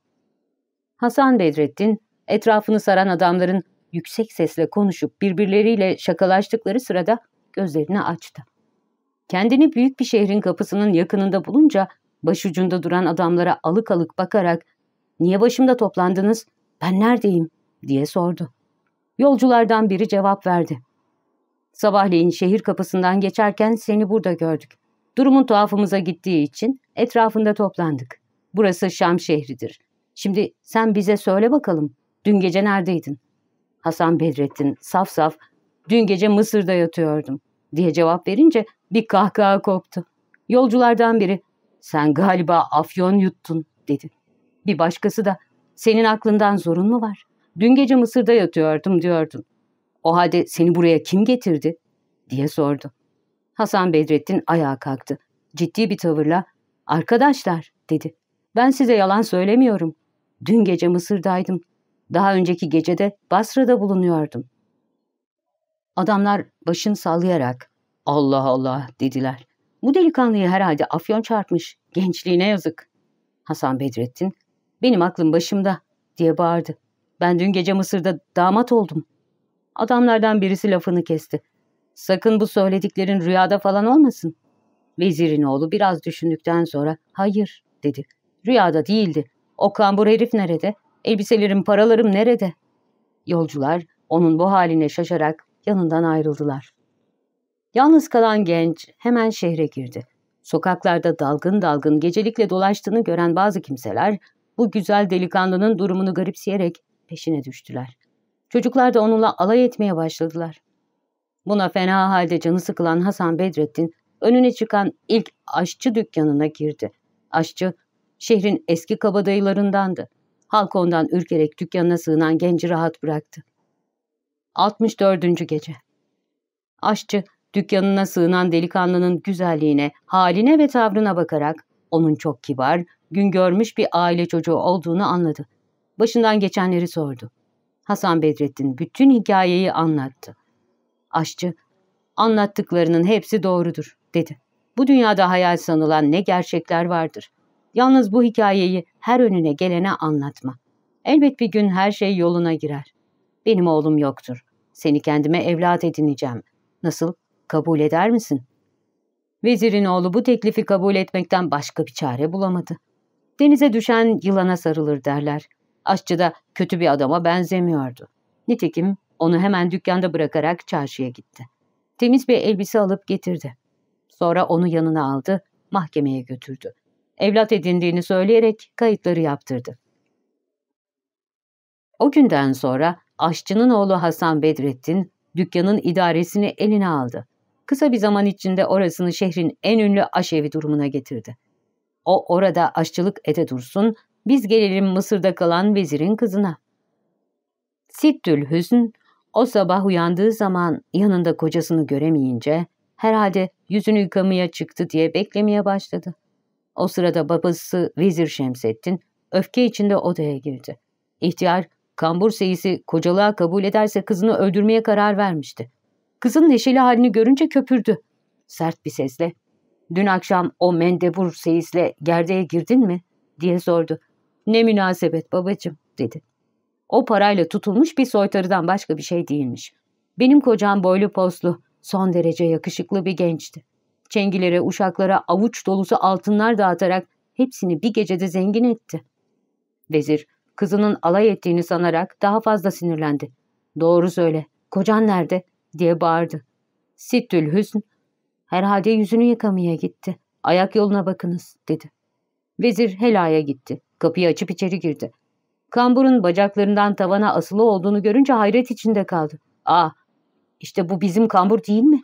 Hasan Bedrettin etrafını saran adamların yüksek sesle konuşup birbirleriyle şakalaştıkları sırada gözlerini açtı. Kendini büyük bir şehrin kapısının yakınında bulunca başucunda duran adamlara alık alık bakarak ''Niye başımda toplandınız? Ben neredeyim?'' diye sordu. Yolculardan biri cevap verdi. Sabahleyin şehir kapısından geçerken seni burada gördük. Durumun tuhafımıza gittiği için etrafında toplandık. Burası Şam şehridir. Şimdi sen bize söyle bakalım. Dün gece neredeydin? Hasan Bedrettin saf saf dün gece Mısır'da yatıyordum diye cevap verince bir kahkaha koptu. Yolculardan biri sen galiba afyon yuttun dedi. Bir başkası da senin aklından zorun mu var? Dün gece Mısır'da yatıyordum diyordun. O halde seni buraya kim getirdi? diye sordu. Hasan Bedrettin ayağa kalktı. Ciddi bir tavırla arkadaşlar dedi. Ben size yalan söylemiyorum. Dün gece Mısır'daydım. Daha önceki gecede Basra'da bulunuyordum. Adamlar başını sallayarak Allah Allah dediler. Bu delikanlıyı herhalde afyon çarpmış. Gençliğine yazık. Hasan Bedrettin benim aklım başımda diye bağırdı. Ben dün gece Mısır'da damat oldum. Adamlardan birisi lafını kesti. Sakın bu söylediklerin rüyada falan olmasın. Vezirin oğlu biraz düşündükten sonra hayır dedi. Rüyada değildi. O kambur herif nerede? Elbiselerim, paralarım nerede? Yolcular onun bu haline şaşarak yanından ayrıldılar. Yalnız kalan genç hemen şehre girdi. Sokaklarda dalgın dalgın gecelikle dolaştığını gören bazı kimseler bu güzel delikanlının durumunu garipseyerek peşine düştüler. Çocuklar da onunla alay etmeye başladılar. Buna fena halde canı sıkılan Hasan Bedrettin önüne çıkan ilk aşçı dükkanına girdi. Aşçı şehrin eski kabadayılarındandı. Halk ondan ürkerek dükkanına sığınan genci rahat bıraktı. 64. Gece Aşçı dükkanına sığınan delikanlının güzelliğine, haline ve tavrına bakarak onun çok kibar, gün görmüş bir aile çocuğu olduğunu anladı. Başından geçenleri sordu. Hasan Bedrettin bütün hikayeyi anlattı. Aşçı, anlattıklarının hepsi doğrudur, dedi. Bu dünyada hayal sanılan ne gerçekler vardır. Yalnız bu hikayeyi her önüne gelene anlatma. Elbet bir gün her şey yoluna girer. Benim oğlum yoktur. Seni kendime evlat edineceğim. Nasıl? Kabul eder misin? Vezirin oğlu bu teklifi kabul etmekten başka bir çare bulamadı. Denize düşen yılana sarılır derler. Aşçı da kötü bir adama benzemiyordu. Nitekim onu hemen dükkanda bırakarak çarşıya gitti. Temiz bir elbise alıp getirdi. Sonra onu yanına aldı, mahkemeye götürdü. Evlat edindiğini söyleyerek kayıtları yaptırdı. O günden sonra aşçının oğlu Hasan Bedrettin dükkanın idaresini eline aldı. Kısa bir zaman içinde orasını şehrin en ünlü aşevi durumuna getirdi. O orada aşçılık ete dursun, biz gelelim Mısır'da kalan vezirin kızına. Sittül Hüzn o sabah uyandığı zaman yanında kocasını göremeyince herhalde yüzünü yıkamaya çıktı diye beklemeye başladı. O sırada babası Vezir Şemsettin öfke içinde odaya girdi. İhtiyar kambur seyisi kocalığa kabul ederse kızını öldürmeye karar vermişti. Kızın neşeli halini görünce köpürdü. Sert bir sesle ''Dün akşam o mendebur seyisle gerdeğe girdin mi?'' diye sordu. ''Ne münasebet babacığım'' dedi. O parayla tutulmuş bir soytarıdan başka bir şey değilmiş. Benim kocam boylu poslu, son derece yakışıklı bir gençti. Çengilere, uşaklara avuç dolusu altınlar dağıtarak hepsini bir gecede zengin etti. Vezir, kızının alay ettiğini sanarak daha fazla sinirlendi. ''Doğru söyle, kocan nerede?'' diye bağırdı. Sittül Hüsn, ''Herhalde yüzünü yıkamaya gitti. Ayak yoluna bakınız.'' dedi. Vezir helaya gitti. Kapıyı açıp içeri girdi. Kamburun bacaklarından tavana asılı olduğunu görünce hayret içinde kaldı. ''Aa, işte bu bizim kambur değil mi?''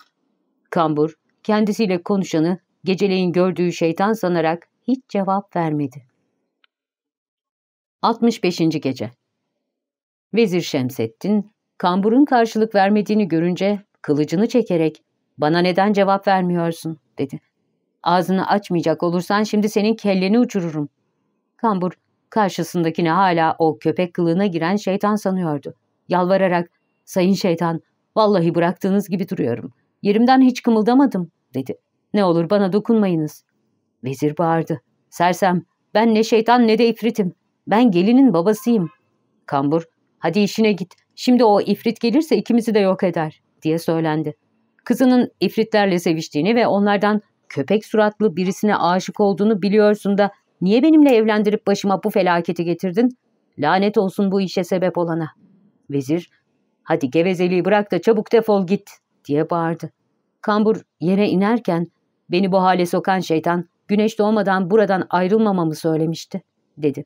Kambur, kendisiyle konuşanı geceleyin gördüğü şeytan sanarak hiç cevap vermedi. 65. Gece Vezir Şemseddin, kamburun karşılık vermediğini görünce kılıcını çekerek ''Bana neden cevap vermiyorsun?'' dedi. ''Ağzını açmayacak olursan şimdi senin kelleni uçururum.'' Kambur karşısındakine hala o köpek kılığına giren şeytan sanıyordu. Yalvararak ''Sayın şeytan, vallahi bıraktığınız gibi duruyorum. Yerimden hiç kımıldamadım.'' dedi. ''Ne olur bana dokunmayınız.'' Vezir bağırdı. ''Sersem, ben ne şeytan ne de ifritim. Ben gelinin babasıyım. Kambur, hadi işine git. Şimdi o ifrit gelirse ikimizi de yok eder, diye söylendi. Kızının ifritlerle seviştiğini ve onlardan köpek suratlı birisine aşık olduğunu biliyorsun da niye benimle evlendirip başıma bu felaketi getirdin? Lanet olsun bu işe sebep olana. Vezir, hadi gevezeliği bırak da çabuk defol git, diye bağırdı. Kambur yere inerken, beni bu hale sokan şeytan, güneş doğmadan buradan ayrılmamamı söylemişti, dedi.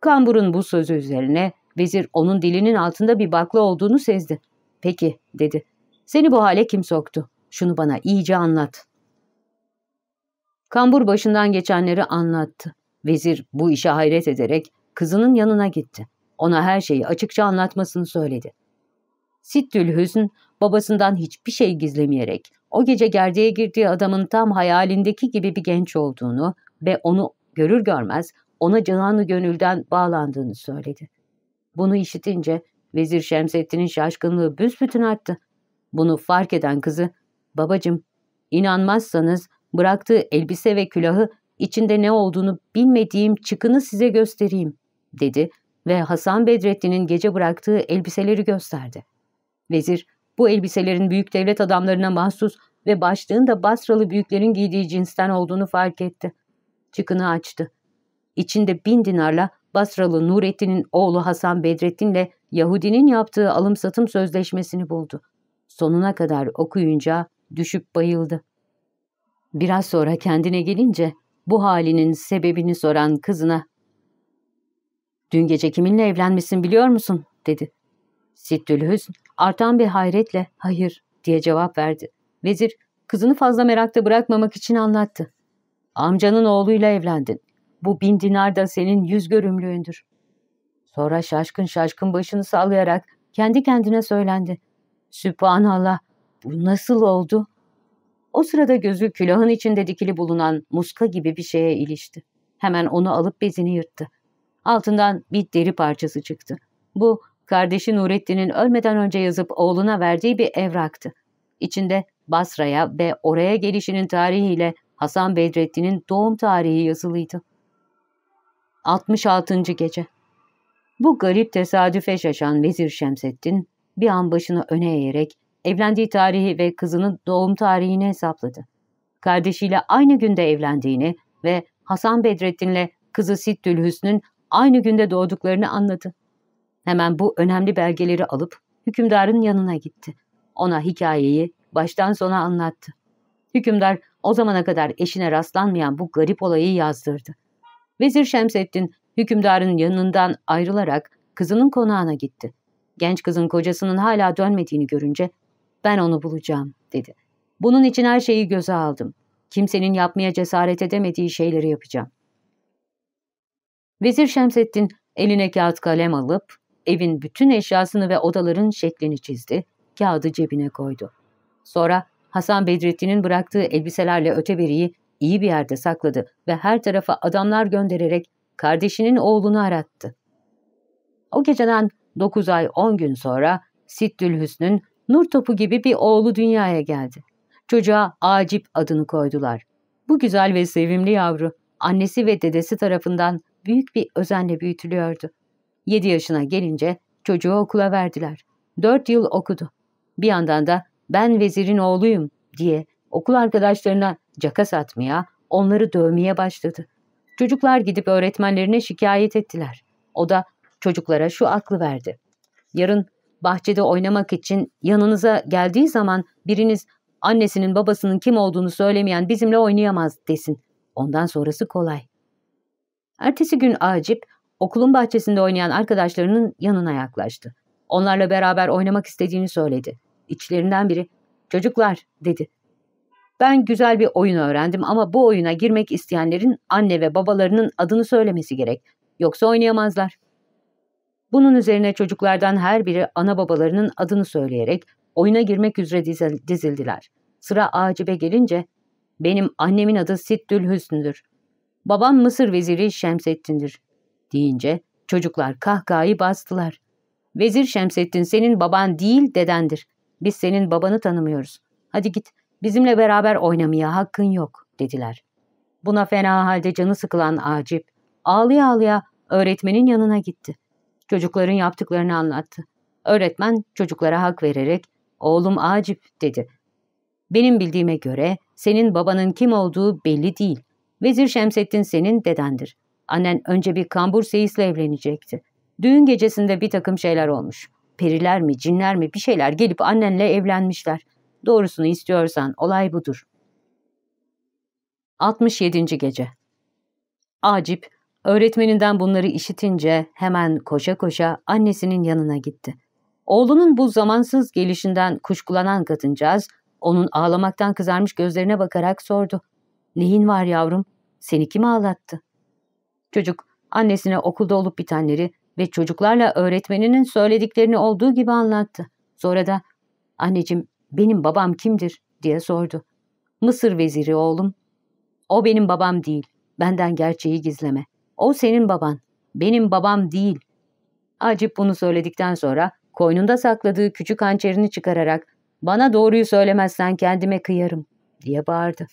Kambur'un bu sözü üzerine vezir onun dilinin altında bir bakla olduğunu sezdi. Peki dedi. Seni bu hale kim soktu? Şunu bana iyice anlat. Kambur başından geçenleri anlattı. Vezir bu işe hayret ederek kızının yanına gitti. Ona her şeyi açıkça anlatmasını söyledi. Sittül babasından hiçbir şey gizlemeyerek o gece gerdeğe girdiği adamın tam hayalindeki gibi bir genç olduğunu ve onu görür görmez ona canı gönülden bağlandığını söyledi. Bunu işitince Vezir Şemsettin'in şaşkınlığı büsbütün arttı. Bunu fark eden kızı, babacım inanmazsanız bıraktığı elbise ve külahı içinde ne olduğunu bilmediğim çıkını size göstereyim, dedi ve Hasan Bedrettin'in gece bıraktığı elbiseleri gösterdi. Vezir, bu elbiselerin büyük devlet adamlarına mahsus ve başlığın Basralı büyüklerin giydiği cinsten olduğunu fark etti. Çıkını açtı içinde bin dinarla Basralı Nurettin'in oğlu Hasan Bedrettin'le Yahudinin yaptığı alım-satım sözleşmesini buldu. Sonuna kadar okuyunca düşüp bayıldı. Biraz sonra kendine gelince bu halinin sebebini soran kızına ''Dün gece kiminle evlenmişsin biliyor musun?'' dedi. Sittülhüzn artan bir hayretle ''Hayır'' diye cevap verdi. Vezir kızını fazla merakta bırakmamak için anlattı. ''Amcanın oğluyla evlendin. Bu bin dinar da senin yüz görümlüğündür. Sonra şaşkın şaşkın başını sallayarak kendi kendine söylendi. Sübhanallah, bu nasıl oldu? O sırada gözü külahın içinde dikili bulunan muska gibi bir şeye ilişti. Hemen onu alıp bezini yırttı. Altından bir deri parçası çıktı. Bu, kardeşi Nurettin'in ölmeden önce yazıp oğluna verdiği bir evraktı. İçinde Basra'ya ve oraya gelişinin tarihiyle Hasan Bedrettin'in doğum tarihi yazılıydı. 66. Gece Bu garip tesadüfe şaşan Vezir Şemseddin bir an başını öne eğerek evlendiği tarihi ve kızının doğum tarihini hesapladı. Kardeşiyle aynı günde evlendiğini ve Hasan Bedrettin'le kızı Sittül Hüsn'ün aynı günde doğduklarını anladı. Hemen bu önemli belgeleri alıp hükümdarın yanına gitti. Ona hikayeyi baştan sona anlattı. Hükümdar o zamana kadar eşine rastlanmayan bu garip olayı yazdırdı. Vezir Şemseddin hükümdarın yanından ayrılarak kızının konağına gitti. Genç kızın kocasının hala dönmediğini görünce ben onu bulacağım dedi. Bunun için her şeyi göze aldım. kimsenin yapmaya cesaret edemediği şeyleri yapacağım. Vezir Şemsettin eline kağıt kalem alıp evin bütün eşyasını ve odaların şeklini çizdi, kağıdı cebine koydu. Sonra Hasan Bedrettin'in bıraktığı elbiselerle öteberiyi iyi bir yerde sakladı ve her tarafa adamlar göndererek kardeşinin oğlunu arattı. O geceden 9 ay 10 gün sonra Sittülhüsn'ün nur topu gibi bir oğlu dünyaya geldi. Çocuğa Acip adını koydular. Bu güzel ve sevimli yavru annesi ve dedesi tarafından büyük bir özenle büyütülüyordu. 7 yaşına gelince çocuğu okula verdiler. 4 yıl okudu. Bir yandan da ben vezirin oğluyum diye okul arkadaşlarına caka satmaya, onları dövmeye başladı. Çocuklar gidip öğretmenlerine şikayet ettiler. O da çocuklara şu aklı verdi. Yarın bahçede oynamak için yanınıza geldiği zaman biriniz annesinin babasının kim olduğunu söylemeyen bizimle oynayamaz desin. Ondan sonrası kolay. Ertesi gün Acip okulun bahçesinde oynayan arkadaşlarının yanına yaklaştı. Onlarla beraber oynamak istediğini söyledi. İçlerinden biri çocuklar dedi. Ben güzel bir oyun öğrendim ama bu oyuna girmek isteyenlerin anne ve babalarının adını söylemesi gerek. Yoksa oynayamazlar. Bunun üzerine çocuklardan her biri ana babalarının adını söyleyerek oyuna girmek üzere dizildiler. Sıra Acip'e gelince benim annemin adı Sittül Hüsnü'dür. Babam Mısır veziri Şemsettin'dir deyince çocuklar kahkahayı bastılar. Vezir Şemsettin senin baban değil dedendir. Biz senin babanı tanımıyoruz. Hadi git bizimle beraber oynamaya hakkın yok dediler. Buna fena halde canı sıkılan Acip ağlıya ağlıya öğretmenin yanına gitti. Çocukların yaptıklarını anlattı. Öğretmen çocuklara hak vererek oğlum Acip dedi. Benim bildiğime göre senin babanın kim olduğu belli değil. Vezir Şemsettin senin dedendir. Annen önce bir kambur seyisle evlenecekti. Düğün gecesinde bir takım şeyler olmuş. Periler mi, cinler mi bir şeyler gelip annenle evlenmişler. Doğrusunu istiyorsan olay budur. 67. Gece Acip, öğretmeninden bunları işitince hemen koşa koşa annesinin yanına gitti. Oğlunun bu zamansız gelişinden kuşkulanan kadıncağız, onun ağlamaktan kızarmış gözlerine bakarak sordu. ''Neyin var yavrum? Seni kim ağlattı?'' Çocuk, annesine okulda olup bitenleri ve çocuklarla öğretmeninin söylediklerini olduğu gibi anlattı. Sonra da anneciğim benim babam kimdir diye sordu. Mısır veziri oğlum. O benim babam değil. Benden gerçeği gizleme. O senin baban. Benim babam değil. Acip bunu söyledikten sonra koynunda sakladığı küçük hançerini çıkararak bana doğruyu söylemezsen kendime kıyarım diye bağırdı.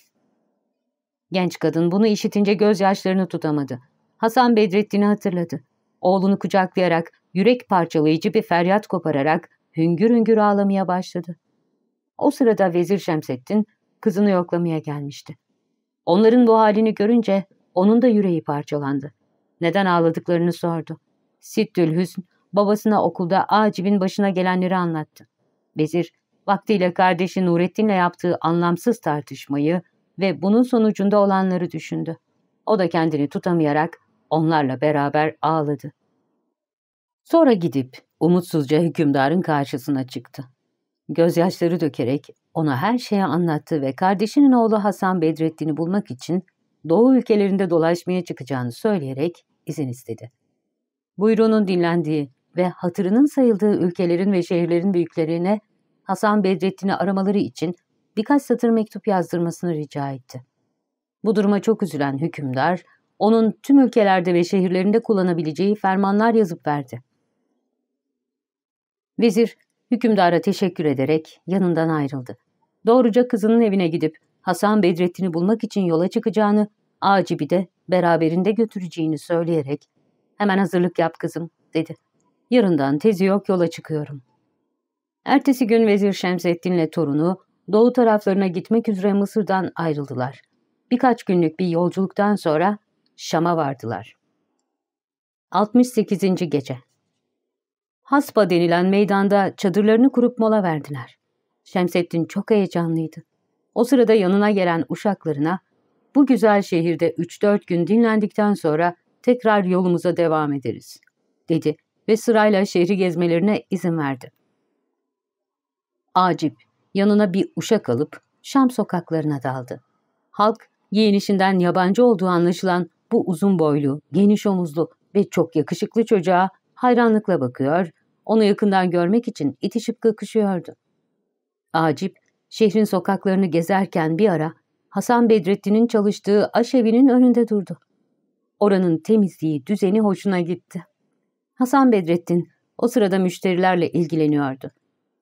Genç kadın bunu işitince gözyaşlarını tutamadı. Hasan Bedrettin'i hatırladı. Oğlunu kucaklayarak, yürek parçalayıcı bir feryat kopararak hüngür hüngür ağlamaya başladı. O sırada Vezir Şemsettin kızını yoklamaya gelmişti. Onların bu halini görünce onun da yüreği parçalandı. Neden ağladıklarını sordu. Sittül Hüsn babasına okulda Acib'in başına gelenleri anlattı. Vezir vaktiyle kardeşi Nurettin'le yaptığı anlamsız tartışmayı ve bunun sonucunda olanları düşündü. O da kendini tutamayarak onlarla beraber ağladı. Sonra gidip umutsuzca hükümdarın karşısına çıktı. Gözyaşları dökerek ona her şeyi anlattı ve kardeşinin oğlu Hasan Bedrettin'i bulmak için Doğu ülkelerinde dolaşmaya çıkacağını söyleyerek izin istedi. Buyruğunun dinlendiği ve hatırının sayıldığı ülkelerin ve şehirlerin büyüklerine Hasan Bedrettin'i aramaları için birkaç satır mektup yazdırmasını rica etti. Bu duruma çok üzülen hükümdar, onun tüm ülkelerde ve şehirlerinde kullanabileceği fermanlar yazıp verdi. Vezir, hükümdara teşekkür ederek yanından ayrıldı. Doğruca kızının evine gidip Hasan Bedrettin'i bulmak için yola çıkacağını, Acib'i de beraberinde götüreceğini söyleyerek ''Hemen hazırlık yap kızım'' dedi. ''Yarından tezi yok yola çıkıyorum.'' Ertesi gün Vezir Şemsettin'le torunu doğu taraflarına gitmek üzere Mısır'dan ayrıldılar. Birkaç günlük bir yolculuktan sonra Şam'a vardılar. 68. Gece Haspa denilen meydanda çadırlarını kurup mola verdiler. Şemsettin çok heyecanlıydı. O sırada yanına gelen uşaklarına, bu güzel şehirde 3-4 gün dinlendikten sonra tekrar yolumuza devam ederiz, dedi ve sırayla şehri gezmelerine izin verdi. Acip yanına bir uşak alıp Şam sokaklarına daldı. Halk giyinişinden yabancı olduğu anlaşılan bu uzun boylu, geniş omuzlu ve çok yakışıklı çocuğa hayranlıkla bakıyor, onu yakından görmek için itişip kakışıyordu. Acip, şehrin sokaklarını gezerken bir ara Hasan Bedrettin'in çalıştığı aşevinin önünde durdu. Oranın temizliği, düzeni hoşuna gitti. Hasan Bedrettin o sırada müşterilerle ilgileniyordu.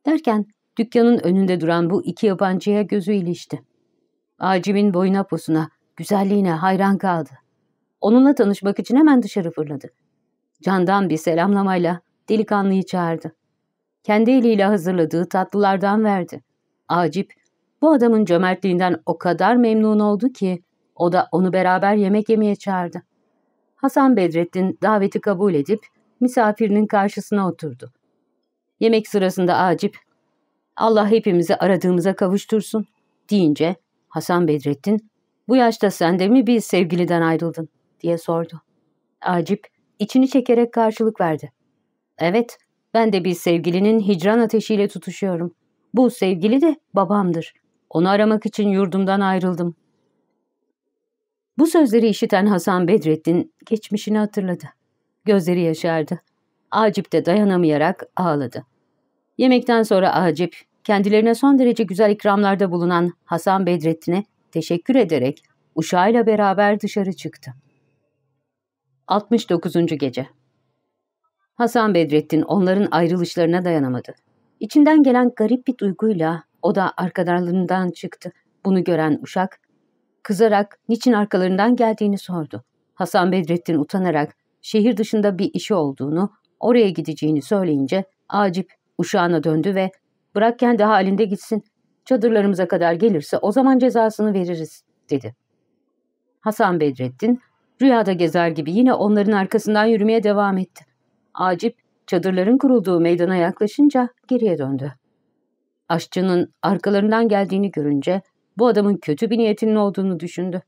Derken dükkanın önünde duran bu iki yabancıya gözü ilişti. Acib'in boyuna posuna, güzelliğine hayran kaldı. Onunla tanışmak için hemen dışarı fırladı. Candan bir selamlamayla delikanlıyı çağırdı. Kendi eliyle hazırladığı tatlılardan verdi. Acip, bu adamın cömertliğinden o kadar memnun oldu ki o da onu beraber yemek yemeye çağırdı. Hasan Bedrettin daveti kabul edip misafirinin karşısına oturdu. Yemek sırasında Acip, Allah hepimizi aradığımıza kavuştursun deyince Hasan Bedrettin, bu yaşta sen de mi bir sevgiliden ayrıldın diye sordu. Acip içini çekerek karşılık verdi. Evet, ben de bir sevgilinin hicran ateşiyle tutuşuyorum. Bu sevgili de babamdır. Onu aramak için yurdumdan ayrıldım. Bu sözleri işiten Hasan Bedrettin geçmişini hatırladı. Gözleri yaşardı. Acip de dayanamayarak ağladı. Yemekten sonra Acip, kendilerine son derece güzel ikramlarda bulunan Hasan Bedrettin'e teşekkür ederek uşağıyla beraber dışarı çıktı. 69. Gece Hasan Bedrettin onların ayrılışlarına dayanamadı. İçinden gelen garip bir duyguyla o da arkalarından çıktı. Bunu gören uşak, kızarak niçin arkalarından geldiğini sordu. Hasan Bedrettin utanarak şehir dışında bir işi olduğunu, oraya gideceğini söyleyince Acip uşağına döndü ve ''Bırak kendi halinde gitsin, çadırlarımıza kadar gelirse o zaman cezasını veririz.'' dedi. Hasan Bedrettin rüyada gezer gibi yine onların arkasından yürümeye devam etti. Acip çadırların kurulduğu meydana yaklaşınca geriye döndü. Aşçının arkalarından geldiğini görünce bu adamın kötü bir niyetinin olduğunu düşündü.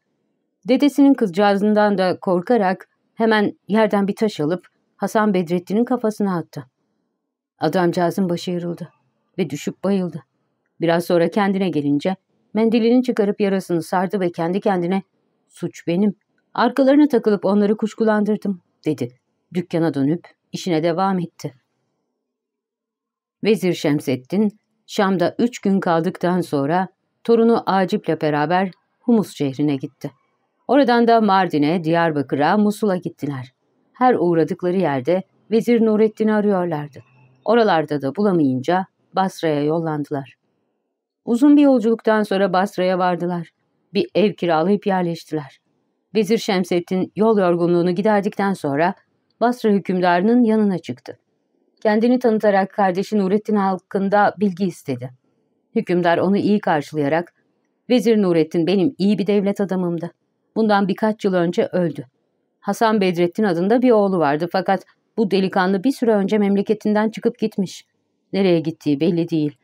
Dedesinin kızcağızından da korkarak hemen yerden bir taş alıp Hasan Bedrettin'in kafasına attı. Adamcağızın başı yarıldı ve düşüp bayıldı. Biraz sonra kendine gelince mendilini çıkarıp yarasını sardı ve kendi kendine ''Suç benim, arkalarına takılıp onları kuşkulandırdım.'' dedi. Dükkana dönüp işine devam etti. Vezir Şemseddin, Şam'da üç gün kaldıktan sonra torunu Acip'le beraber Humus şehrine gitti. Oradan da Mardin'e, Diyarbakır'a, Musul'a gittiler. Her uğradıkları yerde Vezir Nurettin'i arıyorlardı. Oralarda da bulamayınca Basra'ya yollandılar. Uzun bir yolculuktan sonra Basra'ya vardılar. Bir ev kiralayıp yerleştiler. Vezir Şemsettin yol yorgunluğunu giderdikten sonra Basra hükümdarının yanına çıktı. Kendini tanıtarak kardeşi Nurettin hakkında bilgi istedi. Hükümdar onu iyi karşılayarak, Vezir Nurettin benim iyi bir devlet adamımdı. Bundan birkaç yıl önce öldü. Hasan Bedrettin adında bir oğlu vardı fakat bu delikanlı bir süre önce memleketinden çıkıp gitmiş. Nereye gittiği belli değil.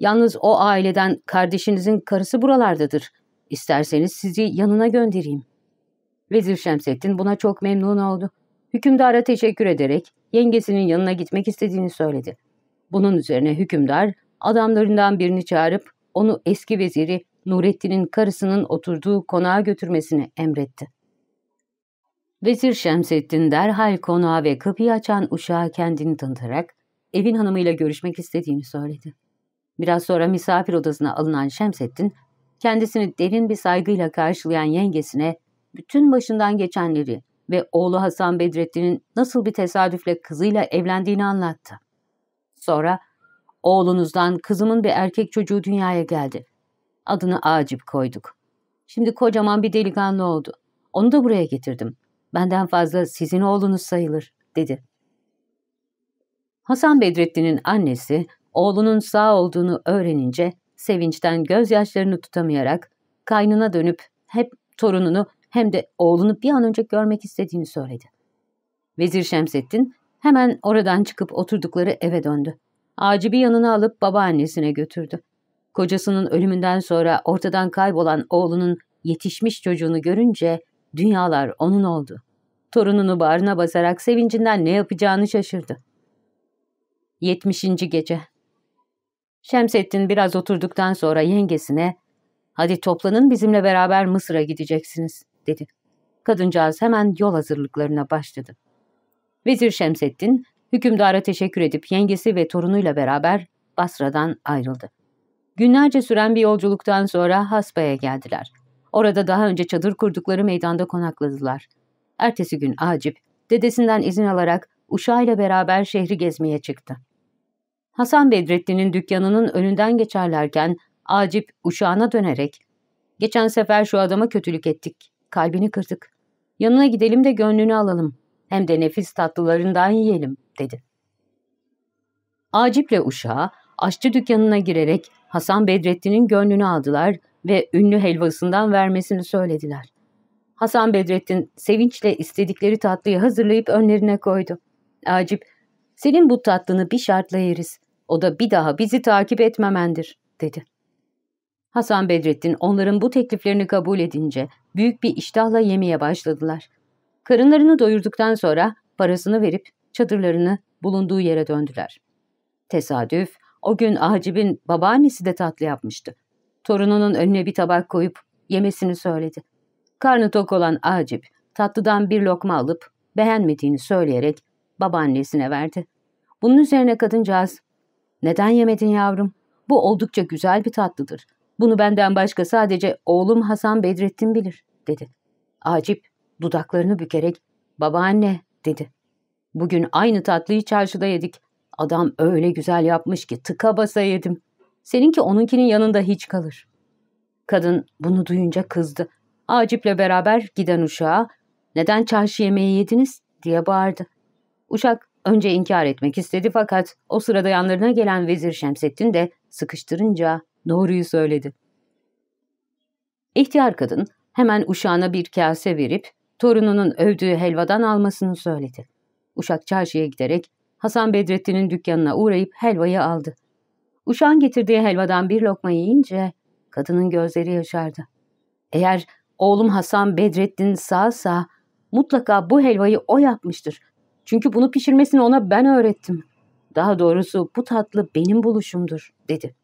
Yalnız o aileden kardeşinizin karısı buralardadır. İsterseniz sizi yanına göndereyim. Vezir Şemsettin buna çok memnun oldu. Hükümdara teşekkür ederek yengesinin yanına gitmek istediğini söyledi. Bunun üzerine hükümdar adamlarından birini çağırıp onu eski veziri Nurettin'in karısının oturduğu konağa götürmesini emretti. Vezir Şemsettin derhal konağa ve kapıyı açan uşağa kendini tanıtarak evin hanımıyla görüşmek istediğini söyledi. Biraz sonra misafir odasına alınan Şemsettin, kendisini derin bir saygıyla karşılayan yengesine bütün başından geçenleri ve oğlu Hasan Bedrettin'in nasıl bir tesadüfle kızıyla evlendiğini anlattı. Sonra, oğlunuzdan kızımın bir erkek çocuğu dünyaya geldi. Adını Acip koyduk. Şimdi kocaman bir delikanlı oldu. Onu da buraya getirdim. Benden fazla sizin oğlunuz sayılır, dedi. Hasan Bedrettin'in annesi, oğlunun sağ olduğunu öğrenince sevinçten gözyaşlarını tutamayarak kaynına dönüp hep torununu hem de oğlunu bir an önce görmek istediğini söyledi. Vezir Şemsettin hemen oradan çıkıp oturdukları eve döndü. Acib'i yanına alıp babaannesine götürdü. Kocasının ölümünden sonra ortadan kaybolan oğlunun yetişmiş çocuğunu görünce dünyalar onun oldu. Torununu bağrına basarak sevincinden ne yapacağını şaşırdı. 70. Gece Şemsettin biraz oturduktan sonra yengesine Hadi toplanın bizimle beraber Mısır'a gideceksiniz, dedi. Kadıncağız hemen yol hazırlıklarına başladı. Vezir Şemseddin, hükümdara teşekkür edip yengesi ve torunuyla beraber Basra'dan ayrıldı. Günlerce süren bir yolculuktan sonra Hasba'ya geldiler. Orada daha önce çadır kurdukları meydanda konakladılar. Ertesi gün Acip, dedesinden izin alarak uşağıyla beraber şehri gezmeye çıktı. Hasan Bedrettin'in dükkanının önünden geçerlerken Acip uşağına dönerek ''Geçen sefer şu adama kötülük ettik, kalbini kırdık. Yanına gidelim de gönlünü alalım, hem de nefis tatlılarından yiyelim.'' dedi. Acip'le uşağı aşçı dükkanına girerek Hasan Bedrettin'in gönlünü aldılar ve ünlü helvasından vermesini söylediler. Hasan Bedrettin sevinçle istedikleri tatlıyı hazırlayıp önlerine koydu. Acip, senin bu tatlını bir şartla yeriz. O da bir daha bizi takip etmemendir, dedi. Hasan Bedrettin onların bu tekliflerini kabul edince büyük bir iştahla yemeye başladılar. Karınlarını doyurduktan sonra parasını verip çadırlarını bulunduğu yere döndüler. Tesadüf, o gün Acip'in babaannesi de tatlı yapmıştı. Torununun önüne bir tabak koyup yemesini söyledi. Karnı tok olan Acip, tatlıdan bir lokma alıp beğenmediğini söyleyerek babaannesine verdi. Bunun üzerine kadıncağız, ''Neden yemedin yavrum? Bu oldukça güzel bir tatlıdır. Bunu benden başka sadece oğlum Hasan Bedrettin bilir.'' dedi. Acip dudaklarını bükerek, ''Babaanne'' dedi. ''Bugün aynı tatlıyı çarşıda yedik. Adam öyle güzel yapmış ki tıka basa yedim. Seninki onunkinin yanında hiç kalır. Kadın bunu duyunca kızdı. Acip'le beraber giden uşağa neden çarşı yemeği yediniz diye bağırdı. Uşak önce inkar etmek istedi fakat o sırada yanlarına gelen Vezir Şemsettin de sıkıştırınca doğruyu söyledi. İhtiyar kadın hemen uşağına bir kase verip torununun övdüğü helvadan almasını söyledi. Uşak çarşıya giderek Hasan Bedrettin'in dükkanına uğrayıp helvayı aldı. Uşağın getirdiği helvadan bir lokma yiyince kadının gözleri yaşardı. Eğer oğlum Hasan Bedrettin sağsa mutlaka bu helvayı o yapmıştır. Çünkü bunu pişirmesini ona ben öğrettim. Daha doğrusu bu tatlı benim buluşumdur, dedi.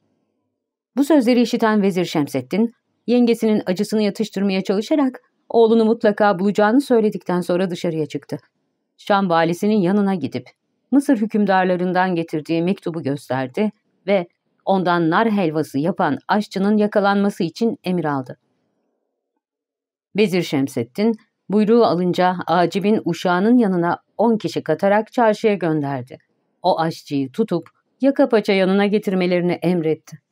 Bu sözleri işiten Vezir Şemsettin, yengesinin acısını yatıştırmaya çalışarak oğlunu mutlaka bulacağını söyledikten sonra dışarıya çıktı. Şam valisinin yanına gidip Mısır hükümdarlarından getirdiği mektubu gösterdi ve ondan nar helvası yapan aşçının yakalanması için emir aldı. Vezir Şemsettin buyruğu alınca Acib'in uşağının yanına on kişi katarak çarşıya gönderdi. O aşçıyı tutup yaka paça yanına getirmelerini emretti.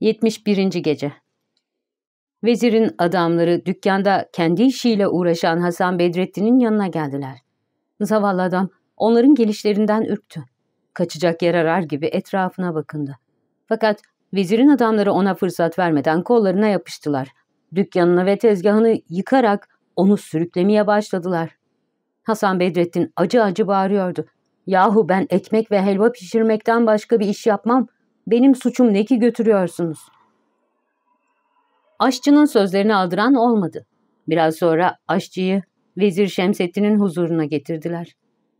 71. Gece Vezirin adamları dükkanda kendi işiyle uğraşan Hasan Bedrettin'in yanına geldiler. Zavallı adam onların gelişlerinden ürktü. Kaçacak yer arar gibi etrafına bakındı. Fakat vezirin adamları ona fırsat vermeden kollarına yapıştılar. Dükkanını ve tezgahını yıkarak onu sürüklemeye başladılar. Hasan Bedrettin acı acı bağırıyordu. Yahu ben ekmek ve helva pişirmekten başka bir iş yapmam. Benim suçum ne ki götürüyorsunuz? Aşçının sözlerini aldıran olmadı. Biraz sonra aşçıyı Vezir Şemsettin'in huzuruna getirdiler.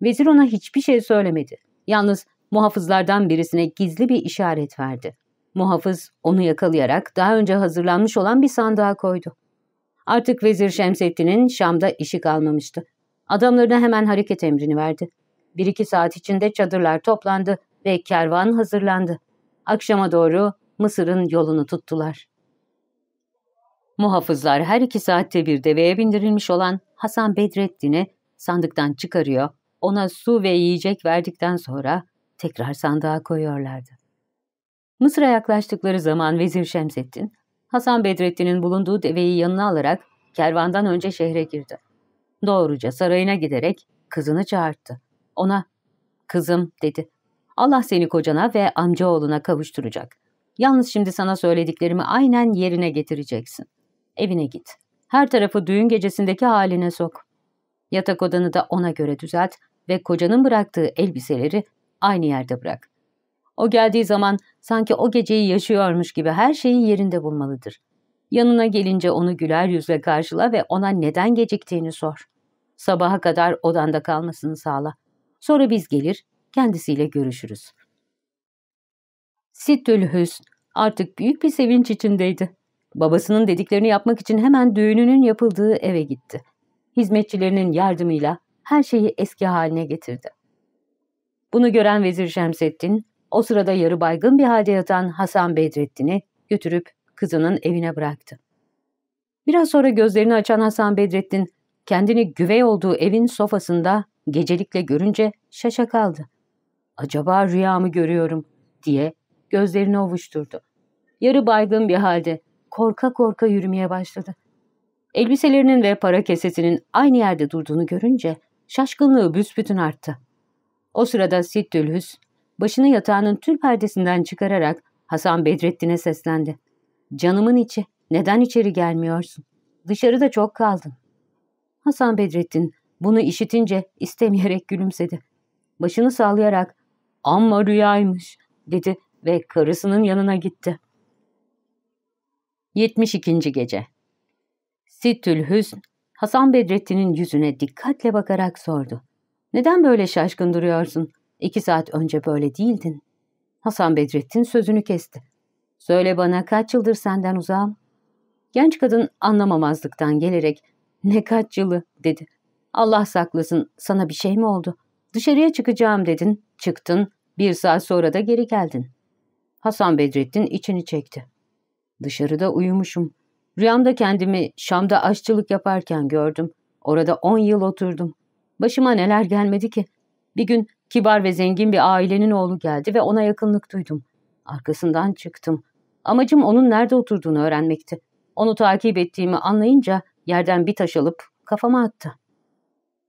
Vezir ona hiçbir şey söylemedi. Yalnız muhafızlardan birisine gizli bir işaret verdi. Muhafız onu yakalayarak daha önce hazırlanmış olan bir sandığa koydu. Artık Vezir Şemsettin'in Şam'da işi kalmamıştı. Adamlarına hemen hareket emrini verdi. Bir iki saat içinde çadırlar toplandı ve kervan hazırlandı. Akşama doğru Mısır'ın yolunu tuttular. Muhafızlar her iki saatte bir deveye bindirilmiş olan Hasan Bedrettin'i sandıktan çıkarıyor, ona su ve yiyecek verdikten sonra tekrar sandığa koyuyorlardı. Mısır'a yaklaştıkları zaman Vezir Şemsettin, Hasan Bedrettin'in bulunduğu deveyi yanına alarak kervandan önce şehre girdi. Doğruca sarayına giderek kızını çağırdı. Ona, kızım dedi, Allah seni kocana ve amcaoğluna kavuşturacak. Yalnız şimdi sana söylediklerimi aynen yerine getireceksin. Evine git. Her tarafı düğün gecesindeki haline sok. Yatak odanı da ona göre düzelt ve kocanın bıraktığı elbiseleri aynı yerde bırak. O geldiği zaman sanki o geceyi yaşıyormuş gibi her şeyi yerinde bulmalıdır. Yanına gelince onu güler yüzle karşıla ve ona neden geciktiğini sor. Sabaha kadar odanda kalmasını sağla. Sonra biz gelir, kendisiyle görüşürüz. Sittül Hüsn, Artık büyük bir sevinç içindeydi. Babasının dediklerini yapmak için hemen düğününün yapıldığı eve gitti. Hizmetçilerinin yardımıyla her şeyi eski haline getirdi. Bunu gören Vezir Şemsettin, o sırada yarı baygın bir halde yatan Hasan Bedrettin'i götürüp kızının evine bıraktı. Biraz sonra gözlerini açan Hasan Bedrettin, kendini güvey olduğu evin sofasında gecelikle görünce şaşa kaldı. Acaba rüya mı görüyorum diye gözlerini ovuşturdu. Yarı baygın bir halde korka korka yürümeye başladı. Elbiselerinin ve para kesesinin aynı yerde durduğunu görünce şaşkınlığı büsbütün arttı. O sırada Sittülhüs başını yatağının tül perdesinden çıkararak Hasan Bedrettin'e seslendi. Canımın içi, neden içeri gelmiyorsun? Dışarıda çok kaldın. Hasan Bedrettin bunu işitince istemeyerek gülümsedi. Başını sallayarak amma rüyaymış dedi ve karısının yanına gitti. 72. Gece Sittül Hüsn, Hasan Bedrettin'in yüzüne dikkatle bakarak sordu. Neden böyle şaşkın duruyorsun? İki saat önce böyle değildin. Hasan Bedrettin sözünü kesti. Söyle bana kaç yıldır senden uzağım? Genç kadın anlamamazlıktan gelerek ne kaç yılı dedi. Allah saklasın sana bir şey mi oldu? Dışarıya çıkacağım dedin, çıktın, bir saat sonra da geri geldin. Hasan Bedrettin içini çekti. Dışarıda uyumuşum. Rüyamda kendimi Şam'da aşçılık yaparken gördüm. Orada on yıl oturdum. Başıma neler gelmedi ki. Bir gün kibar ve zengin bir ailenin oğlu geldi ve ona yakınlık duydum. Arkasından çıktım. Amacım onun nerede oturduğunu öğrenmekti. Onu takip ettiğimi anlayınca yerden bir taş alıp kafama attı.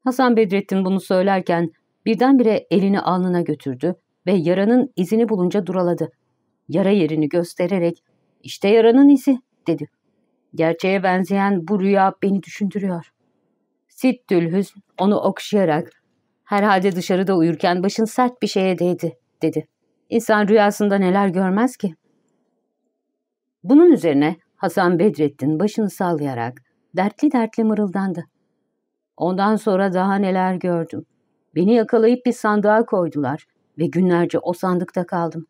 Hasan Bedrettin bunu söylerken birdenbire elini alnına götürdü ve yaranın izini bulunca duraladı. Yara yerini göstererek işte yaranın izi dedi. Gerçeğe benzeyen bu rüya beni düşündürüyor. Sittül onu okşayarak herhalde dışarıda uyurken başın sert bir şeye değdi dedi. İnsan rüyasında neler görmez ki? Bunun üzerine Hasan Bedrettin başını sallayarak dertli dertli mırıldandı. Ondan sonra daha neler gördüm. Beni yakalayıp bir sandığa koydular ve günlerce o sandıkta kaldım.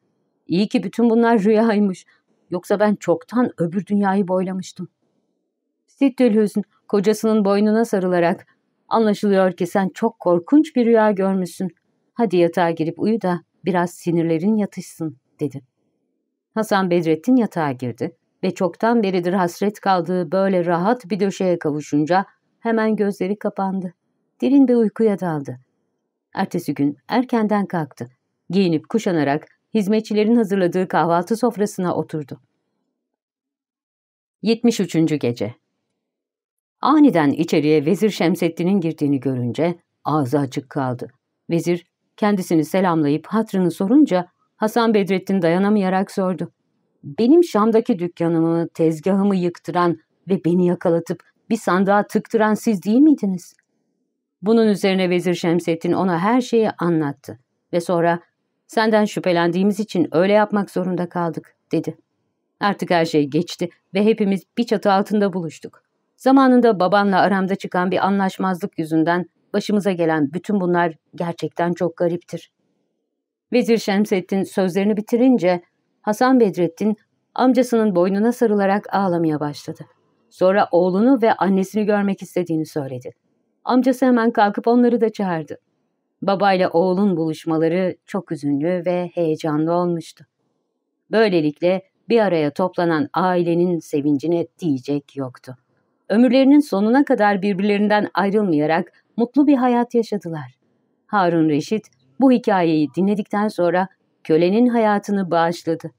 İyi ki bütün bunlar rüyaymış. Yoksa ben çoktan öbür dünyayı boylamıştım. Sittülhüzn kocasının boynuna sarılarak anlaşılıyor ki sen çok korkunç bir rüya görmüşsün. Hadi yatağa girip uyu da biraz sinirlerin yatışsın dedi. Hasan Bedrettin yatağa girdi ve çoktan beridir hasret kaldığı böyle rahat bir döşeye kavuşunca hemen gözleri kapandı. Derin bir uykuya daldı. Ertesi gün erkenden kalktı. Giyinip kuşanarak hizmetçilerin hazırladığı kahvaltı sofrasına oturdu. 73. Gece Aniden içeriye Vezir Şemseddin'in girdiğini görünce ağzı açık kaldı. Vezir kendisini selamlayıp hatrını sorunca Hasan Bedrettin dayanamayarak sordu. Benim Şam'daki dükkanımı, tezgahımı yıktıran ve beni yakalatıp bir sandığa tıktıran siz değil miydiniz? Bunun üzerine Vezir Şemsettin ona her şeyi anlattı ve sonra senden şüphelendiğimiz için öyle yapmak zorunda kaldık dedi. Artık her şey geçti ve hepimiz bir çatı altında buluştuk. Zamanında babanla aramda çıkan bir anlaşmazlık yüzünden başımıza gelen bütün bunlar gerçekten çok gariptir. Vezir Şemsettin sözlerini bitirince Hasan Bedrettin amcasının boynuna sarılarak ağlamaya başladı. Sonra oğlunu ve annesini görmek istediğini söyledi. Amcası hemen kalkıp onları da çağırdı. Babayla oğlun buluşmaları çok üzünlü ve heyecanlı olmuştu. Böylelikle bir araya toplanan ailenin sevincine diyecek yoktu. Ömürlerinin sonuna kadar birbirlerinden ayrılmayarak mutlu bir hayat yaşadılar. Harun Reşit bu hikayeyi dinledikten sonra kölenin hayatını bağışladı.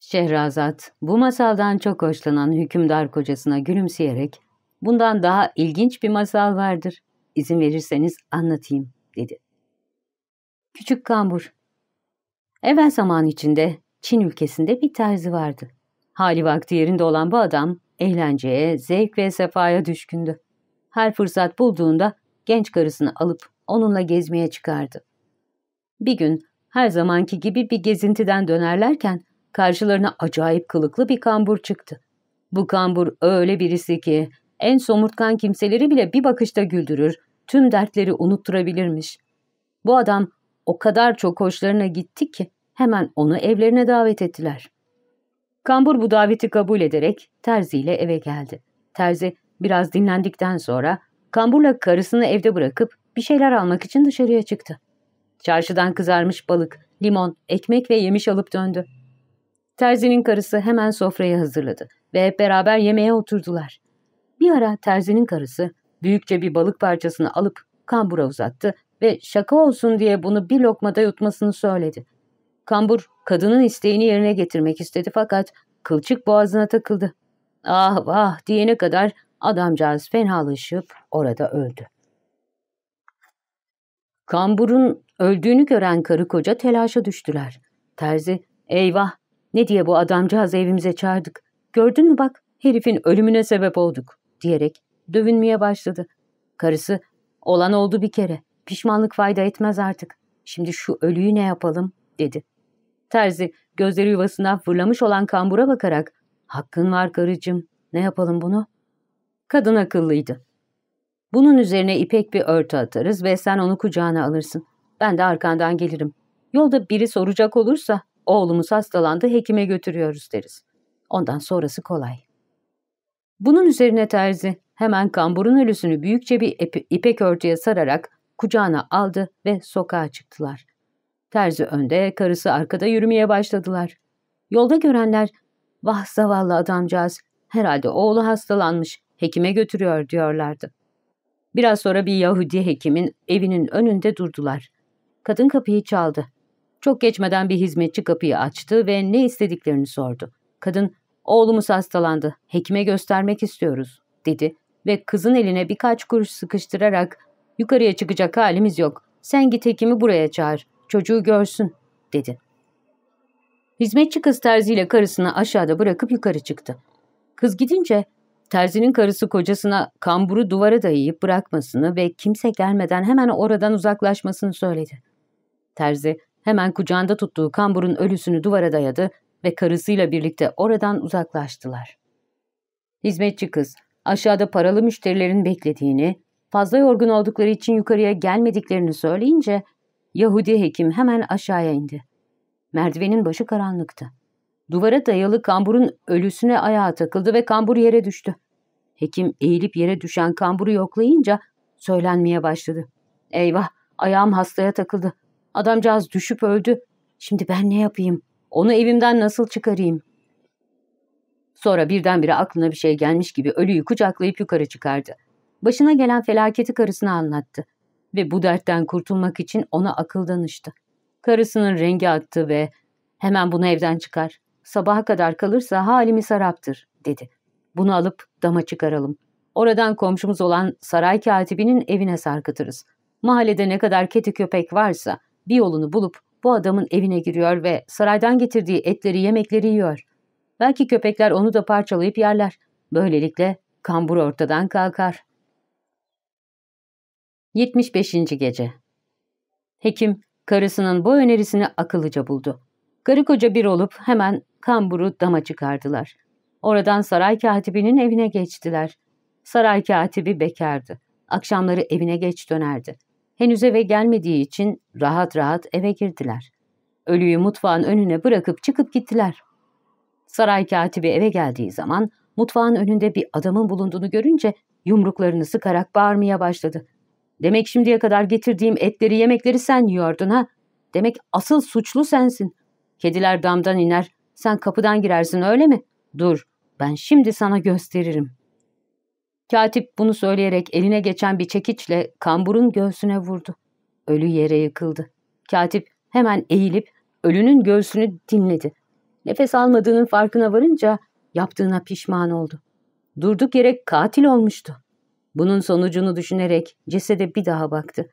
Şehrazat bu masaldan çok hoşlanan hükümdar kocasına gülümseyerek bundan daha ilginç bir masal vardır. İzin verirseniz anlatayım dedi. Küçük Kambur Evvel zaman içinde Çin ülkesinde bir terzi vardı. Hali vakti yerinde olan bu adam eğlenceye, zevk ve sefaya düşkündü. Her fırsat bulduğunda genç karısını alıp onunla gezmeye çıkardı. Bir gün her zamanki gibi bir gezintiden dönerlerken karşılarına acayip kılıklı bir kambur çıktı. Bu kambur öyle birisi ki en somurtkan kimseleri bile bir bakışta güldürür, tüm dertleri unutturabilirmiş. Bu adam o kadar çok hoşlarına gitti ki hemen onu evlerine davet ettiler. Kambur bu daveti kabul ederek Terzi ile eve geldi. Terzi biraz dinlendikten sonra Kambur'la karısını evde bırakıp bir şeyler almak için dışarıya çıktı. Çarşıdan kızarmış balık, limon, ekmek ve yemiş alıp döndü. Terzi'nin karısı hemen sofrayı hazırladı ve hep beraber yemeğe oturdular. Bir ara Terzi'nin karısı büyükçe bir balık parçasını alıp kambura uzattı ve şaka olsun diye bunu bir lokmada yutmasını söyledi. Kambur kadının isteğini yerine getirmek istedi fakat kılçık boğazına takıldı. Ah vah diyene kadar adamcağız fenalaşıp orada öldü. Kambur'un öldüğünü gören karı koca telaşa düştüler. Terzi, eyvah ne diye bu adamcağızı evimize çağırdık. Gördün mü bak herifin ölümüne sebep olduk diyerek dövünmeye başladı. Karısı, olan oldu bir kere. Pişmanlık fayda etmez artık. Şimdi şu ölüyü ne yapalım dedi. Terzi gözleri yuvasından fırlamış olan kambura bakarak hakkın var karıcığım ne yapalım bunu? Kadın akıllıydı. Bunun üzerine ipek bir örtü atarız ve sen onu kucağına alırsın. Ben de arkandan gelirim. Yolda biri soracak olursa oğlumuz hastalandı hekime götürüyoruz deriz. Ondan sonrası kolay. Bunun üzerine terzi hemen kamburun ölüsünü büyükçe bir ipek örtüye sararak kucağına aldı ve sokağa çıktılar. Terzi önde, karısı arkada yürümeye başladılar. Yolda görenler, vah zavallı adamcağız, herhalde oğlu hastalanmış, hekime götürüyor diyorlardı. Biraz sonra bir Yahudi hekimin evinin önünde durdular. Kadın kapıyı çaldı. Çok geçmeden bir hizmetçi kapıyı açtı ve ne istediklerini sordu. Kadın, oğlumuz hastalandı, hekime göstermek istiyoruz, dedi ve kızın eline birkaç kuruş sıkıştırarak yukarıya çıkacak halimiz yok. Sen git hekimi buraya çağır, çocuğu görsün, dedi. Hizmetçi kız terziyle karısını aşağıda bırakıp yukarı çıktı. Kız gidince terzinin karısı kocasına kamburu duvara dayayıp bırakmasını ve kimse gelmeden hemen oradan uzaklaşmasını söyledi. Terzi hemen kucağında tuttuğu kamburun ölüsünü duvara dayadı ve karısıyla birlikte oradan uzaklaştılar. Hizmetçi kız aşağıda paralı müşterilerin beklediğini, fazla yorgun oldukları için yukarıya gelmediklerini söyleyince Yahudi hekim hemen aşağıya indi. Merdivenin başı karanlıktı. Duvara dayalı kamburun ölüsüne ayağa takıldı ve kambur yere düştü. Hekim eğilip yere düşen kamburu yoklayınca söylenmeye başladı. Eyvah ayağım hastaya takıldı. Adamcağız düşüp öldü. Şimdi ben ne yapayım? Onu evimden nasıl çıkarayım? Sonra birdenbire aklına bir şey gelmiş gibi ölüyü kucaklayıp yukarı çıkardı. Başına gelen felaketi karısına anlattı. Ve bu dertten kurtulmak için ona akıl danıştı. Karısının rengi attı ve hemen bunu evden çıkar. Sabaha kadar kalırsa halimi saraptır dedi. Bunu alıp dama çıkaralım. Oradan komşumuz olan saray katibinin evine sarkıtırız. Mahallede ne kadar kedi köpek varsa bir yolunu bulup bu adamın evine giriyor ve saraydan getirdiği etleri yemekleri yiyor. Belki köpekler onu da parçalayıp yerler. Böylelikle kambur ortadan kalkar. 75. Gece Hekim, karısının bu önerisini akıllıca buldu. Karı koca bir olup hemen kamburu dama çıkardılar. Oradan saray katibinin evine geçtiler. Saray katibi bekardı. Akşamları evine geç dönerdi. Henüz eve gelmediği için rahat rahat eve girdiler. Ölüyü mutfağın önüne bırakıp çıkıp gittiler. Saray katibi eve geldiği zaman mutfağın önünde bir adamın bulunduğunu görünce yumruklarını sıkarak bağırmaya başladı. Demek şimdiye kadar getirdiğim etleri yemekleri sen yiyordun ha? Demek asıl suçlu sensin. Kediler damdan iner, sen kapıdan girersin öyle mi? Dur, ben şimdi sana gösteririm. Katip bunu söyleyerek eline geçen bir çekiçle kamburun göğsüne vurdu. Ölü yere yıkıldı. Katip hemen eğilip ölünün göğsünü dinledi. Nefes almadığının farkına varınca yaptığına pişman oldu. Durduk yere katil olmuştu. Bunun sonucunu düşünerek cesede bir daha baktı.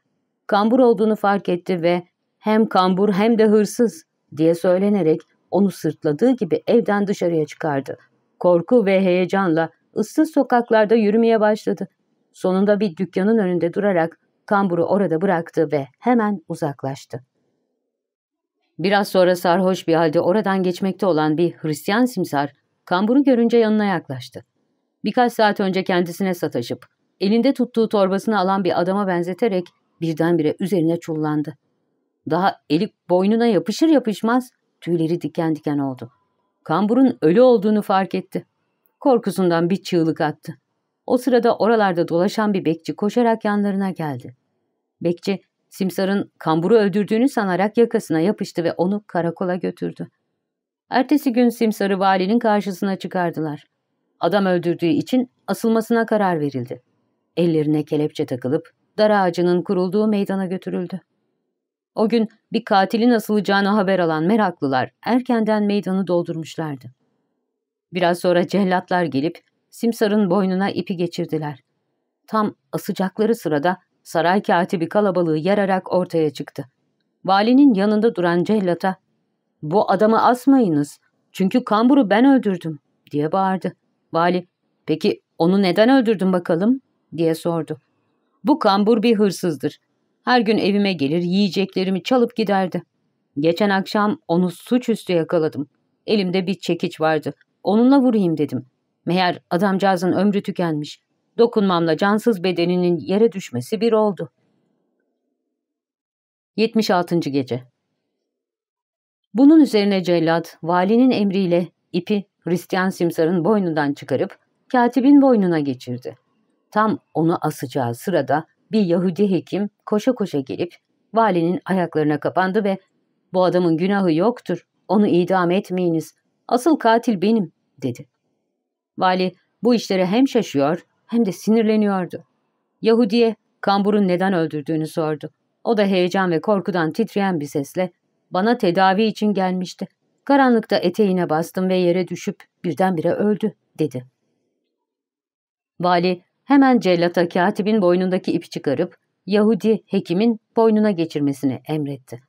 Kambur olduğunu fark etti ve hem kambur hem de hırsız diye söylenerek onu sırtladığı gibi evden dışarıya çıkardı. Korku ve heyecanla ıssız sokaklarda yürümeye başladı. Sonunda bir dükkanın önünde durarak kamburu orada bıraktı ve hemen uzaklaştı. Biraz sonra sarhoş bir halde oradan geçmekte olan bir Hristiyan simsar kamburu görünce yanına yaklaştı. Birkaç saat önce kendisine sataşıp elinde tuttuğu torbasını alan bir adama benzeterek birdenbire üzerine çullandı. Daha eli boynuna yapışır yapışmaz tüyleri diken diken oldu. Kamburun ölü olduğunu fark etti. Korkusundan bir çığlık attı. O sırada oralarda dolaşan bir bekçi koşarak yanlarına geldi. Bekçi, Simsar'ın kamburu öldürdüğünü sanarak yakasına yapıştı ve onu karakola götürdü. Ertesi gün Simsar'ı valinin karşısına çıkardılar. Adam öldürdüğü için asılmasına karar verildi. Ellerine kelepçe takılıp dar ağacının kurulduğu meydana götürüldü. O gün bir katilin asılacağını haber alan meraklılar erkenden meydanı doldurmuşlardı. Biraz sonra cellatlar gelip Simsar'ın boynuna ipi geçirdiler. Tam asacakları sırada saray katibi kalabalığı yararak ortaya çıktı. Valinin yanında duran cellata, ''Bu adamı asmayınız, çünkü kamburu ben öldürdüm.'' diye bağırdı. Vali, ''Peki onu neden öldürdün bakalım?'' diye sordu. ''Bu kambur bir hırsızdır. Her gün evime gelir yiyeceklerimi çalıp giderdi. Geçen akşam onu suçüstü yakaladım. Elimde bir çekiç vardı. Onunla vurayım dedim. Meğer adamcağızın ömrü tükenmiş. Dokunmamla cansız bedeninin yere düşmesi bir oldu. 76. Gece Bunun üzerine cellat, valinin emriyle ipi Hristiyan Simsar'ın boynundan çıkarıp katibin boynuna geçirdi. Tam onu asacağı sırada bir Yahudi hekim koşa koşa gelip valinin ayaklarına kapandı ve ''Bu adamın günahı yoktur, onu idam etmeyiniz, asıl katil benim.'' Dedi. Vali bu işlere hem şaşıyor hem de sinirleniyordu. Yahudi'ye kamburun neden öldürdüğünü sordu. O da heyecan ve korkudan titreyen bir sesle bana tedavi için gelmişti. Karanlıkta eteğine bastım ve yere düşüp birdenbire öldü dedi. Vali hemen cellata katibin boynundaki ipi çıkarıp Yahudi hekimin boynuna geçirmesini emretti.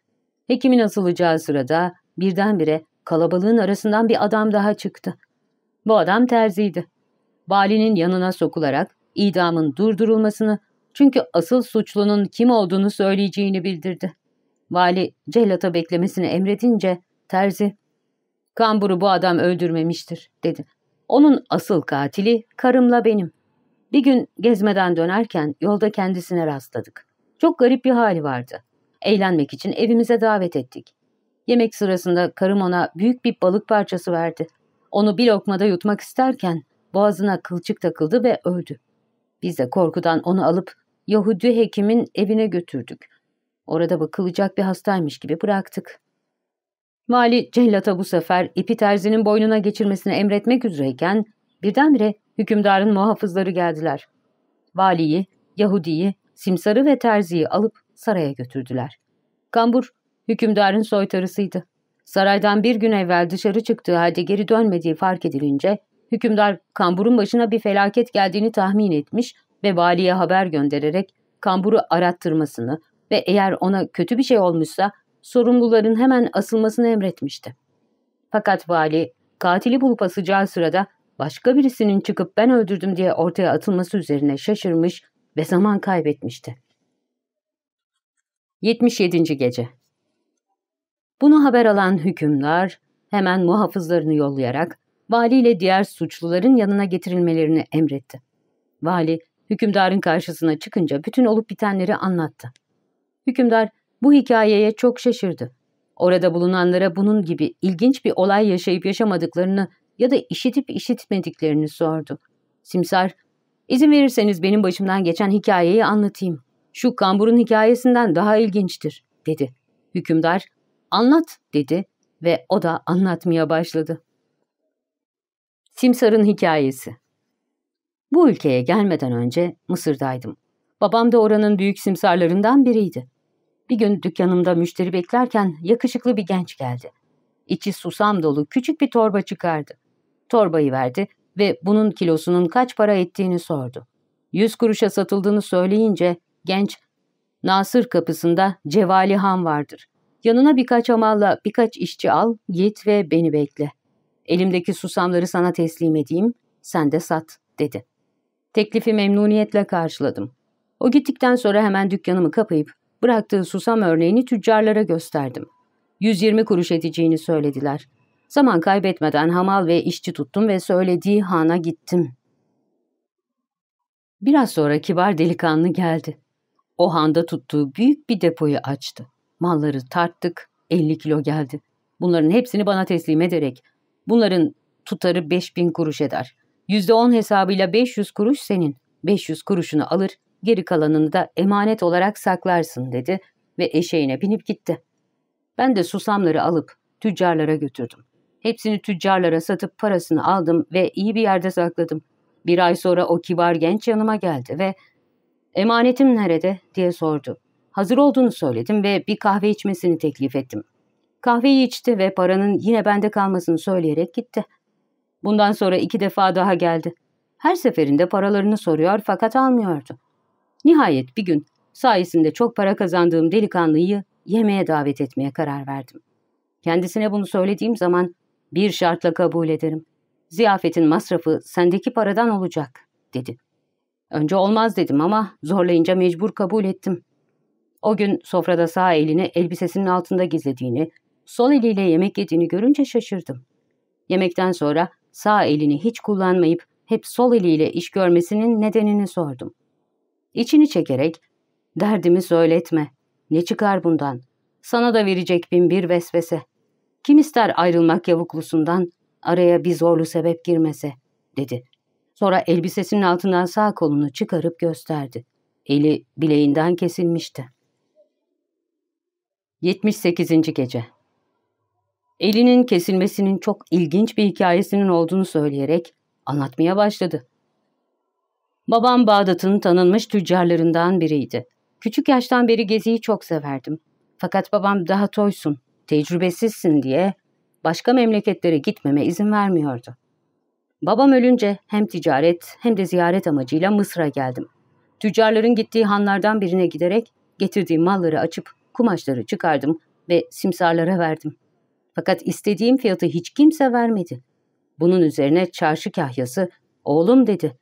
Hekimin asılacağı sırada birdenbire kalabalığın arasından bir adam daha çıktı. Bu adam terziydi. Valinin yanına sokularak idamın durdurulmasını çünkü asıl suçlunun kim olduğunu söyleyeceğini bildirdi. Vali cellata beklemesini emredince terzi ''Kamburu bu adam öldürmemiştir.'' dedi. ''Onun asıl katili karımla benim. Bir gün gezmeden dönerken yolda kendisine rastladık. Çok garip bir hali vardı. Eğlenmek için evimize davet ettik. Yemek sırasında karım ona büyük bir balık parçası verdi. Onu bir lokmada yutmak isterken boğazına kılçık takıldı ve öldü. Biz de korkudan onu alıp Yahudi hekimin evine götürdük. Orada bakılacak bir hastaymış gibi bıraktık. Mali cellata bu sefer ipi terzinin boynuna geçirmesini emretmek üzereyken birdenbire hükümdarın muhafızları geldiler. Valiyi, Yahudi'yi, Simsar'ı ve Terzi'yi alıp saraya götürdüler. Kambur, hükümdarın soytarısıydı. Saraydan bir gün evvel dışarı çıktığı halde geri dönmediği fark edilince, hükümdar Kambur'un başına bir felaket geldiğini tahmin etmiş ve valiye haber göndererek Kambur'u arattırmasını ve eğer ona kötü bir şey olmuşsa sorumluların hemen asılmasını emretmişti. Fakat vali katili bulup asacağı sırada başka birisinin çıkıp ben öldürdüm diye ortaya atılması üzerine şaşırmış ve zaman kaybetmişti. 77. Gece Bunu haber alan hükümdar hemen muhafızlarını yollayarak valiyle diğer suçluların yanına getirilmelerini emretti. Vali, hükümdarın karşısına çıkınca bütün olup bitenleri anlattı. Hükümdar bu hikayeye çok şaşırdı. Orada bulunanlara bunun gibi ilginç bir olay yaşayıp yaşamadıklarını ya da işitip işitmediklerini sordu. Simsar, izin verirseniz benim başımdan geçen hikayeyi anlatayım. Şu kamburun hikayesinden daha ilginçtir, dedi. Hükümdar, anlat, dedi ve o da anlatmaya başladı. Simsar'ın hikayesi Bu ülkeye gelmeden önce Mısır'daydım. Babam da oranın büyük simsarlarından biriydi. Bir gün dükkanımda müşteri beklerken yakışıklı bir genç geldi. İçi susam dolu küçük bir torba çıkardı. Torbayı verdi ve bunun kilosunun kaç para ettiğini sordu. Yüz kuruşa satıldığını söyleyince genç, Nasır kapısında Cevali Han vardır. Yanına birkaç amalla birkaç işçi al, git ve beni bekle. Elimdeki susamları sana teslim edeyim, sen de sat, dedi. Teklifi memnuniyetle karşıladım. O gittikten sonra hemen dükkanımı kapayıp bıraktığı susam örneğini tüccarlara gösterdim. 120 kuruş edeceğini söylediler. Zaman kaybetmeden hamal ve işçi tuttum ve söylediği hana gittim. Biraz sonra kibar delikanlı geldi. O handa tuttuğu büyük bir depoyu açtı. Malları tarttık, 50 kilo geldi. Bunların hepsini bana teslim ederek, bunların tutarı 5000 kuruş eder. %10 hesabıyla 500 kuruş senin. 500 kuruşunu alır, geri kalanını da emanet olarak saklarsın dedi ve eşeğine binip gitti. Ben de susamları alıp tüccarlara götürdüm. Hepsini tüccarlara satıp parasını aldım ve iyi bir yerde sakladım. Bir ay sonra o kibar genç yanıma geldi ve ''Emanetim nerede?'' diye sordu. Hazır olduğunu söyledim ve bir kahve içmesini teklif ettim. Kahveyi içti ve paranın yine bende kalmasını söyleyerek gitti. Bundan sonra iki defa daha geldi. Her seferinde paralarını soruyor fakat almıyordu. Nihayet bir gün sayesinde çok para kazandığım delikanlıyı yemeğe davet etmeye karar verdim. Kendisine bunu söylediğim zaman bir şartla kabul ederim. Ziyafetin masrafı sendeki paradan olacak, dedi. Önce olmaz dedim ama zorlayınca mecbur kabul ettim. O gün sofrada sağ elini elbisesinin altında gizlediğini, sol eliyle yemek yediğini görünce şaşırdım. Yemekten sonra sağ elini hiç kullanmayıp hep sol eliyle iş görmesinin nedenini sordum. İçini çekerek, derdimi söyletme, ne çıkar bundan, sana da verecek bin bir vesvese. Kim ister ayrılmak yavuklusundan, araya bir zorlu sebep girmese, dedi. Sonra elbisesinin altından sağ kolunu çıkarıp gösterdi. Eli bileğinden kesilmişti. 78. Gece Elinin kesilmesinin çok ilginç bir hikayesinin olduğunu söyleyerek anlatmaya başladı. Babam Bağdat'ın tanınmış tüccarlarından biriydi. Küçük yaştan beri geziyi çok severdim. Fakat babam daha toysun, tecrübesizsin diye başka memleketlere gitmeme izin vermiyordu. Babam ölünce hem ticaret hem de ziyaret amacıyla Mısır'a geldim. Tüccarların gittiği hanlardan birine giderek getirdiğim malları açıp kumaşları çıkardım ve simsarlara verdim. Fakat istediğim fiyatı hiç kimse vermedi. Bunun üzerine çarşı kahyası, oğlum dedi,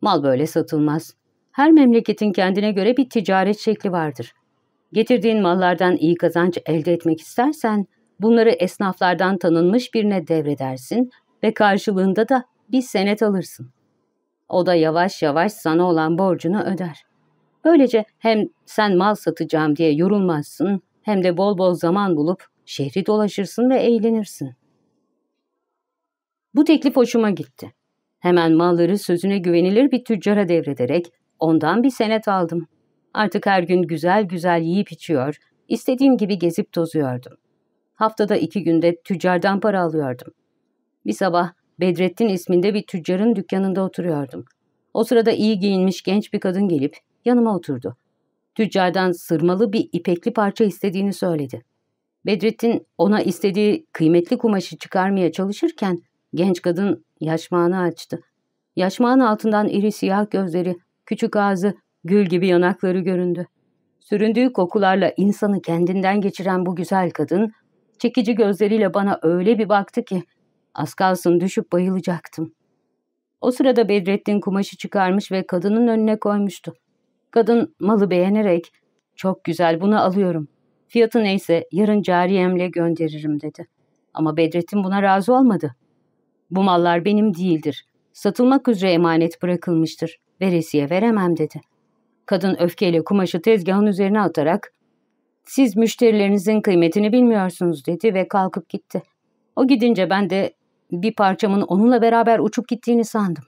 mal böyle satılmaz. Her memleketin kendine göre bir ticaret şekli vardır. Getirdiğin mallardan iyi kazanç elde etmek istersen, bunları esnaflardan tanınmış birine devredersin ve karşılığında da bir senet alırsın. O da yavaş yavaş sana olan borcunu öder. Böylece hem sen mal satacağım diye yorulmazsın hem de bol bol zaman bulup şehri dolaşırsın ve eğlenirsin. Bu teklif hoşuma gitti. Hemen malları sözüne güvenilir bir tüccara devrederek ondan bir senet aldım. Artık her gün güzel güzel yiyip içiyor, istediğim gibi gezip tozuyordum. Haftada iki günde tüccardan para alıyordum. Bir sabah Bedrettin isminde bir tüccarın dükkanında oturuyordum. O sırada iyi giyinmiş genç bir kadın gelip yanıma oturdu. Tüccardan sırmalı bir ipekli parça istediğini söyledi. Bedrettin ona istediği kıymetli kumaşı çıkarmaya çalışırken genç kadın yaşmağını açtı. Yaşmağın altından iri siyah gözleri, küçük ağzı, gül gibi yanakları göründü. Süründüğü kokularla insanı kendinden geçiren bu güzel kadın, çekici gözleriyle bana öyle bir baktı ki, az kalsın düşüp bayılacaktım. O sırada Bedrettin kumaşı çıkarmış ve kadının önüne koymuştu. Kadın malı beğenerek, çok güzel bunu alıyorum. Fiyatı neyse yarın cariyemle gönderirim dedi. Ama Bedrettin buna razı olmadı. Bu mallar benim değildir. Satılmak üzere emanet bırakılmıştır. Veresiye veremem dedi. Kadın öfkeyle kumaşı tezgahın üzerine atarak siz müşterilerinizin kıymetini bilmiyorsunuz dedi ve kalkıp gitti. O gidince ben de bir parçamın onunla beraber uçup gittiğini sandım.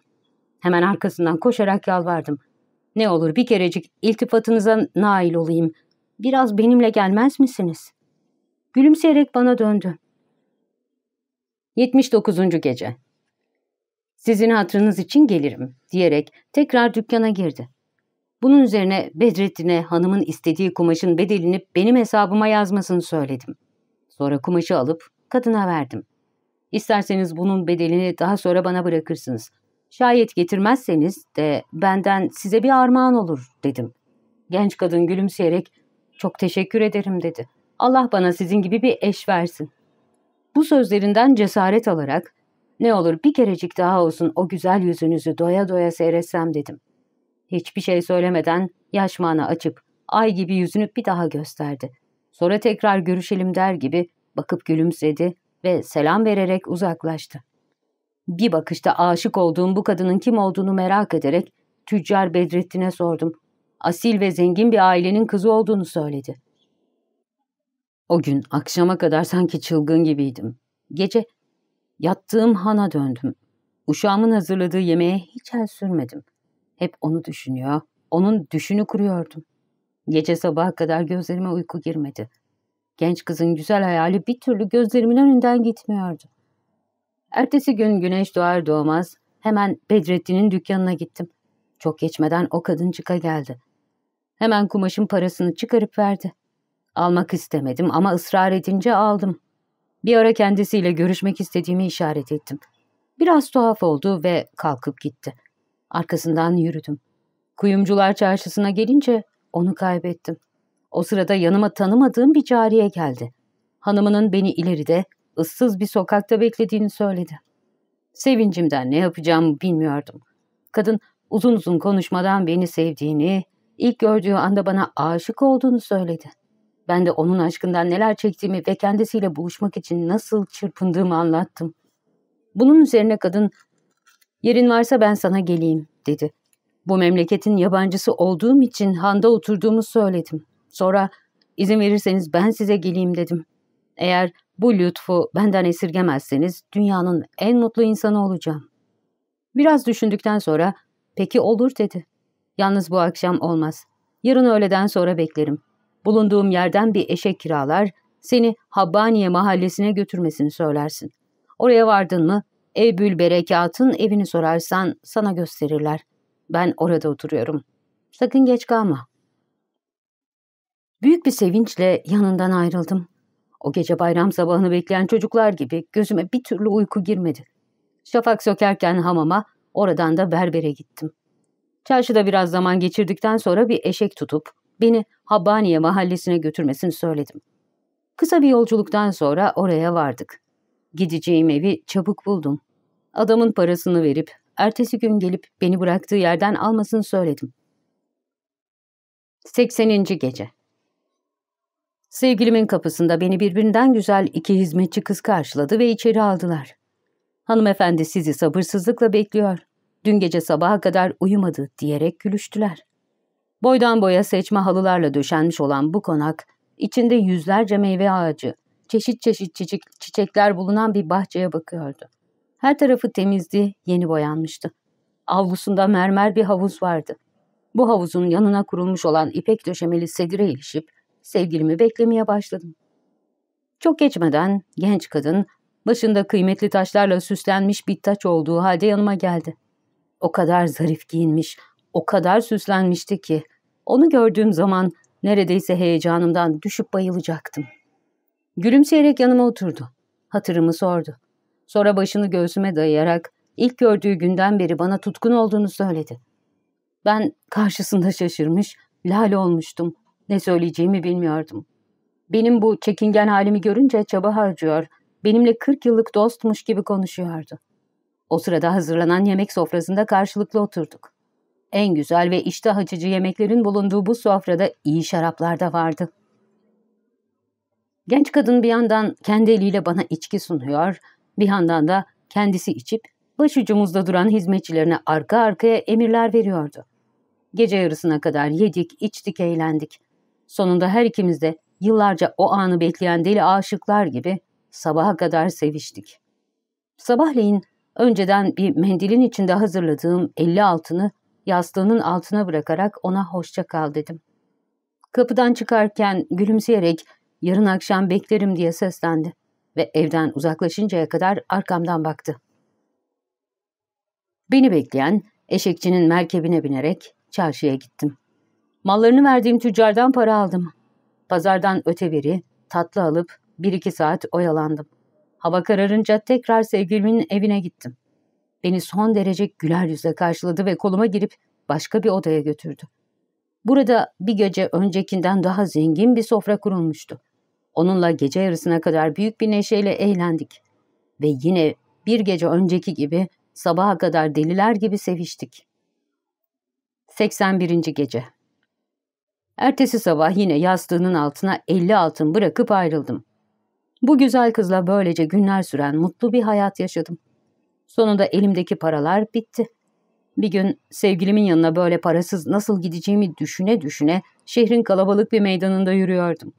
Hemen arkasından koşarak yalvardım. Ne olur bir kerecik iltifatınıza nail olayım. Biraz benimle gelmez misiniz? Gülümseyerek bana döndü. 79. Gece Sizin hatırınız için gelirim diyerek tekrar dükkana girdi. Bunun üzerine Bedrettin'e hanımın istediği kumaşın bedelini benim hesabıma yazmasını söyledim. Sonra kumaşı alıp kadına verdim. İsterseniz bunun bedelini daha sonra bana bırakırsınız. Şayet getirmezseniz de benden size bir armağan olur dedim. Genç kadın gülümseyerek çok teşekkür ederim dedi. Allah bana sizin gibi bir eş versin. Bu sözlerinden cesaret alarak ne olur bir kerecik daha olsun o güzel yüzünüzü doya doya seyretsem dedim. Hiçbir şey söylemeden yaşmağını açıp ay gibi yüzünü bir daha gösterdi. Sonra tekrar görüşelim der gibi bakıp gülümsedi ve selam vererek uzaklaştı. Bir bakışta aşık olduğum bu kadının kim olduğunu merak ederek tüccar Bedrettin'e sordum. Asil ve zengin bir ailenin kızı olduğunu söyledi. O gün akşama kadar sanki çılgın gibiydim. Gece yattığım hana döndüm. Uşağımın hazırladığı yemeğe hiç el sürmedim. Hep onu düşünüyor, onun düşünü kuruyordum. Gece sabaha kadar gözlerime uyku girmedi. Genç kızın güzel hayali bir türlü gözlerimin önünden gitmiyordu. Ertesi gün güneş doğar doğmaz hemen Bedrettin'in dükkanına gittim. Çok geçmeden o kadıncıka geldi. Hemen kumaşın parasını çıkarıp verdi. Almak istemedim ama ısrar edince aldım. Bir ara kendisiyle görüşmek istediğimi işaret ettim. Biraz tuhaf oldu ve kalkıp gitti. Arkasından yürüdüm. Kuyumcular çarşısına gelince onu kaybettim. O sırada yanıma tanımadığım bir cariye geldi. Hanımının beni ileride, ıssız bir sokakta beklediğini söyledi. Sevincimden ne yapacağımı bilmiyordum. Kadın uzun uzun konuşmadan beni sevdiğini, ilk gördüğü anda bana aşık olduğunu söyledi. Ben de onun aşkından neler çektiğimi ve kendisiyle buluşmak için nasıl çırpındığımı anlattım. Bunun üzerine kadın, yerin varsa ben sana geleyim dedi. Bu memleketin yabancısı olduğum için handa oturduğumu söyledim. Sonra izin verirseniz ben size geleyim dedim. Eğer bu lütfu benden esirgemezseniz dünyanın en mutlu insanı olacağım. Biraz düşündükten sonra peki olur dedi. Yalnız bu akşam olmaz. Yarın öğleden sonra beklerim. Bulunduğum yerden bir eşek kiralar, seni Habbaniye mahallesine götürmesini söylersin. Oraya vardın mı, Ebül Berekat'ın evini sorarsan sana gösterirler. Ben orada oturuyorum. Sakın geç kalma. Büyük bir sevinçle yanından ayrıldım. O gece bayram sabahını bekleyen çocuklar gibi gözüme bir türlü uyku girmedi. Şafak sökerken hamama, oradan da berbere gittim. Çarşıda biraz zaman geçirdikten sonra bir eşek tutup beni Habbaniye mahallesine götürmesini söyledim. Kısa bir yolculuktan sonra oraya vardık. Gideceğim evi çabuk buldum. Adamın parasını verip ertesi gün gelip beni bıraktığı yerden almasını söyledim. 80. Gece Sevgilimin kapısında beni birbirinden güzel iki hizmetçi kız karşıladı ve içeri aldılar. Hanımefendi sizi sabırsızlıkla bekliyor. Dün gece sabaha kadar uyumadı diyerek gülüştüler. Boydan boya seçme halılarla döşenmiş olan bu konak, içinde yüzlerce meyve ağacı, çeşit çeşit çiçek, çiçekler bulunan bir bahçeye bakıyordu. Her tarafı temizdi, yeni boyanmıştı. Avlusunda mermer bir havuz vardı. Bu havuzun yanına kurulmuş olan ipek döşemeli sedire ilişip sevgilimi beklemeye başladım. Çok geçmeden genç kadın başında kıymetli taşlarla süslenmiş bir taç olduğu halde yanıma geldi. O kadar zarif giyinmiş, o kadar süslenmişti ki onu gördüğüm zaman neredeyse heyecanımdan düşüp bayılacaktım. Gülümseyerek yanıma oturdu. Hatırımı sordu. Sonra başını göğsüme dayayarak ilk gördüğü günden beri bana tutkun olduğunu söyledi. Ben karşısında şaşırmış, lale olmuştum. Ne söyleyeceğimi bilmiyordum. Benim bu çekingen halimi görünce çaba harcıyor, benimle kırk yıllık dostmuş gibi konuşuyordu. O sırada hazırlanan yemek sofrasında karşılıklı oturduk. En güzel ve iştah açıcı yemeklerin bulunduğu bu sofrada iyi şaraplar da vardı. Genç kadın bir yandan kendi eliyle bana içki sunuyor, bir yandan da kendisi içip başucumuzda duran hizmetçilerine arka arkaya emirler veriyordu. Gece yarısına kadar yedik, içtik, eğlendik. Sonunda her ikimiz de yıllarca o anı bekleyen deli aşıklar gibi sabaha kadar seviştik. Sabahleyin önceden bir mendilin içinde hazırladığım elli altını yastığının altına bırakarak ona hoşça kal dedim. Kapıdan çıkarken gülümseyerek yarın akşam beklerim diye seslendi ve evden uzaklaşıncaya kadar arkamdan baktı. Beni bekleyen eşekçinin merkebine binerek çarşıya gittim. Mallarını verdiğim tüccardan para aldım. Pazardan öteveri, tatlı alıp bir iki saat oyalandım. Hava kararınca tekrar sevgilimin evine gittim. Beni son derece güler yüzle karşıladı ve koluma girip başka bir odaya götürdü. Burada bir gece öncekinden daha zengin bir sofra kurulmuştu. Onunla gece yarısına kadar büyük bir neşeyle eğlendik. Ve yine bir gece önceki gibi sabaha kadar deliler gibi seviştik. 81. Gece Ertesi sabah yine yastığının altına 50 altın bırakıp ayrıldım. Bu güzel kızla böylece günler süren mutlu bir hayat yaşadım. Sonunda elimdeki paralar bitti. Bir gün sevgilimin yanına böyle parasız nasıl gideceğimi düşüne düşüne şehrin kalabalık bir meydanında yürüyordum.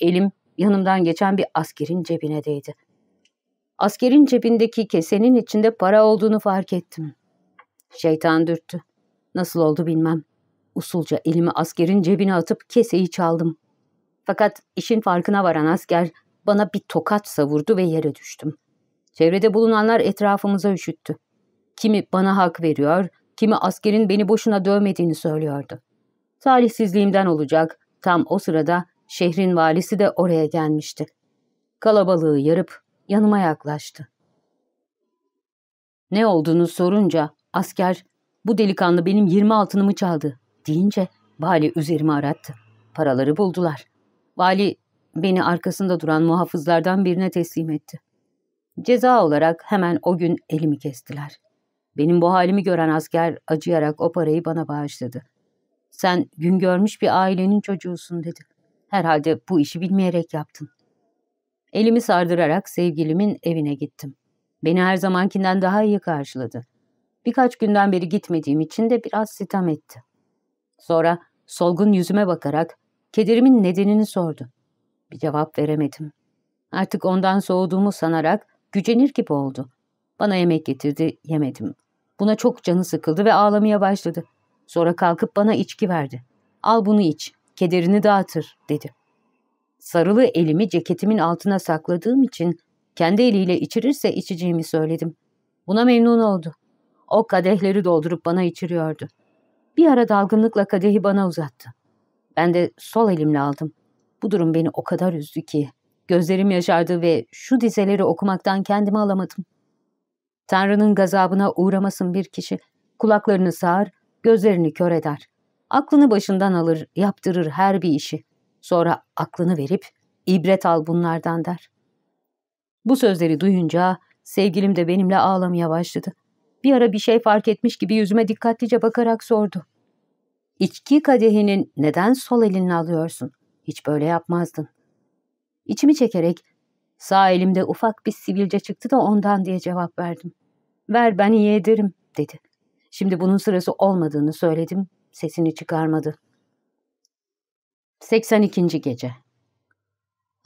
Elim yanımdan geçen bir askerin cebine değdi. Askerin cebindeki kesenin içinde para olduğunu fark ettim. Şeytan dürttü. Nasıl oldu bilmem. Usulca elimi askerin cebine atıp keseyi çaldım. Fakat işin farkına varan asker bana bir tokat savurdu ve yere düştüm. Çevrede bulunanlar etrafımıza üşüttü. Kimi bana hak veriyor, kimi askerin beni boşuna dövmediğini söylüyordu. Talihsizliğimden olacak, tam o sırada şehrin valisi de oraya gelmişti. Kalabalığı yarıp yanıma yaklaştı. Ne olduğunu sorunca asker bu delikanlı benim 20 altınımı çaldı deyince vali üzerimi arattı. Paraları buldular. Vali beni arkasında duran muhafızlardan birine teslim etti. Ceza olarak hemen o gün elimi kestiler. Benim bu halimi gören asker acıyarak o parayı bana bağışladı. Sen gün görmüş bir ailenin çocuğusun dedi. Herhalde bu işi bilmeyerek yaptın. Elimi sardırarak sevgilimin evine gittim. Beni her zamankinden daha iyi karşıladı. Birkaç günden beri gitmediğim için de biraz sitem etti. Sonra solgun yüzüme bakarak kederimin nedenini sordu. Bir cevap veremedim. Artık ondan soğuduğumu sanarak gücenir gibi oldu. Bana yemek getirdi, yemedim. Buna çok canı sıkıldı ve ağlamaya başladı. Sonra kalkıp bana içki verdi. Al bunu iç, kederini dağıtır, dedi. Sarılı elimi ceketimin altına sakladığım için kendi eliyle içirirse içeceğimi söyledim. Buna memnun oldu. O kadehleri doldurup bana içiriyordu. Bir ara dalgınlıkla kadehi bana uzattı. Ben de sol elimle aldım. Bu durum beni o kadar üzdü ki gözlerim yaşardı ve şu dizeleri okumaktan kendimi alamadım. Tanrı'nın gazabına uğramasın bir kişi, kulaklarını sağır, gözlerini kör eder. Aklını başından alır, yaptırır her bir işi. Sonra aklını verip ibret al bunlardan der. Bu sözleri duyunca sevgilim de benimle ağlamaya başladı. Bir ara bir şey fark etmiş gibi yüzüme dikkatlice bakarak sordu. İçki kadehinin neden sol elinle alıyorsun? Hiç böyle yapmazdın. İçimi çekerek sağ elimde ufak bir sivilce çıktı da ondan diye cevap verdim. Ver ben iyi ederim dedi. Şimdi bunun sırası olmadığını söyledim. Sesini çıkarmadı. 82. Gece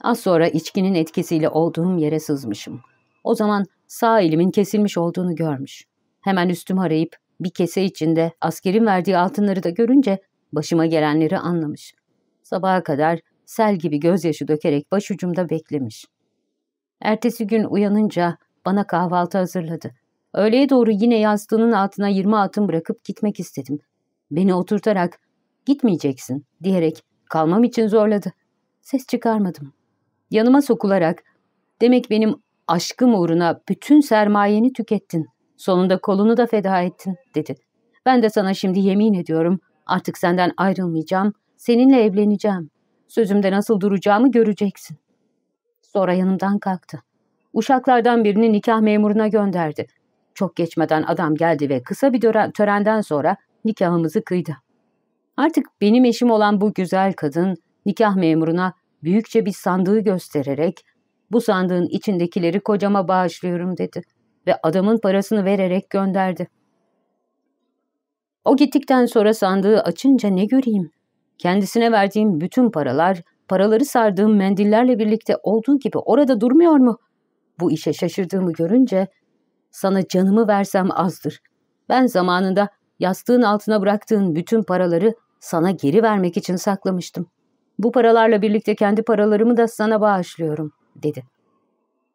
Az sonra içkinin etkisiyle olduğum yere sızmışım. O zaman sağ elimin kesilmiş olduğunu görmüş. Hemen üstüm arayıp bir kese içinde askerin verdiği altınları da görünce başıma gelenleri anlamış. Sabaha kadar sel gibi gözyaşı dökerek başucumda beklemiş. Ertesi gün uyanınca bana kahvaltı hazırladı. Öğleye doğru yine yastığının altına yirmi altın bırakıp gitmek istedim. Beni oturtarak gitmeyeceksin diyerek kalmam için zorladı. Ses çıkarmadım. Yanıma sokularak demek benim aşkım uğruna bütün sermayeni tükettin. Sonunda kolunu da feda ettin dedi. Ben de sana şimdi yemin ediyorum artık senden ayrılmayacağım, seninle evleneceğim. Sözümde nasıl duracağımı göreceksin. Sonra yanımdan kalktı. Uşaklardan birini nikah memuruna gönderdi. Çok geçmeden adam geldi ve kısa bir törenden sonra nikahımızı kıydı. Artık benim eşim olan bu güzel kadın nikah memuruna büyükçe bir sandığı göstererek bu sandığın içindekileri kocama bağışlıyorum dedi ve adamın parasını vererek gönderdi. O gittikten sonra sandığı açınca ne göreyim? Kendisine verdiğim bütün paralar, paraları sardığım mendillerle birlikte olduğu gibi orada durmuyor mu? Bu işe şaşırdığımı görünce sana canımı versem azdır. Ben zamanında yastığın altına bıraktığın bütün paraları sana geri vermek için saklamıştım. Bu paralarla birlikte kendi paralarımı da sana bağışlıyorum, dedi.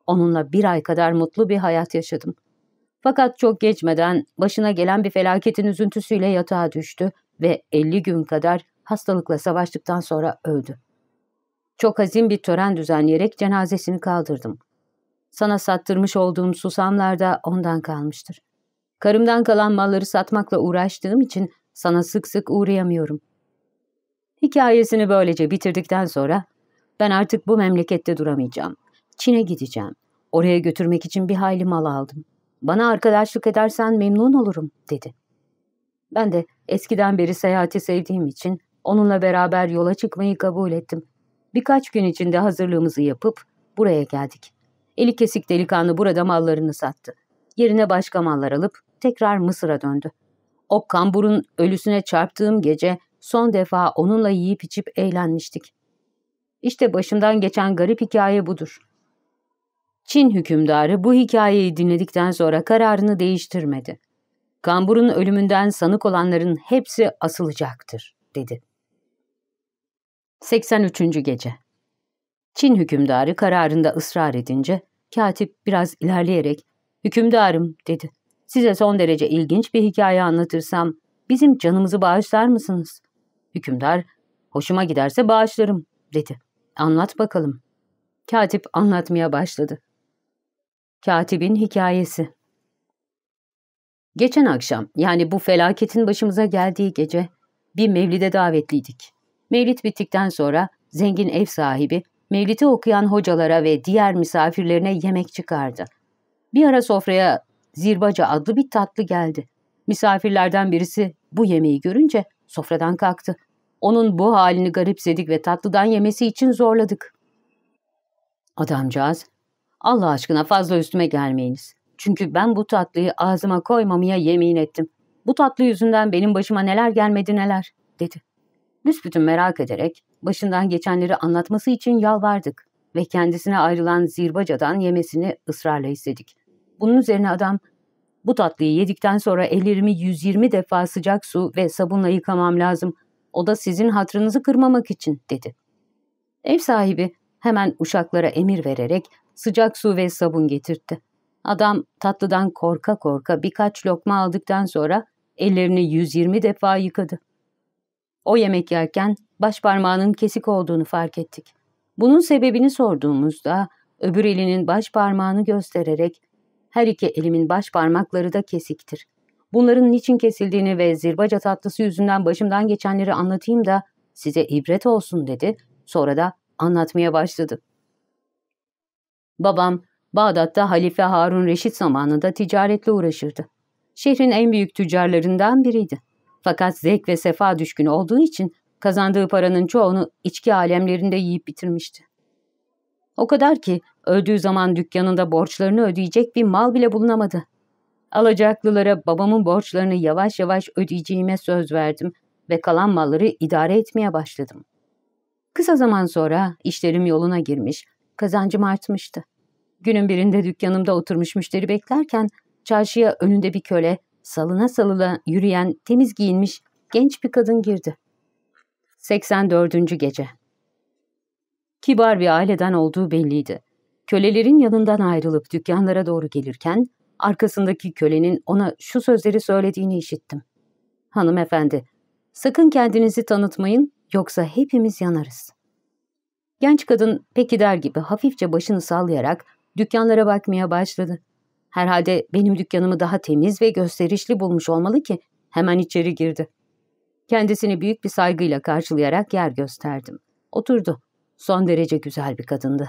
Onunla bir ay kadar mutlu bir hayat yaşadım. Fakat çok geçmeden başına gelen bir felaketin üzüntüsüyle yatağa düştü ve 50 gün kadar hastalıkla savaştıktan sonra öldü. Çok hazin bir tören düzenleyerek cenazesini kaldırdım. Sana sattırmış olduğum susamlar da ondan kalmıştır. Karımdan kalan malları satmakla uğraştığım için sana sık sık uğrayamıyorum. Hikayesini böylece bitirdikten sonra ben artık bu memlekette duramayacağım. Çin'e gideceğim. Oraya götürmek için bir hayli mal aldım. Bana arkadaşlık edersen memnun olurum dedi. Ben de eskiden beri seyahati sevdiğim için onunla beraber yola çıkmayı kabul ettim. Birkaç gün içinde hazırlığımızı yapıp buraya geldik. Eli kesik delikanlı burada mallarını sattı. Yerine başka mallar alıp tekrar Mısır'a döndü. O kamburun ölüsüne çarptığım gece son defa onunla yiyip içip eğlenmiştik. İşte başımdan geçen garip hikaye budur. Çin hükümdarı bu hikayeyi dinledikten sonra kararını değiştirmedi. Kambur'un ölümünden sanık olanların hepsi asılacaktır, dedi. 83. Gece Çin hükümdarı kararında ısrar edince, katip biraz ilerleyerek, ''Hükümdarım'' dedi. ''Size son derece ilginç bir hikaye anlatırsam, bizim canımızı bağışlar mısınız?'' Hükümdar, ''Hoşuma giderse bağışlarım'' dedi. ''Anlat bakalım.'' Katip anlatmaya başladı. Katibin hikayesi Geçen akşam, yani bu felaketin başımıza geldiği gece, bir mevlide davetliydik. Mevlid bittikten sonra zengin ev sahibi, mevlidi okuyan hocalara ve diğer misafirlerine yemek çıkardı. Bir ara sofraya zirbaca adlı bir tatlı geldi. Misafirlerden birisi bu yemeği görünce sofradan kalktı. Onun bu halini garipsedik ve tatlıdan yemesi için zorladık. Adamcağız, Allah aşkına fazla üstüme gelmeyiniz. Çünkü ben bu tatlıyı ağzıma koymamaya yemin ettim. Bu tatlı yüzünden benim başıma neler gelmedi neler, dedi. Büsbütün merak ederek başından geçenleri anlatması için yalvardık ve kendisine ayrılan zirbacadan yemesini ısrarla istedik. Bunun üzerine adam, bu tatlıyı yedikten sonra ellerimi 120 defa sıcak su ve sabunla yıkamam lazım. O da sizin hatırınızı kırmamak için, dedi. Ev sahibi hemen uşaklara emir vererek sıcak su ve sabun getirtti. Adam tatlıdan korka korka birkaç lokma aldıktan sonra ellerini 120 defa yıkadı. O yemek yerken baş parmağının kesik olduğunu fark ettik. Bunun sebebini sorduğumuzda öbür elinin baş parmağını göstererek her iki elimin baş parmakları da kesiktir. Bunların niçin kesildiğini ve zirbaca tatlısı yüzünden başımdan geçenleri anlatayım da size ibret olsun dedi. Sonra da anlatmaya başladı. Babam Bağdat'ta Halife Harun Reşit zamanında ticaretle uğraşırdı. Şehrin en büyük tüccarlarından biriydi. Fakat zevk ve sefa düşkünü olduğu için kazandığı paranın çoğunu içki alemlerinde yiyip bitirmişti. O kadar ki öldüğü zaman dükkanında borçlarını ödeyecek bir mal bile bulunamadı. Alacaklılara babamın borçlarını yavaş yavaş ödeyeceğime söz verdim ve kalan malları idare etmeye başladım. Kısa zaman sonra işlerim yoluna girmiş, kazancım artmıştı. Günün birinde dükkanımda oturmuş müşteri beklerken çarşıya önünde bir köle, salına salına yürüyen, temiz giyinmiş genç bir kadın girdi. 84. Gece Kibar bir aileden olduğu belliydi. Kölelerin yanından ayrılıp dükkanlara doğru gelirken arkasındaki kölenin ona şu sözleri söylediğini işittim. Hanımefendi, sakın kendinizi tanıtmayın yoksa hepimiz yanarız. Genç kadın peki der gibi hafifçe başını sallayarak dükkanlara bakmaya başladı. Herhalde benim dükkanımı daha temiz ve gösterişli bulmuş olmalı ki hemen içeri girdi. Kendisini büyük bir saygıyla karşılayarak yer gösterdim. Oturdu. Son derece güzel bir kadındı.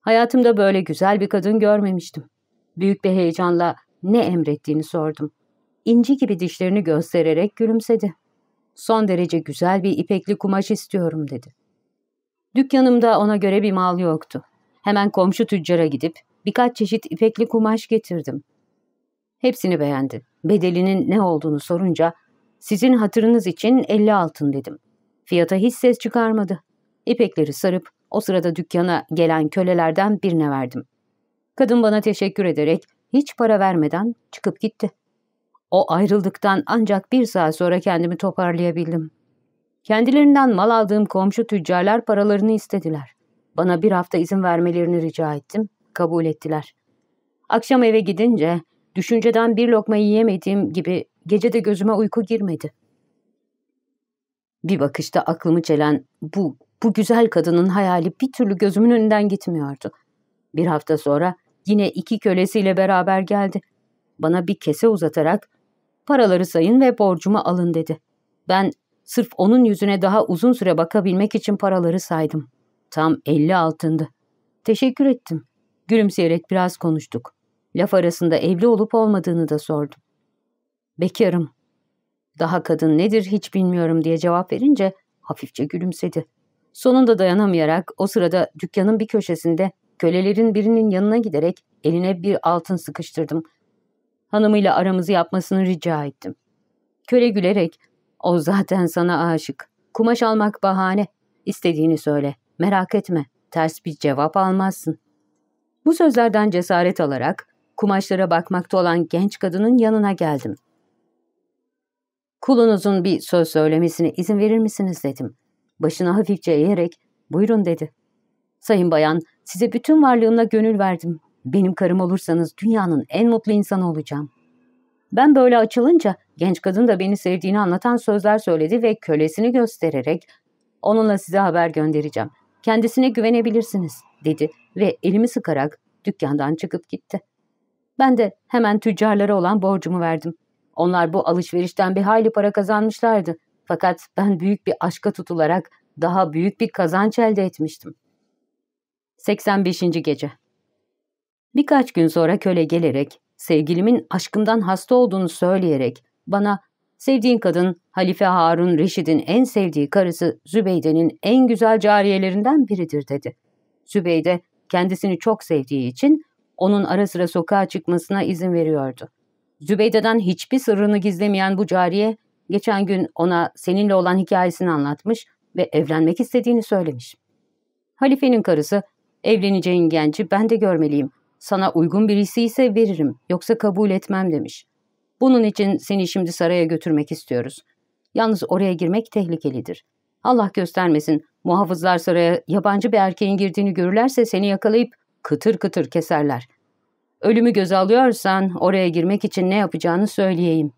Hayatımda böyle güzel bir kadın görmemiştim. Büyük bir heyecanla ne emrettiğini sordum. İnci gibi dişlerini göstererek gülümsedi. Son derece güzel bir ipekli kumaş istiyorum dedi. Dükkanımda ona göre bir mal yoktu. Hemen komşu tüccara gidip birkaç çeşit ipekli kumaş getirdim. Hepsini beğendi. Bedelinin ne olduğunu sorunca sizin hatırınız için 50 altın dedim. Fiyata hiç ses çıkarmadı. İpekleri sarıp o sırada dükkana gelen kölelerden birine verdim. Kadın bana teşekkür ederek hiç para vermeden çıkıp gitti. O ayrıldıktan ancak bir saat sonra kendimi toparlayabildim. Kendilerinden mal aldığım komşu tüccarlar paralarını istediler. Bana bir hafta izin vermelerini rica ettim. Kabul ettiler. Akşam eve gidince düşünceden bir lokma yiyemediğim gibi gece de gözüme uyku girmedi. Bir bakışta aklımı çelen bu, bu güzel kadının hayali bir türlü gözümün önünden gitmiyordu. Bir hafta sonra yine iki kölesiyle beraber geldi. Bana bir kese uzatarak paraları sayın ve borcumu alın dedi. Ben sırf onun yüzüne daha uzun süre bakabilmek için paraları saydım. Tam elli altındı. Teşekkür ettim. Gülümseyerek biraz konuştuk. Laf arasında evli olup olmadığını da sordum. Bekarım. Daha kadın nedir hiç bilmiyorum diye cevap verince hafifçe gülümsedi. Sonunda dayanamayarak o sırada dükkanın bir köşesinde kölelerin birinin yanına giderek eline bir altın sıkıştırdım. Hanımıyla aramızı yapmasını rica ettim. Köle gülerek, o zaten sana aşık. Kumaş almak bahane. İstediğini söyle. merak etme, ters bir cevap almazsın. Bu sözlerden cesaret alarak kumaşlara bakmakta olan genç kadının yanına geldim. Kulunuzun bir söz söylemesine izin verir misiniz dedim. Başını hafifçe eğerek buyurun dedi. Sayın bayan size bütün varlığımla gönül verdim. Benim karım olursanız dünyanın en mutlu insanı olacağım. Ben böyle açılınca genç kadın da beni sevdiğini anlatan sözler söyledi ve kölesini göstererek onunla size haber göndereceğim. Kendisine güvenebilirsiniz dedi ve elimi sıkarak dükkandan çıkıp gitti. Ben de hemen tüccarlara olan borcumu verdim. Onlar bu alışverişten bir hayli para kazanmışlardı. Fakat ben büyük bir aşka tutularak daha büyük bir kazanç elde etmiştim. 85. Gece Birkaç gün sonra köle gelerek, sevgilimin aşkımdan hasta olduğunu söyleyerek bana sevdiğin kadın Halife Harun Reşid'in en sevdiği karısı Zübeyde'nin en güzel cariyelerinden biridir dedi. Zübeyde kendisini çok sevdiği için onun ara sıra sokağa çıkmasına izin veriyordu. Zübeyde'den hiçbir sırrını gizlemeyen bu cariye geçen gün ona seninle olan hikayesini anlatmış ve evlenmek istediğini söylemiş. Halifenin karısı evleneceğin genci ben de görmeliyim. Sana uygun birisi ise veririm yoksa kabul etmem demiş. Bunun için seni şimdi saraya götürmek istiyoruz. Yalnız oraya girmek tehlikelidir. Allah göstermesin muhafızlar saraya yabancı bir erkeğin girdiğini görürlerse seni yakalayıp kıtır kıtır keserler. Ölümü göze alıyorsan oraya girmek için ne yapacağını söyleyeyim.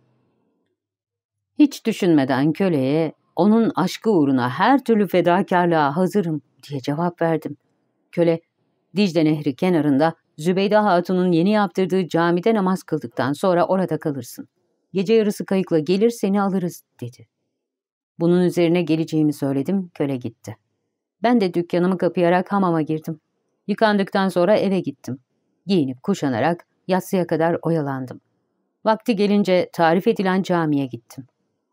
Hiç düşünmeden köleye onun aşkı uğruna her türlü fedakarlığa hazırım diye cevap verdim. Köle Dicle Nehri kenarında Zübeyde Hatun'un yeni yaptırdığı camide namaz kıldıktan sonra orada kalırsın. Gece yarısı kayıkla gelir seni alırız dedi. Bunun üzerine geleceğimi söyledim, köle gitti. Ben de dükkanımı kapayarak hamama girdim. Yıkandıktan sonra eve gittim. Giyinip kuşanarak yatsıya kadar oyalandım. Vakti gelince tarif edilen camiye gittim.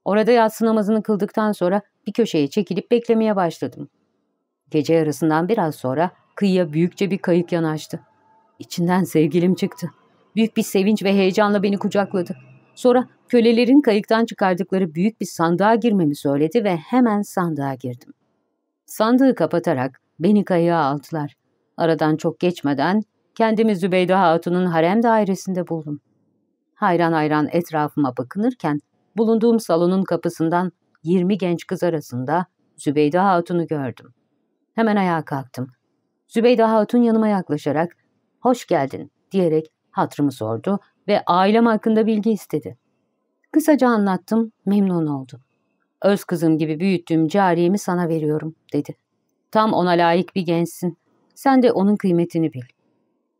Orada yatsı namazını kıldıktan sonra bir köşeye çekilip beklemeye başladım. Gece yarısından biraz sonra kıyıya büyükçe bir kayık yanaştı. İçinden sevgilim çıktı. Büyük bir sevinç ve heyecanla beni kucakladı. Sonra kölelerin kayıktan çıkardıkları büyük bir sandığa girmemi söyledi ve hemen sandığa girdim. Sandığı kapatarak beni kayığa aldılar. Aradan çok geçmeden kendimi Zübeyde Hatun'un harem dairesinde buldum. Hayran hayran etrafıma bakınırken bulunduğum salonun kapısından 20 genç kız arasında Zübeyde Hatun'u gördüm. Hemen ayağa kalktım. Zübeyde Hatun yanıma yaklaşarak hoş geldin diyerek hatrımı sordu ve ailem hakkında bilgi istedi. Kısaca anlattım, memnun oldu. Öz kızım gibi büyüttüğüm cariyemi sana veriyorum dedi. Tam ona layık bir gençsin. Sen de onun kıymetini bil.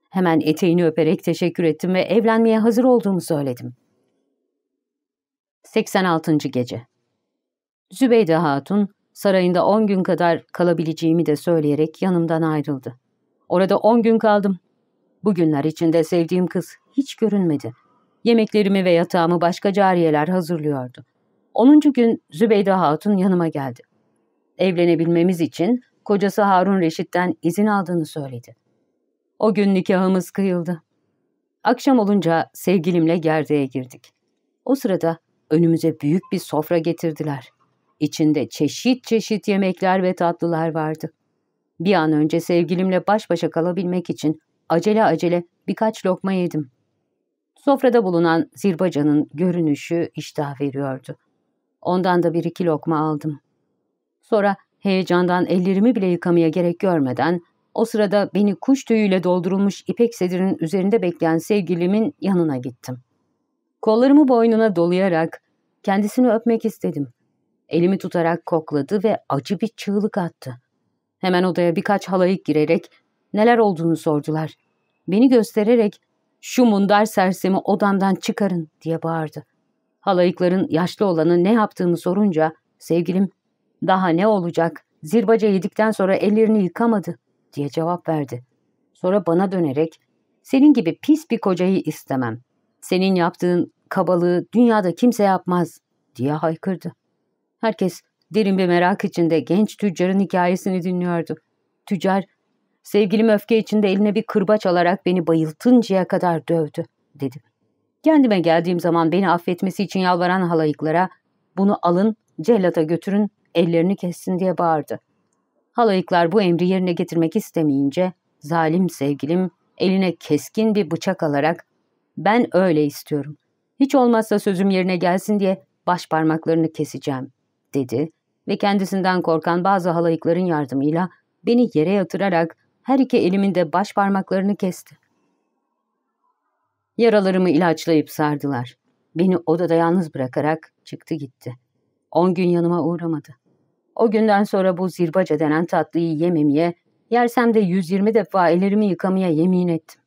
Hemen eteğini öperek teşekkür ettim ve evlenmeye hazır olduğumu söyledim. 86. Gece Zübeyde Hatun, sarayında 10 gün kadar kalabileceğimi de söyleyerek yanımdan ayrıldı. Orada 10 gün kaldım. Bu günler içinde sevdiğim kız hiç görünmedi. Yemeklerimi ve yatağımı başka cariyeler hazırlıyordu. 10. gün Zübeyde Hatun yanıma geldi. Evlenebilmemiz için kocası Harun Reşit'ten izin aldığını söyledi. O gün nikahımız kıyıldı. Akşam olunca sevgilimle gerdeğe girdik. O sırada önümüze büyük bir sofra getirdiler. İçinde çeşit çeşit yemekler ve tatlılar vardı. Bir an önce sevgilimle baş başa kalabilmek için acele acele birkaç lokma yedim. Sofrada bulunan zirbacanın görünüşü iştah veriyordu. Ondan da bir iki lokma aldım. Sonra heyecandan ellerimi bile yıkamaya gerek görmeden o sırada beni kuş tüyüyle doldurulmuş ipek sedirin üzerinde bekleyen sevgilimin yanına gittim. Kollarımı boynuna dolayarak kendisini öpmek istedim. Elimi tutarak kokladı ve acı bir çığlık attı. Hemen odaya birkaç halayık girerek neler olduğunu sordular. Beni göstererek şu mundar sersemi odamdan çıkarın diye bağırdı. Halayıkların yaşlı olanı ne yaptığımı sorunca sevgilim daha ne olacak zirbaca yedikten sonra ellerini yıkamadı diye cevap verdi. Sonra bana dönerek senin gibi pis bir kocayı istemem. Senin yaptığın kabalığı dünyada kimse yapmaz diye haykırdı. Herkes derin bir merak içinde genç tüccarın hikayesini dinliyordu. Tüccar, sevgilim öfke içinde eline bir kırbaç alarak beni bayıltıncaya kadar dövdü, dedi. Kendime geldiğim zaman beni affetmesi için yalvaran halayıklara, bunu alın, cellata götürün, ellerini kessin diye bağırdı. Halayıklar bu emri yerine getirmek istemeyince zalim sevgilim eline keskin bir bıçak alarak ben öyle istiyorum. Hiç olmazsa sözüm yerine gelsin diye baş parmaklarını keseceğim dedi ve kendisinden korkan bazı halayıkların yardımıyla beni yere yatırarak her iki elimin de baş parmaklarını kesti. Yaralarımı ilaçlayıp sardılar. Beni odada yalnız bırakarak çıktı gitti. On gün yanıma uğramadı. O günden sonra bu zirbaca denen tatlıyı yememeye, yersem de 120 defa ellerimi yıkamaya yemin ettim.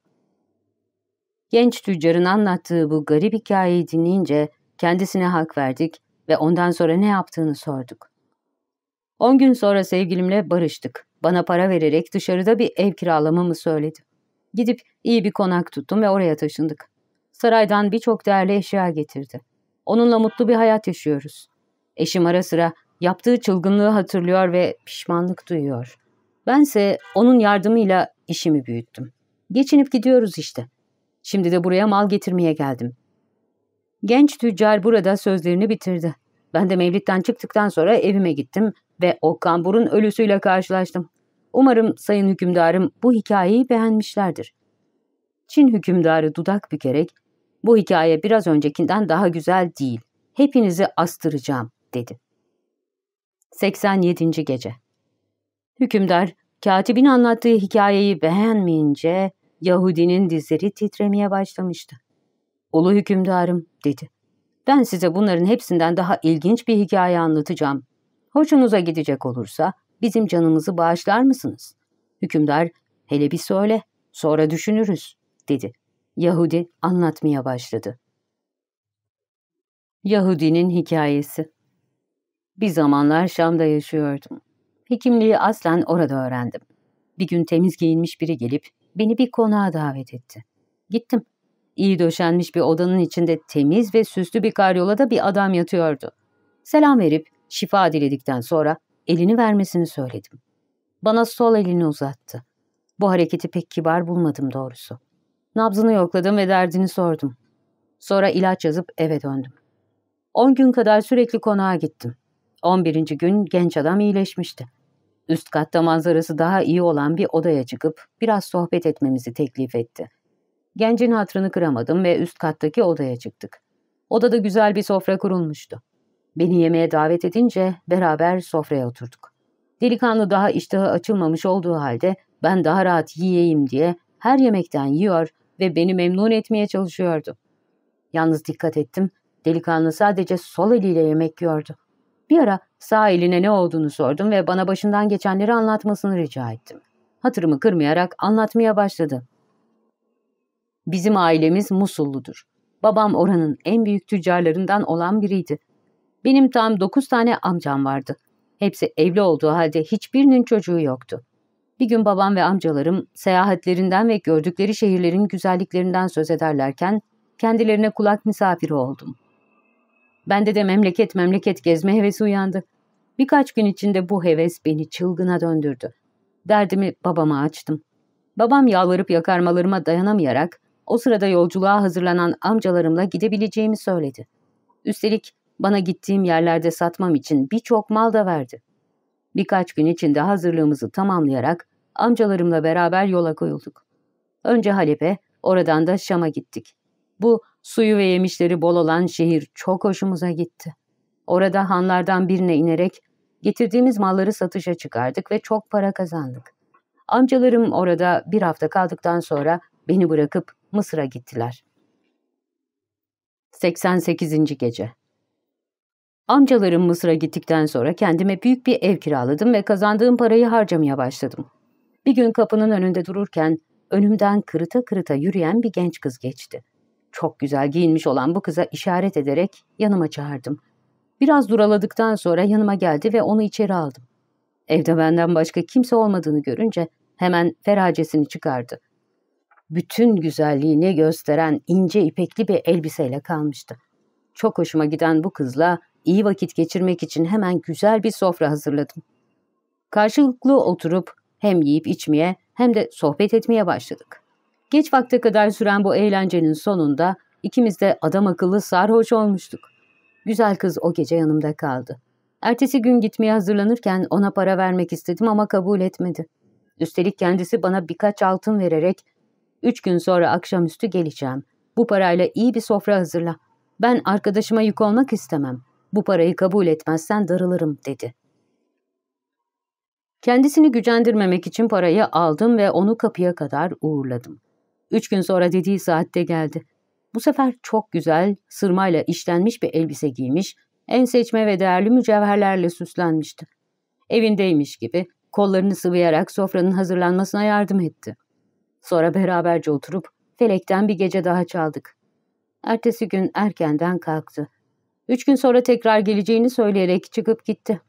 Genç tüccarın anlattığı bu garip hikayeyi dinleyince kendisine hak verdik ve ondan sonra ne yaptığını sorduk. On gün sonra sevgilimle barıştık. Bana para vererek dışarıda bir ev kiralamamı söyledi. Gidip iyi bir konak tuttum ve oraya taşındık. Saraydan birçok değerli eşya getirdi. Onunla mutlu bir hayat yaşıyoruz. Eşim ara sıra yaptığı çılgınlığı hatırlıyor ve pişmanlık duyuyor. Bense onun yardımıyla işimi büyüttüm. Geçinip gidiyoruz işte. Şimdi de buraya mal getirmeye geldim. Genç tüccar burada sözlerini bitirdi. Ben de Mevlid'den çıktıktan sonra evime gittim ve o kamburun ölüsüyle karşılaştım. Umarım sayın hükümdarım bu hikayeyi beğenmişlerdir. Çin hükümdarı dudak bükerek, bu hikaye biraz öncekinden daha güzel değil, hepinizi astıracağım, dedi. 87. Gece Hükümdar, katibin anlattığı hikayeyi beğenmeyince Yahudinin dizleri titremeye başlamıştı. Ulu hükümdarım, dedi. Ben size bunların hepsinden daha ilginç bir hikaye anlatacağım. Hoşunuza gidecek olursa bizim canımızı bağışlar mısınız? Hükümdar, hele bir söyle, sonra düşünürüz, dedi. Yahudi anlatmaya başladı. Yahudinin hikayesi Bir zamanlar Şam'da yaşıyordum. Hekimliği aslen orada öğrendim. Bir gün temiz giyinmiş biri gelip beni bir konağa davet etti. Gittim. İyi döşenmiş bir odanın içinde temiz ve süslü bir karyolada bir adam yatıyordu. Selam verip şifa diledikten sonra elini vermesini söyledim. Bana sol elini uzattı. Bu hareketi pek kibar bulmadım doğrusu. Nabzını yokladım ve derdini sordum. Sonra ilaç yazıp eve döndüm. On gün kadar sürekli konağa gittim. On birinci gün genç adam iyileşmişti. Üst katta manzarası daha iyi olan bir odaya çıkıp biraz sohbet etmemizi teklif etti. Gencin hatırını kıramadım ve üst kattaki odaya çıktık. Odada güzel bir sofra kurulmuştu. Beni yemeğe davet edince beraber sofraya oturduk. Delikanlı daha iştahı açılmamış olduğu halde ben daha rahat yiyeyim diye her yemekten yiyor ve beni memnun etmeye çalışıyordu. Yalnız dikkat ettim, delikanlı sadece sol eliyle yemek yiyordu. Bir ara sağ eline ne olduğunu sordum ve bana başından geçenleri anlatmasını rica ettim. Hatırımı kırmayarak anlatmaya başladı. Bizim ailemiz Musulludur. Babam oranın en büyük tüccarlarından olan biriydi. Benim tam dokuz tane amcam vardı. Hepsi evli olduğu halde hiçbirinin çocuğu yoktu. Bir gün babam ve amcalarım seyahatlerinden ve gördükleri şehirlerin güzelliklerinden söz ederlerken kendilerine kulak misafiri oldum. Bende de memleket memleket gezme hevesi uyandı. Birkaç gün içinde bu heves beni çılgına döndürdü. Derdimi babama açtım. Babam yalvarıp yakarmalarıma dayanamayarak o sırada yolculuğa hazırlanan amcalarımla gidebileceğimi söyledi. Üstelik bana gittiğim yerlerde satmam için birçok mal da verdi. Birkaç gün içinde hazırlığımızı tamamlayarak amcalarımla beraber yola koyulduk. Önce Halep'e, oradan da Şam'a gittik. Bu suyu ve yemişleri bol olan şehir çok hoşumuza gitti. Orada hanlardan birine inerek getirdiğimiz malları satışa çıkardık ve çok para kazandık. Amcalarım orada bir hafta kaldıktan sonra beni bırakıp Mısır'a gittiler. 88. Gece Amcalarım Mısır'a gittikten sonra kendime büyük bir ev kiraladım ve kazandığım parayı harcamaya başladım. Bir gün kapının önünde dururken önümden kırıta kırıta yürüyen bir genç kız geçti. Çok güzel giyinmiş olan bu kıza işaret ederek yanıma çağırdım. Biraz duraladıktan sonra yanıma geldi ve onu içeri aldım. Evde benden başka kimse olmadığını görünce hemen feracesini çıkardı. Bütün güzelliğini gösteren ince ipekli bir elbiseyle kalmıştı. Çok hoşuma giden bu kızla iyi vakit geçirmek için hemen güzel bir sofra hazırladım. Karşılıklı oturup hem yiyip içmeye hem de sohbet etmeye başladık. Geç vakte kadar süren bu eğlencenin sonunda ikimiz de adam akıllı sarhoş olmuştuk. Güzel kız o gece yanımda kaldı. Ertesi gün gitmeye hazırlanırken ona para vermek istedim ama kabul etmedi. Üstelik kendisi bana birkaç altın vererek üç gün sonra akşamüstü geleceğim. Bu parayla iyi bir sofra hazırla. Ben arkadaşıma yük olmak istemem. Bu parayı kabul etmezsen darılırım dedi. Kendisini gücendirmemek için parayı aldım ve onu kapıya kadar uğurladım. Üç gün sonra dediği saatte geldi. Bu sefer çok güzel, sırmayla işlenmiş bir elbise giymiş, en seçme ve değerli mücevherlerle süslenmişti. Evindeymiş gibi kollarını sıvayarak sofranın hazırlanmasına yardım etti. Sonra beraberce oturup felekten bir gece daha çaldık. Ertesi gün erkenden kalktı. Üç gün sonra tekrar geleceğini söyleyerek çıkıp gitti.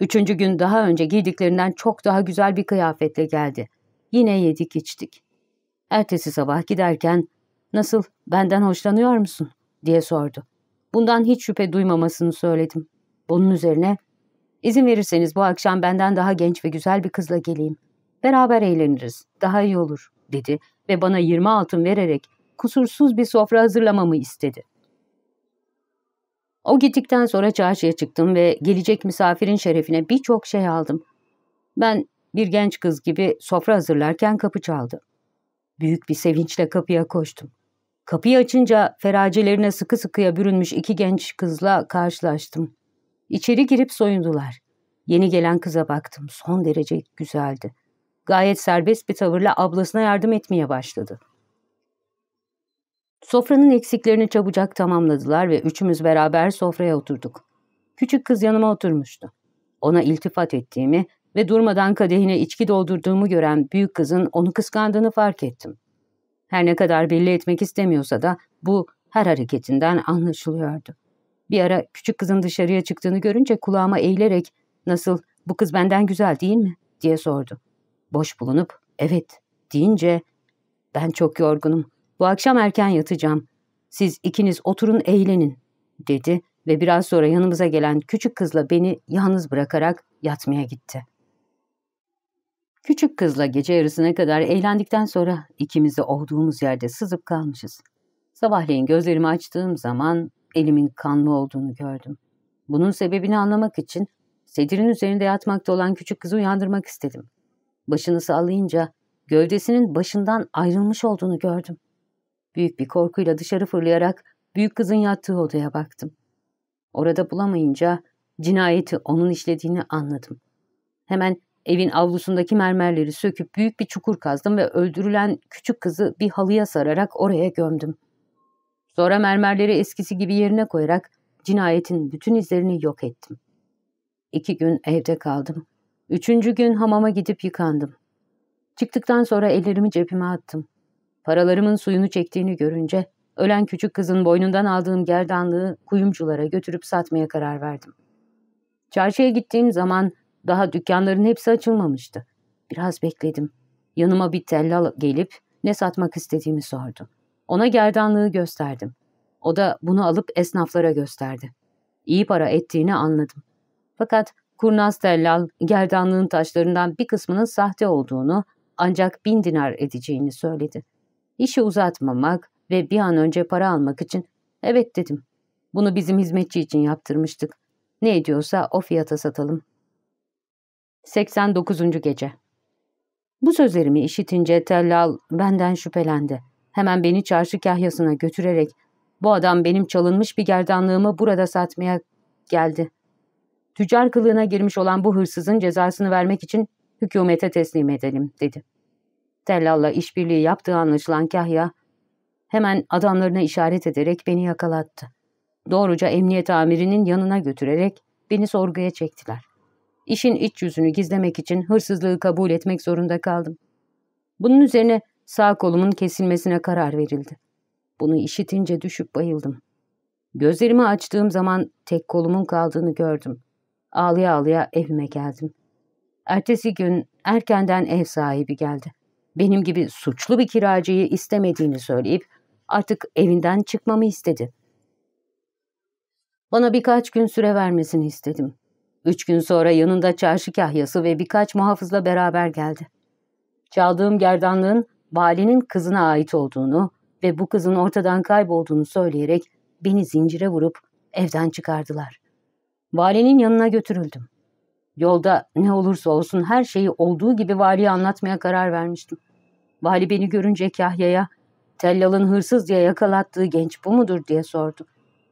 Üçüncü gün daha önce giydiklerinden çok daha güzel bir kıyafetle geldi. Yine yedik içtik. Ertesi sabah giderken ''Nasıl, benden hoşlanıyor musun?'' diye sordu. Bundan hiç şüphe duymamasını söyledim. Bunun üzerine ''İzin verirseniz bu akşam benden daha genç ve güzel bir kızla geleyim. Beraber eğleniriz, daha iyi olur.'' Dedi ve bana 20 altın vererek kusursuz bir sofra hazırlamamı istedi. O gittikten sonra çarşıya çıktım ve gelecek misafirin şerefine birçok şey aldım. Ben bir genç kız gibi sofra hazırlarken kapı çaldı. Büyük bir sevinçle kapıya koştum. Kapıyı açınca feracelerine sıkı sıkıya bürünmüş iki genç kızla karşılaştım. İçeri girip soyundular. Yeni gelen kıza baktım. Son derece güzeldi. Gayet serbest bir tavırla ablasına yardım etmeye başladı. Sofranın eksiklerini çabucak tamamladılar ve üçümüz beraber sofraya oturduk. Küçük kız yanıma oturmuştu. Ona iltifat ettiğimi ve durmadan kadehine içki doldurduğumu gören büyük kızın onu kıskandığını fark ettim. Her ne kadar belli etmek istemiyorsa da bu her hareketinden anlaşılıyordu. Bir ara küçük kızın dışarıya çıktığını görünce kulağıma eğilerek ''Nasıl, bu kız benden güzel değil mi?'' diye sordu. Boş bulunup ''Evet'' deyince ''Ben çok yorgunum, bu akşam erken yatacağım. Siz ikiniz oturun eğlenin dedi ve biraz sonra yanımıza gelen küçük kızla beni yalnız bırakarak yatmaya gitti. Küçük kızla gece yarısına kadar eğlendikten sonra ikimiz de olduğumuz yerde sızıp kalmışız. Sabahleyin gözlerimi açtığım zaman elimin kanlı olduğunu gördüm. Bunun sebebini anlamak için sedirin üzerinde yatmakta olan küçük kızı uyandırmak istedim. Başını sallayınca gövdesinin başından ayrılmış olduğunu gördüm. Büyük bir korkuyla dışarı fırlayarak büyük kızın yattığı odaya baktım. Orada bulamayınca cinayeti onun işlediğini anladım. Hemen evin avlusundaki mermerleri söküp büyük bir çukur kazdım ve öldürülen küçük kızı bir halıya sararak oraya gömdüm. Sonra mermerleri eskisi gibi yerine koyarak cinayetin bütün izlerini yok ettim. İki gün evde kaldım. Üçüncü gün hamama gidip yıkandım. Çıktıktan sonra ellerimi cebime attım. Paralarımın suyunu çektiğini görünce ölen küçük kızın boynundan aldığım gerdanlığı kuyumculara götürüp satmaya karar verdim. Çarşıya gittiğim zaman daha dükkanların hepsi açılmamıştı. Biraz bekledim. Yanıma bir tellal gelip ne satmak istediğimi sordu. Ona gerdanlığı gösterdim. O da bunu alıp esnaflara gösterdi. İyi para ettiğini anladım. Fakat kurnaz tellal gerdanlığın taşlarından bir kısmının sahte olduğunu ancak bin dinar edeceğini söyledi. İşi uzatmamak ve bir an önce para almak için evet dedim. Bunu bizim hizmetçi için yaptırmıştık. Ne ediyorsa o fiyata satalım. 89. Gece Bu sözlerimi işitince Tellal benden şüphelendi. Hemen beni çarşı kahyasına götürerek bu adam benim çalınmış bir gerdanlığımı burada satmaya geldi. Tüccar kılığına girmiş olan bu hırsızın cezasını vermek için hükümete teslim edelim dedi. Tellal'la işbirliği yaptığı anlaşılan Kahya hemen adamlarına işaret ederek beni yakalattı. Doğruca emniyet amirinin yanına götürerek beni sorguya çektiler. İşin iç yüzünü gizlemek için hırsızlığı kabul etmek zorunda kaldım. Bunun üzerine sağ kolumun kesilmesine karar verildi. Bunu işitince düşüp bayıldım. Gözlerimi açtığım zaman tek kolumun kaldığını gördüm. Ağlaya ağlaya evime geldim. Ertesi gün erkenden ev sahibi geldi benim gibi suçlu bir kiracıyı istemediğini söyleyip artık evinden çıkmamı istedi. Bana birkaç gün süre vermesini istedim. Üç gün sonra yanında çarşı kahyası ve birkaç muhafızla beraber geldi. Çaldığım gerdanlığın valinin kızına ait olduğunu ve bu kızın ortadan kaybolduğunu söyleyerek beni zincire vurup evden çıkardılar. Valinin yanına götürüldüm. Yolda ne olursa olsun her şeyi olduğu gibi valiye anlatmaya karar vermiştim. Vali beni görünce Kahya'ya, Tellal'ın hırsız diye yakalattığı genç bu mudur diye sordu.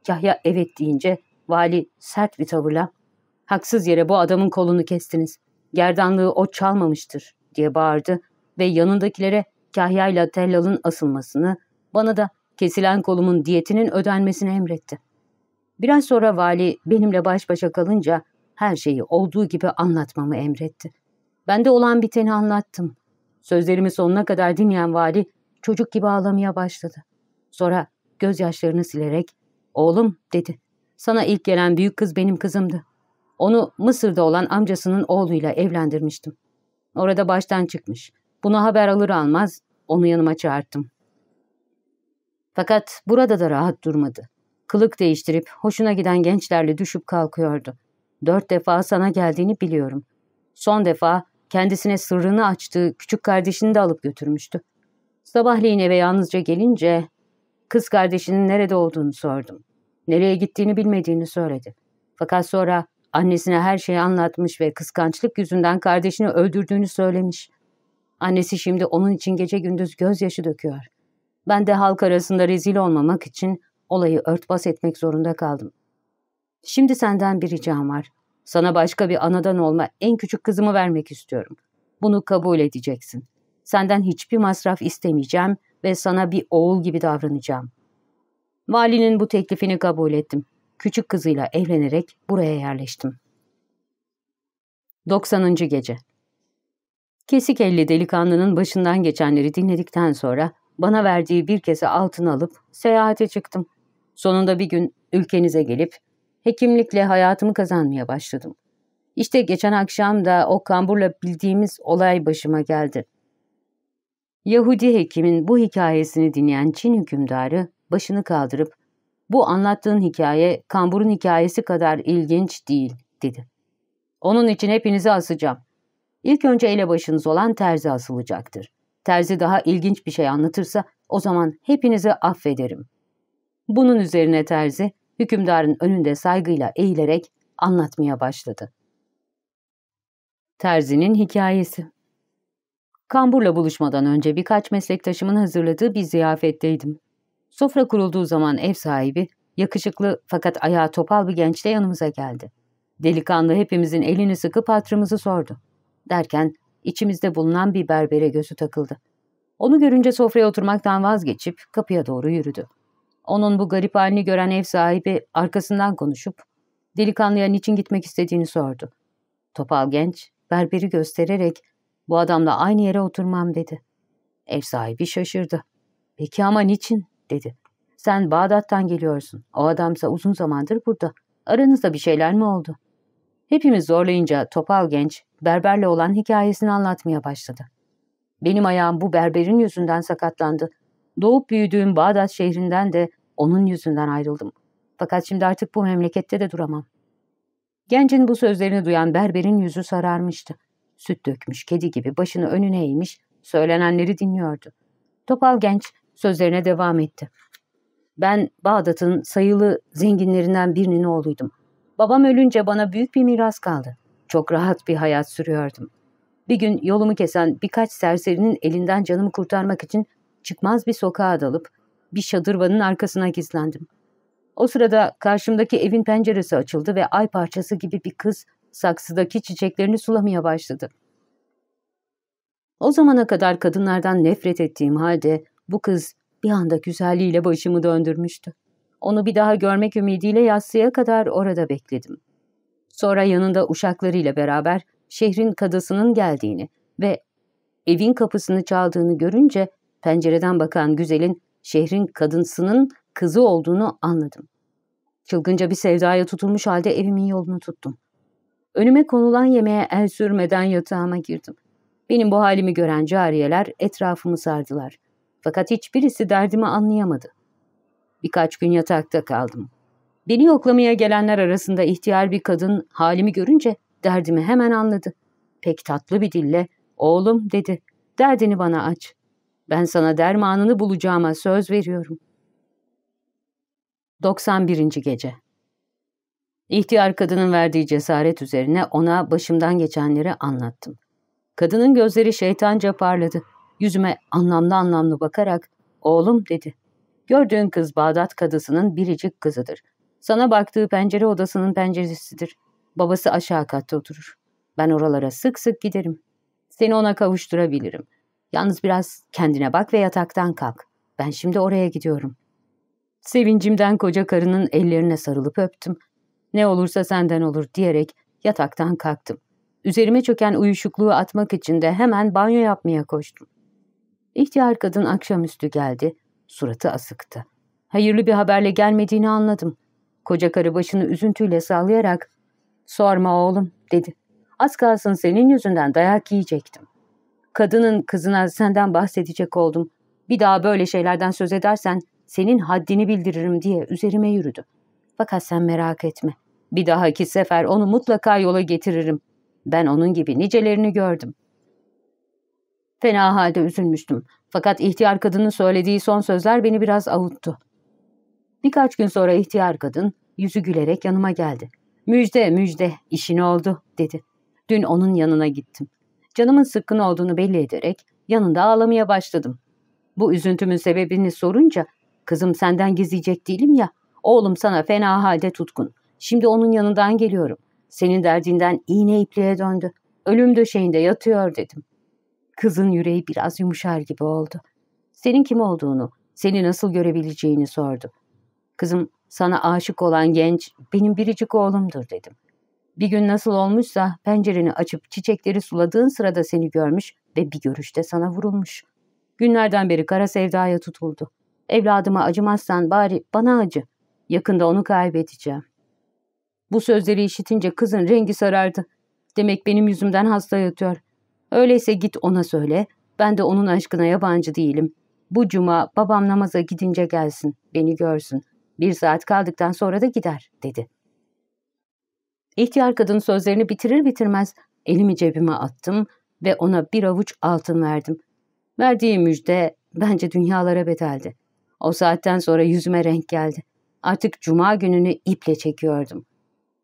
Kahya evet deyince vali sert bir tavırla, haksız yere bu adamın kolunu kestiniz. Gerdanlığı o çalmamıştır diye bağırdı ve yanındakilere Kahya ile Tellal'ın asılmasını, bana da kesilen kolumun diyetinin ödenmesini emretti. Biraz sonra vali benimle baş başa kalınca her şeyi olduğu gibi anlatmamı emretti. Ben de olan biteni anlattım. Sözlerimi sonuna kadar dinleyen vali çocuk gibi ağlamaya başladı. Sonra gözyaşlarını silerek ''Oğlum'' dedi. ''Sana ilk gelen büyük kız benim kızımdı. Onu Mısır'da olan amcasının oğluyla evlendirmiştim. Orada baştan çıkmış. Bunu haber alır almaz onu yanıma çağırttım. Fakat burada da rahat durmadı. Kılık değiştirip hoşuna giden gençlerle düşüp kalkıyordu. Dört defa sana geldiğini biliyorum. Son defa kendisine sırrını açtığı küçük kardeşini de alıp götürmüştü. Sabahleyin eve yalnızca gelince kız kardeşinin nerede olduğunu sordum. Nereye gittiğini bilmediğini söyledi. Fakat sonra annesine her şeyi anlatmış ve kıskançlık yüzünden kardeşini öldürdüğünü söylemiş. Annesi şimdi onun için gece gündüz gözyaşı döküyor. Ben de halk arasında rezil olmamak için olayı örtbas etmek zorunda kaldım. Şimdi senden bir ricam var. Sana başka bir anadan olma en küçük kızımı vermek istiyorum. Bunu kabul edeceksin. Senden hiçbir masraf istemeyeceğim ve sana bir oğul gibi davranacağım. Valinin bu teklifini kabul ettim. Küçük kızıyla evlenerek buraya yerleştim. 90. Gece Kesik elli delikanlının başından geçenleri dinledikten sonra bana verdiği bir kese altın alıp seyahate çıktım. Sonunda bir gün ülkenize gelip hekimlikle hayatımı kazanmaya başladım. İşte geçen akşam da o kamburla bildiğimiz olay başıma geldi. Yahudi hekimin bu hikayesini dinleyen Çin hükümdarı başını kaldırıp bu anlattığın hikaye kamburun hikayesi kadar ilginç değil dedi. Onun için hepinizi asacağım. İlk önce elebaşınız olan terzi asılacaktır. Terzi daha ilginç bir şey anlatırsa o zaman hepinizi affederim. Bunun üzerine terzi hükümdarın önünde saygıyla eğilerek anlatmaya başladı. Terzinin hikayesi Kambur'la buluşmadan önce birkaç meslektaşımın hazırladığı bir ziyafetteydim. Sofra kurulduğu zaman ev sahibi, yakışıklı fakat ayağı topal bir gençle yanımıza geldi. Delikanlı hepimizin elini sıkıp hatırımızı sordu. Derken içimizde bulunan bir berbere gözü takıldı. Onu görünce sofraya oturmaktan vazgeçip kapıya doğru yürüdü. Onun bu garip halini gören ev sahibi arkasından konuşup delikanlıya niçin gitmek istediğini sordu. Topal genç berberi göstererek bu adamla aynı yere oturmam dedi. Ev sahibi şaşırdı. Peki ama niçin dedi. Sen Bağdat'tan geliyorsun. O adamsa uzun zamandır burada. Aranızda bir şeyler mi oldu? Hepimiz zorlayınca topal genç berberle olan hikayesini anlatmaya başladı. Benim ayağım bu berberin yüzünden sakatlandı. Doğup büyüdüğüm Bağdat şehrinden de onun yüzünden ayrıldım. Fakat şimdi artık bu memlekette de duramam. Gencin bu sözlerini duyan berberin yüzü sararmıştı. Süt dökmüş kedi gibi başını önüne eğmiş, söylenenleri dinliyordu. Topal genç sözlerine devam etti. Ben Bağdat'ın sayılı zenginlerinden birinin oğluydum. Babam ölünce bana büyük bir miras kaldı. Çok rahat bir hayat sürüyordum. Bir gün yolumu kesen birkaç serserinin elinden canımı kurtarmak için çıkmaz bir sokağa dalıp bir şadırvanın arkasına gizlendim. O sırada karşımdaki evin penceresi açıldı ve ay parçası gibi bir kız saksıdaki çiçeklerini sulamaya başladı. O zamana kadar kadınlardan nefret ettiğim halde bu kız bir anda güzelliğiyle başımı döndürmüştü. Onu bir daha görmek ümidiyle yatsıya kadar orada bekledim. Sonra yanında uşaklarıyla beraber şehrin kadısının geldiğini ve evin kapısını çaldığını görünce pencereden bakan güzelin şehrin kadınsının kızı olduğunu anladım. Çılgınca bir sevdaya tutulmuş halde evimin yolunu tuttum. Önüme konulan yemeğe el sürmeden yatağıma girdim. Benim bu halimi gören cariyeler etrafımı sardılar. Fakat hiçbirisi derdimi anlayamadı. Birkaç gün yatakta kaldım. Beni yoklamaya gelenler arasında ihtiyar bir kadın halimi görünce derdimi hemen anladı. Pek tatlı bir dille, oğlum dedi, derdini bana aç. Ben sana dermanını bulacağıma söz veriyorum. 91. Gece İhtiyar kadının verdiği cesaret üzerine ona başımdan geçenleri anlattım. Kadının gözleri şeytanca parladı. Yüzüme anlamlı anlamlı bakarak, oğlum dedi. Gördüğün kız Bağdat kadısının biricik kızıdır. Sana baktığı pencere odasının penceresidir. Babası aşağı katta oturur. Ben oralara sık sık giderim. Seni ona kavuşturabilirim. Yalnız biraz kendine bak ve yataktan kalk. Ben şimdi oraya gidiyorum. Sevincimden koca karının ellerine sarılıp öptüm. Ne olursa senden olur diyerek yataktan kalktım. Üzerime çöken uyuşukluğu atmak için de hemen banyo yapmaya koştum. İhtiyar kadın akşamüstü geldi. Suratı asıktı. Hayırlı bir haberle gelmediğini anladım. Koca karı başını üzüntüyle sallayarak ''Sorma oğlum'' dedi. ''Az kalsın senin yüzünden dayak yiyecektim. Kadının kızına senden bahsedecek oldum. Bir daha böyle şeylerden söz edersen senin haddini bildiririm diye üzerime yürüdü. Fakat sen merak etme. Bir dahaki sefer onu mutlaka yola getiririm. Ben onun gibi nicelerini gördüm. Fena halde üzülmüştüm. Fakat ihtiyar kadının söylediği son sözler beni biraz avuttu. Birkaç gün sonra ihtiyar kadın yüzü gülerek yanıma geldi. Müjde, müjde, işin oldu, dedi. Dün onun yanına gittim. Canımın sıkkın olduğunu belli ederek yanında ağlamaya başladım. Bu üzüntümün sebebini sorunca, kızım senden gizleyecek değilim ya, oğlum sana fena halde tutkun. Şimdi onun yanından geliyorum. Senin derdinden iğne ipliğe döndü. Ölüm döşeğinde yatıyor dedim. Kızın yüreği biraz yumuşar gibi oldu. Senin kim olduğunu, seni nasıl görebileceğini sordu. Kızım sana aşık olan genç benim biricik oğlumdur dedim. Bir gün nasıl olmuşsa pencereni açıp çiçekleri suladığın sırada seni görmüş ve bir görüşte sana vurulmuş. Günlerden beri kara sevdaya tutuldu. Evladıma acımazsan bari bana acı. Yakında onu kaybedeceğim. Bu sözleri işitince kızın rengi sarardı. Demek benim yüzümden hasta yatıyor. Öyleyse git ona söyle. Ben de onun aşkına yabancı değilim. Bu cuma babam namaza gidince gelsin, beni görsün. Bir saat kaldıktan sonra da gider, dedi. İhtiyar kadın sözlerini bitirir bitirmez elimi cebime attım ve ona bir avuç altın verdim. Verdiği müjde bence dünyalara bedeldi. O saatten sonra yüzüme renk geldi. Artık cuma gününü iple çekiyordum.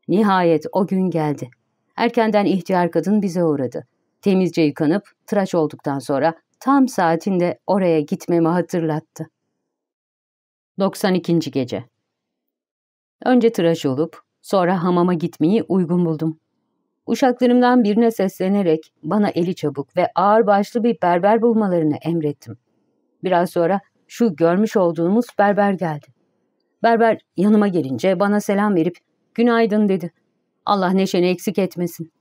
Nihayet o gün geldi. Erkenden ihtiyar kadın bize uğradı. Temizce yıkanıp tıraş olduktan sonra tam saatinde oraya gitmemi hatırlattı. 92. Gece Önce tıraş olup sonra hamama gitmeyi uygun buldum. Uşaklarımdan birine seslenerek bana eli çabuk ve ağır başlı bir berber bulmalarını emrettim. Biraz sonra şu görmüş olduğumuz berber geldi. Berber yanıma gelince bana selam verip günaydın dedi. Allah neşeni eksik etmesin.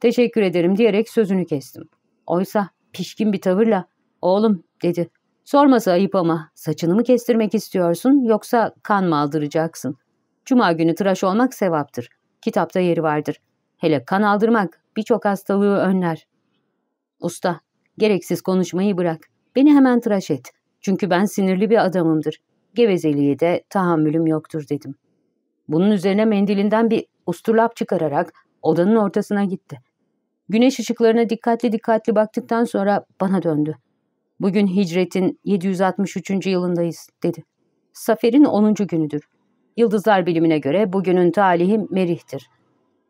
Teşekkür ederim diyerek sözünü kestim. Oysa pişkin bir tavırla oğlum dedi. Sorması ayıp ama saçını mı kestirmek istiyorsun yoksa kan mı aldıracaksın? Cuma günü tıraş olmak sevaptır. Kitapta yeri vardır. Hele kan aldırmak birçok hastalığı önler. Usta, gereksiz konuşmayı bırak. Beni hemen tıraş et. Çünkü ben sinirli bir adamımdır. Gevezeliğe de tahammülüm yoktur dedim. Bunun üzerine mendilinden bir usturlap çıkararak odanın ortasına gitti. Güneş ışıklarına dikkatli dikkatli baktıktan sonra bana döndü. Bugün hicretin 763. yılındayız dedi. Safer'in 10. günüdür. Yıldızlar bilimine göre bugünün talihi Merih'tir.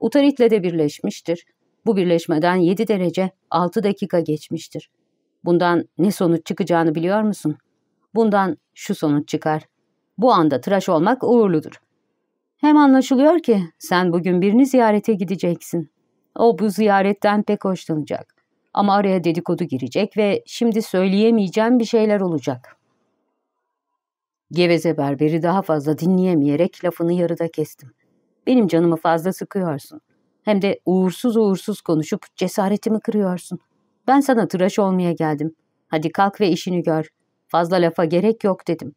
Utarit'le de birleşmiştir. Bu birleşmeden 7 derece 6 dakika geçmiştir. Bundan ne sonuç çıkacağını biliyor musun? Bundan şu sonuç çıkar. Bu anda tıraş olmak uğurludur. Hem anlaşılıyor ki sen bugün birini ziyarete gideceksin. O bu ziyaretten pek hoşlanacak. Ama araya dedikodu girecek ve şimdi söyleyemeyeceğim bir şeyler olacak. Geveze berberi daha fazla dinleyemeyerek lafını yarıda kestim. Benim canımı fazla sıkıyorsun. Hem de uğursuz uğursuz konuşup cesaretimi kırıyorsun. Ben sana tıraş olmaya geldim. Hadi kalk ve işini gör. Fazla lafa gerek yok dedim.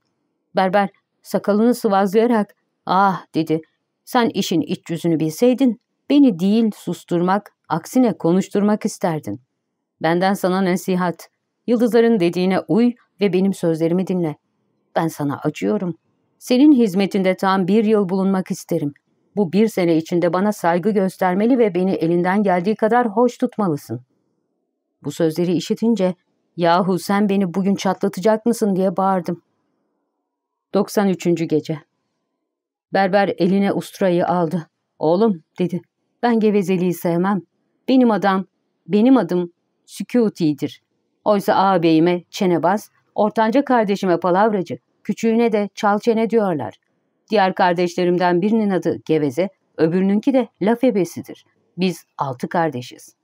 Berber sakalını sıvazlayarak ah dedi. Sen işin iç yüzünü bilseydin beni değil susturmak, aksine konuşturmak isterdin. Benden sana nasihat. Yıldızların dediğine uy ve benim sözlerimi dinle. Ben sana acıyorum. Senin hizmetinde tam bir yıl bulunmak isterim. Bu bir sene içinde bana saygı göstermeli ve beni elinden geldiği kadar hoş tutmalısın. Bu sözleri işitince, yahu sen beni bugün çatlatacak mısın diye bağırdım. 93. Gece Berber eline usturayı aldı. Oğlum dedi. Ben gevezeliği sevmem. Benim adam, benim adım Sükuti'dir. Oysa ağabeyime çenebaz, ortanca kardeşime palavracı, küçüğüne de çalçene diyorlar. Diğer kardeşlerimden birinin adı Geveze, öbürününki de laf ebesidir. Biz altı kardeşiz.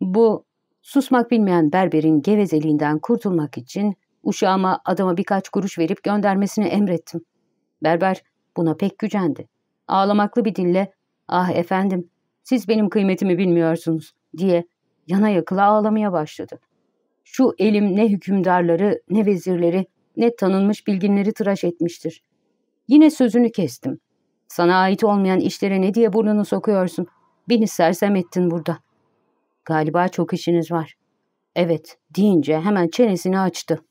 Bu susmak bilmeyen berberin gevezeliğinden kurtulmak için uşağıma adama birkaç kuruş verip göndermesini emrettim. Berber buna pek gücendi. Ağlamaklı bir dille ah efendim siz benim kıymetimi bilmiyorsunuz diye yana yakıla ağlamaya başladı. Şu elim ne hükümdarları ne vezirleri ne tanınmış bilginleri tıraş etmiştir. Yine sözünü kestim. Sana ait olmayan işlere ne diye burnunu sokuyorsun? Beni sersem ettin burada. Galiba çok işiniz var. Evet deyince hemen çenesini açtı.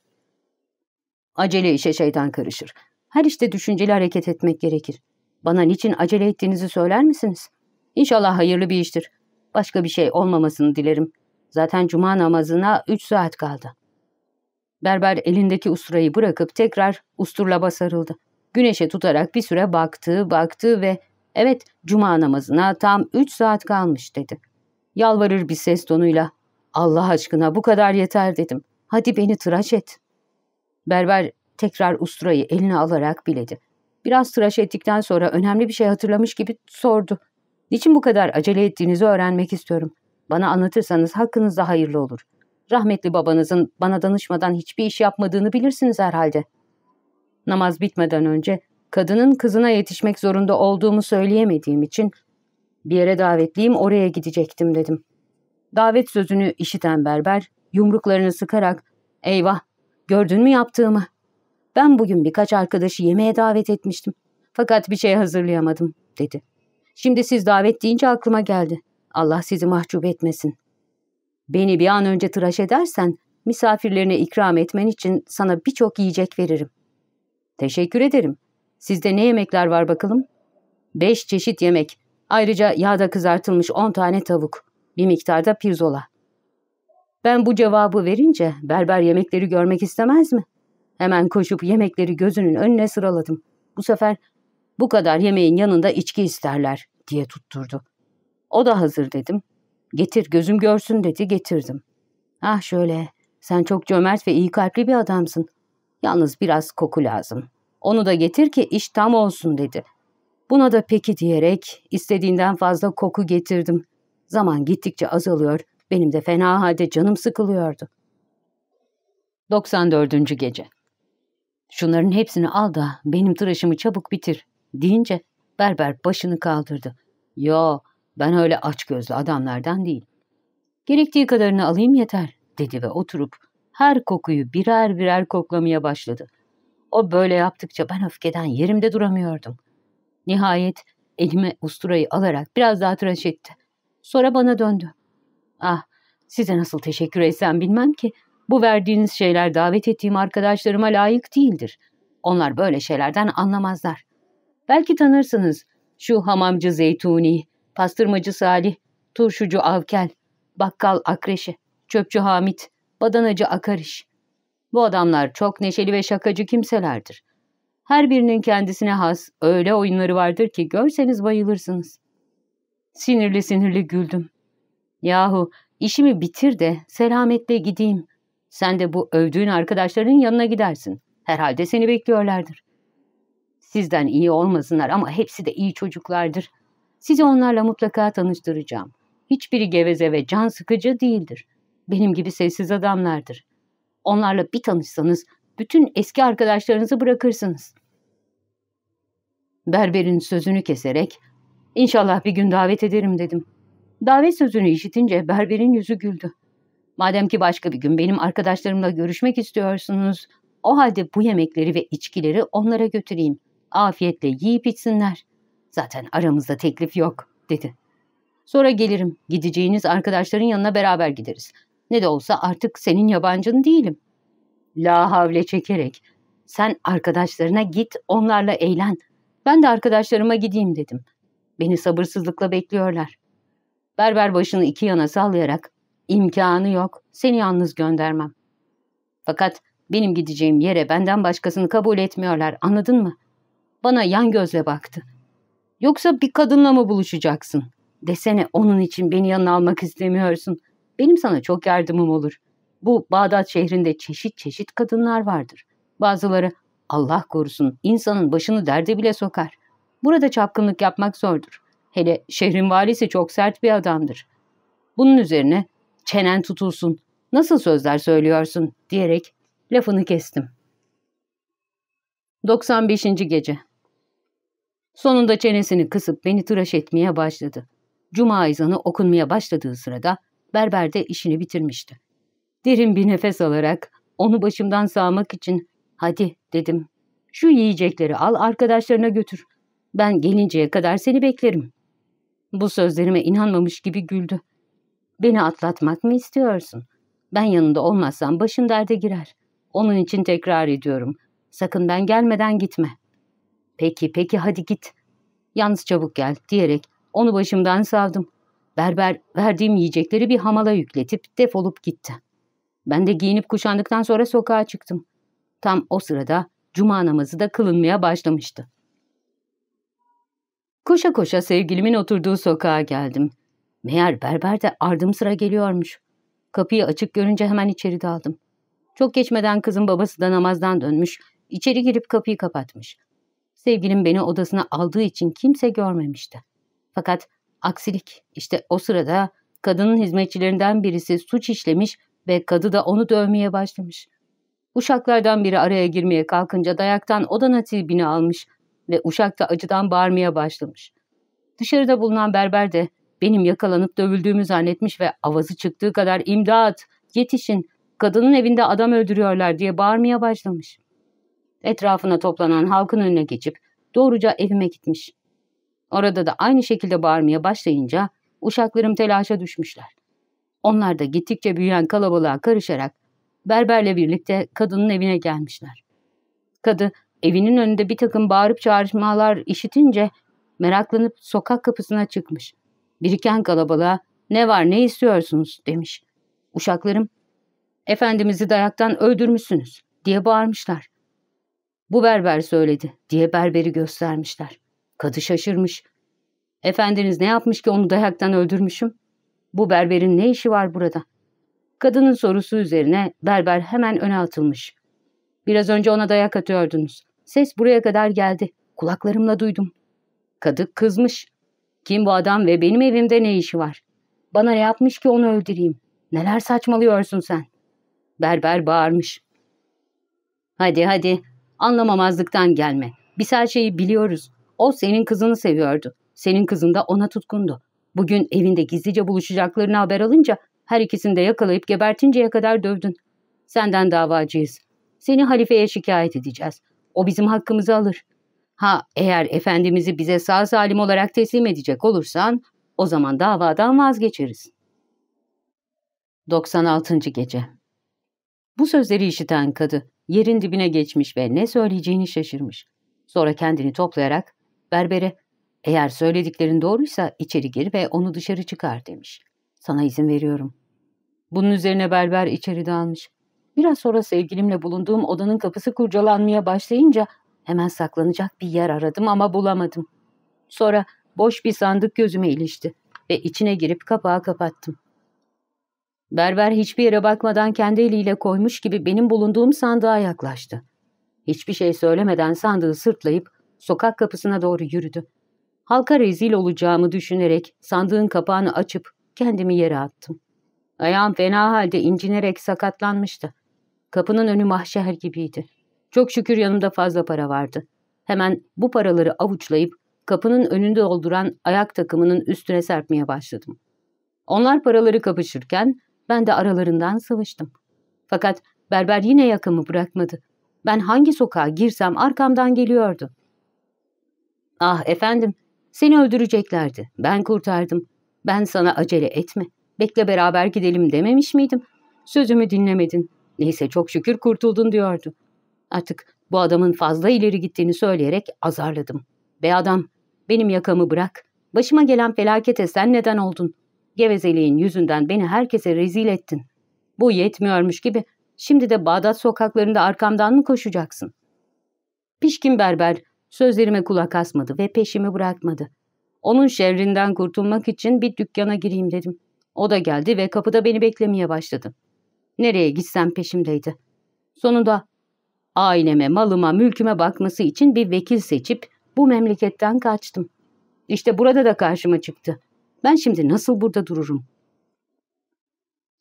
Acele işe şeytan karışır. Her işte düşünceli hareket etmek gerekir. Bana niçin acele ettiğinizi söyler misiniz? İnşallah hayırlı bir iştir. Başka bir şey olmamasını dilerim. Zaten cuma namazına üç saat kaldı. Berber elindeki usturayı bırakıp tekrar usturlaba sarıldı. Güneşe tutarak bir süre baktı, baktı ve evet cuma namazına tam üç saat kalmış dedi. Yalvarır bir ses tonuyla Allah aşkına bu kadar yeter dedim. Hadi beni tıraş et. Berber tekrar usturayı eline alarak biledi. Biraz tıraş ettikten sonra önemli bir şey hatırlamış gibi sordu. Niçin bu kadar acele ettiğinizi öğrenmek istiyorum. Bana anlatırsanız hakkınızda hayırlı olur. Rahmetli babanızın bana danışmadan hiçbir iş yapmadığını bilirsiniz herhalde. Namaz bitmeden önce kadının kızına yetişmek zorunda olduğumu söyleyemediğim için bir yere davetliyim oraya gidecektim dedim. Davet sözünü işiten berber yumruklarını sıkarak eyvah gördün mü yaptığımı? Ben bugün birkaç arkadaşı yemeğe davet etmiştim. Fakat bir şey hazırlayamadım dedi. Şimdi siz davet deyince aklıma geldi. Allah sizi mahcup etmesin. Beni bir an önce tıraş edersen misafirlerine ikram etmen için sana birçok yiyecek veririm. Teşekkür ederim. Sizde ne yemekler var bakalım? Beş çeşit yemek. Ayrıca yağda kızartılmış on tane tavuk. Bir miktarda pirzola. Ben bu cevabı verince berber yemekleri görmek istemez mi? Hemen koşup yemekleri gözünün önüne sıraladım. Bu sefer bu kadar yemeğin yanında içki isterler diye tutturdu. O da hazır dedim. Getir gözüm görsün dedi getirdim. Ah şöyle sen çok cömert ve iyi kalpli bir adamsın. Yalnız biraz koku lazım. Onu da getir ki iş tam olsun dedi. Buna da peki diyerek istediğinden fazla koku getirdim. Zaman gittikçe azalıyor. Benim de fena halde canım sıkılıyordu. 94. Gece Şunların hepsini al da benim tıraşımı çabuk bitir deyince berber başını kaldırdı. Yo ben öyle aç gözlü adamlardan değil. Gerektiği kadarını alayım yeter dedi ve oturup her kokuyu birer birer koklamaya başladı. O böyle yaptıkça ben öfkeden yerimde duramıyordum. Nihayet elime usturayı alarak biraz daha tıraş etti. Sonra bana döndü. Ah size nasıl teşekkür etsem bilmem ki. Bu verdiğiniz şeyler davet ettiğim arkadaşlarıma layık değildir. Onlar böyle şeylerden anlamazlar. Belki tanırsınız şu hamamcı Zeytuni, pastırmacı Salih, turşucu Avkel, bakkal Akreşi, çöpçü Hamit, badanacı Akariş. Bu adamlar çok neşeli ve şakacı kimselerdir. Her birinin kendisine has öyle oyunları vardır ki görseniz bayılırsınız. Sinirli sinirli güldüm. Yahu işimi bitir de selametle gideyim. Sen de bu övdüğün arkadaşların yanına gidersin. Herhalde seni bekliyorlardır. Sizden iyi olmasınlar ama hepsi de iyi çocuklardır. Sizi onlarla mutlaka tanıştıracağım. Hiçbiri geveze ve can sıkıcı değildir. Benim gibi sessiz adamlardır. Onlarla bir tanışsanız bütün eski arkadaşlarınızı bırakırsınız. Berberin sözünü keserek, İnşallah bir gün davet ederim dedim. Davet sözünü işitince berberin yüzü güldü. Madem ki başka bir gün benim arkadaşlarımla görüşmek istiyorsunuz, o halde bu yemekleri ve içkileri onlara götüreyim. Afiyetle yiyip içsinler. Zaten aramızda teklif yok, dedi. Sonra gelirim, gideceğiniz arkadaşların yanına beraber gideriz. Ne de olsa artık senin yabancın değilim. La havle çekerek, sen arkadaşlarına git, onlarla eğlen. Ben de arkadaşlarıma gideyim dedim. Beni sabırsızlıkla bekliyorlar. Berber başını iki yana sallayarak, imkanı yok, seni yalnız göndermem. Fakat benim gideceğim yere benden başkasını kabul etmiyorlar, anladın mı? Bana yan gözle baktı. Yoksa bir kadınla mı buluşacaksın? Desene onun için beni yanına almak istemiyorsun. Benim sana çok yardımım olur. Bu Bağdat şehrinde çeşit çeşit kadınlar vardır. Bazıları Allah korusun insanın başını derde bile sokar. Burada çapkınlık yapmak zordur. Hele şehrin valisi çok sert bir adamdır. Bunun üzerine çenen tutulsun, nasıl sözler söylüyorsun diyerek lafını kestim. 95. Gece Sonunda çenesini kısıp beni tıraş etmeye başladı. Cuma ezanı okunmaya başladığı sırada berber de işini bitirmişti. Derin bir nefes alarak onu başımdan sağmak için hadi dedim. Şu yiyecekleri al arkadaşlarına götür. Ben gelinceye kadar seni beklerim. Bu sözlerime inanmamış gibi güldü. Beni atlatmak mı istiyorsun? Ben yanında olmazsam başın derde girer. Onun için tekrar ediyorum. Sakın ben gelmeden gitme. Peki peki hadi git. Yalnız çabuk gel diyerek onu başımdan savdım. Berber verdiğim yiyecekleri bir hamala yükletip defolup gitti. Ben de giyinip kuşandıktan sonra sokağa çıktım. Tam o sırada cuma namazı da kılınmaya başlamıştı. Koşa koşa sevgilimin oturduğu sokağa geldim. Meğer berber de ardım sıra geliyormuş. Kapıyı açık görünce hemen içeri daldım. Çok geçmeden kızın babası da namazdan dönmüş, içeri girip kapıyı kapatmış. Sevgilim beni odasına aldığı için kimse görmemişti. Fakat aksilik işte o sırada kadının hizmetçilerinden birisi suç işlemiş ve kadı da onu dövmeye başlamış. Uşaklardan biri araya girmeye kalkınca dayaktan o da almış ve uşak da acıdan bağırmaya başlamış. Dışarıda bulunan berber de benim yakalanıp dövüldüğümü zannetmiş ve avazı çıktığı kadar imdat, yetişin, kadının evinde adam öldürüyorlar diye bağırmaya başlamış. Etrafına toplanan halkın önüne geçip doğruca evime gitmiş. Orada da aynı şekilde bağırmaya başlayınca uşaklarım telaşa düşmüşler. Onlar da gittikçe büyüyen kalabalığa karışarak berberle birlikte kadının evine gelmişler. Kadı evinin önünde bir takım bağırıp çağrışmalar işitince meraklanıp sokak kapısına çıkmış. Biriken kalabalığa ne var ne istiyorsunuz demiş. Uşaklarım efendimizi dayaktan öldürmüşsünüz diye bağırmışlar. Bu berber söyledi diye berberi göstermişler. Kadı şaşırmış. Efendiniz ne yapmış ki onu dayaktan öldürmüşüm? Bu berberin ne işi var burada? Kadının sorusu üzerine berber hemen öne atılmış. Biraz önce ona dayak atıyordunuz. Ses buraya kadar geldi. Kulaklarımla duydum. Kadı kızmış. Kim bu adam ve benim evimde ne işi var? Bana ne yapmış ki onu öldüreyim? Neler saçmalıyorsun sen? Berber bağırmış. Hadi hadi anlamamazlıktan gelme. Biz her şeyi biliyoruz. O senin kızını seviyordu. Senin kızın da ona tutkundu. Bugün evinde gizlice buluşacaklarını haber alınca her ikisini de yakalayıp gebertinceye kadar dövdün. Senden davacıyız. Seni halifeye şikayet edeceğiz. O bizim hakkımızı alır. Ha eğer efendimizi bize sağ salim olarak teslim edecek olursan o zaman davadan vazgeçeriz. 96. Gece Bu sözleri işiten kadı yerin dibine geçmiş ve ne söyleyeceğini şaşırmış. Sonra kendini toplayarak berbere eğer söylediklerin doğruysa içeri gir ve onu dışarı çıkar demiş. Sana izin veriyorum. Bunun üzerine berber içeri dalmış. Biraz sonra sevgilimle bulunduğum odanın kapısı kurcalanmaya başlayınca hemen saklanacak bir yer aradım ama bulamadım. Sonra boş bir sandık gözüme ilişti ve içine girip kapağı kapattım. Berber hiçbir yere bakmadan kendi eliyle koymuş gibi benim bulunduğum sandığa yaklaştı. Hiçbir şey söylemeden sandığı sırtlayıp sokak kapısına doğru yürüdü. Halka rezil olacağımı düşünerek sandığın kapağını açıp kendimi yere attım. Ayağım fena halde incinerek sakatlanmıştı. Kapının önü mahşer gibiydi. Çok şükür yanımda fazla para vardı. Hemen bu paraları avuçlayıp kapının önünde dolduran ayak takımının üstüne serpmeye başladım. Onlar paraları kapışırken ben de aralarından sıvıştım. Fakat berber yine yakamı bırakmadı. Ben hangi sokağa girsem arkamdan geliyordu. Ah efendim, seni öldüreceklerdi. Ben kurtardım. Ben sana acele etme. Bekle beraber gidelim dememiş miydim? Sözümü dinlemedin. Neyse çok şükür kurtuldun diyordu. Artık bu adamın fazla ileri gittiğini söyleyerek azarladım. Be adam, benim yakamı bırak. Başıma gelen felakete sen neden oldun? Gevezeliğin yüzünden beni herkese rezil ettin. Bu yetmiyormuş gibi şimdi de Bağdat sokaklarında arkamdan mı koşacaksın? Pişkin berber Sözlerime kulak asmadı ve peşimi bırakmadı. Onun şerrinden kurtulmak için bir dükkana gireyim dedim. O da geldi ve kapıda beni beklemeye başladı. Nereye gitsem peşimdeydi. Sonunda aileme, malıma, mülküme bakması için bir vekil seçip bu memleketten kaçtım. İşte burada da karşıma çıktı. Ben şimdi nasıl burada dururum?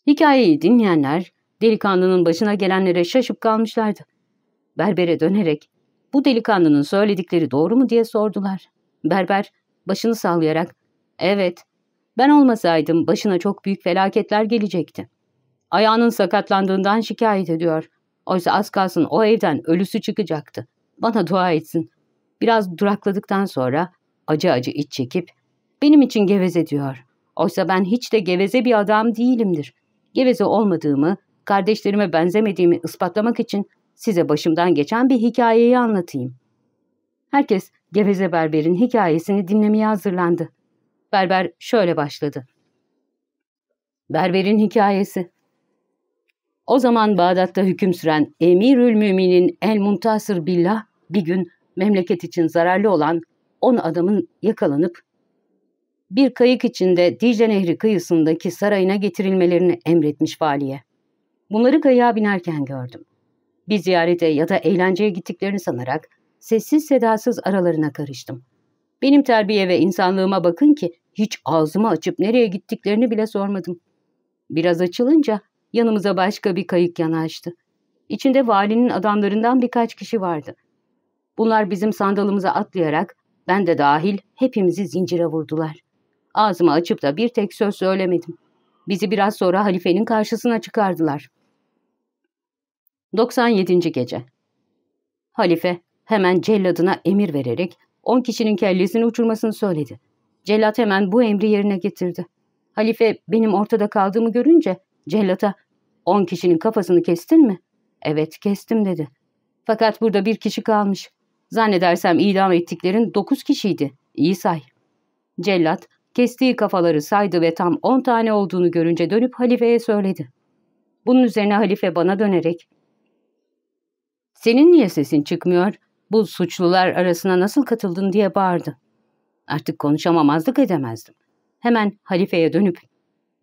Hikayeyi dinleyenler delikanlının başına gelenlere şaşıp kalmışlardı. Berbere dönerek bu delikanlının söyledikleri doğru mu diye sordular. Berber başını sallayarak evet ben olmasaydım başına çok büyük felaketler gelecekti. Ayağının sakatlandığından şikayet ediyor. Oysa az kalsın o evden ölüsü çıkacaktı. Bana dua etsin. Biraz durakladıktan sonra acı acı iç çekip benim için geveze diyor. Oysa ben hiç de geveze bir adam değilimdir. Geveze olmadığımı, kardeşlerime benzemediğimi ispatlamak için size başımdan geçen bir hikayeyi anlatayım. Herkes Geveze Berber'in hikayesini dinlemeye hazırlandı. Berber şöyle başladı. Berber'in hikayesi. O zaman Bağdat'ta hüküm süren Emirül Mümin'in El Muntasır Billah bir gün memleket için zararlı olan on adamın yakalanıp bir kayık içinde Dicle Nehri kıyısındaki sarayına getirilmelerini emretmiş valiye. Bunları kayığa binerken gördüm. Bir ziyarete ya da eğlenceye gittiklerini sanarak sessiz sedasız aralarına karıştım. Benim terbiye ve insanlığıma bakın ki hiç ağzımı açıp nereye gittiklerini bile sormadım. Biraz açılınca yanımıza başka bir kayık yanaştı. İçinde valinin adamlarından birkaç kişi vardı. Bunlar bizim sandalımıza atlayarak ben de dahil hepimizi zincire vurdular. Ağzımı açıp da bir tek söz söylemedim. Bizi biraz sonra halifenin karşısına çıkardılar. 97. Gece Halife hemen celladına emir vererek on kişinin kellesini uçurmasını söyledi. Cellat hemen bu emri yerine getirdi. Halife benim ortada kaldığımı görünce cellata on kişinin kafasını kestin mi? Evet kestim dedi. Fakat burada bir kişi kalmış. Zannedersem idam ettiklerin dokuz kişiydi. İyi say. Cellat kestiği kafaları saydı ve tam on tane olduğunu görünce dönüp halifeye söyledi. Bunun üzerine halife bana dönerek ''Senin niye sesin çıkmıyor? Bu suçlular arasına nasıl katıldın?'' diye bağırdı. Artık konuşamamazlık edemezdim. Hemen halifeye dönüp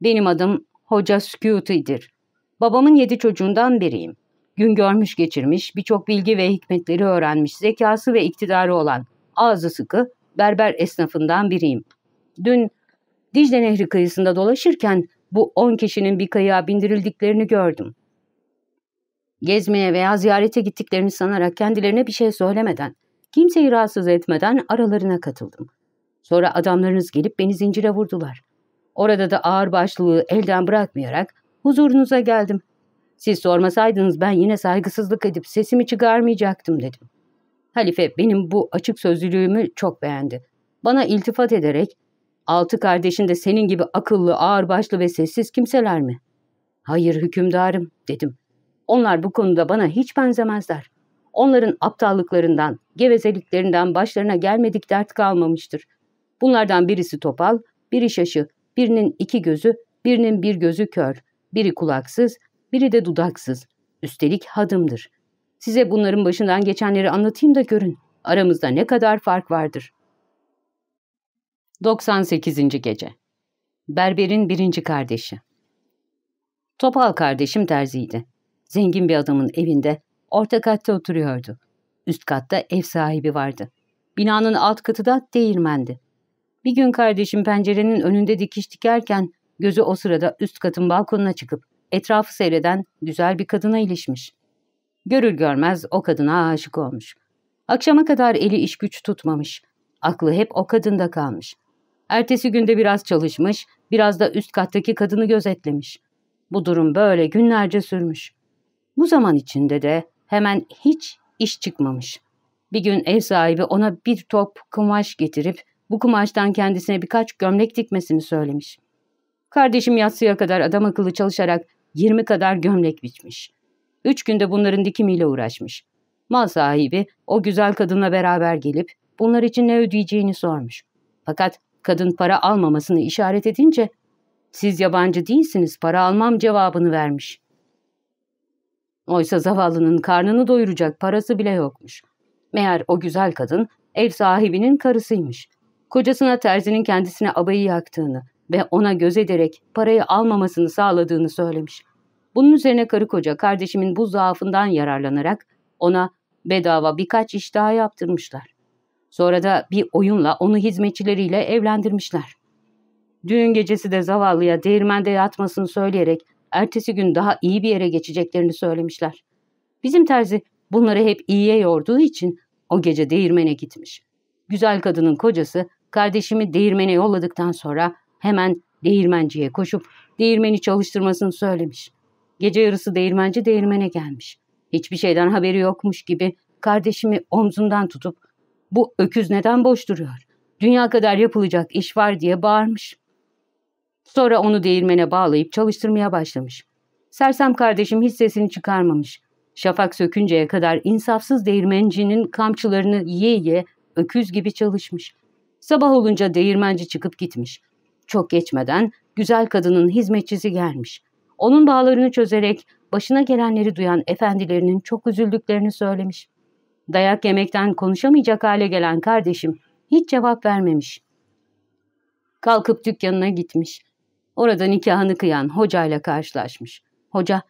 ''Benim adım Hoca Skuti'dir. Babamın yedi çocuğundan biriyim. Gün görmüş geçirmiş, birçok bilgi ve hikmetleri öğrenmiş, zekası ve iktidarı olan, ağzı sıkı, berber esnafından biriyim. Dün Dicle Nehri kıyısında dolaşırken bu on kişinin bir kayığa bindirildiklerini gördüm. Gezmeye veya ziyarete gittiklerini sanarak kendilerine bir şey söylemeden, kimseyi rahatsız etmeden aralarına katıldım. Sonra adamlarınız gelip beni zincire vurdular. Orada da ağır başlılığı elden bırakmayarak huzurunuza geldim. Siz sormasaydınız ben yine saygısızlık edip sesimi çıkarmayacaktım dedim. Halife benim bu açık sözlülüğümü çok beğendi. Bana iltifat ederek, altı kardeşin de senin gibi akıllı, ağırbaşlı ve sessiz kimseler mi? Hayır hükümdarım dedim. Onlar bu konuda bana hiç benzemezler. Onların aptallıklarından, gevezeliklerinden başlarına gelmedik dert kalmamıştır. Bunlardan birisi topal, biri şaşı, birinin iki gözü, birinin bir gözü kör, biri kulaksız, biri de dudaksız. Üstelik hadımdır. Size bunların başından geçenleri anlatayım da görün. Aramızda ne kadar fark vardır. 98. Gece Berber'in birinci kardeşi Topal kardeşim terziydi. Zengin bir adamın evinde, orta katta oturuyordu. Üst katta ev sahibi vardı. Binanın alt katı da değirmendi. Bir gün kardeşim pencerenin önünde dikiş dikerken gözü o sırada üst katın balkonuna çıkıp etrafı seyreden güzel bir kadına ilişmiş. Görür görmez o kadına aşık olmuş. Akşama kadar eli iş güç tutmamış. Aklı hep o kadında kalmış. Ertesi günde biraz çalışmış, biraz da üst kattaki kadını gözetlemiş. Bu durum böyle günlerce sürmüş. Bu zaman içinde de hemen hiç iş çıkmamış. Bir gün ev sahibi ona bir top kumaş getirip bu kumaştan kendisine birkaç gömlek dikmesini söylemiş. Kardeşim yatsıya kadar adam akıllı çalışarak 20 kadar gömlek biçmiş. Üç günde bunların dikimiyle uğraşmış. Mal sahibi o güzel kadınla beraber gelip bunlar için ne ödeyeceğini sormuş. Fakat kadın para almamasını işaret edince siz yabancı değilsiniz para almam cevabını vermiş. Oysa zavallının karnını doyuracak parası bile yokmuş. Meğer o güzel kadın ev sahibinin karısıymış. Kocasına terzinin kendisine abayı yaktığını ve ona göz ederek parayı almamasını sağladığını söylemiş. Bunun üzerine karı koca kardeşimin bu zaafından yararlanarak ona bedava birkaç iş daha yaptırmışlar. Sonra da bir oyunla onu hizmetçileriyle evlendirmişler. Düğün gecesi de zavallıya değirmende yatmasını söyleyerek ertesi gün daha iyi bir yere geçeceklerini söylemişler. Bizim terzi bunları hep iyiye yorduğu için o gece değirmene gitmiş. Güzel kadının kocası kardeşimi değirmene yolladıktan sonra hemen değirmenciye koşup değirmeni çalıştırmasını söylemiş. Gece yarısı değirmenci değirmene gelmiş. Hiçbir şeyden haberi yokmuş gibi kardeşimi omzundan tutup bu öküz neden boş duruyor? Dünya kadar yapılacak iş var diye bağırmış. Sonra onu değirmene bağlayıp çalıştırmaya başlamış. Sersem kardeşim hiç sesini çıkarmamış. Şafak sökünceye kadar insafsız değirmencinin kamçılarını yiye yiye öküz gibi çalışmış. Sabah olunca değirmenci çıkıp gitmiş. Çok geçmeden güzel kadının hizmetçisi gelmiş. Onun bağlarını çözerek başına gelenleri duyan efendilerinin çok üzüldüklerini söylemiş. Dayak yemekten konuşamayacak hale gelen kardeşim hiç cevap vermemiş. Kalkıp dükkanına gitmiş. Orada nikahını kıyan hocayla karşılaşmış. Hoca,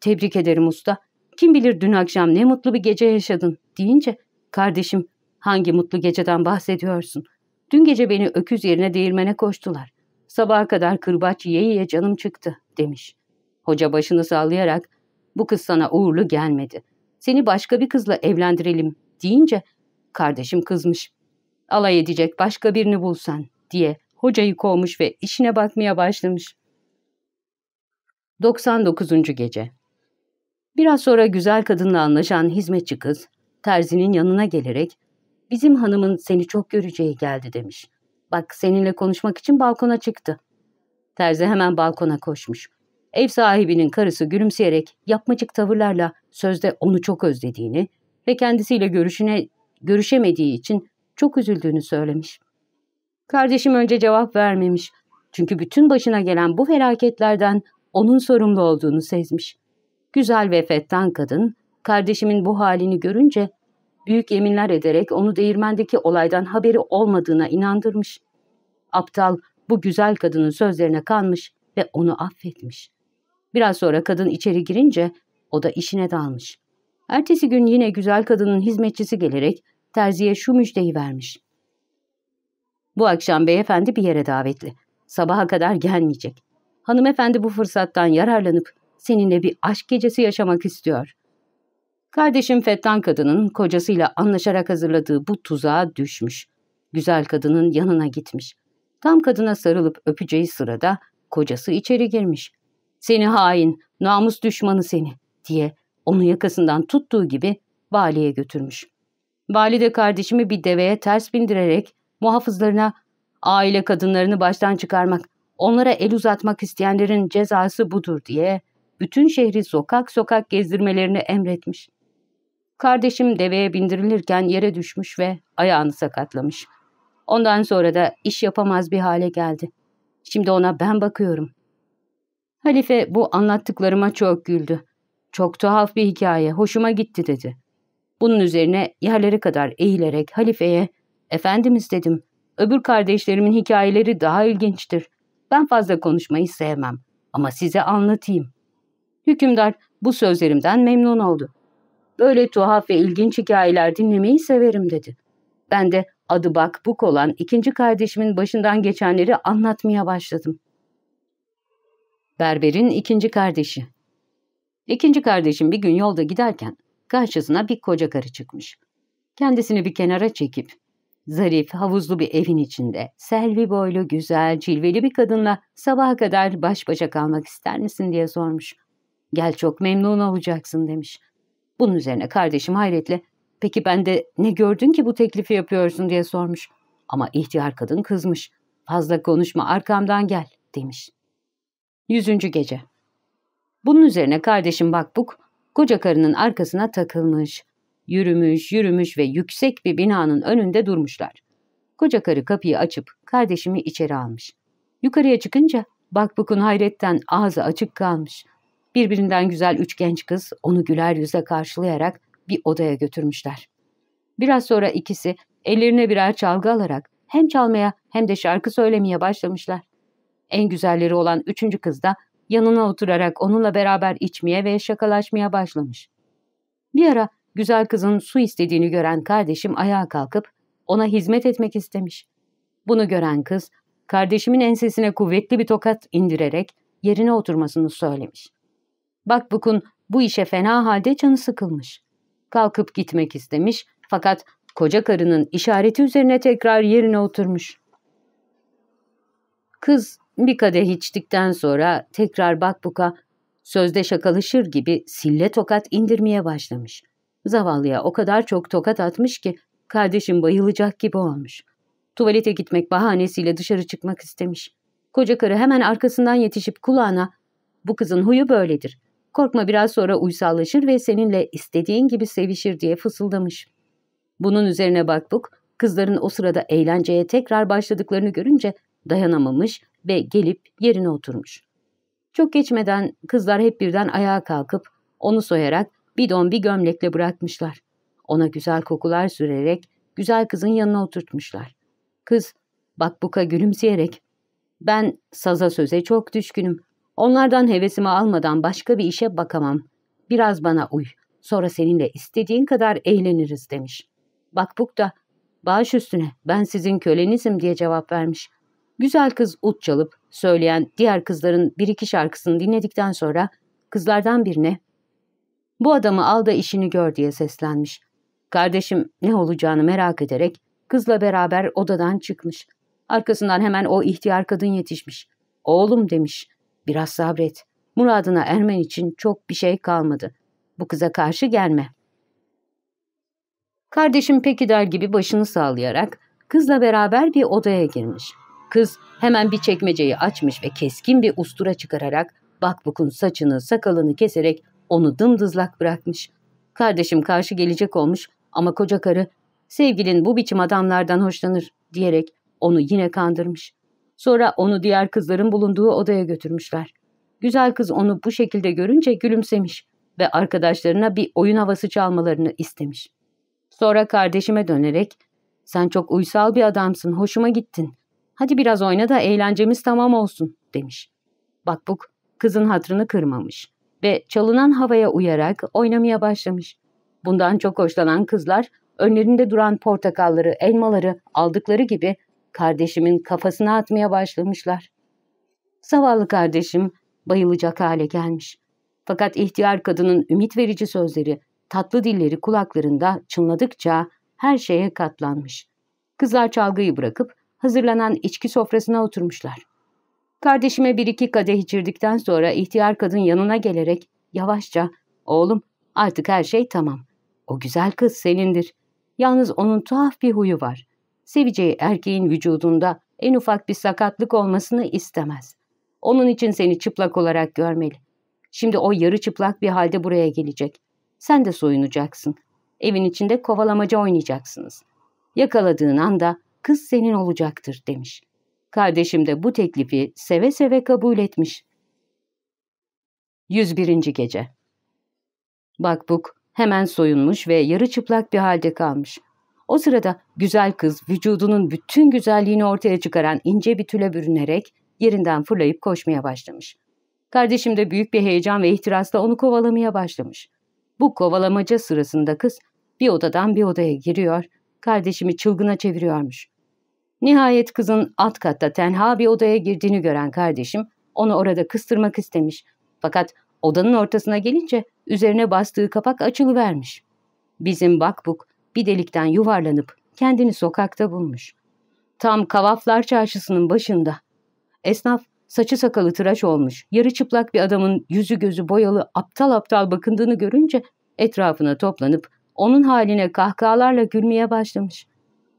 tebrik ederim usta. Kim bilir dün akşam ne mutlu bir gece yaşadın deyince, kardeşim hangi mutlu geceden bahsediyorsun? Dün gece beni öküz yerine değirmene koştular. Sabaha kadar kırbaç yiye yiye canım çıktı demiş. Hoca başını sallayarak bu kız sana uğurlu gelmedi. Seni başka bir kızla evlendirelim deyince kardeşim kızmış. Alay edecek başka birini bulsan diye hocayı kovmuş ve işine bakmaya başlamış. 99. Gece Biraz sonra güzel kadınla anlaşan hizmetçi kız, terzinin yanına gelerek, ''Bizim hanımın seni çok göreceği geldi.'' demiş. ''Bak seninle konuşmak için balkona çıktı.'' Terzi hemen balkona koşmuş. Ev sahibinin karısı gülümseyerek yapmacık tavırlarla sözde onu çok özlediğini ve kendisiyle görüşüne görüşemediği için çok üzüldüğünü söylemiş. Kardeşim önce cevap vermemiş. Çünkü bütün başına gelen bu felaketlerden onun sorumlu olduğunu sezmiş. Güzel ve fettan kadın, kardeşimin bu halini görünce büyük yeminler ederek onu değirmendeki olaydan haberi olmadığına inandırmış. Aptal bu güzel kadının sözlerine kanmış ve onu affetmiş. Biraz sonra kadın içeri girince o da işine dalmış. Ertesi gün yine güzel kadının hizmetçisi gelerek terziye şu müjdeyi vermiş. Bu akşam beyefendi bir yere davetli. Sabaha kadar gelmeyecek. Hanımefendi bu fırsattan yararlanıp seninle bir aşk gecesi yaşamak istiyor. Kardeşim Fettan kadının kocasıyla anlaşarak hazırladığı bu tuzağa düşmüş. Güzel kadının yanına gitmiş. Tam kadına sarılıp öpeceği sırada kocası içeri girmiş. Seni hain, namus düşmanı seni diye onu yakasından tuttuğu gibi valiye götürmüş. Vali de kardeşimi bir deveye ters bindirerek muhafızlarına aile kadınlarını baştan çıkarmak, onlara el uzatmak isteyenlerin cezası budur diye bütün şehri sokak sokak gezdirmelerini emretmiş. Kardeşim deveye bindirilirken yere düşmüş ve ayağını sakatlamış. Ondan sonra da iş yapamaz bir hale geldi. Şimdi ona ben bakıyorum. Halife bu anlattıklarıma çok güldü. Çok tuhaf bir hikaye, hoşuma gitti dedi. Bunun üzerine yerlere kadar eğilerek halifeye, Efendimiz dedim, öbür kardeşlerimin hikayeleri daha ilginçtir. Ben fazla konuşmayı sevmem ama size anlatayım. Hükümdar bu sözlerimden memnun oldu. Böyle tuhaf ve ilginç hikayeler dinlemeyi severim dedi. Ben de adı bak buk olan ikinci kardeşimin başından geçenleri anlatmaya başladım. Berber'in ikinci kardeşi İkinci kardeşim bir gün yolda giderken karşısına bir koca karı çıkmış. Kendisini bir kenara çekip zarif, havuzlu bir evin içinde selvi boylu, güzel, cilveli bir kadınla sabaha kadar baş başa kalmak ister misin diye sormuş. Gel çok memnun olacaksın demiş. Bunun üzerine kardeşim hayretle peki ben de ne gördün ki bu teklifi yapıyorsun diye sormuş. Ama ihtiyar kadın kızmış. Fazla konuşma arkamdan gel demiş. Yüzüncü gece. Bunun üzerine kardeşim Bakbuk koca karının arkasına takılmış. Yürümüş, yürümüş ve yüksek bir binanın önünde durmuşlar. Koca karı kapıyı açıp kardeşimi içeri almış. Yukarıya çıkınca Bakbuk'un hayretten ağzı açık kalmış. Birbirinden güzel üç genç kız onu güler yüze karşılayarak bir odaya götürmüşler. Biraz sonra ikisi ellerine birer çalgı alarak hem çalmaya hem de şarkı söylemeye başlamışlar. En güzelleri olan üçüncü kız da yanına oturarak onunla beraber içmeye ve şakalaşmaya başlamış. Bir ara güzel kızın su istediğini gören kardeşim ayağa kalkıp ona hizmet etmek istemiş. Bunu gören kız, kardeşimin ensesine kuvvetli bir tokat indirerek yerine oturmasını söylemiş. Bakbuk'un bu işe fena halde canı sıkılmış. Kalkıp gitmek istemiş fakat koca karının işareti üzerine tekrar yerine oturmuş. Kız bir kadeh içtikten sonra tekrar Bakbuk'a sözde şakalaşır gibi sille tokat indirmeye başlamış. Zavallıya o kadar çok tokat atmış ki kardeşim bayılacak gibi olmuş. Tuvalete gitmek bahanesiyle dışarı çıkmak istemiş. Koca karı hemen arkasından yetişip kulağına ''Bu kızın huyu böyledir. Korkma biraz sonra uysallaşır ve seninle istediğin gibi sevişir.'' diye fısıldamış. Bunun üzerine Bakbuk, kızların o sırada eğlenceye tekrar başladıklarını görünce dayanamamış ve gelip yerine oturmuş. Çok geçmeden kızlar hep birden ayağa kalkıp onu soyarak bidon bir gömlekle bırakmışlar. Ona güzel kokular sürerek güzel kızın yanına oturtmuşlar. Kız Bakbuk'a gülümseyerek ben saza söze çok düşkünüm. Onlardan hevesimi almadan başka bir işe bakamam. Biraz bana uy. Sonra seninle istediğin kadar eğleniriz demiş. Bakbuk da baş üstüne ben sizin kölenizim diye cevap vermiş. Güzel kız ut çalıp söyleyen diğer kızların bir iki şarkısını dinledikten sonra kızlardan birine bu adamı al da işini gör diye seslenmiş. Kardeşim ne olacağını merak ederek kızla beraber odadan çıkmış. Arkasından hemen o ihtiyar kadın yetişmiş. Oğlum demiş, biraz sabret. Muradına ermen için çok bir şey kalmadı. Bu kıza karşı gelme. Kardeşim peki der gibi başını sağlayarak kızla beraber bir odaya girmiş. Kız hemen bir çekmeceyi açmış ve keskin bir ustura çıkararak Bakbuk'un saçını, sakalını keserek onu dımdızlak bırakmış. Kardeşim karşı gelecek olmuş ama koca karı sevgilin bu biçim adamlardan hoşlanır diyerek onu yine kandırmış. Sonra onu diğer kızların bulunduğu odaya götürmüşler. Güzel kız onu bu şekilde görünce gülümsemiş ve arkadaşlarına bir oyun havası çalmalarını istemiş. Sonra kardeşime dönerek ''Sen çok uysal bir adamsın, hoşuma gittin. Hadi biraz oyna da eğlencemiz tamam olsun.'' demiş. Bakbuk kızın hatrını kırmamış ve çalınan havaya uyarak oynamaya başlamış. Bundan çok hoşlanan kızlar önlerinde duran portakalları, elmaları aldıkları gibi kardeşimin kafasına atmaya başlamışlar. Zavallı kardeşim bayılacak hale gelmiş. Fakat ihtiyar kadının ümit verici sözleri, tatlı dilleri kulaklarında çınladıkça her şeye katlanmış. Kızlar çalgıyı bırakıp hazırlanan içki sofrasına oturmuşlar. Kardeşime bir iki kadeh içirdikten sonra ihtiyar kadın yanına gelerek yavaşça ''Oğlum artık her şey tamam. O güzel kız senindir. Yalnız onun tuhaf bir huyu var. Seveceği erkeğin vücudunda en ufak bir sakatlık olmasını istemez. Onun için seni çıplak olarak görmeli. Şimdi o yarı çıplak bir halde buraya gelecek. Sen de soyunacaksın. Evin içinde kovalamaca oynayacaksınız. Yakaladığın anda kız senin olacaktır demiş. Kardeşim de bu teklifi seve seve kabul etmiş. 101. Gece Bakbuk hemen soyunmuş ve yarı çıplak bir halde kalmış. O sırada güzel kız vücudunun bütün güzelliğini ortaya çıkaran ince bir tüle bürünerek yerinden fırlayıp koşmaya başlamış. Kardeşim de büyük bir heyecan ve ihtirasla onu kovalamaya başlamış. Bu kovalamaca sırasında kız bir odadan bir odaya giriyor, kardeşimi çılgına çeviriyormuş. Nihayet kızın alt katta tenha bir odaya girdiğini gören kardeşim onu orada kıstırmak istemiş. Fakat odanın ortasına gelince üzerine bastığı kapak açılıvermiş. Bizim bakbuk bir delikten yuvarlanıp kendini sokakta bulmuş. Tam Kavaflar Çarşısı'nın başında. Esnaf saçı sakalı tıraş olmuş, yarı çıplak bir adamın yüzü gözü boyalı aptal aptal bakındığını görünce etrafına toplanıp onun haline kahkahalarla gülmeye başlamış.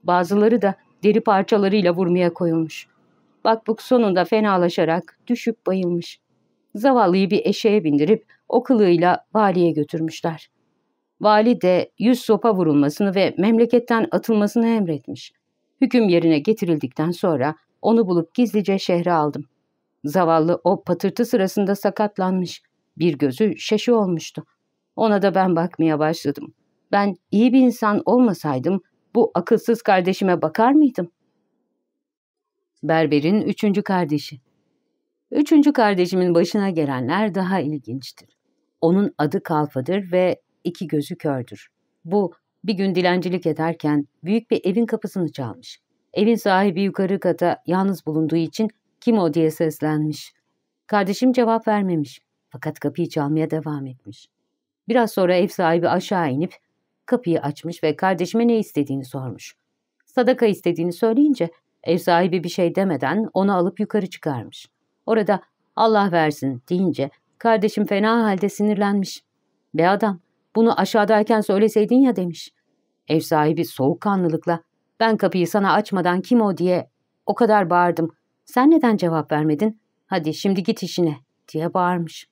Bazıları da deri parçalarıyla vurmaya koyulmuş. Bakbuk sonunda fenalaşarak düşüp bayılmış. Zavallıyı bir eşeğe bindirip o kılığıyla valiye götürmüşler. Vali de yüz sopa vurulmasını ve memleketten atılmasını emretmiş. Hüküm yerine getirildikten sonra onu bulup gizlice şehre aldım. Zavallı o patırtı sırasında sakatlanmış. Bir gözü şaşı olmuştu. Ona da ben bakmaya başladım. Ben iyi bir insan olmasaydım bu akılsız kardeşime bakar mıydım? Berber'in üçüncü kardeşi. Üçüncü kardeşimin başına gelenler daha ilginçtir. Onun adı Kalfa'dır ve iki gözü kördür. Bu bir gün dilencilik ederken büyük bir evin kapısını çalmış. Evin sahibi yukarı kata yalnız bulunduğu için kim o diye seslenmiş. Kardeşim cevap vermemiş fakat kapıyı çalmaya devam etmiş. Biraz sonra ev sahibi aşağı inip kapıyı açmış ve kardeşime ne istediğini sormuş. Sadaka istediğini söyleyince ev sahibi bir şey demeden onu alıp yukarı çıkarmış. Orada Allah versin deyince kardeşim fena halde sinirlenmiş. Be adam bunu aşağıdayken söyleseydin ya demiş. Ev sahibi soğukkanlılıkla ben kapıyı sana açmadan kim o diye o kadar bağırdım. Sen neden cevap vermedin? Hadi şimdi git işine diye bağırmış.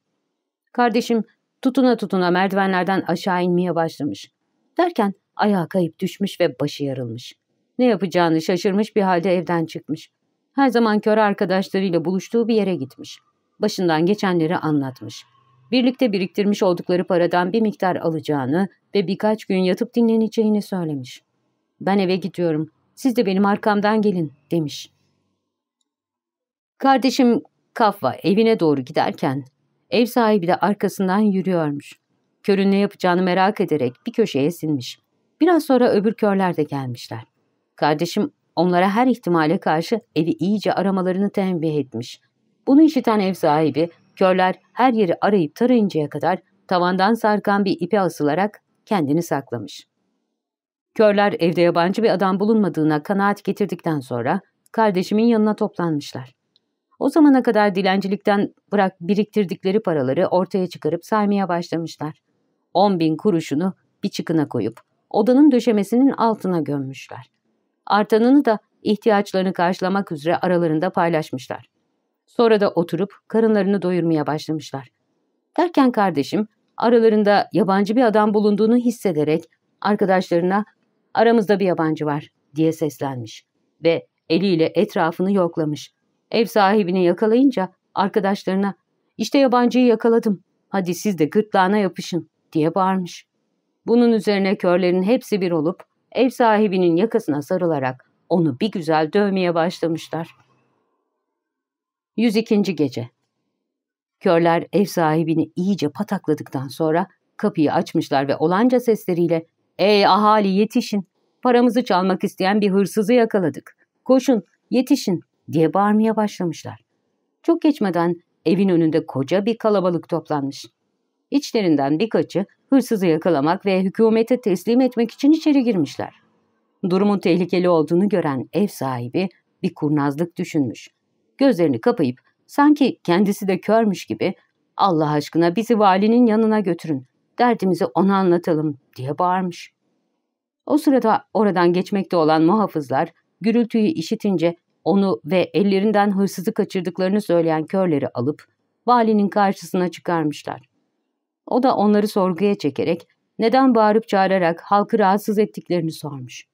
Kardeşim tutuna tutuna merdivenlerden aşağı inmeye başlamış. Derken ayağa kayıp düşmüş ve başı yarılmış. Ne yapacağını şaşırmış bir halde evden çıkmış. Her zaman kör arkadaşlarıyla buluştuğu bir yere gitmiş. Başından geçenleri anlatmış. Birlikte biriktirmiş oldukları paradan bir miktar alacağını ve birkaç gün yatıp dinleneceğini söylemiş. Ben eve gidiyorum, siz de benim arkamdan gelin demiş. Kardeşim Kafva evine doğru giderken ev sahibi de arkasından yürüyormuş. Körün ne yapacağını merak ederek bir köşeye sinmiş. Biraz sonra öbür körler de gelmişler. Kardeşim onlara her ihtimale karşı evi iyice aramalarını tembih etmiş. Bunu işiten ev sahibi, körler her yeri arayıp tarayıncaya kadar tavandan sarkan bir ipe asılarak kendini saklamış. Körler evde yabancı bir adam bulunmadığına kanaat getirdikten sonra kardeşimin yanına toplanmışlar. O zamana kadar dilencilikten bırak biriktirdikleri paraları ortaya çıkarıp saymaya başlamışlar. On bin kuruşunu bir çıkına koyup odanın döşemesinin altına gömmüşler. Artanını da ihtiyaçlarını karşılamak üzere aralarında paylaşmışlar. Sonra da oturup karınlarını doyurmaya başlamışlar. Derken kardeşim aralarında yabancı bir adam bulunduğunu hissederek arkadaşlarına aramızda bir yabancı var diye seslenmiş ve eliyle etrafını yoklamış. Ev sahibini yakalayınca arkadaşlarına işte yabancıyı yakaladım hadi siz de gırtlağına yapışın diye bağırmış. Bunun üzerine körlerin hepsi bir olup ev sahibinin yakasına sarılarak onu bir güzel dövmeye başlamışlar. 102. Gece Körler ev sahibini iyice patakladıktan sonra kapıyı açmışlar ve olanca sesleriyle ''Ey ahali yetişin, paramızı çalmak isteyen bir hırsızı yakaladık. Koşun, yetişin.'' diye bağırmaya başlamışlar. Çok geçmeden evin önünde koca bir kalabalık toplanmış. İçlerinden birkaçı hırsızı yakalamak ve hükümete teslim etmek için içeri girmişler. Durumun tehlikeli olduğunu gören ev sahibi bir kurnazlık düşünmüş. Gözlerini kapayıp sanki kendisi de körmüş gibi Allah aşkına bizi valinin yanına götürün, derdimizi ona anlatalım diye bağırmış. O sırada oradan geçmekte olan muhafızlar gürültüyü işitince onu ve ellerinden hırsızı kaçırdıklarını söyleyen körleri alıp valinin karşısına çıkarmışlar. O da onları sorguya çekerek neden bağırıp çağırarak halkı rahatsız ettiklerini sormuş.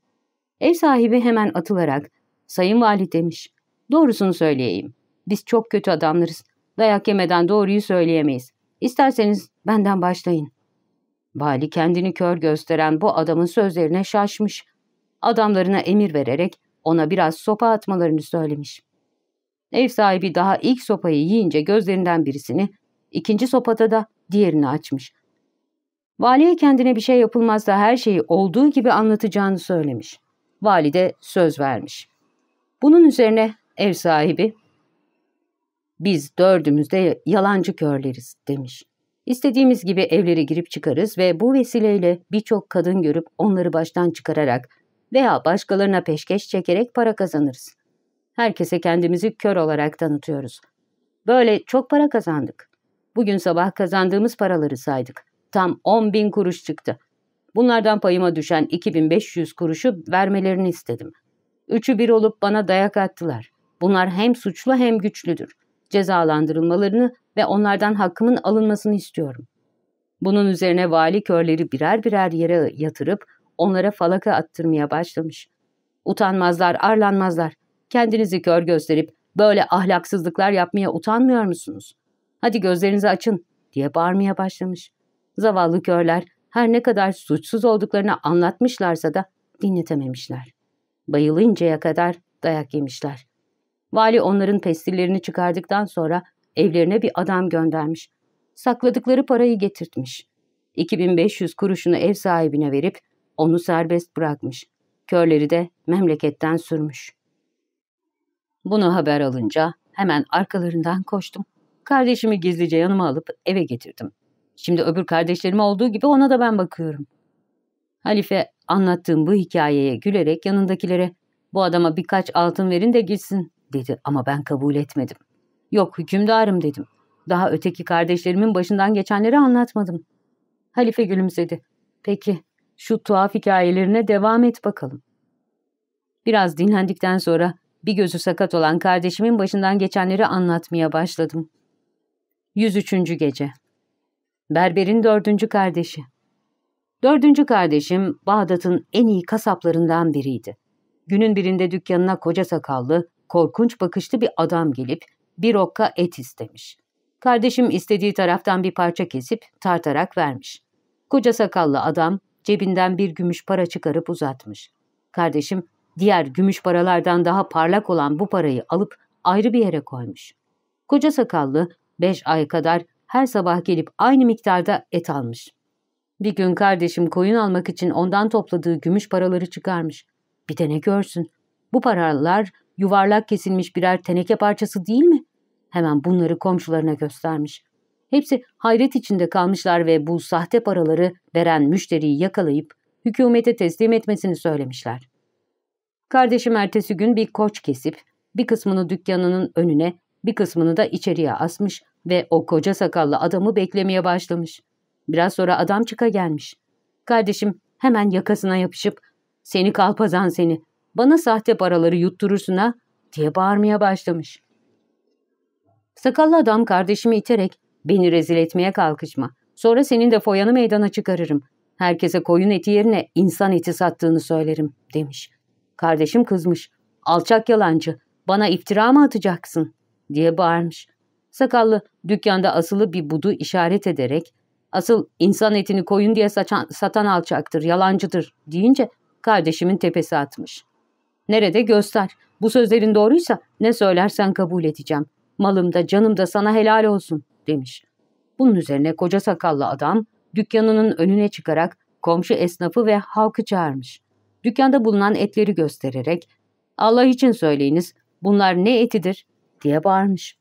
Ev sahibi hemen atılarak ''Sayın Vali'' demiş. ''Doğrusunu söyleyeyim. Biz çok kötü adamlarız. Dayak yemeden doğruyu söyleyemeyiz. İsterseniz benden başlayın.'' Vali kendini kör gösteren bu adamın sözlerine şaşmış. Adamlarına emir vererek ona biraz sopa atmalarını söylemiş. Ev sahibi daha ilk sopayı yiyince gözlerinden birisini, ikinci sopada da diğerini açmış. Valiye kendine bir şey yapılmazsa her şeyi olduğu gibi anlatacağını söylemiş. Valide söz vermiş. Bunun üzerine ev sahibi, biz dördümüz de yalancı körleriz demiş. İstediğimiz gibi evlere girip çıkarız ve bu vesileyle birçok kadın görüp onları baştan çıkararak veya başkalarına peşkeş çekerek para kazanırız. Herkese kendimizi kör olarak tanıtıyoruz. Böyle çok para kazandık. Bugün sabah kazandığımız paraları saydık. Tam 10 bin kuruş çıktı. Bunlardan payıma düşen 2500 kuruşu vermelerini istedim. Üçü bir olup bana dayak attılar. Bunlar hem suçlu hem güçlüdür. Cezalandırılmalarını ve onlardan hakkımın alınmasını istiyorum. Bunun üzerine vali körleri birer birer yere yatırıp onlara falaka attırmaya başlamış. Utanmazlar, arlanmazlar. Kendinizi kör gösterip böyle ahlaksızlıklar yapmaya utanmıyor musunuz? Hadi gözlerinizi açın diye bağırmaya başlamış. Zavallı körler her ne kadar suçsuz olduklarını anlatmışlarsa da dinletememişler. Bayılıncaya kadar dayak yemişler. Vali onların pestillerini çıkardıktan sonra evlerine bir adam göndermiş. Sakladıkları parayı getirtmiş. 2500 kuruşunu ev sahibine verip onu serbest bırakmış. Körleri de memleketten sürmüş. Bunu haber alınca hemen arkalarından koştum. Kardeşimi gizlice yanıma alıp eve getirdim. Şimdi öbür kardeşlerim olduğu gibi ona da ben bakıyorum. Halife anlattığım bu hikayeye gülerek yanındakilere bu adama birkaç altın verin de gitsin dedi ama ben kabul etmedim. Yok hükümdarım dedim. Daha öteki kardeşlerimin başından geçenleri anlatmadım. Halife gülümsedi. Peki şu tuhaf hikayelerine devam et bakalım. Biraz dinlendikten sonra bir gözü sakat olan kardeşimin başından geçenleri anlatmaya başladım. 103. Gece Berber'in dördüncü kardeşi Dördüncü kardeşim Bağdat'ın en iyi kasaplarından biriydi. Günün birinde dükkanına koca sakallı, korkunç bakışlı bir adam gelip bir okka et istemiş. Kardeşim istediği taraftan bir parça kesip tartarak vermiş. Koca sakallı adam cebinden bir gümüş para çıkarıp uzatmış. Kardeşim diğer gümüş paralardan daha parlak olan bu parayı alıp ayrı bir yere koymuş. Koca sakallı beş ay kadar her sabah gelip aynı miktarda et almış. Bir gün kardeşim koyun almak için ondan topladığı gümüş paraları çıkarmış. Bir de ne görsün? Bu paralar yuvarlak kesilmiş birer teneke parçası değil mi? Hemen bunları komşularına göstermiş. Hepsi hayret içinde kalmışlar ve bu sahte paraları veren müşteriyi yakalayıp hükümete teslim etmesini söylemişler. Kardeşim ertesi gün bir koç kesip bir kısmını dükkanının önüne bir kısmını da içeriye asmış ve o koca sakallı adamı beklemeye başlamış. Biraz sonra adam çıka gelmiş. Kardeşim hemen yakasına yapışıp ''Seni kalpazan seni, bana sahte paraları yutturursun ha?'' diye bağırmaya başlamış. Sakallı adam kardeşimi iterek ''Beni rezil etmeye kalkışma, sonra senin de foyanı meydana çıkarırım. Herkese koyun eti yerine insan eti sattığını söylerim.'' demiş. Kardeşim kızmış. ''Alçak yalancı, bana iftira mı atacaksın?'' Diye bağırmış. Sakallı dükkanda asılı bir budu işaret ederek asıl insan etini koyun diye saçan, satan alçaktır, yalancıdır deyince kardeşimin tepesi atmış. Nerede göster. Bu sözlerin doğruysa ne söylersen kabul edeceğim. Malım da canım da sana helal olsun demiş. Bunun üzerine koca sakallı adam dükkanının önüne çıkarak komşu esnafı ve halkı çağırmış. Dükkanda bulunan etleri göstererek Allah için söyleyiniz bunlar ne etidir diye bağırmış.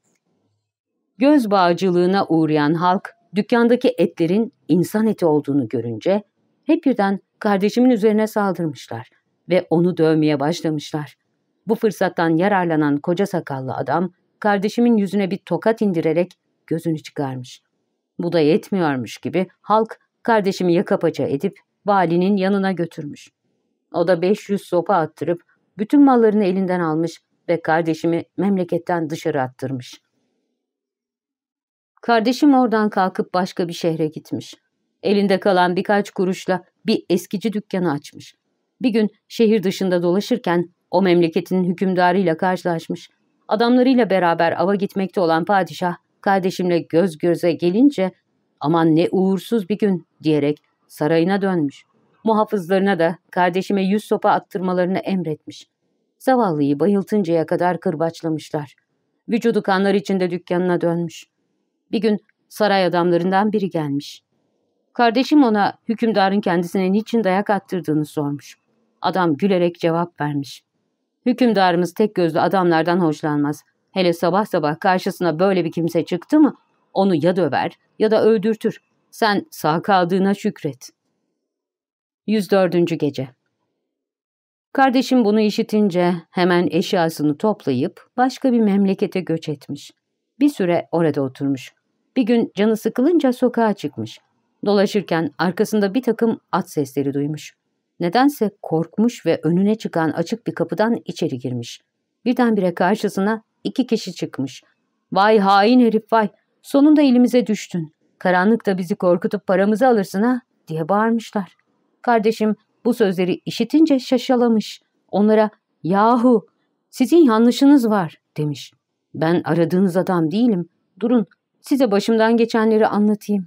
Göz bağcılığına uğrayan halk dükkandaki etlerin insan eti olduğunu görünce hep birden kardeşimin üzerine saldırmışlar ve onu dövmeye başlamışlar. Bu fırsattan yararlanan koca sakallı adam kardeşimin yüzüne bir tokat indirerek gözünü çıkarmış. Bu da yetmiyormuş gibi halk kardeşimi yaka paça edip valinin yanına götürmüş. O da 500 sopa attırıp bütün mallarını elinden almış ve kardeşimi memleketten dışarı attırmış. Kardeşim oradan kalkıp başka bir şehre gitmiş. Elinde kalan birkaç kuruşla bir eskici dükkanı açmış. Bir gün şehir dışında dolaşırken o memleketin hükümdarıyla karşılaşmış. Adamlarıyla beraber ava gitmekte olan padişah kardeşimle göz göze gelince aman ne uğursuz bir gün diyerek sarayına dönmüş. Muhafızlarına da kardeşime yüz sopa attırmalarını emretmiş. Zavallıyı bayıltıncaya kadar kırbaçlamışlar. Vücudu kanlar içinde dükkanına dönmüş. Bir gün saray adamlarından biri gelmiş. Kardeşim ona hükümdarın kendisine niçin dayak attırdığını sormuş. Adam gülerek cevap vermiş. Hükümdarımız tek gözlü adamlardan hoşlanmaz. Hele sabah sabah karşısına böyle bir kimse çıktı mı onu ya döver ya da öldürtür. Sen sağ kaldığına şükret. 104. Gece Kardeşim bunu işitince hemen eşyasını toplayıp başka bir memlekete göç etmiş. Bir süre orada oturmuş. Bir gün canı sıkılınca sokağa çıkmış. Dolaşırken arkasında bir takım at sesleri duymuş. Nedense korkmuş ve önüne çıkan açık bir kapıdan içeri girmiş. Birdenbire karşısına iki kişi çıkmış. ''Vay hain herif vay, sonunda elimize düştün. Karanlıkta bizi korkutup paramızı alırsın ha?'' diye bağırmışlar. Kardeşim bu sözleri işitince şaşalamış. Onlara ''Yahu sizin yanlışınız var.'' demiş. ''Ben aradığınız adam değilim. Durun size başımdan geçenleri anlatayım.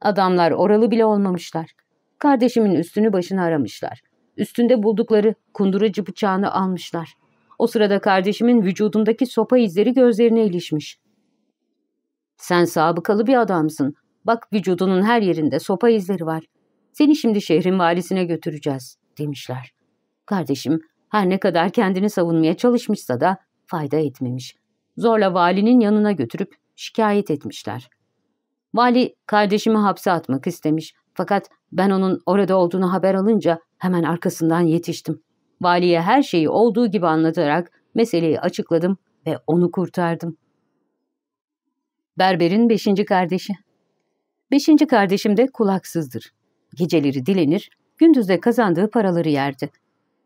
Adamlar oralı bile olmamışlar. Kardeşimin üstünü başını aramışlar. Üstünde buldukları kunduracı bıçağını almışlar. O sırada kardeşimin vücudundaki sopa izleri gözlerine ilişmiş. Sen sabıkalı bir adamsın. Bak vücudunun her yerinde sopa izleri var. Seni şimdi şehrin valisine götüreceğiz demişler. Kardeşim her ne kadar kendini savunmaya çalışmışsa da fayda etmemiş. Zorla valinin yanına götürüp şikayet etmişler. Vali kardeşimi hapse atmak istemiş fakat ben onun orada olduğunu haber alınca hemen arkasından yetiştim. Valiye her şeyi olduğu gibi anlatarak meseleyi açıkladım ve onu kurtardım. Berber'in beşinci kardeşi. Beşinci kardeşim de kulaksızdır. Geceleri dilenir, gündüzde kazandığı paraları yerdi.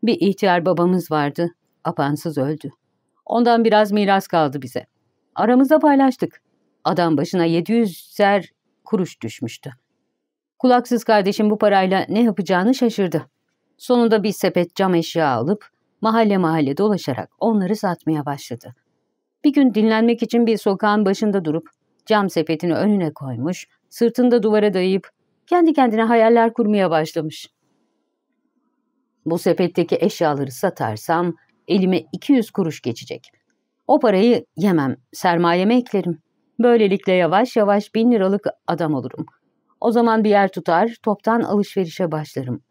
Bir ihtiyar babamız vardı, apansız öldü. Ondan biraz miras kaldı bize. Aramızda paylaştık. Adam başına 700 ser kuruş düşmüştü. Kulaksız kardeşim bu parayla ne yapacağını şaşırdı. Sonunda bir sepet cam eşya alıp mahalle mahalle dolaşarak onları satmaya başladı. Bir gün dinlenmek için bir sokağın başında durup cam sepetini önüne koymuş, sırtında duvara dayayıp kendi kendine hayaller kurmaya başlamış. Bu sepetteki eşyaları satarsam elime 200 kuruş geçecek. O parayı yemem, sermayeme eklerim. Böylelikle yavaş yavaş bin liralık adam olurum. O zaman bir yer tutar, toptan alışverişe başlarım.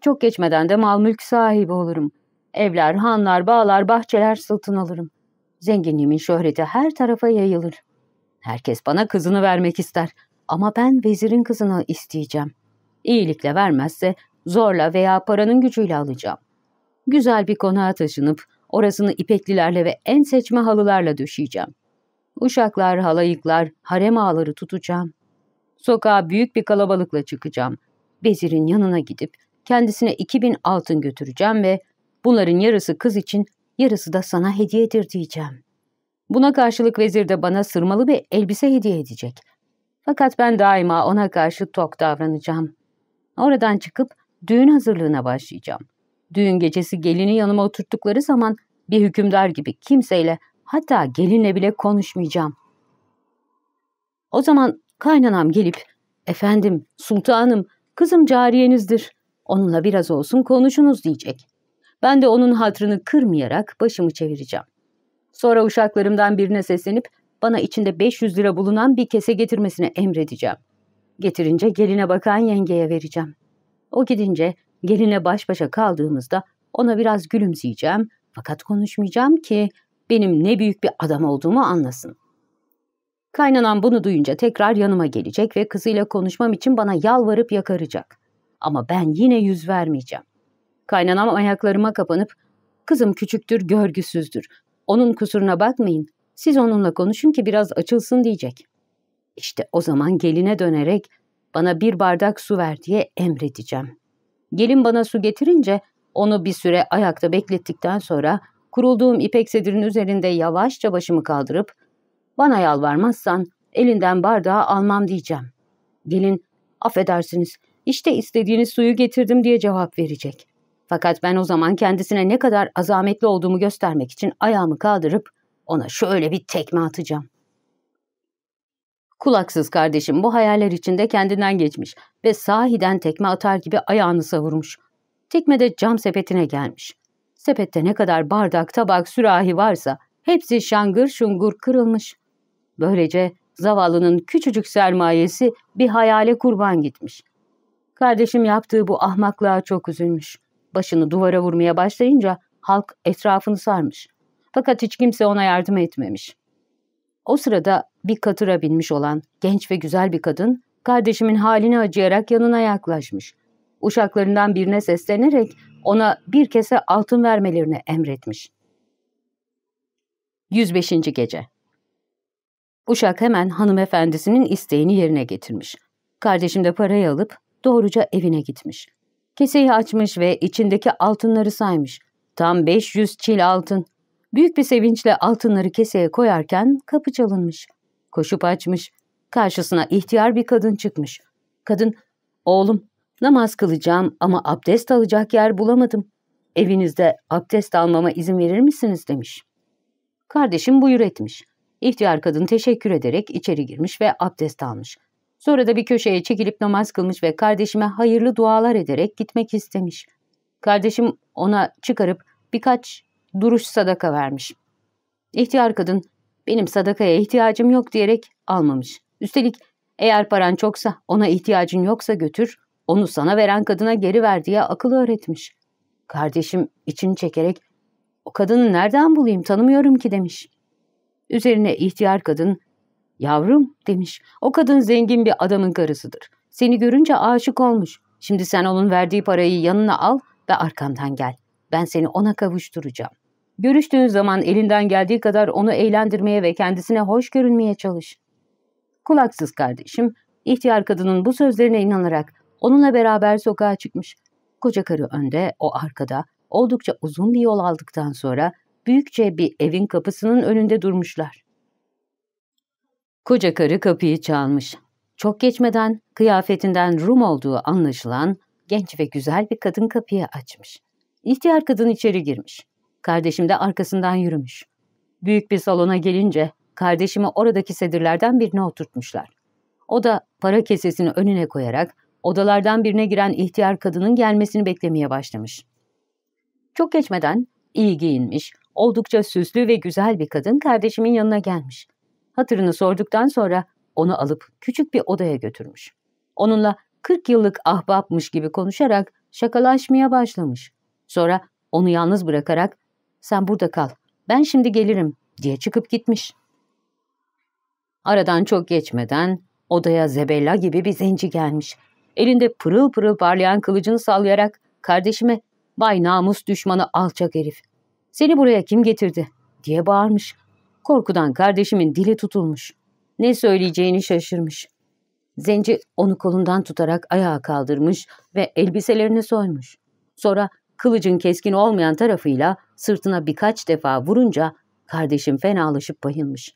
Çok geçmeden de mal mülk sahibi olurum. Evler, hanlar, bağlar, bahçeler satın alırım. Zenginliğimin şöhreti her tarafa yayılır. Herkes bana kızını vermek ister ama ben vezirin kızını isteyeceğim. İyilikle vermezse zorla veya paranın gücüyle alacağım. Güzel bir konağa taşınıp orasını ipeklilerle ve en seçme halılarla döşeyeceğim. Uşaklar, halayıklar, harem ağları tutacağım. Sokağa büyük bir kalabalıkla çıkacağım. Vezirin yanına gidip kendisine 2000 altın götüreceğim ve bunların yarısı kız için, yarısı da sana hediyedir diyeceğim. Buna karşılık vezir de bana sırmalı bir elbise hediye edecek. Fakat ben daima ona karşı tok davranacağım. Oradan çıkıp düğün hazırlığına başlayacağım. Düğün gecesi gelini yanıma oturttukları zaman bir hükümdar gibi kimseyle hatta gelinle bile konuşmayacağım. O zaman kaynanam gelip, efendim, sultanım, kızım cariyenizdir. Onunla biraz olsun konuşunuz diyecek. Ben de onun hatrını kırmayarak başımı çevireceğim. Sonra uşaklarımdan birine seslenip bana içinde 500 lira bulunan bir kese getirmesini emredeceğim. Getirince geline bakan yengeye vereceğim. O gidince geline baş başa kaldığımızda ona biraz gülümseyeceğim fakat konuşmayacağım ki benim ne büyük bir adam olduğumu anlasın. Kaynanam bunu duyunca tekrar yanıma gelecek ve kızıyla konuşmam için bana yalvarıp yakaracak. Ama ben yine yüz vermeyeceğim. Kaynanam ayaklarıma kapanıp, kızım küçüktür, görgüsüzdür. Onun kusuruna bakmayın. Siz onunla konuşun ki biraz açılsın diyecek. İşte o zaman geline dönerek bana bir bardak su ver diye emredeceğim. Gelin bana su getirince onu bir süre ayakta beklettikten sonra kurulduğum ipek sedirin üzerinde yavaşça başımı kaldırıp bana yalvarmazsan elinden bardağı almam diyeceğim. Gelin affedersiniz işte istediğiniz suyu getirdim diye cevap verecek. Fakat ben o zaman kendisine ne kadar azametli olduğumu göstermek için ayağımı kaldırıp ona şöyle bir tekme atacağım. Kulaksız kardeşim bu hayaller içinde kendinden geçmiş ve sahiden tekme atar gibi ayağını savurmuş. Tekme de cam sepetine gelmiş. Sepette ne kadar bardak, tabak, sürahi varsa hepsi şangır şungur kırılmış. Böylece zavallının küçücük sermayesi bir hayale kurban gitmiş. Kardeşim yaptığı bu ahmaklığa çok üzülmüş. Başını duvara vurmaya başlayınca halk etrafını sarmış. Fakat hiç kimse ona yardım etmemiş. O sırada bir katıra binmiş olan genç ve güzel bir kadın kardeşimin halini acıyarak yanına yaklaşmış. Uşaklarından birine seslenerek ona bir kese altın vermelerini emretmiş. 105. Gece Uşak hemen hanımefendisinin isteğini yerine getirmiş. Kardeşim de parayı alıp doğruca evine gitmiş. Keseyi açmış ve içindeki altınları saymış. Tam 500 çil altın. Büyük bir sevinçle altınları keseye koyarken kapı çalınmış. Koşup açmış. Karşısına ihtiyar bir kadın çıkmış. Kadın, oğlum namaz kılacağım ama abdest alacak yer bulamadım. Evinizde abdest almama izin verir misiniz demiş. Kardeşim buyur etmiş. İhtiyar kadın teşekkür ederek içeri girmiş ve abdest almış. Sonra da bir köşeye çekilip namaz kılmış ve kardeşime hayırlı dualar ederek gitmek istemiş. Kardeşim ona çıkarıp birkaç duruş sadaka vermiş. İhtiyar kadın benim sadakaya ihtiyacım yok diyerek almamış. Üstelik eğer paran çoksa ona ihtiyacın yoksa götür, onu sana veren kadına geri ver diye akıl öğretmiş. Kardeşim içini çekerek o kadını nereden bulayım tanımıyorum ki demiş. Üzerine ihtiyar kadın yavrum demiş o kadın zengin bir adamın karısıdır. Seni görünce aşık olmuş. Şimdi sen onun verdiği parayı yanına al ve arkamdan gel. Ben seni ona kavuşturacağım. Görüştüğün zaman elinden geldiği kadar onu eğlendirmeye ve kendisine hoş görünmeye çalış. Kulaksız kardeşim, ihtiyar kadının bu sözlerine inanarak onunla beraber sokağa çıkmış. Koca karı önde, o arkada, oldukça uzun bir yol aldıktan sonra büyükçe bir evin kapısının önünde durmuşlar. Koca karı kapıyı çalmış. Çok geçmeden kıyafetinden Rum olduğu anlaşılan genç ve güzel bir kadın kapıyı açmış. İhtiyar kadın içeri girmiş. Kardeşim de arkasından yürümüş. Büyük bir salona gelince kardeşimi oradaki sedirlerden birine oturtmuşlar. O da para kesesini önüne koyarak odalardan birine giren ihtiyar kadının gelmesini beklemeye başlamış. Çok geçmeden iyi giyinmiş, oldukça süslü ve güzel bir kadın kardeşimin yanına gelmiş. Hatırını sorduktan sonra onu alıp küçük bir odaya götürmüş. Onunla 40 yıllık ahbapmış gibi konuşarak şakalaşmaya başlamış. Sonra onu yalnız bırakarak sen burada kal, ben şimdi gelirim diye çıkıp gitmiş. Aradan çok geçmeden odaya Zebella gibi bir zenci gelmiş. Elinde pırıl pırıl parlayan kılıcını sallayarak kardeşime ''Bay namus düşmanı alçak herif, seni buraya kim getirdi?'' diye bağırmış. Korkudan kardeşimin dili tutulmuş. Ne söyleyeceğini şaşırmış. Zenci onu kolundan tutarak ayağa kaldırmış ve elbiselerini soymuş. Sonra kılıcın keskin olmayan tarafıyla sırtına birkaç defa vurunca kardeşim fenalaşıp bayılmış.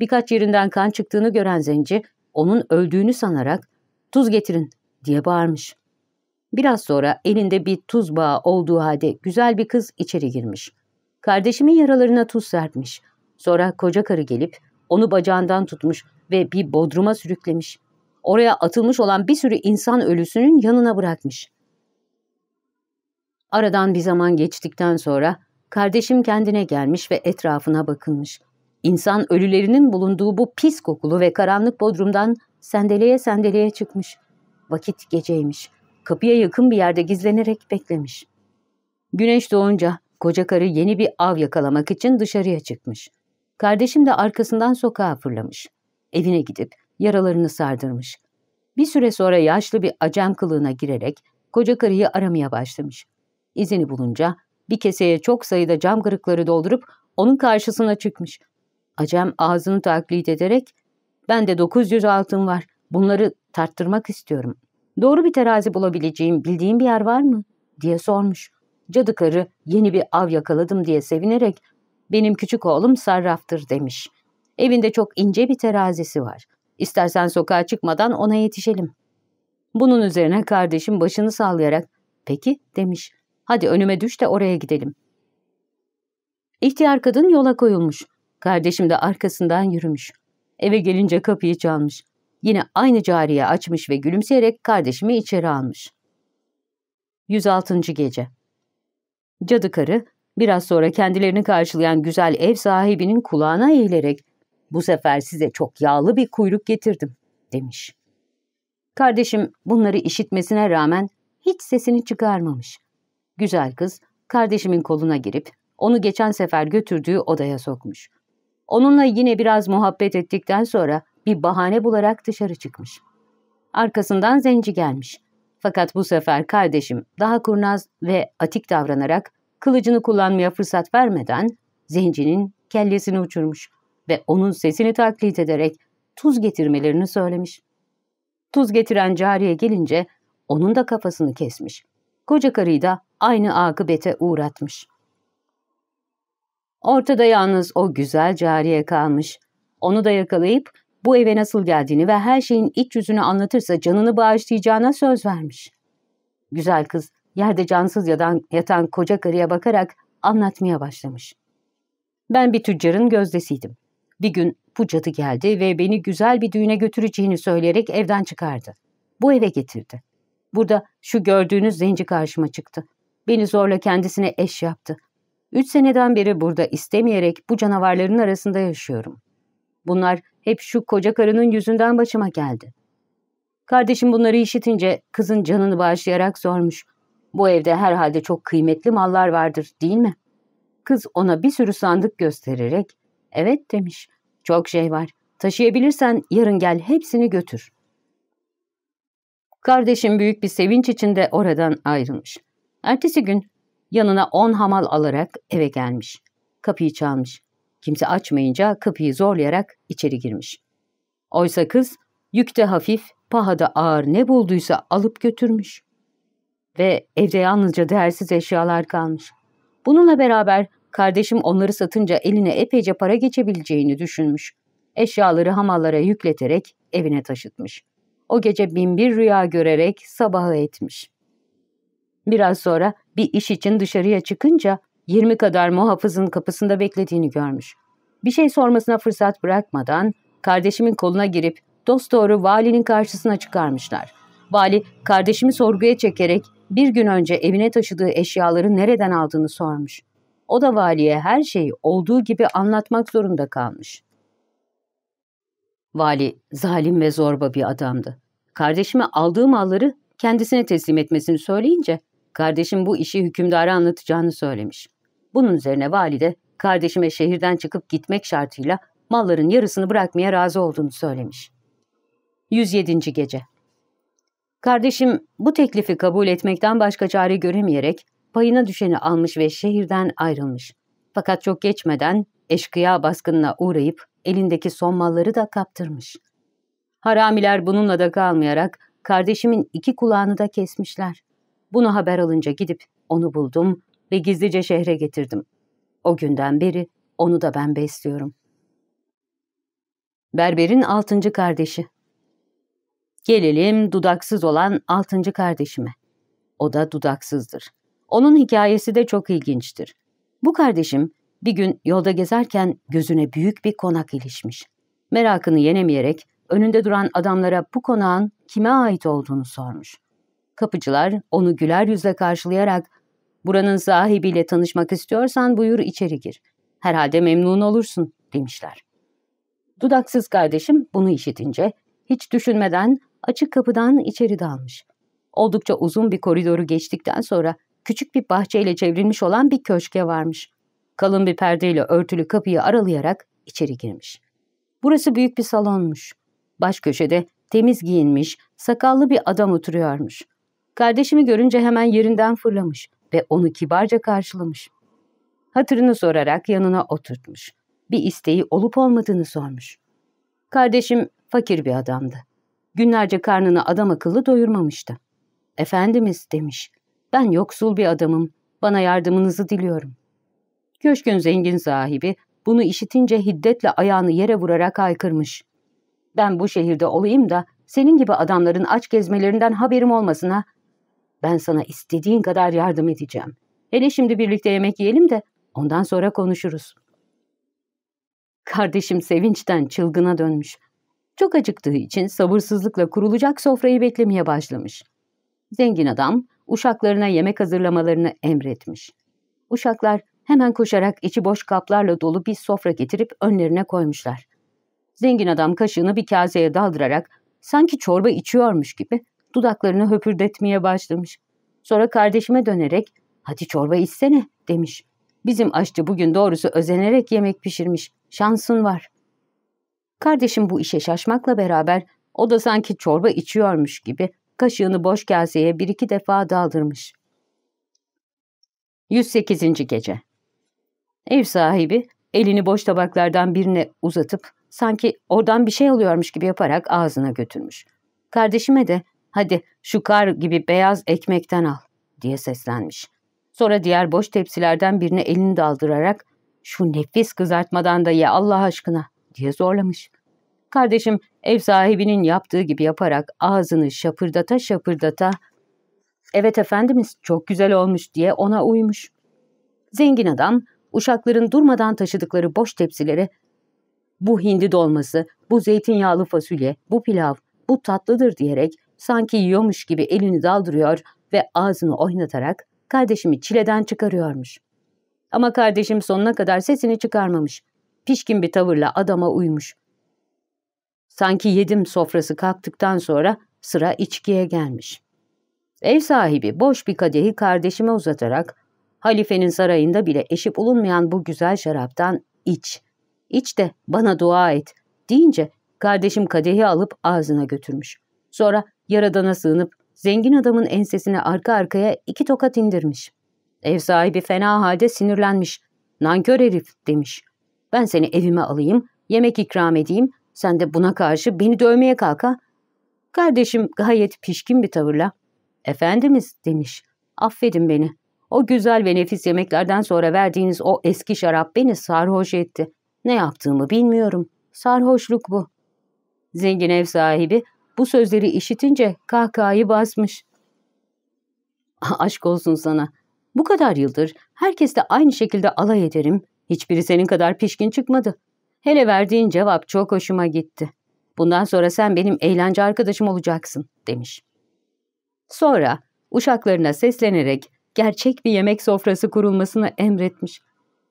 Birkaç yerinden kan çıktığını gören zenci onun öldüğünü sanarak tuz getirin diye bağırmış. Biraz sonra elinde bir tuz bağı olduğu halde güzel bir kız içeri girmiş. Kardeşimin yaralarına tuz serpmiş. Sonra koca karı gelip onu bacağından tutmuş ve bir bodruma sürüklemiş. Oraya atılmış olan bir sürü insan ölüsünün yanına bırakmış. Aradan bir zaman geçtikten sonra kardeşim kendine gelmiş ve etrafına bakınmış. İnsan ölülerinin bulunduğu bu pis kokulu ve karanlık bodrumdan sendeleye sendeleye çıkmış. Vakit geceymiş. Kapıya yakın bir yerde gizlenerek beklemiş. Güneş doğunca koca karı yeni bir av yakalamak için dışarıya çıkmış. Kardeşim de arkasından sokağa fırlamış. Evine gidip yaralarını sardırmış. Bir süre sonra yaşlı bir acem kılığına girerek koca karıyı aramaya başlamış. İzini bulunca bir keseye çok sayıda cam kırıkları doldurup onun karşısına çıkmış. Acem ağzını taklit ederek ben de 900 altın var. Bunları tarttırmak istiyorum. Doğru bir terazi bulabileceğim bildiğin bir yer var mı? diye sormuş. Cadı karı yeni bir av yakaladım diye sevinerek benim küçük oğlum sarraftır demiş. Evinde çok ince bir terazisi var. İstersen sokağa çıkmadan ona yetişelim. Bunun üzerine kardeşim başını sallayarak peki demiş. Hadi önüme düş de oraya gidelim. İhtiyar kadın yola koyulmuş. Kardeşim de arkasından yürümüş. Eve gelince kapıyı çalmış. Yine aynı cariye açmış ve gülümseyerek kardeşimi içeri almış. 106. Gece Cadı karı biraz sonra kendilerini karşılayan güzel ev sahibinin kulağına eğilerek ''Bu sefer size çok yağlı bir kuyruk getirdim.'' demiş. Kardeşim bunları işitmesine rağmen hiç sesini çıkarmamış. Güzel kız kardeşimin koluna girip onu geçen sefer götürdüğü odaya sokmuş. Onunla yine biraz muhabbet ettikten sonra bir bahane bularak dışarı çıkmış. Arkasından zenci gelmiş. Fakat bu sefer kardeşim daha kurnaz ve atik davranarak kılıcını kullanmaya fırsat vermeden zencinin kellesini uçurmuş ve onun sesini taklit ederek tuz getirmelerini söylemiş. Tuz getiren cariye gelince onun da kafasını kesmiş. Koca karıyı da aynı akıbete uğratmış. Ortada yalnız o güzel cariye kalmış. Onu da yakalayıp bu eve nasıl geldiğini ve her şeyin iç yüzünü anlatırsa canını bağışlayacağına söz vermiş. Güzel kız yerde cansız yatan, yatan koca karıya bakarak anlatmaya başlamış. Ben bir tüccarın gözdesiydim. Bir gün bu cadı geldi ve beni güzel bir düğüne götüreceğini söyleyerek evden çıkardı. Bu eve getirdi. Burada şu gördüğünüz zenci karşıma çıktı. Beni zorla kendisine eş yaptı. Üç seneden beri burada istemeyerek bu canavarların arasında yaşıyorum. Bunlar hep şu koca karının yüzünden başıma geldi. Kardeşim bunları işitince kızın canını bağışlayarak sormuş. Bu evde herhalde çok kıymetli mallar vardır değil mi? Kız ona bir sürü sandık göstererek evet demiş. Çok şey var. Taşıyabilirsen yarın gel hepsini götür. Kardeşim büyük bir sevinç içinde oradan ayrılmış. Ertesi gün yanına on hamal alarak eve gelmiş. Kapıyı çalmış. Kimse açmayınca kapıyı zorlayarak içeri girmiş. Oysa kız yükte hafif, pahada ağır ne bulduysa alıp götürmüş. Ve evde yalnızca değersiz eşyalar kalmış. Bununla beraber kardeşim onları satınca eline epeyce para geçebileceğini düşünmüş. Eşyaları hamallara yükleterek evine taşıtmış. O gece binbir rüya görerek sabahı etmiş. Biraz sonra bir iş için dışarıya çıkınca 20 kadar muhafızın kapısında beklediğini görmüş. Bir şey sormasına fırsat bırakmadan kardeşimin koluna girip dosdoğru valinin karşısına çıkarmışlar. Vali kardeşimi sorguya çekerek bir gün önce evine taşıdığı eşyaları nereden aldığını sormuş. O da valiye her şeyi olduğu gibi anlatmak zorunda kalmış. Vali zalim ve zorba bir adamdı. Kardeşime aldığı malları kendisine teslim etmesini söyleyince kardeşim bu işi hükümdara anlatacağını söylemiş. Bunun üzerine valide kardeşime şehirden çıkıp gitmek şartıyla malların yarısını bırakmaya razı olduğunu söylemiş. 107. Gece Kardeşim bu teklifi kabul etmekten başka çare göremeyerek payına düşeni almış ve şehirden ayrılmış. Fakat çok geçmeden eşkıya baskınına uğrayıp elindeki son malları da kaptırmış. Haramiler bununla da kalmayarak kardeşimin iki kulağını da kesmişler. Bunu haber alınca gidip onu buldum ve gizlice şehre getirdim. O günden beri onu da ben besliyorum. Berber'in altıncı kardeşi Gelelim dudaksız olan altıncı kardeşime. O da dudaksızdır. Onun hikayesi de çok ilginçtir. Bu kardeşim bir gün yolda gezerken gözüne büyük bir konak ilişmiş. Merakını yenemeyerek önünde duran adamlara bu konağın kime ait olduğunu sormuş. Kapıcılar onu güler yüzle karşılayarak ''Buranın sahibiyle tanışmak istiyorsan buyur içeri gir. Herhalde memnun olursun.'' demişler. Dudaksız kardeşim bunu işitince hiç düşünmeden açık kapıdan içeri dalmış. Oldukça uzun bir koridoru geçtikten sonra küçük bir bahçeyle çevrilmiş olan bir köşke varmış. Kalın bir perdeyle örtülü kapıyı aralayarak içeri girmiş. Burası büyük bir salonmuş. Baş köşede temiz giyinmiş, sakallı bir adam oturuyormuş. Kardeşimi görünce hemen yerinden fırlamış ve onu kibarca karşılamış. Hatırını sorarak yanına oturtmuş. Bir isteği olup olmadığını sormuş. Kardeşim fakir bir adamdı. Günlerce karnını adam akıllı doyurmamıştı. Efendimiz demiş, ben yoksul bir adamım, bana yardımınızı diliyorum. Köşkün zengin sahibi bunu işitince hiddetle ayağını yere vurarak haykırmış. Ben bu şehirde olayım da senin gibi adamların aç gezmelerinden haberim olmasına ben sana istediğin kadar yardım edeceğim. Hele şimdi birlikte yemek yiyelim de ondan sonra konuşuruz. Kardeşim sevinçten çılgına dönmüş. Çok acıktığı için sabırsızlıkla kurulacak sofrayı beklemeye başlamış. Zengin adam uşaklarına yemek hazırlamalarını emretmiş. Uşaklar hemen koşarak içi boş kaplarla dolu bir sofra getirip önlerine koymuşlar. Zengin adam kaşığını bir kaseye daldırarak sanki çorba içiyormuş gibi dudaklarını höpürdetmeye başlamış. Sonra kardeşime dönerek hadi çorba içsene demiş. Bizim aşçı bugün doğrusu özenerek yemek pişirmiş. Şansın var. Kardeşim bu işe şaşmakla beraber o da sanki çorba içiyormuş gibi kaşığını boş kaseye bir iki defa daldırmış. 108. Gece Ev sahibi elini boş tabaklardan birine uzatıp sanki oradan bir şey alıyormuş gibi yaparak ağzına götürmüş. Kardeşime de hadi şu kar gibi beyaz ekmekten al diye seslenmiş. Sonra diğer boş tepsilerden birine elini daldırarak şu nefis kızartmadan da ye Allah aşkına diye zorlamış. Kardeşim ev sahibinin yaptığı gibi yaparak ağzını şapırdata şapırdata evet efendimiz çok güzel olmuş diye ona uymuş. Zengin adam uşakların durmadan taşıdıkları boş tepsileri bu hindi dolması, bu zeytinyağlı fasulye, bu pilav, bu tatlıdır diyerek sanki yiyormuş gibi elini daldırıyor ve ağzını oynatarak kardeşimi çileden çıkarıyormuş. Ama kardeşim sonuna kadar sesini çıkarmamış. Pişkin bir tavırla adama uymuş. Sanki yedim sofrası kalktıktan sonra sıra içkiye gelmiş. Ev sahibi boş bir kadehi kardeşime uzatarak halifenin sarayında bile eşi bulunmayan bu güzel şaraptan iç. İç de bana dua et deyince kardeşim kadehi alıp ağzına götürmüş. Sonra yaradana sığınıp zengin adamın ensesine arka arkaya iki tokat indirmiş. Ev sahibi fena halde sinirlenmiş. Nankör herif demiş. Ben seni evime alayım, yemek ikram edeyim, sen de buna karşı beni dövmeye kalka. Kardeşim gayet pişkin bir tavırla, Efendimiz demiş, affedin beni. O güzel ve nefis yemeklerden sonra verdiğiniz o eski şarap beni sarhoş etti. Ne yaptığımı bilmiyorum. Sarhoşluk bu. Zengin ev sahibi bu sözleri işitince kahkahayı basmış. Aşk olsun sana. Bu kadar yıldır herkesle aynı şekilde alay ederim. Hiçbiri senin kadar pişkin çıkmadı. Hele verdiğin cevap çok hoşuma gitti. Bundan sonra sen benim eğlence arkadaşım olacaksın, demiş. Sonra uşaklarına seslenerek gerçek bir yemek sofrası kurulmasını emretmiş.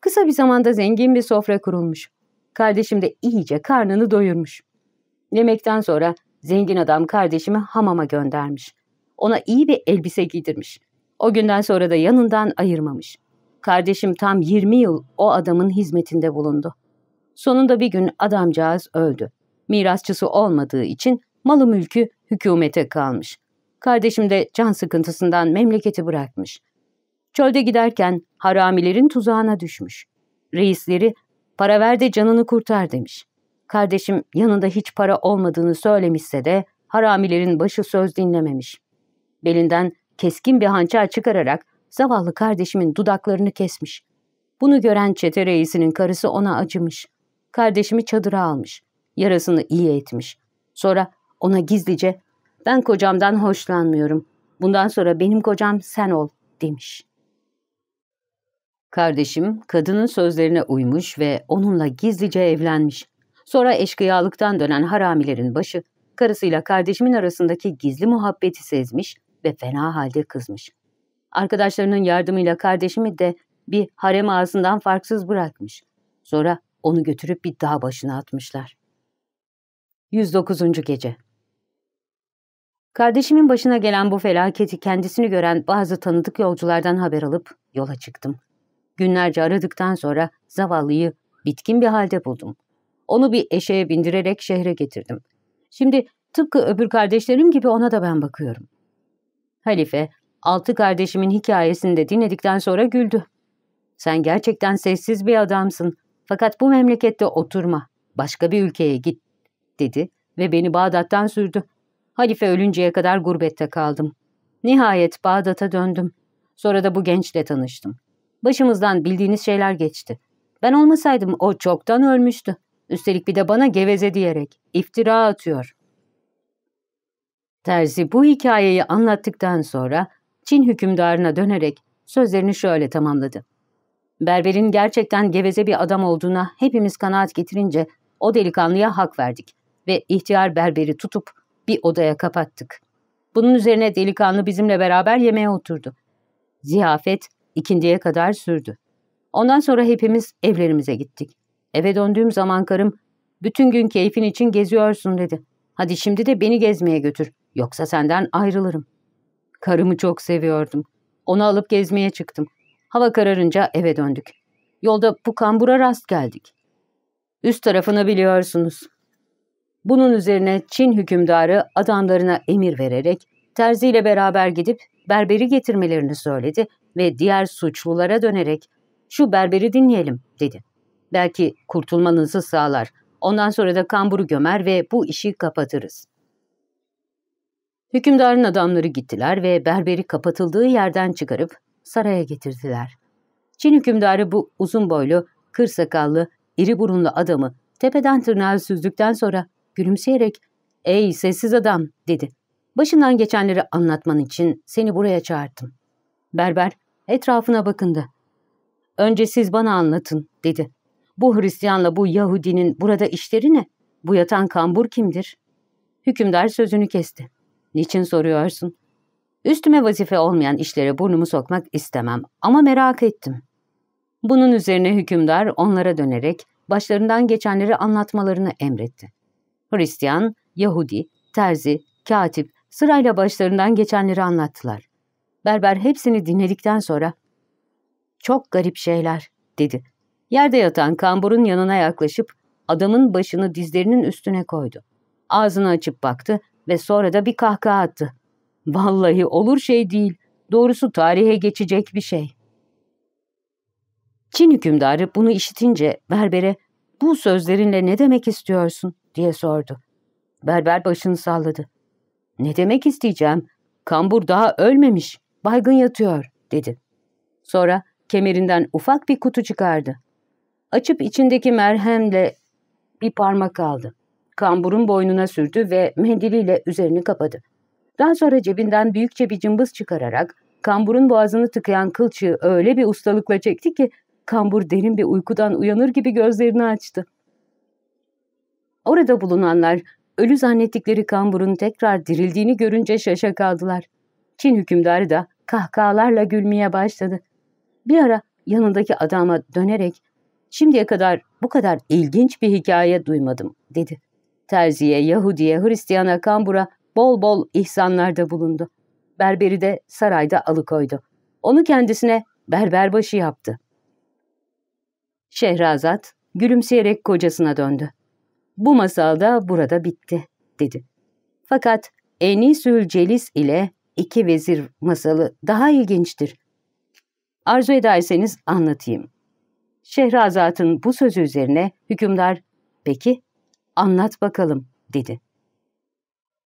Kısa bir zamanda zengin bir sofra kurulmuş. Kardeşim de iyice karnını doyurmuş. Yemekten sonra zengin adam kardeşimi hamama göndermiş. Ona iyi bir elbise giydirmiş. O günden sonra da yanından ayırmamış. Kardeşim tam 20 yıl o adamın hizmetinde bulundu. Sonunda bir gün adamcağız öldü. Mirasçısı olmadığı için malı mülkü hükümete kalmış. Kardeşim de can sıkıntısından memleketi bırakmış. Çölde giderken haramilerin tuzağına düşmüş. Reisleri para ver de canını kurtar demiş. Kardeşim yanında hiç para olmadığını söylemişse de haramilerin başı söz dinlememiş. Belinden keskin bir hançer çıkararak zavallı kardeşimin dudaklarını kesmiş. Bunu gören çete reisinin karısı ona acımış. Kardeşimi çadıra almış. Yarasını iyi etmiş. Sonra ona gizlice ben kocamdan hoşlanmıyorum. Bundan sonra benim kocam sen ol demiş. Kardeşim kadının sözlerine uymuş ve onunla gizlice evlenmiş. Sonra eşkıyalıktan dönen haramilerin başı karısıyla kardeşimin arasındaki gizli muhabbeti sezmiş ve fena halde kızmış. Arkadaşlarının yardımıyla kardeşimi de bir harem ağzından farksız bırakmış. Sonra onu götürüp bir dağ başına atmışlar. 109. Gece Kardeşimin başına gelen bu felaketi kendisini gören bazı tanıdık yolculardan haber alıp yola çıktım. Günlerce aradıktan sonra zavallıyı bitkin bir halde buldum. Onu bir eşeğe bindirerek şehre getirdim. Şimdi tıpkı öbür kardeşlerim gibi ona da ben bakıyorum. Halife, altı kardeşimin hikayesini de dinledikten sonra güldü. Sen gerçekten sessiz bir adamsın. Fakat bu memlekette oturma. Başka bir ülkeye git, dedi ve beni Bağdat'tan sürdü. Halife ölünceye kadar gurbette kaldım. Nihayet Bağdat'a döndüm. Sonra da bu gençle tanıştım. Başımızdan bildiğiniz şeyler geçti. Ben olmasaydım o çoktan ölmüştü. Üstelik bir de bana geveze diyerek iftira atıyor. Terzi bu hikayeyi anlattıktan sonra Çin hükümdarına dönerek sözlerini şöyle tamamladı. Berberin gerçekten geveze bir adam olduğuna hepimiz kanaat getirince o delikanlıya hak verdik ve ihtiyar berberi tutup bir odaya kapattık. Bunun üzerine delikanlı bizimle beraber yemeğe oturdu. Ziyafet ikindiye kadar sürdü. Ondan sonra hepimiz evlerimize gittik. Eve döndüğüm zaman karım, bütün gün keyfin için geziyorsun dedi. Hadi şimdi de beni gezmeye götür, yoksa senden ayrılırım. Karımı çok seviyordum. Onu alıp gezmeye çıktım. Hava kararınca eve döndük. Yolda bu kambura rast geldik. Üst tarafını biliyorsunuz. Bunun üzerine Çin hükümdarı adamlarına emir vererek terziyle beraber gidip berberi getirmelerini söyledi ve diğer suçlulara dönerek şu berberi dinleyelim dedi. Belki kurtulmanızı sağlar. Ondan sonra da kamburu gömer ve bu işi kapatırız. Hükümdarın adamları gittiler ve berberi kapatıldığı yerden çıkarıp saraya getirdiler. Çin hükümdarı bu uzun boylu, kır sakallı, iri burunlu adamı tepeden tırnağa süzdükten sonra Gülümseyerek ''Ey sessiz adam'' dedi. ''Başından geçenleri anlatman için seni buraya çağırdım.'' Berber etrafına bakındı. ''Önce siz bana anlatın'' dedi. Bu Hristiyanla bu Yahudinin burada işleri ne? Bu yatan kambur kimdir? Hükümdar sözünü kesti. Niçin soruyorsun? Üstüme vazife olmayan işlere burnumu sokmak istemem ama merak ettim. Bunun üzerine hükümdar onlara dönerek başlarından geçenleri anlatmalarını emretti. Hristiyan, Yahudi, terzi, katip sırayla başlarından geçenleri anlattılar. Berber hepsini dinledikten sonra ''Çok garip şeyler'' dedi. Yerde yatan kamburun yanına yaklaşıp adamın başını dizlerinin üstüne koydu. Ağzını açıp baktı ve sonra da bir kahkaha attı. Vallahi olur şey değil, doğrusu tarihe geçecek bir şey. Çin hükümdarı bunu işitince berbere bu sözlerinle ne demek istiyorsun diye sordu. Berber başını salladı. Ne demek isteyeceğim? Kambur daha ölmemiş, baygın yatıyor dedi. Sonra kemerinden ufak bir kutu çıkardı. Açıp içindeki merhemle bir parmak aldı. Kamburun boynuna sürdü ve mendiliyle üzerini kapadı. Daha sonra cebinden büyükçe bir cımbız çıkararak kamburun boğazını tıkayan kılçığı öyle bir ustalıkla çekti ki kambur derin bir uykudan uyanır gibi gözlerini açtı. Orada bulunanlar ölü zannettikleri kamburun tekrar dirildiğini görünce şaşa kaldılar. Çin hükümdarı da kahkahalarla gülmeye başladı. Bir ara yanındaki adama dönerek şimdiye kadar bu kadar ilginç bir hikaye duymadım dedi. Terziye, Yahudiye, Hristiyana, Kambura bol bol ihsanlarda bulundu. Berberi de sarayda alıkoydu. Onu kendisine berberbaşı yaptı. Şehrazat gülümseyerek kocasına döndü. Bu masal da burada bitti, dedi. Fakat Enisül Celis ile iki vezir masalı daha ilginçtir. Arzu ederseniz anlatayım. Şehrazat'ın bu sözü üzerine hükümdar, peki anlat bakalım, dedi.